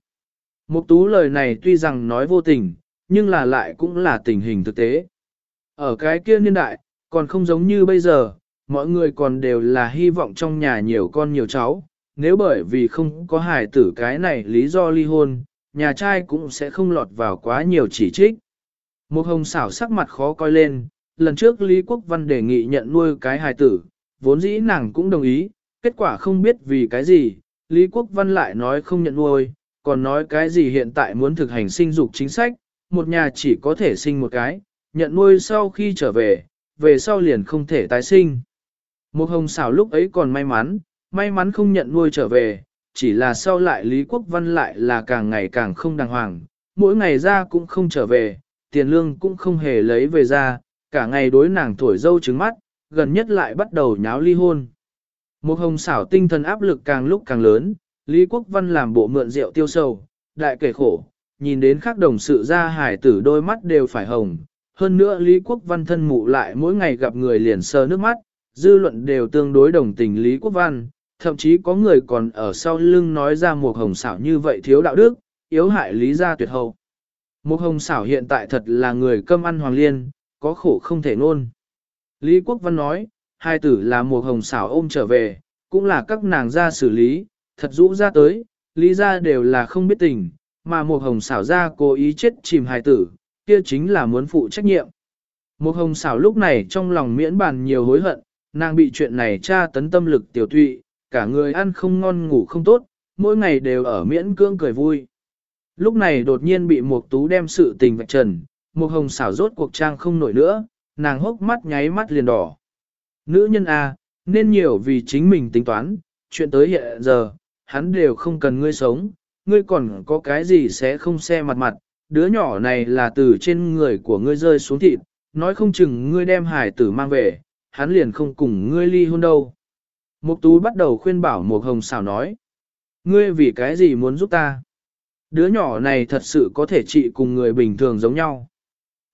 Mục tú lời này tuy rằng nói vô tình, nhưng là lại cũng là tình hình thực tế. Ở cái kia niên đại, còn không giống như bây giờ, mọi người còn đều là hy vọng trong nhà nhiều con nhiều cháu, nếu bởi vì không có hài tử cái này lý do ly hôn, nhà trai cũng sẽ không lọt vào quá nhiều chỉ trích. Một hồng xảo sắc mặt khó coi lên, lần trước Lý Quốc Văn đề nghị nhận nuôi cái hài tử, vốn dĩ nàng cũng đồng ý, kết quả không biết vì cái gì, Lý Quốc Văn lại nói không nhận nuôi, còn nói cái gì hiện tại muốn thực hành sinh dục chính sách, một nhà chỉ có thể sinh một cái, nhận nuôi sau khi trở về, về sau liền không thể tái sinh. Một hồng xảo lúc ấy còn may mắn, may mắn không nhận nuôi trở về, chỉ là sau lại Lý Quốc Văn lại là càng ngày càng không đàng hoàng, mỗi ngày ra cũng không trở về, tiền lương cũng không hề lấy về ra, cả ngày đối nàng tuổi dâu trứng mắt, gần nhất lại bắt đầu nháo ly hôn. Một hồng xảo tinh thần áp lực càng lúc càng lớn, Lý Quốc Văn làm bộ mượn rượu tiêu sầu, đại kể khổ, nhìn đến khác đồng sự ra hải tử đôi mắt đều phải hồng. Hơn nữa Lý Quốc Văn thân mụ lại mỗi ngày gặp người liền sơ nước mắt, dư luận đều tương đối đồng tình Lý Quốc Văn, thậm chí có người còn ở sau lưng nói ra một hồng xảo như vậy thiếu đạo đức, yếu hại Lý gia tuyệt hậu. Một hồng xảo hiện tại thật là người cơm ăn hoàng liên, có khổ không thể nôn. Lý Quốc Văn nói, hai tử là một hồng xảo ôm trở về, cũng là các nàng ra xử lý, thật rũ ra tới, lý ra đều là không biết tình, mà một hồng xảo ra cố ý chết chìm hài tử, kia chính là muốn phụ trách nhiệm. Một hồng xảo lúc này trong lòng miễn bàn nhiều hối hận, nàng bị chuyện này tra tấn tâm lực tiểu tụy, cả người ăn không ngon ngủ không tốt, mỗi ngày đều ở miễn cưỡng cười vui. Lúc này đột nhiên bị một tú đem sự tình vạch trần, một hồng xảo rốt cuộc trang không nổi nữa, nàng hốc mắt nháy mắt liền đỏ. Nữ nhân A, nên nhiều vì chính mình tính toán, chuyện tới hiện giờ, hắn đều không cần ngươi sống, ngươi còn có cái gì sẽ không xe mặt mặt, đứa nhỏ này là từ trên người của ngươi rơi xuống thịt, nói không chừng ngươi đem hải tử mang về, hắn liền không cùng ngươi ly hôn đâu. Mục tú bắt đầu khuyên bảo Mục Hồng xảo nói, ngươi vì cái gì muốn giúp ta? Đứa nhỏ này thật sự có thể trị cùng người bình thường giống nhau.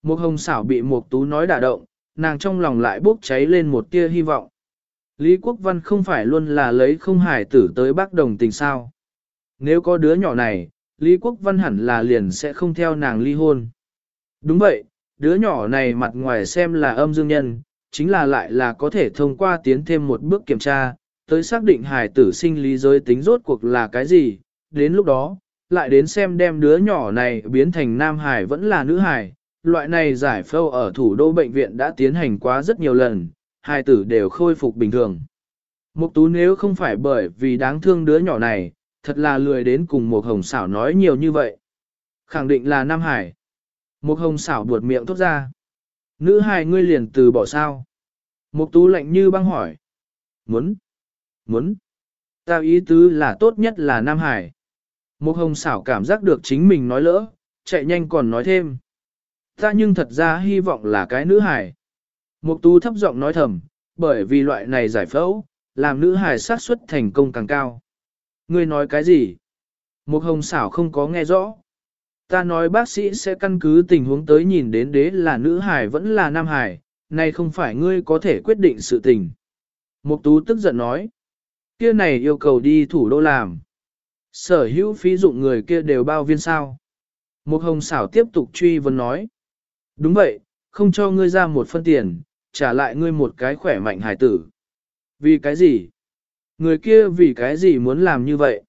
Mục Hồng xảo bị Mục tú nói đả động, nàng trong lòng lại bốc cháy lên một tia hy vọng. Lý Quốc Văn không phải luôn là lấy không hải tử tới bác đồng tình sao. Nếu có đứa nhỏ này, Lý Quốc Văn hẳn là liền sẽ không theo nàng ly hôn. Đúng vậy, đứa nhỏ này mặt ngoài xem là âm dương nhân, chính là lại là có thể thông qua tiến thêm một bước kiểm tra, tới xác định hải tử sinh lý giới tính rốt cuộc là cái gì, đến lúc đó, lại đến xem đem đứa nhỏ này biến thành nam hải vẫn là nữ hải. Loại này giải phẫu ở thủ đô bệnh viện đã tiến hành quá rất nhiều lần, hai tử đều khôi phục bình thường. Mục tú nếu không phải bởi vì đáng thương đứa nhỏ này, thật là lười đến cùng một hồng xảo nói nhiều như vậy. Khẳng định là Nam Hải. Một hồng xảo buột miệng thốt ra. Nữ hài ngươi liền từ bỏ sao. Mục tú lạnh như băng hỏi. Muốn. Muốn. Tao ý tứ là tốt nhất là Nam Hải. Một hồng xảo cảm giác được chính mình nói lỡ, chạy nhanh còn nói thêm. Ta nhưng thật ra hy vọng là cái nữ hải. Mục tú thấp giọng nói thầm, bởi vì loại này giải phẫu, làm nữ hài sát suất thành công càng cao. Ngươi nói cái gì? Mục hồng xảo không có nghe rõ. Ta nói bác sĩ sẽ căn cứ tình huống tới nhìn đến đế là nữ hài vẫn là nam hài, này không phải ngươi có thể quyết định sự tình. Mục tú tức giận nói. Kia này yêu cầu đi thủ đô làm. Sở hữu phí dụng người kia đều bao viên sao. Mục hồng xảo tiếp tục truy vấn nói. Đúng vậy, không cho ngươi ra một phân tiền, trả lại ngươi một cái khỏe mạnh hài tử. Vì cái gì? Người kia vì cái gì muốn làm như vậy?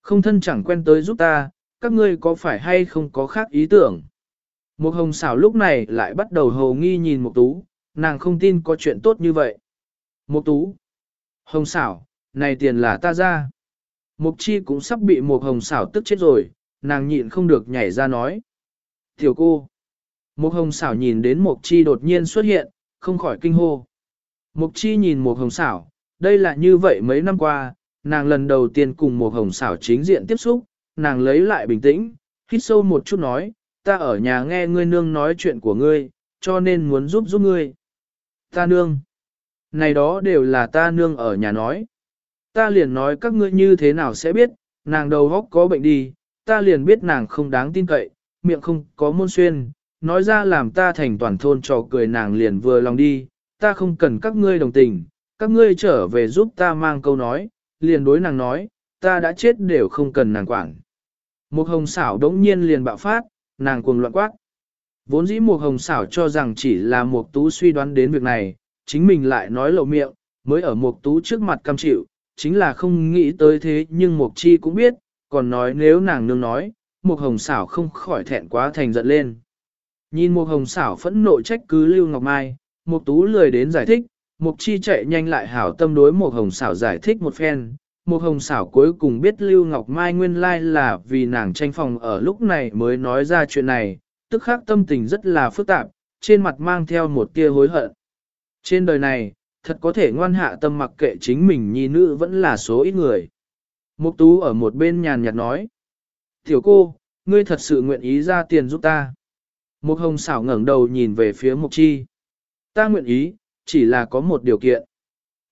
Không thân chẳng quen tới giúp ta, các ngươi có phải hay không có khác ý tưởng? Một hồng xảo lúc này lại bắt đầu hầu nghi nhìn một tú, nàng không tin có chuyện tốt như vậy. Một tú. Hồng xảo, này tiền là ta ra. Mục chi cũng sắp bị một hồng xảo tức chết rồi, nàng nhịn không được nhảy ra nói. Tiểu cô. Một hồng xảo nhìn đến mục chi đột nhiên xuất hiện, không khỏi kinh hô. Mục chi nhìn một hồng xảo, đây là như vậy mấy năm qua, nàng lần đầu tiên cùng một hồng xảo chính diện tiếp xúc, nàng lấy lại bình tĩnh, hít sâu một chút nói, ta ở nhà nghe ngươi nương nói chuyện của ngươi, cho nên muốn giúp giúp ngươi. Ta nương. Này đó đều là ta nương ở nhà nói. Ta liền nói các ngươi như thế nào sẽ biết, nàng đầu góc có bệnh đi, ta liền biết nàng không đáng tin cậy, miệng không có môn xuyên, nói ra làm ta thành toàn thôn trò cười nàng liền vừa lòng đi, ta không cần các ngươi đồng tình, các ngươi trở về giúp ta mang câu nói, liền đối nàng nói, ta đã chết đều không cần nàng quản. Một hồng xảo đống nhiên liền bạo phát, nàng cuồng loạn quát. Vốn dĩ một hồng xảo cho rằng chỉ là một tú suy đoán đến việc này, chính mình lại nói lộ miệng, mới ở một tú trước mặt cam chịu, chính là không nghĩ tới thế nhưng một chi cũng biết, còn nói nếu nàng nương nói, một hồng xảo không khỏi thẹn quá thành giận lên. Nhìn một hồng xảo phẫn nộ trách cứ Lưu Ngọc Mai, một tú lười đến giải thích, Mục chi chạy nhanh lại hảo tâm đối một hồng xảo giải thích một phen. Một hồng xảo cuối cùng biết Lưu Ngọc Mai nguyên lai là vì nàng tranh phòng ở lúc này mới nói ra chuyện này, tức khắc tâm tình rất là phức tạp, trên mặt mang theo một tia hối hận. Trên đời này, thật có thể ngoan hạ tâm mặc kệ chính mình nhi nữ vẫn là số ít người. Mục tú ở một bên nhàn nhạt nói. Tiểu cô, ngươi thật sự nguyện ý ra tiền giúp ta. Mục hồng xảo ngẩng đầu nhìn về phía mục chi. Ta nguyện ý, chỉ là có một điều kiện.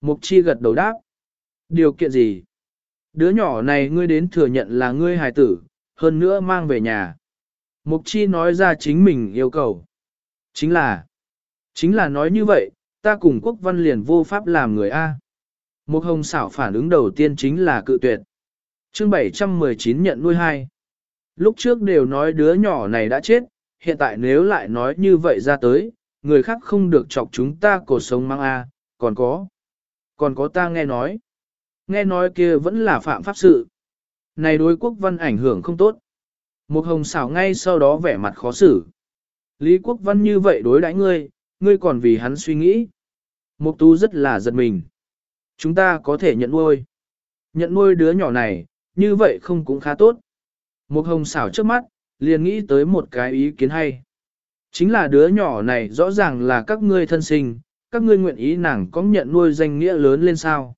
Mục chi gật đầu đáp. Điều kiện gì? Đứa nhỏ này ngươi đến thừa nhận là ngươi hài tử, hơn nữa mang về nhà. Mục chi nói ra chính mình yêu cầu. Chính là, chính là nói như vậy, ta cùng quốc văn liền vô pháp làm người A. Mục hồng xảo phản ứng đầu tiên chính là cự tuyệt. chương 719 nhận nuôi hai. Lúc trước đều nói đứa nhỏ này đã chết, hiện tại nếu lại nói như vậy ra tới, người khác không được chọc chúng ta cổ sống mang A, còn có. Còn có ta nghe nói. Nghe nói kia vẫn là phạm pháp sự. Này đối quốc văn ảnh hưởng không tốt. Một hồng xảo ngay sau đó vẻ mặt khó xử. Lý quốc văn như vậy đối đãi ngươi, ngươi còn vì hắn suy nghĩ. Mục tú rất là giật mình. Chúng ta có thể nhận nuôi. Nhận nuôi đứa nhỏ này, như vậy không cũng khá tốt. Mục hồng xảo trước mắt, liền nghĩ tới một cái ý kiến hay. Chính là đứa nhỏ này rõ ràng là các ngươi thân sinh, các ngươi nguyện ý nàng có nhận nuôi danh nghĩa lớn lên sao.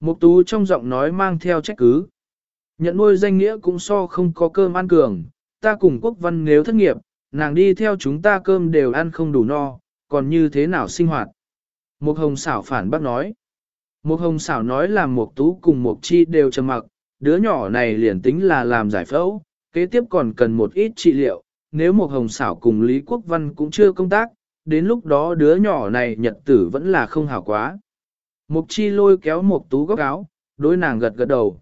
Mục tú trong giọng nói mang theo trách cứ. Nhận nuôi danh nghĩa cũng so không có cơm ăn cường, ta cùng quốc văn nếu thất nghiệp, nàng đi theo chúng ta cơm đều ăn không đủ no, còn như thế nào sinh hoạt. Mục hồng xảo phản bác nói. Mục hồng xảo nói là mục tú cùng mục chi đều trầm mặc, đứa nhỏ này liền tính là làm giải phẫu, kế tiếp còn cần một ít trị liệu, nếu một hồng xảo cùng Lý Quốc Văn cũng chưa công tác, đến lúc đó đứa nhỏ này nhật tử vẫn là không hảo quá. Mục chi lôi kéo một tú góc áo, đối nàng gật gật đầu.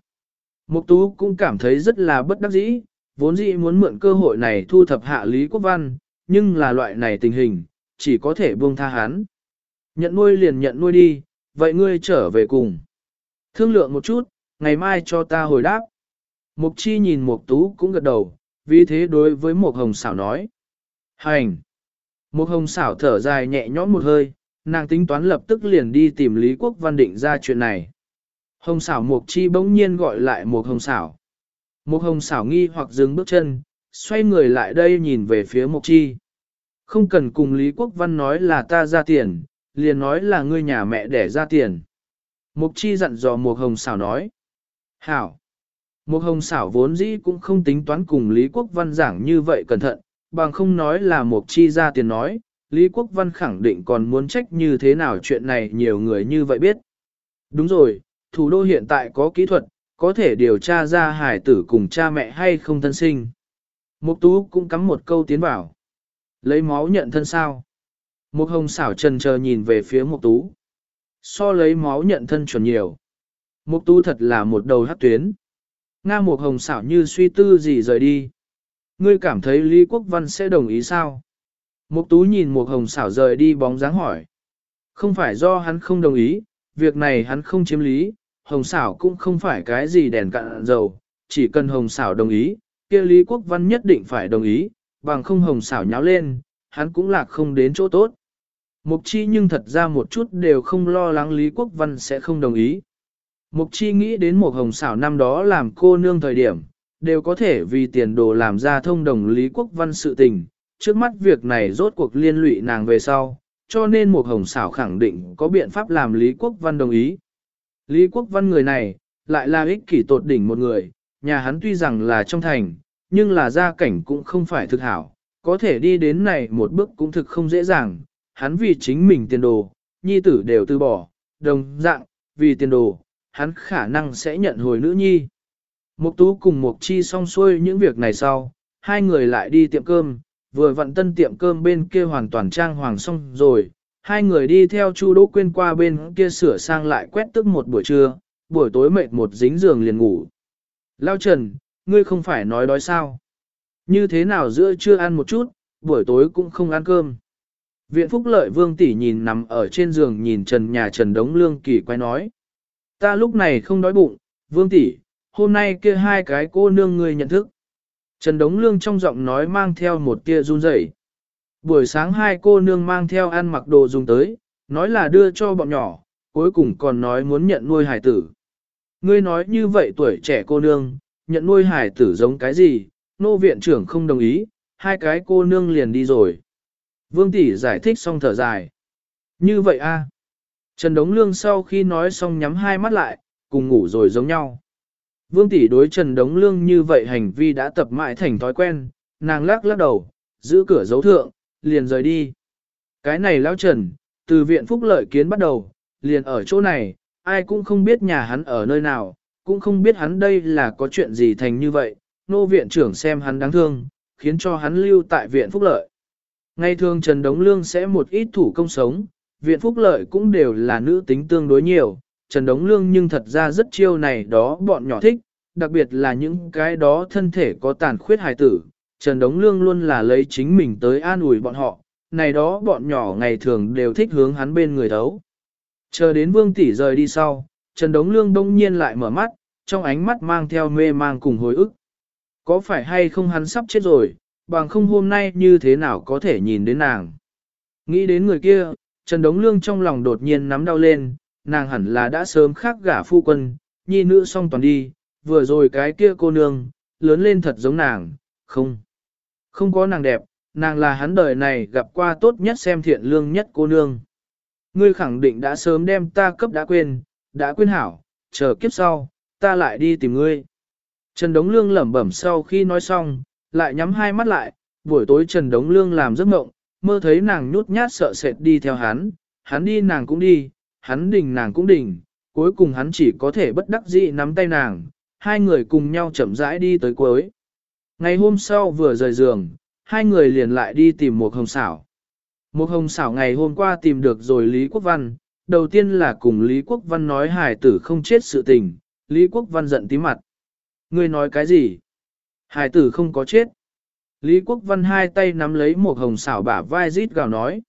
Mục tú cũng cảm thấy rất là bất đắc dĩ, vốn dĩ muốn mượn cơ hội này thu thập hạ Lý Quốc Văn, nhưng là loại này tình hình, chỉ có thể buông tha hắn. Nhận nuôi liền nhận nuôi đi, vậy ngươi trở về cùng. Thương lượng một chút, ngày mai cho ta hồi đáp. Mục chi nhìn mục tú cũng gật đầu, vì thế đối với mục hồng xảo nói. Hành! Mục hồng xảo thở dài nhẹ nhõm một hơi, nàng tính toán lập tức liền đi tìm Lý Quốc Văn định ra chuyện này. Hồng xảo mục chi bỗng nhiên gọi lại mục hồng xảo. Mục hồng xảo nghi hoặc dừng bước chân, xoay người lại đây nhìn về phía mục chi. Không cần cùng Lý Quốc Văn nói là ta ra tiền, liền nói là ngươi nhà mẹ để ra tiền. Mục chi dặn dò mục hồng xảo nói. Hảo! Mục hồng xảo vốn dĩ cũng không tính toán cùng Lý Quốc Văn giảng như vậy cẩn thận, bằng không nói là một chi ra tiền nói, Lý Quốc Văn khẳng định còn muốn trách như thế nào chuyện này nhiều người như vậy biết. Đúng rồi, thủ đô hiện tại có kỹ thuật, có thể điều tra ra hải tử cùng cha mẹ hay không thân sinh. Mục tú cũng cắm một câu tiến vào. Lấy máu nhận thân sao? Mục hồng xảo trần chờ nhìn về phía mục tú. So lấy máu nhận thân chuẩn nhiều. Mục tú thật là một đầu hát tuyến. Nga mục hồng xảo như suy tư gì rời đi. Ngươi cảm thấy Lý Quốc Văn sẽ đồng ý sao? Mục tú nhìn mục hồng xảo rời đi bóng dáng hỏi. Không phải do hắn không đồng ý, việc này hắn không chiếm lý, hồng xảo cũng không phải cái gì đèn cạn dầu, chỉ cần hồng xảo đồng ý, kia Lý Quốc Văn nhất định phải đồng ý, bằng không hồng xảo nháo lên, hắn cũng lạc không đến chỗ tốt. Mục chi nhưng thật ra một chút đều không lo lắng Lý Quốc Văn sẽ không đồng ý. Mục chi nghĩ đến một hồng xảo năm đó làm cô nương thời điểm, đều có thể vì tiền đồ làm ra thông đồng Lý Quốc Văn sự tình, trước mắt việc này rốt cuộc liên lụy nàng về sau, cho nên một hồng xảo khẳng định có biện pháp làm Lý Quốc Văn đồng ý. Lý Quốc Văn người này, lại là ích kỷ tột đỉnh một người, nhà hắn tuy rằng là trong thành, nhưng là gia cảnh cũng không phải thực hảo, có thể đi đến này một bước cũng thực không dễ dàng, hắn vì chính mình tiền đồ, nhi tử đều từ bỏ, đồng dạng, vì tiền đồ, hắn khả năng sẽ nhận hồi nữ nhi. Mục tú cùng Mục chi xong xuôi những việc này sau, hai người lại đi tiệm cơm, vừa vặn tân tiệm cơm bên kia hoàn toàn trang hoàng xong rồi, hai người đi theo Chu Đỗ Quyên qua bên kia sửa sang lại quét tức một buổi trưa, buổi tối mệt một dính giường liền ngủ. Lao Trần, ngươi không phải nói đói sao? Như thế nào giữa trưa ăn một chút, buổi tối cũng không ăn cơm. Viện Phúc Lợi Vương tỷ nhìn nằm ở trên giường nhìn Trần nhà Trần Đống Lương kỳ quay nói. Ta lúc này không đói bụng, Vương tỷ, hôm nay kia hai cái cô nương ngươi nhận thức. Trần Đống Lương trong giọng nói mang theo một tia run rẩy. Buổi sáng hai cô nương mang theo ăn mặc đồ dùng tới, nói là đưa cho bọn nhỏ, cuối cùng còn nói muốn nhận nuôi hải tử. Ngươi nói như vậy tuổi trẻ cô nương, nhận nuôi hải tử giống cái gì, nô viện trưởng không đồng ý, hai cái cô nương liền đi rồi. Vương tỷ giải thích xong thở dài. Như vậy a Trần Đống Lương sau khi nói xong nhắm hai mắt lại, cùng ngủ rồi giống nhau. Vương tỷ đối Trần Đống Lương như vậy hành vi đã tập mãi thành thói quen, nàng lắc lắc đầu, giữ cửa dấu thượng, liền rời đi. Cái này lão Trần, Từ viện phúc lợi kiến bắt đầu, liền ở chỗ này, ai cũng không biết nhà hắn ở nơi nào, cũng không biết hắn đây là có chuyện gì thành như vậy, nô viện trưởng xem hắn đáng thương, khiến cho hắn lưu tại viện phúc lợi. Ngày thường Trần Đống Lương sẽ một ít thủ công sống, viện phúc lợi cũng đều là nữ tính tương đối nhiều, Trần Đống Lương nhưng thật ra rất chiêu này đó bọn nhỏ thích, đặc biệt là những cái đó thân thể có tàn khuyết hài tử, Trần Đống Lương luôn là lấy chính mình tới an ủi bọn họ, này đó bọn nhỏ ngày thường đều thích hướng hắn bên người thấu. Chờ đến Vương Tỷ rời đi sau, Trần Đống Lương đông nhiên lại mở mắt, trong ánh mắt mang theo mê mang cùng hồi ức. Có phải hay không hắn sắp chết rồi, bằng không hôm nay như thế nào có thể nhìn đến nàng. Nghĩ đến người kia, Trần Đống Lương trong lòng đột nhiên nắm đau lên, nàng hẳn là đã sớm khác gả phu quân, nhi nữ song toàn đi, vừa rồi cái kia cô nương, lớn lên thật giống nàng, không. Không có nàng đẹp, nàng là hắn đời này gặp qua tốt nhất xem thiện lương nhất cô nương. Ngươi khẳng định đã sớm đem ta cấp đã quên, đã quên hảo, chờ kiếp sau, ta lại đi tìm ngươi. Trần Đống Lương lẩm bẩm sau khi nói xong, lại nhắm hai mắt lại, buổi tối Trần Đống Lương làm giấc mộng, mơ thấy nàng nhút nhát sợ sệt đi theo hắn, hắn đi nàng cũng đi, hắn đình nàng cũng đình, cuối cùng hắn chỉ có thể bất đắc dĩ nắm tay nàng, hai người cùng nhau chậm rãi đi tới cuối. Ngày hôm sau vừa rời giường, hai người liền lại đi tìm một hồng xảo. Một hồng xảo ngày hôm qua tìm được rồi Lý Quốc Văn, đầu tiên là cùng Lý Quốc Văn nói hải tử không chết sự tình, Lý Quốc Văn giận tí mặt. Ngươi nói cái gì? Hải tử không có chết. Lý Quốc Văn hai tay nắm lấy một hồng xảo bả vai rít gào nói.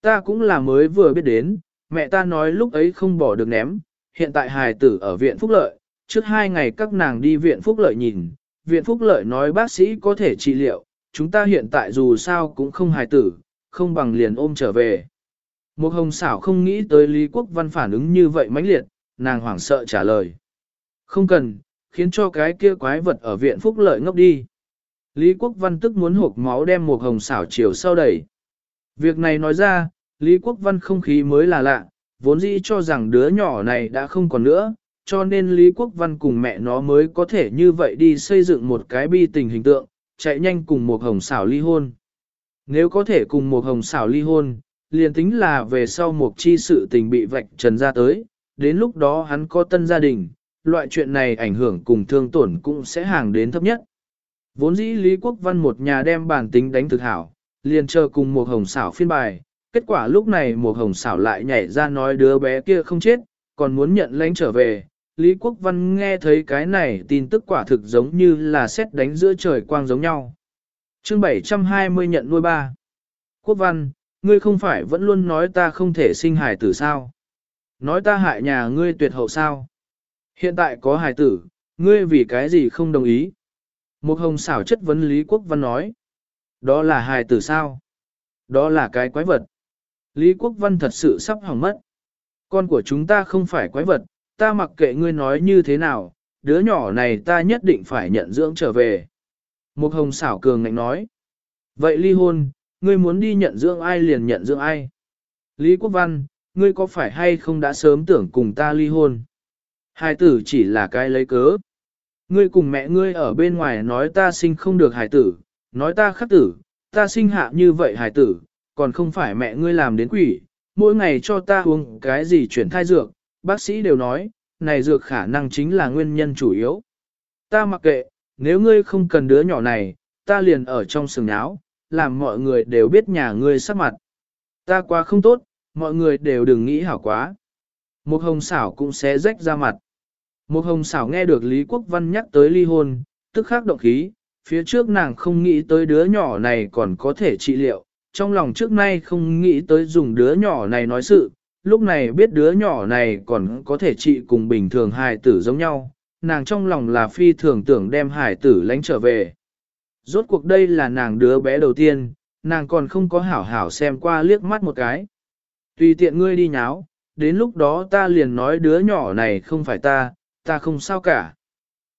Ta cũng là mới vừa biết đến, mẹ ta nói lúc ấy không bỏ được ném, hiện tại hài tử ở viện phúc lợi, trước hai ngày các nàng đi viện phúc lợi nhìn, viện phúc lợi nói bác sĩ có thể trị liệu, chúng ta hiện tại dù sao cũng không hài tử, không bằng liền ôm trở về. Một hồng xảo không nghĩ tới Lý Quốc Văn phản ứng như vậy mãnh liệt, nàng hoảng sợ trả lời. Không cần, khiến cho cái kia quái vật ở viện phúc lợi ngốc đi. Lý Quốc Văn tức muốn hộp máu đem một hồng xảo chiều sau đẩy. Việc này nói ra, Lý Quốc Văn không khí mới là lạ, vốn dĩ cho rằng đứa nhỏ này đã không còn nữa, cho nên Lý Quốc Văn cùng mẹ nó mới có thể như vậy đi xây dựng một cái bi tình hình tượng, chạy nhanh cùng một hồng xảo ly hôn. Nếu có thể cùng một hồng xảo ly hôn, liền tính là về sau một chi sự tình bị vạch trần ra tới, đến lúc đó hắn có tân gia đình, loại chuyện này ảnh hưởng cùng thương tổn cũng sẽ hàng đến thấp nhất. Vốn dĩ Lý Quốc Văn một nhà đem bản tính đánh thực hảo, liền chờ cùng một hồng xảo phiên bài, kết quả lúc này một hồng xảo lại nhảy ra nói đứa bé kia không chết, còn muốn nhận lãnh trở về. Lý Quốc Văn nghe thấy cái này tin tức quả thực giống như là xét đánh giữa trời quang giống nhau. chương 720 nhận nuôi ba. Quốc Văn, ngươi không phải vẫn luôn nói ta không thể sinh hài tử sao? Nói ta hại nhà ngươi tuyệt hậu sao? Hiện tại có hài tử, ngươi vì cái gì không đồng ý? Một hồng xảo chất vấn Lý Quốc Văn nói. Đó là hài tử sao? Đó là cái quái vật. Lý Quốc Văn thật sự sắp hỏng mất. Con của chúng ta không phải quái vật, ta mặc kệ ngươi nói như thế nào, đứa nhỏ này ta nhất định phải nhận dưỡng trở về. Một hồng xảo cường ngạnh nói. Vậy ly hôn, ngươi muốn đi nhận dưỡng ai liền nhận dưỡng ai. Lý Quốc Văn, ngươi có phải hay không đã sớm tưởng cùng ta ly hôn? Hai tử chỉ là cái lấy cớ. Ngươi cùng mẹ ngươi ở bên ngoài nói ta sinh không được hài tử, nói ta khắc tử, ta sinh hạ như vậy hài tử, còn không phải mẹ ngươi làm đến quỷ, mỗi ngày cho ta uống cái gì chuyển thai dược, bác sĩ đều nói, này dược khả năng chính là nguyên nhân chủ yếu. Ta mặc kệ, nếu ngươi không cần đứa nhỏ này, ta liền ở trong sừng áo, làm mọi người đều biết nhà ngươi sắc mặt. Ta quá không tốt, mọi người đều đừng nghĩ hảo quá. Một hồng xảo cũng sẽ rách ra mặt. Một hồng xảo nghe được Lý Quốc Văn nhắc tới ly hôn, tức khắc động khí, phía trước nàng không nghĩ tới đứa nhỏ này còn có thể trị liệu, trong lòng trước nay không nghĩ tới dùng đứa nhỏ này nói sự, lúc này biết đứa nhỏ này còn có thể trị cùng bình thường hài tử giống nhau, nàng trong lòng là phi thường tưởng đem hài tử lánh trở về. Rốt cuộc đây là nàng đứa bé đầu tiên, nàng còn không có hảo hảo xem qua liếc mắt một cái. Tùy tiện ngươi đi nháo, đến lúc đó ta liền nói đứa nhỏ này không phải ta, ta không sao cả.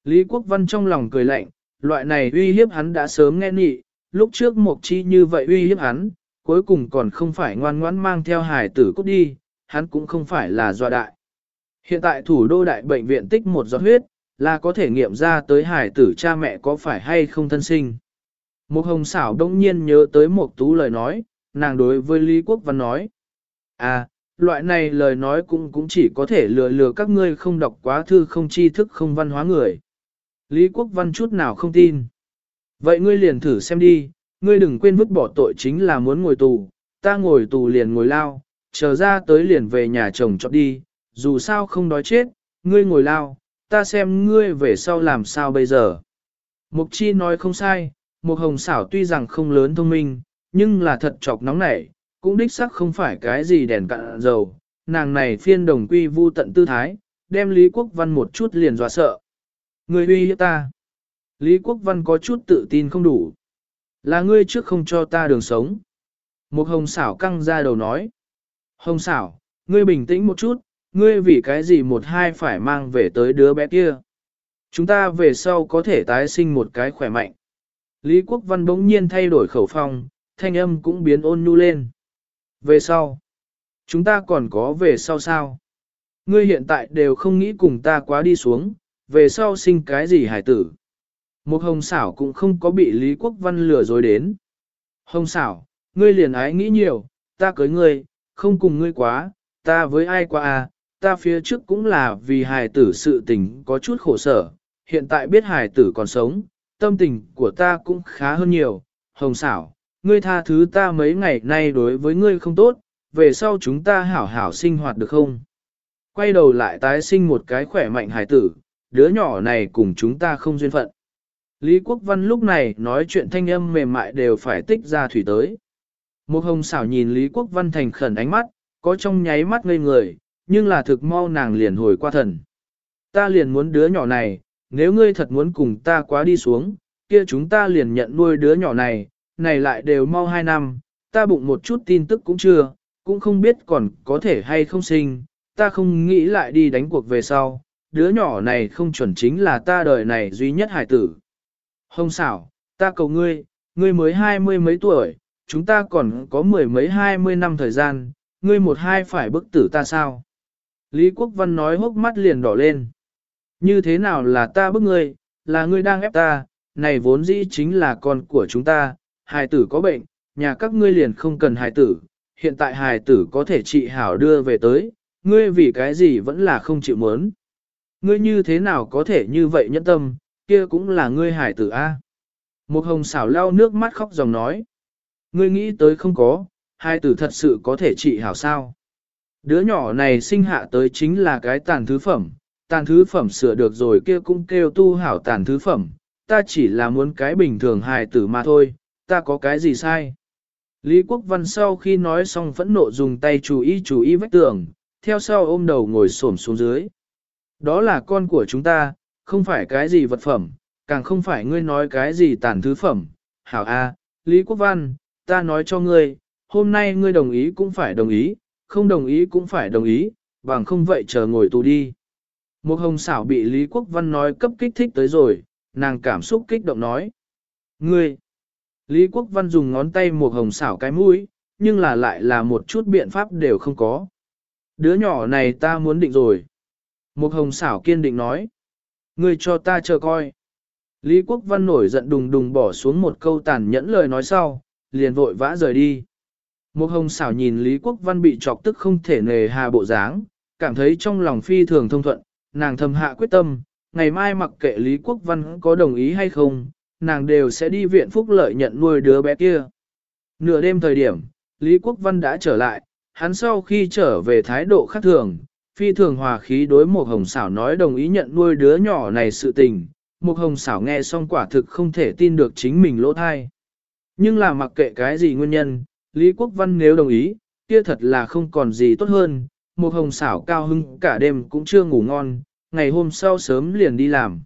Lý Quốc Văn trong lòng cười lạnh, loại này uy hiếp hắn đã sớm nghe nị, lúc trước Mộc Chi như vậy uy hiếp hắn, cuối cùng còn không phải ngoan ngoãn mang theo hải tử cút đi, hắn cũng không phải là doa đại. Hiện tại thủ đô đại bệnh viện tích một giọt huyết, là có thể nghiệm ra tới hải tử cha mẹ có phải hay không thân sinh. Một hồng xảo đông nhiên nhớ tới một tú lời nói, nàng đối với Lý Quốc Văn nói. À, loại này lời nói cũng cũng chỉ có thể lừa lừa các ngươi không đọc quá thư không tri thức không văn hóa người. Lý Quốc Văn chút nào không tin. Vậy ngươi liền thử xem đi, ngươi đừng quên vứt bỏ tội chính là muốn ngồi tù, ta ngồi tù liền ngồi lao, chờ ra tới liền về nhà chồng chọn đi, dù sao không đói chết, ngươi ngồi lao, ta xem ngươi về sau làm sao bây giờ. Mục chi nói không sai, một hồng xảo tuy rằng không lớn thông minh, nhưng là thật chọc nóng nảy, cũng đích sắc không phải cái gì đèn cạn dầu, nàng này phiên đồng quy vu tận tư thái, đem Lý Quốc Văn một chút liền dọa sợ. Người uy hiếp ta. Lý Quốc Văn có chút tự tin không đủ. Là ngươi trước không cho ta đường sống. Một hồng xảo căng ra đầu nói. Hồng xảo, ngươi bình tĩnh một chút, ngươi vì cái gì một hai phải mang về tới đứa bé kia. Chúng ta về sau có thể tái sinh một cái khỏe mạnh. Lý Quốc Văn bỗng nhiên thay đổi khẩu phong, thanh âm cũng biến ôn nhu lên. Về sau, chúng ta còn có về sau sao? Ngươi hiện tại đều không nghĩ cùng ta quá đi xuống, về sau sinh cái gì hải tử. Một hồng xảo cũng không có bị Lý Quốc Văn lừa dối đến. Hồng xảo, ngươi liền ái nghĩ nhiều, ta cưới ngươi, không cùng ngươi quá, ta với ai quá à, ta phía trước cũng là vì hài tử sự tình có chút khổ sở, hiện tại biết hài tử còn sống, tâm tình của ta cũng khá hơn nhiều. Hồng xảo, ngươi tha thứ ta mấy ngày nay đối với ngươi không tốt, về sau chúng ta hảo hảo sinh hoạt được không? Quay đầu lại tái sinh một cái khỏe mạnh hải tử, đứa nhỏ này cùng chúng ta không duyên phận. Lý Quốc Văn lúc này nói chuyện thanh âm mềm mại đều phải tích ra thủy tới. Một hồng xảo nhìn Lý Quốc Văn thành khẩn ánh mắt, có trong nháy mắt ngây người, nhưng là thực mau nàng liền hồi qua thần. Ta liền muốn đứa nhỏ này, nếu ngươi thật muốn cùng ta quá đi xuống, kia chúng ta liền nhận nuôi đứa nhỏ này, này lại đều mau hai năm, ta bụng một chút tin tức cũng chưa, cũng không biết còn có thể hay không sinh, ta không nghĩ lại đi đánh cuộc về sau, đứa nhỏ này không chuẩn chính là ta đời này duy nhất hải tử. Hồng xảo, ta cầu ngươi, ngươi mới hai mươi mấy tuổi, chúng ta còn có mười mấy hai mươi năm thời gian, ngươi một hai phải bức tử ta sao? Lý Quốc Văn nói hốc mắt liền đỏ lên. Như thế nào là ta bức ngươi, là ngươi đang ép ta, này vốn dĩ chính là con của chúng ta, hài tử có bệnh, nhà các ngươi liền không cần hài tử, hiện tại hài tử có thể trị hảo đưa về tới, ngươi vì cái gì vẫn là không chịu muốn. Ngươi như thế nào có thể như vậy nhẫn tâm, kia cũng là ngươi hài tử A. Một hồng xảo lau nước mắt khóc dòng nói. Ngươi nghĩ tới không có, hai tử thật sự có thể trị hảo sao. Đứa nhỏ này sinh hạ tới chính là cái tàn thứ phẩm, tàn thứ phẩm sửa được rồi kia cũng kêu tu hảo tàn thứ phẩm, ta chỉ là muốn cái bình thường hài tử mà thôi, ta có cái gì sai. Lý Quốc Văn sau khi nói xong phẫn nộ dùng tay chú ý chú ý vách tường, theo sau ôm đầu ngồi xổm xuống dưới. Đó là con của chúng ta, không phải cái gì vật phẩm, càng không phải ngươi nói cái gì tàn thứ phẩm. Hảo A, Lý Quốc Văn, ta nói cho ngươi, hôm nay ngươi đồng ý cũng phải đồng ý, không đồng ý cũng phải đồng ý, bằng không vậy chờ ngồi tù đi. Một hồng xảo bị Lý Quốc Văn nói cấp kích thích tới rồi, nàng cảm xúc kích động nói. Ngươi! Lý Quốc Văn dùng ngón tay một hồng xảo cái mũi, nhưng là lại là một chút biện pháp đều không có. Đứa nhỏ này ta muốn định rồi. Một hồng xảo kiên định nói. Ngươi cho ta chờ coi. Lý Quốc Văn nổi giận đùng đùng bỏ xuống một câu tàn nhẫn lời nói sau, liền vội vã rời đi. Một hồng xảo nhìn Lý Quốc Văn bị chọc tức không thể nề hà bộ dáng, cảm thấy trong lòng phi thường thông thuận, nàng thầm hạ quyết tâm, ngày mai mặc kệ Lý Quốc Văn có đồng ý hay không, nàng đều sẽ đi viện phúc lợi nhận nuôi đứa bé kia. Nửa đêm thời điểm, Lý Quốc Văn đã trở lại, hắn sau khi trở về thái độ khác thường, phi thường hòa khí đối một hồng xảo nói đồng ý nhận nuôi đứa nhỏ này sự tình. Một hồng xảo nghe xong quả thực không thể tin được chính mình lỗ thai. Nhưng là mặc kệ cái gì nguyên nhân, Lý Quốc Văn nếu đồng ý, kia thật là không còn gì tốt hơn. Một hồng xảo cao hưng cả đêm cũng chưa ngủ ngon, ngày hôm sau sớm liền đi làm.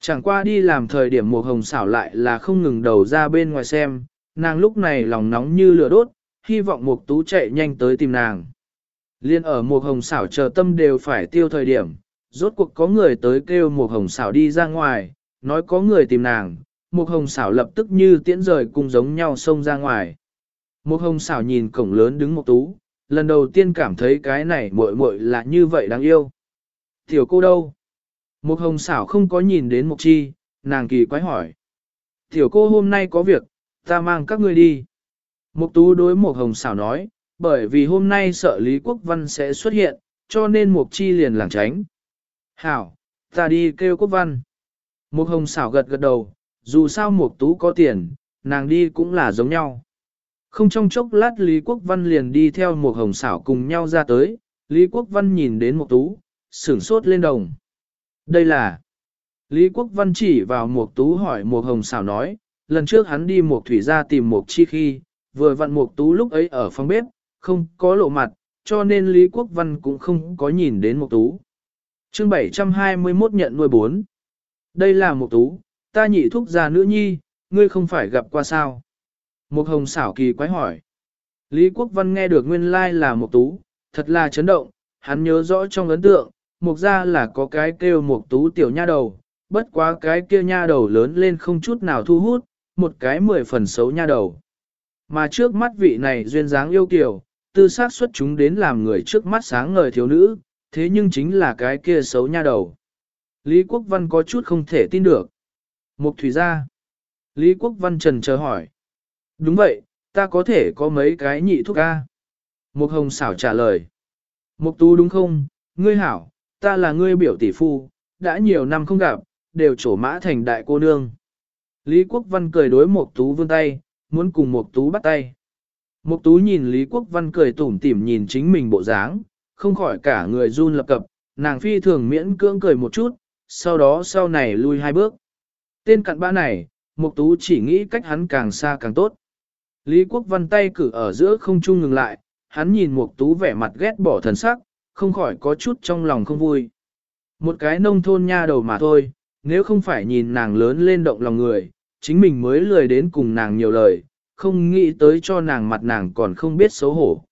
Chẳng qua đi làm thời điểm một hồng xảo lại là không ngừng đầu ra bên ngoài xem, nàng lúc này lòng nóng như lửa đốt, hy vọng một tú chạy nhanh tới tìm nàng. Liên ở một hồng xảo chờ tâm đều phải tiêu thời điểm, rốt cuộc có người tới kêu một hồng xảo đi ra ngoài, nói có người tìm nàng, một hồng xảo lập tức như tiễn rời cùng giống nhau xông ra ngoài. Một hồng xảo nhìn cổng lớn đứng một tú, lần đầu tiên cảm thấy cái này muội muội là như vậy đáng yêu. Tiểu cô đâu? Một hồng xảo không có nhìn đến Mục Chi, nàng kỳ quái hỏi. Tiểu cô hôm nay có việc, ta mang các ngươi đi. Mục tú đối một hồng xảo nói, bởi vì hôm nay sợ Lý Quốc Văn sẽ xuất hiện, cho nên Mục Chi liền lảng tránh. Hảo, ta đi kêu Quốc Văn. Mục Hồng xảo gật gật đầu, dù sao Mục Tú có tiền, nàng đi cũng là giống nhau. Không trong chốc lát Lý Quốc Văn liền đi theo Mục Hồng xảo cùng nhau ra tới, Lý Quốc Văn nhìn đến Mục Tú, sửng sốt lên đồng. Đây là... Lý Quốc Văn chỉ vào Mục Tú hỏi Mục Hồng xảo nói, lần trước hắn đi Mục Thủy ra tìm Mục Chi khi, vừa vặn Mục Tú lúc ấy ở phòng bếp, không có lộ mặt, cho nên Lý Quốc Văn cũng không có nhìn đến Mục Tú. Chương 721 nhận nuôi bốn. Đây là Mục Tú, ta nhị thúc gia nữ nhi, ngươi không phải gặp qua sao? Mục Hồng xảo kỳ quái hỏi. Lý Quốc Văn nghe được nguyên lai like là Mục Tú, thật là chấn động, hắn nhớ rõ trong ấn tượng, Mục gia là có cái kêu Mục Tú tiểu nha đầu, bất quá cái kia nha đầu lớn lên không chút nào thu hút, một cái mười phần xấu nha đầu. Mà trước mắt vị này duyên dáng yêu kiều, tư xác xuất chúng đến làm người trước mắt sáng ngời thiếu nữ, thế nhưng chính là cái kia xấu nha đầu. Lý Quốc Văn có chút không thể tin được. Mục thủy gia. Lý Quốc Văn trần chờ hỏi. Đúng vậy, ta có thể có mấy cái nhị thuốc a. Mục hồng xảo trả lời. Mục tú đúng không, ngươi hảo, ta là ngươi biểu tỷ phu, đã nhiều năm không gặp, đều trổ mã thành đại cô nương. Lý Quốc Văn cười đối Mộc tú vươn tay, muốn cùng Mộc tú bắt tay. Mộc tú nhìn Lý Quốc Văn cười tủm tỉm nhìn chính mình bộ dáng, không khỏi cả người run lập cập, nàng phi thường miễn cưỡng cười một chút, sau đó sau này lui hai bước. Tên cặn bã này, Mộc tú chỉ nghĩ cách hắn càng xa càng tốt. Lý Quốc Văn tay cử ở giữa không trung ngừng lại, hắn nhìn Mộc tú vẻ mặt ghét bỏ thần sắc, không khỏi có chút trong lòng không vui. Một cái nông thôn nha đầu mà thôi, nếu không phải nhìn nàng lớn lên động lòng người, chính mình mới lười đến cùng nàng nhiều lời, không nghĩ tới cho nàng mặt nàng còn không biết xấu hổ.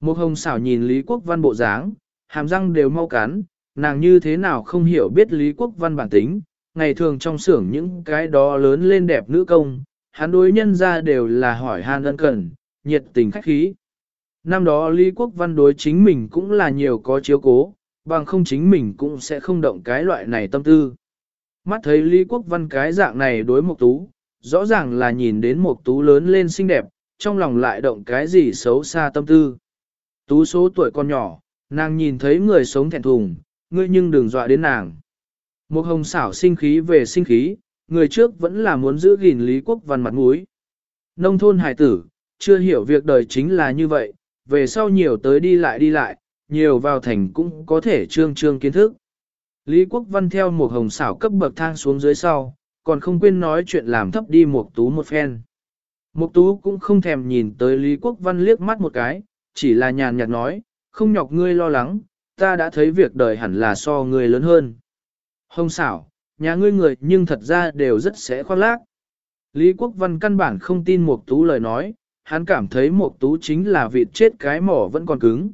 Một hồng xảo nhìn Lý Quốc Văn bộ dáng, hàm răng đều mau cắn, nàng như thế nào không hiểu biết Lý Quốc Văn bản tính, ngày thường trong xưởng những cái đó lớn lên đẹp nữ công, hắn đối nhân ra đều là hỏi han ân cần, nhiệt tình khách khí. Năm đó Lý Quốc Văn đối chính mình cũng là nhiều có chiếu cố, bằng không chính mình cũng sẽ không động cái loại này tâm tư. Mắt thấy Lý Quốc Văn cái dạng này đối Mộc Tú, rõ ràng là nhìn đến Mộc Tú lớn lên xinh đẹp, trong lòng lại động cái gì xấu xa tâm tư. Tú số tuổi còn nhỏ, nàng nhìn thấy người sống thẹn thùng, ngươi nhưng đừng dọa đến nàng. Một hồng xảo sinh khí về sinh khí, người trước vẫn là muốn giữ gìn Lý Quốc Văn mặt mũi. Nông thôn hải tử, chưa hiểu việc đời chính là như vậy, về sau nhiều tới đi lại đi lại, nhiều vào thành cũng có thể trương trương kiến thức. Lý Quốc Văn theo một hồng xảo cấp bậc thang xuống dưới sau, còn không quên nói chuyện làm thấp đi một tú một phen. Mục tú cũng không thèm nhìn tới Lý Quốc Văn liếc mắt một cái, chỉ là nhàn nhạt nói, không nhọc ngươi lo lắng, ta đã thấy việc đời hẳn là so ngươi lớn hơn. Hồng xảo, nhà ngươi người nhưng thật ra đều rất sẽ khoác lác. Lý Quốc Văn căn bản không tin Mục Tú lời nói, hắn cảm thấy một Tú chính là vịt chết cái mỏ vẫn còn cứng.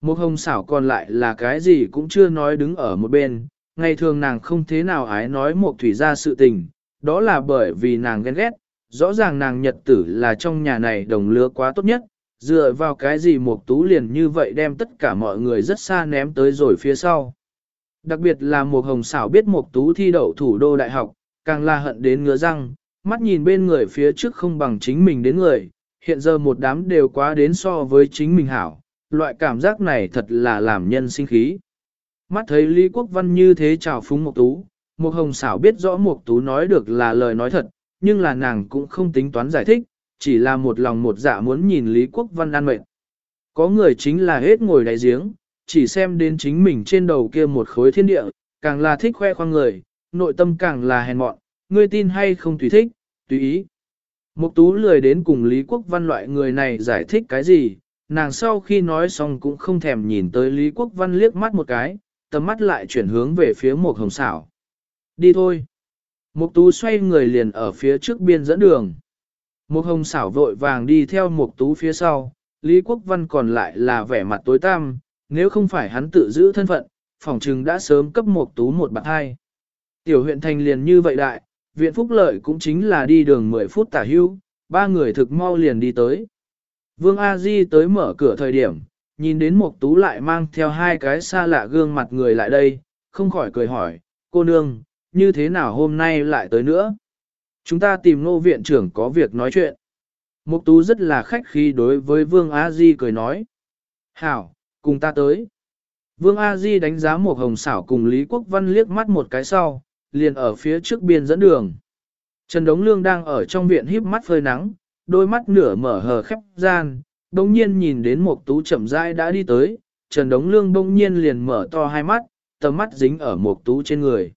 Một Hồng xảo còn lại là cái gì cũng chưa nói đứng ở một bên, ngày thường nàng không thế nào ái nói một Thủy ra sự tình, đó là bởi vì nàng ghen ghét, rõ ràng nàng nhật tử là trong nhà này đồng lứa quá tốt nhất, dựa vào cái gì một Tú liền như vậy đem tất cả mọi người rất xa ném tới rồi phía sau. Đặc biệt là một Hồng xảo biết một Tú thi đậu thủ đô đại học, càng là hận đến ngứa răng, mắt nhìn bên người phía trước không bằng chính mình đến người, hiện giờ một đám đều quá đến so với chính mình hảo, loại cảm giác này thật là làm nhân sinh khí. Mắt thấy Lý Quốc Văn như thế chào phúng Mộc Tú, Mộc Hồng xảo biết rõ Mộc Tú nói được là lời nói thật, nhưng là nàng cũng không tính toán giải thích, chỉ là một lòng một dạ muốn nhìn Lý Quốc Văn an mệnh. Có người chính là hết ngồi đáy giếng, chỉ xem đến chính mình trên đầu kia một khối thiên địa, càng là thích khoe khoang người, nội tâm càng là hèn mọn, ngươi tin hay không tùy thích, tùy ý. Mục tú lười đến cùng Lý Quốc Văn loại người này giải thích cái gì, nàng sau khi nói xong cũng không thèm nhìn tới Lý Quốc Văn liếc mắt một cái, tầm mắt lại chuyển hướng về phía một hồng xảo. Đi thôi. Mục tú xoay người liền ở phía trước biên dẫn đường. Một hồng xảo vội vàng đi theo mục tú phía sau, Lý Quốc Văn còn lại là vẻ mặt tối tăm, nếu không phải hắn tự giữ thân phận, phòng trừng đã sớm cấp mục tú một bạc hai. Tiểu huyện thành liền như vậy đại, viện phúc lợi cũng chính là đi đường 10 phút tả hưu, ba người thực mau liền đi tới. Vương A Di tới mở cửa thời điểm, nhìn đến Mục Tú lại mang theo hai cái xa lạ gương mặt người lại đây, không khỏi cười hỏi, cô nương, như thế nào hôm nay lại tới nữa? Chúng ta tìm nô viện trưởng có việc nói chuyện. Mục tú rất là khách khí đối với Vương A Di cười nói. Hảo, cùng ta tới. Vương A Di đánh giá một hồng xảo cùng Lý Quốc Văn liếc mắt một cái sau, liền ở phía trước biên dẫn đường. Trần Đống Lương đang ở trong viện híp mắt phơi nắng, đôi mắt nửa mở hờ khép gian, bỗng nhiên nhìn đến một tú chậm rãi đã đi tới, Trần Đống Lương bỗng nhiên liền mở to hai mắt, tầm mắt dính ở một tú trên người.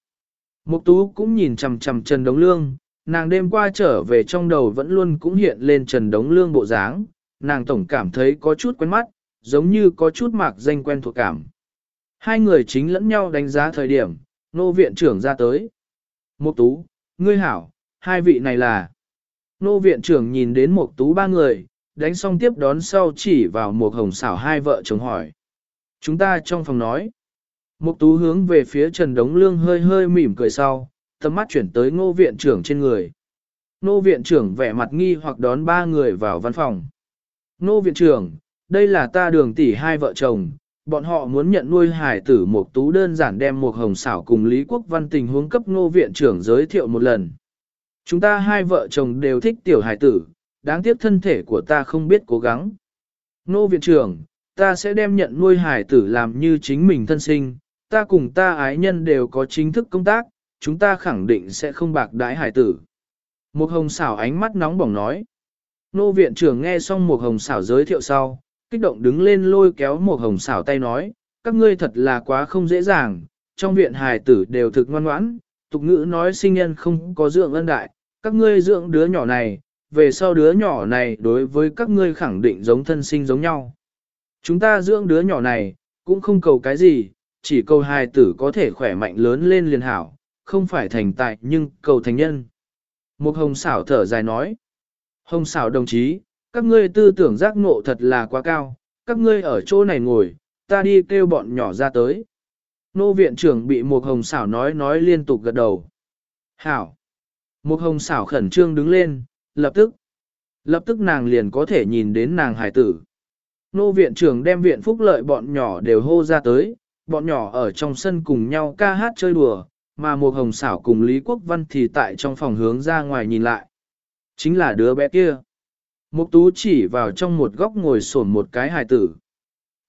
Một tú cũng nhìn chằm chằm Trần Đống Lương, nàng đêm qua trở về trong đầu vẫn luôn cũng hiện lên Trần Đống Lương bộ dáng, nàng tổng cảm thấy có chút quen mắt, giống như có chút mạc danh quen thuộc cảm. Hai người chính lẫn nhau đánh giá thời điểm, nô viện trưởng ra tới. mục tú, ngươi hảo, hai vị này là. Nô viện trưởng nhìn đến mục tú ba người, đánh xong tiếp đón sau chỉ vào một hồng xảo hai vợ chồng hỏi. Chúng ta trong phòng nói. mục tú hướng về phía Trần Đống Lương hơi hơi mỉm cười sau, tầm mắt chuyển tới ngô viện trưởng trên người. nô viện trưởng vẻ mặt nghi hoặc đón ba người vào văn phòng. nô viện trưởng, đây là ta đường tỷ hai vợ chồng, bọn họ muốn nhận nuôi hải tử một tú đơn giản đem một hồng xảo cùng Lý Quốc Văn tình huống cấp ngô viện trưởng giới thiệu một lần. Chúng ta hai vợ chồng đều thích tiểu hải tử, đáng tiếc thân thể của ta không biết cố gắng. Ngô viện trưởng, ta sẽ đem nhận nuôi hải tử làm như chính mình thân sinh, ta cùng ta ái nhân đều có chính thức công tác, chúng ta khẳng định sẽ không bạc đái hải tử. Một hồng xảo ánh mắt nóng bỏng nói. Nô viện trưởng nghe xong một hồng xảo giới thiệu sau, kích động đứng lên lôi kéo một hồng xảo tay nói, các ngươi thật là quá không dễ dàng, trong viện hài tử đều thực ngoan ngoãn, tục ngữ nói sinh nhân không có dưỡng ân đại, các ngươi dưỡng đứa nhỏ này, về sau đứa nhỏ này đối với các ngươi khẳng định giống thân sinh giống nhau. Chúng ta dưỡng đứa nhỏ này, cũng không cầu cái gì, chỉ cầu hài tử có thể khỏe mạnh lớn lên liền hảo, không phải thành tài nhưng cầu thành nhân. Một hồng xảo thở dài nói. Hồng xảo đồng chí, các ngươi tư tưởng giác ngộ thật là quá cao, các ngươi ở chỗ này ngồi, ta đi kêu bọn nhỏ ra tới. Nô viện trưởng bị một hồng xảo nói nói liên tục gật đầu. Hảo. Một hồng xảo khẩn trương đứng lên, lập tức. Lập tức nàng liền có thể nhìn đến nàng hải tử. Nô viện trưởng đem viện phúc lợi bọn nhỏ đều hô ra tới, bọn nhỏ ở trong sân cùng nhau ca hát chơi đùa, mà một hồng xảo cùng Lý Quốc Văn thì tại trong phòng hướng ra ngoài nhìn lại. Chính là đứa bé kia. Mục tú chỉ vào trong một góc ngồi sổn một cái hài tử.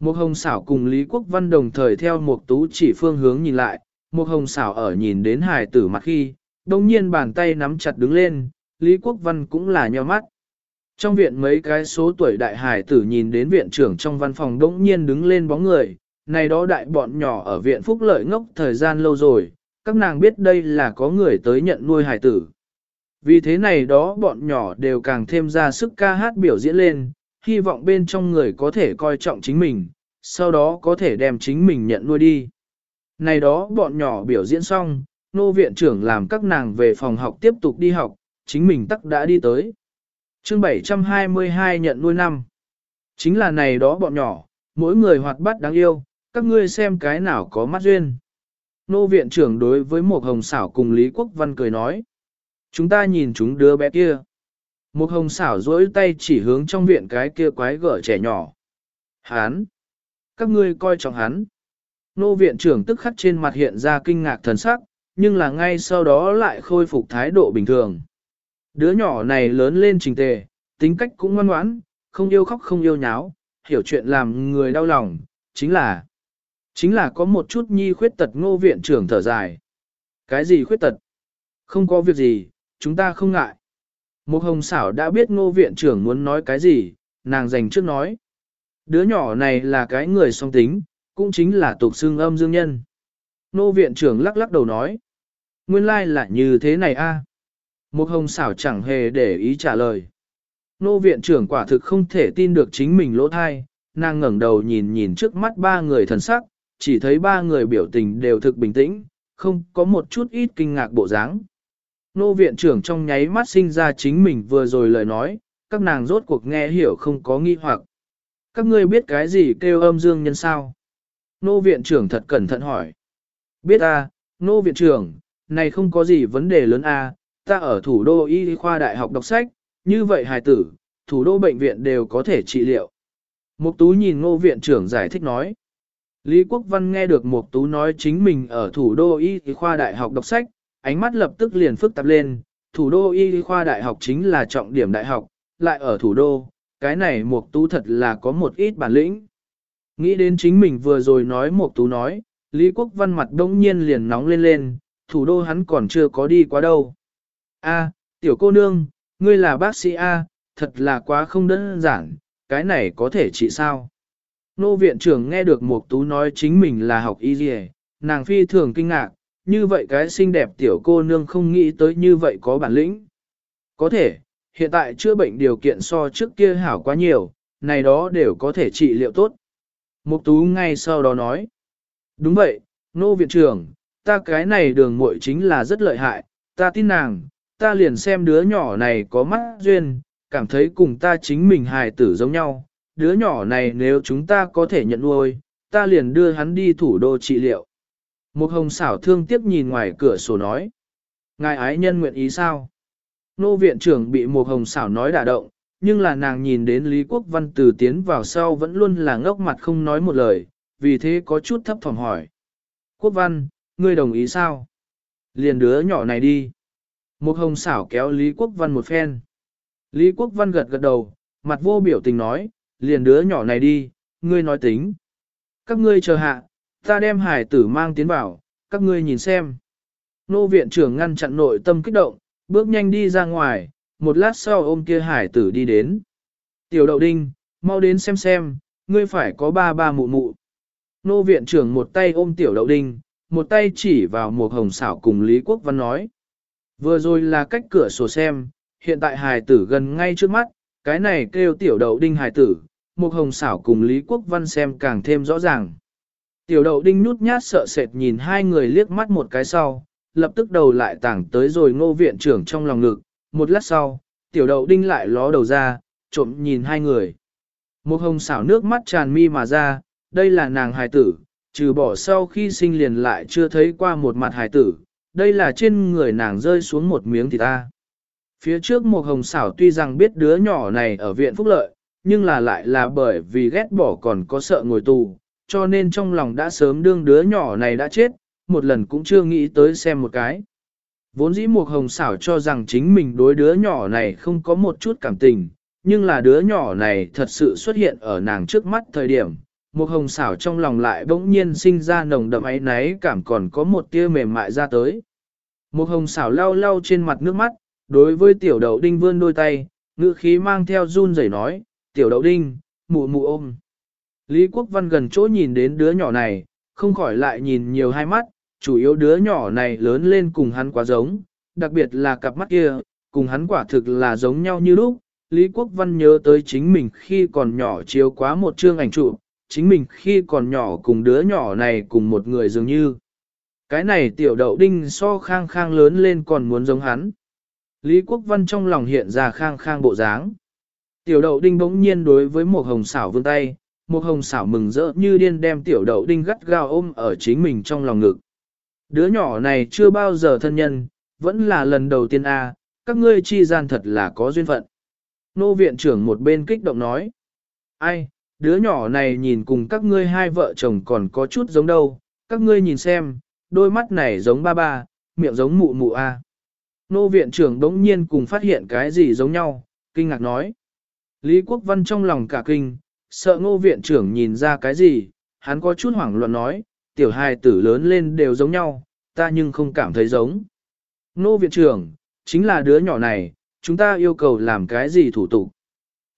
Mục hồng xảo cùng Lý Quốc Văn đồng thời theo mục tú chỉ phương hướng nhìn lại, mục hồng xảo ở nhìn đến hài tử mặt khi, đồng nhiên bàn tay nắm chặt đứng lên, Lý Quốc Văn cũng là nheo mắt. Trong viện mấy cái số tuổi đại hài tử nhìn đến viện trưởng trong văn phòng đống nhiên đứng lên bóng người, này đó đại bọn nhỏ ở viện phúc lợi ngốc thời gian lâu rồi, các nàng biết đây là có người tới nhận nuôi hài tử. Vì thế này đó bọn nhỏ đều càng thêm ra sức ca hát biểu diễn lên, hy vọng bên trong người có thể coi trọng chính mình, sau đó có thể đem chính mình nhận nuôi đi. Này đó bọn nhỏ biểu diễn xong, nô viện trưởng làm các nàng về phòng học tiếp tục đi học, chính mình tắc đã đi tới. chương 722 nhận nuôi năm. Chính là này đó bọn nhỏ, mỗi người hoạt bát đáng yêu, các ngươi xem cái nào có mắt duyên. Nô viện trưởng đối với một hồng xảo cùng Lý Quốc Văn cười nói. Chúng ta nhìn chúng đứa bé kia. Một hồng xảo duỗi tay chỉ hướng trong viện cái kia quái gở trẻ nhỏ. Hán! Các ngươi coi trọng hắn. Nô viện trưởng tức khắc trên mặt hiện ra kinh ngạc thần sắc, nhưng là ngay sau đó lại khôi phục thái độ bình thường. Đứa nhỏ này lớn lên trình tề, tính cách cũng ngoan ngoãn, không yêu khóc không yêu nháo, hiểu chuyện làm người đau lòng, chính là chính là có một chút nhi khuyết tật ngô viện trưởng thở dài. Cái gì khuyết tật? Không có việc gì, chúng ta không ngại. Một hồng xảo đã biết ngô viện trưởng muốn nói cái gì, nàng dành trước nói. Đứa nhỏ này là cái người song tính, cũng chính là tục xương âm dương nhân. Ngô viện trưởng lắc lắc đầu nói. Nguyên lai là như thế này a. Một hồng xảo chẳng hề để ý trả lời. Nô viện trưởng quả thực không thể tin được chính mình lỗ thai, nàng ngẩng đầu nhìn nhìn trước mắt ba người thần sắc, chỉ thấy ba người biểu tình đều thực bình tĩnh, không có một chút ít kinh ngạc bộ dáng. Nô viện trưởng trong nháy mắt sinh ra chính mình vừa rồi lời nói, các nàng rốt cuộc nghe hiểu không có nghi hoặc. Các ngươi biết cái gì kêu âm dương nhân sao? Nô viện trưởng thật cẩn thận hỏi. Biết a, nô viện trưởng, này không có gì vấn đề lớn a, ta ở thủ đô y khoa đại học đọc sách, như vậy hài tử, thủ đô bệnh viện đều có thể trị liệu. Mục tú nhìn nô viện trưởng giải thích nói. Lý Quốc Văn nghe được Mục tú nói chính mình ở thủ đô y khoa đại học đọc sách, ánh mắt lập tức liền phức tạp lên, thủ đô y khoa đại học chính là trọng điểm đại học, lại ở thủ đô, cái này Mục Tú thật là có một ít bản lĩnh. Nghĩ đến chính mình vừa rồi nói Mục Tú nói, Lý Quốc Văn mặt đông nhiên liền nóng lên lên, thủ đô hắn còn chưa có đi qua đâu. A, tiểu cô nương, ngươi là bác sĩ A, thật là quá không đơn giản, cái này có thể trị sao? Nô viện trưởng nghe được Mục Tú nói chính mình là học y dì nàng phi thường kinh ngạc, như vậy cái xinh đẹp tiểu cô nương không nghĩ tới như vậy có bản lĩnh. Có thể, hiện tại chữa bệnh điều kiện so trước kia hảo quá nhiều, này đó đều có thể trị liệu tốt. Mục Tú ngay sau đó nói, đúng vậy, nô viện trưởng, ta cái này đường muội chính là rất lợi hại, ta tin nàng, ta liền xem đứa nhỏ này có mắt duyên, cảm thấy cùng ta chính mình hài tử giống nhau, đứa nhỏ này nếu chúng ta có thể nhận nuôi, ta liền đưa hắn đi thủ đô trị liệu. Một hồng xảo thương tiếc nhìn ngoài cửa sổ nói. Ngài ái nhân nguyện ý sao? Nô viện trưởng bị một hồng xảo nói đả động, nhưng là nàng nhìn đến Lý Quốc Văn từ tiến vào sau vẫn luôn là ngốc mặt không nói một lời, vì thế có chút thấp thỏm hỏi. Quốc Văn, ngươi đồng ý sao? Liền đứa nhỏ này đi. Một hồng xảo kéo Lý Quốc Văn một phen. Lý Quốc Văn gật gật đầu, mặt vô biểu tình nói, liền đứa nhỏ này đi, ngươi nói tính. Các ngươi chờ hạ, ta đem hải tử mang tiến vào, các ngươi nhìn xem. Nô viện trưởng ngăn chặn nội tâm kích động, bước nhanh đi ra ngoài, một lát sau ôm kia hải tử đi đến. Tiểu đậu đinh, mau đến xem xem, ngươi phải có ba ba mụ mụ. Nô viện trưởng một tay ôm tiểu đậu đinh, một tay chỉ vào một hồng xảo cùng Lý Quốc Văn nói. Vừa rồi là cách cửa sổ xem, hiện tại hài tử gần ngay trước mắt, cái này kêu tiểu đậu đinh hài tử, một hồng xảo cùng Lý Quốc Văn xem càng thêm rõ ràng. Tiểu đậu đinh nhút nhát sợ sệt nhìn hai người liếc mắt một cái sau, lập tức đầu lại tảng tới rồi ngô viện trưởng trong lòng ngực, một lát sau, tiểu đậu đinh lại ló đầu ra, trộm nhìn hai người. Một hồng xảo nước mắt tràn mi mà ra, đây là nàng hài tử, trừ bỏ sau khi sinh liền lại chưa thấy qua một mặt hài tử, đây là trên người nàng rơi xuống một miếng thịt ta. Phía trước một hồng xảo tuy rằng biết đứa nhỏ này ở viện phúc lợi, nhưng là lại là bởi vì ghét bỏ còn có sợ ngồi tù, cho nên trong lòng đã sớm đương đứa nhỏ này đã chết, một lần cũng chưa nghĩ tới xem một cái. Vốn dĩ một hồng xảo cho rằng chính mình đối đứa nhỏ này không có một chút cảm tình, nhưng là đứa nhỏ này thật sự xuất hiện ở nàng trước mắt thời điểm. Một hồng xảo trong lòng lại bỗng nhiên sinh ra nồng đậm ấy náy cảm còn có một tia mềm mại ra tới. Một hồng xảo lau lau trên mặt nước mắt, đối với tiểu đậu đinh vươn đôi tay, ngữ khí mang theo run rẩy nói, tiểu đậu đinh, mụ mụ ôm. Lý Quốc Văn gần chỗ nhìn đến đứa nhỏ này, không khỏi lại nhìn nhiều hai mắt, chủ yếu đứa nhỏ này lớn lên cùng hắn quá giống, đặc biệt là cặp mắt kia, cùng hắn quả thực là giống nhau như lúc. Lý Quốc Văn nhớ tới chính mình khi còn nhỏ chiếu quá một chương ảnh chụp, chính mình khi còn nhỏ cùng đứa nhỏ này cùng một người dường như. Cái này tiểu đậu đinh so khang khang lớn lên còn muốn giống hắn. Lý Quốc Văn trong lòng hiện ra khang khang bộ dáng. Tiểu đậu đinh bỗng nhiên đối với một hồng xảo vươn tay, một hồng xảo mừng rỡ như điên đem tiểu đậu đinh gắt gao ôm ở chính mình trong lòng ngực. Đứa nhỏ này chưa bao giờ thân nhân, vẫn là lần đầu tiên a, các ngươi chi gian thật là có duyên phận. Nô viện trưởng một bên kích động nói. Ai, đứa nhỏ này nhìn cùng các ngươi hai vợ chồng còn có chút giống đâu, các ngươi nhìn xem, đôi mắt này giống ba ba, miệng giống mụ mụ a. Nô viện trưởng đống nhiên cùng phát hiện cái gì giống nhau, kinh ngạc nói. Lý Quốc Văn trong lòng cả kinh, sợ ngô viện trưởng nhìn ra cái gì, hắn có chút hoảng loạn nói, tiểu hài tử lớn lên đều giống nhau, ta nhưng không cảm thấy giống. Ngô viện trưởng, chính là đứa nhỏ này, chúng ta yêu cầu làm cái gì thủ tục.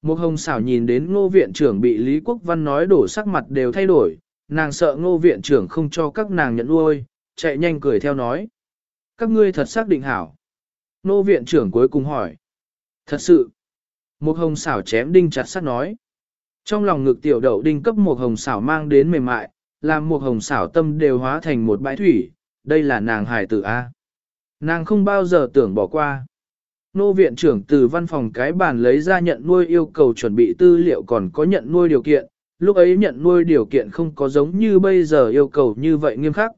Một hồng xảo nhìn đến ngô viện trưởng bị Lý Quốc Văn nói đổ sắc mặt đều thay đổi, nàng sợ ngô viện trưởng không cho các nàng nhận nuôi, chạy nhanh cười theo nói. Các ngươi thật xác định hảo. Ngô viện trưởng cuối cùng hỏi. Thật sự. Một hồng xảo chém đinh chặt sắt nói. Trong lòng ngực tiểu đậu đinh cấp một hồng xảo mang đến mềm mại, làm một hồng xảo tâm đều hóa thành một bãi thủy, đây là nàng hài tử A. Nàng không bao giờ tưởng bỏ qua. Nô viện trưởng từ văn phòng cái bàn lấy ra nhận nuôi yêu cầu chuẩn bị tư liệu còn có nhận nuôi điều kiện, lúc ấy nhận nuôi điều kiện không có giống như bây giờ yêu cầu như vậy nghiêm khắc.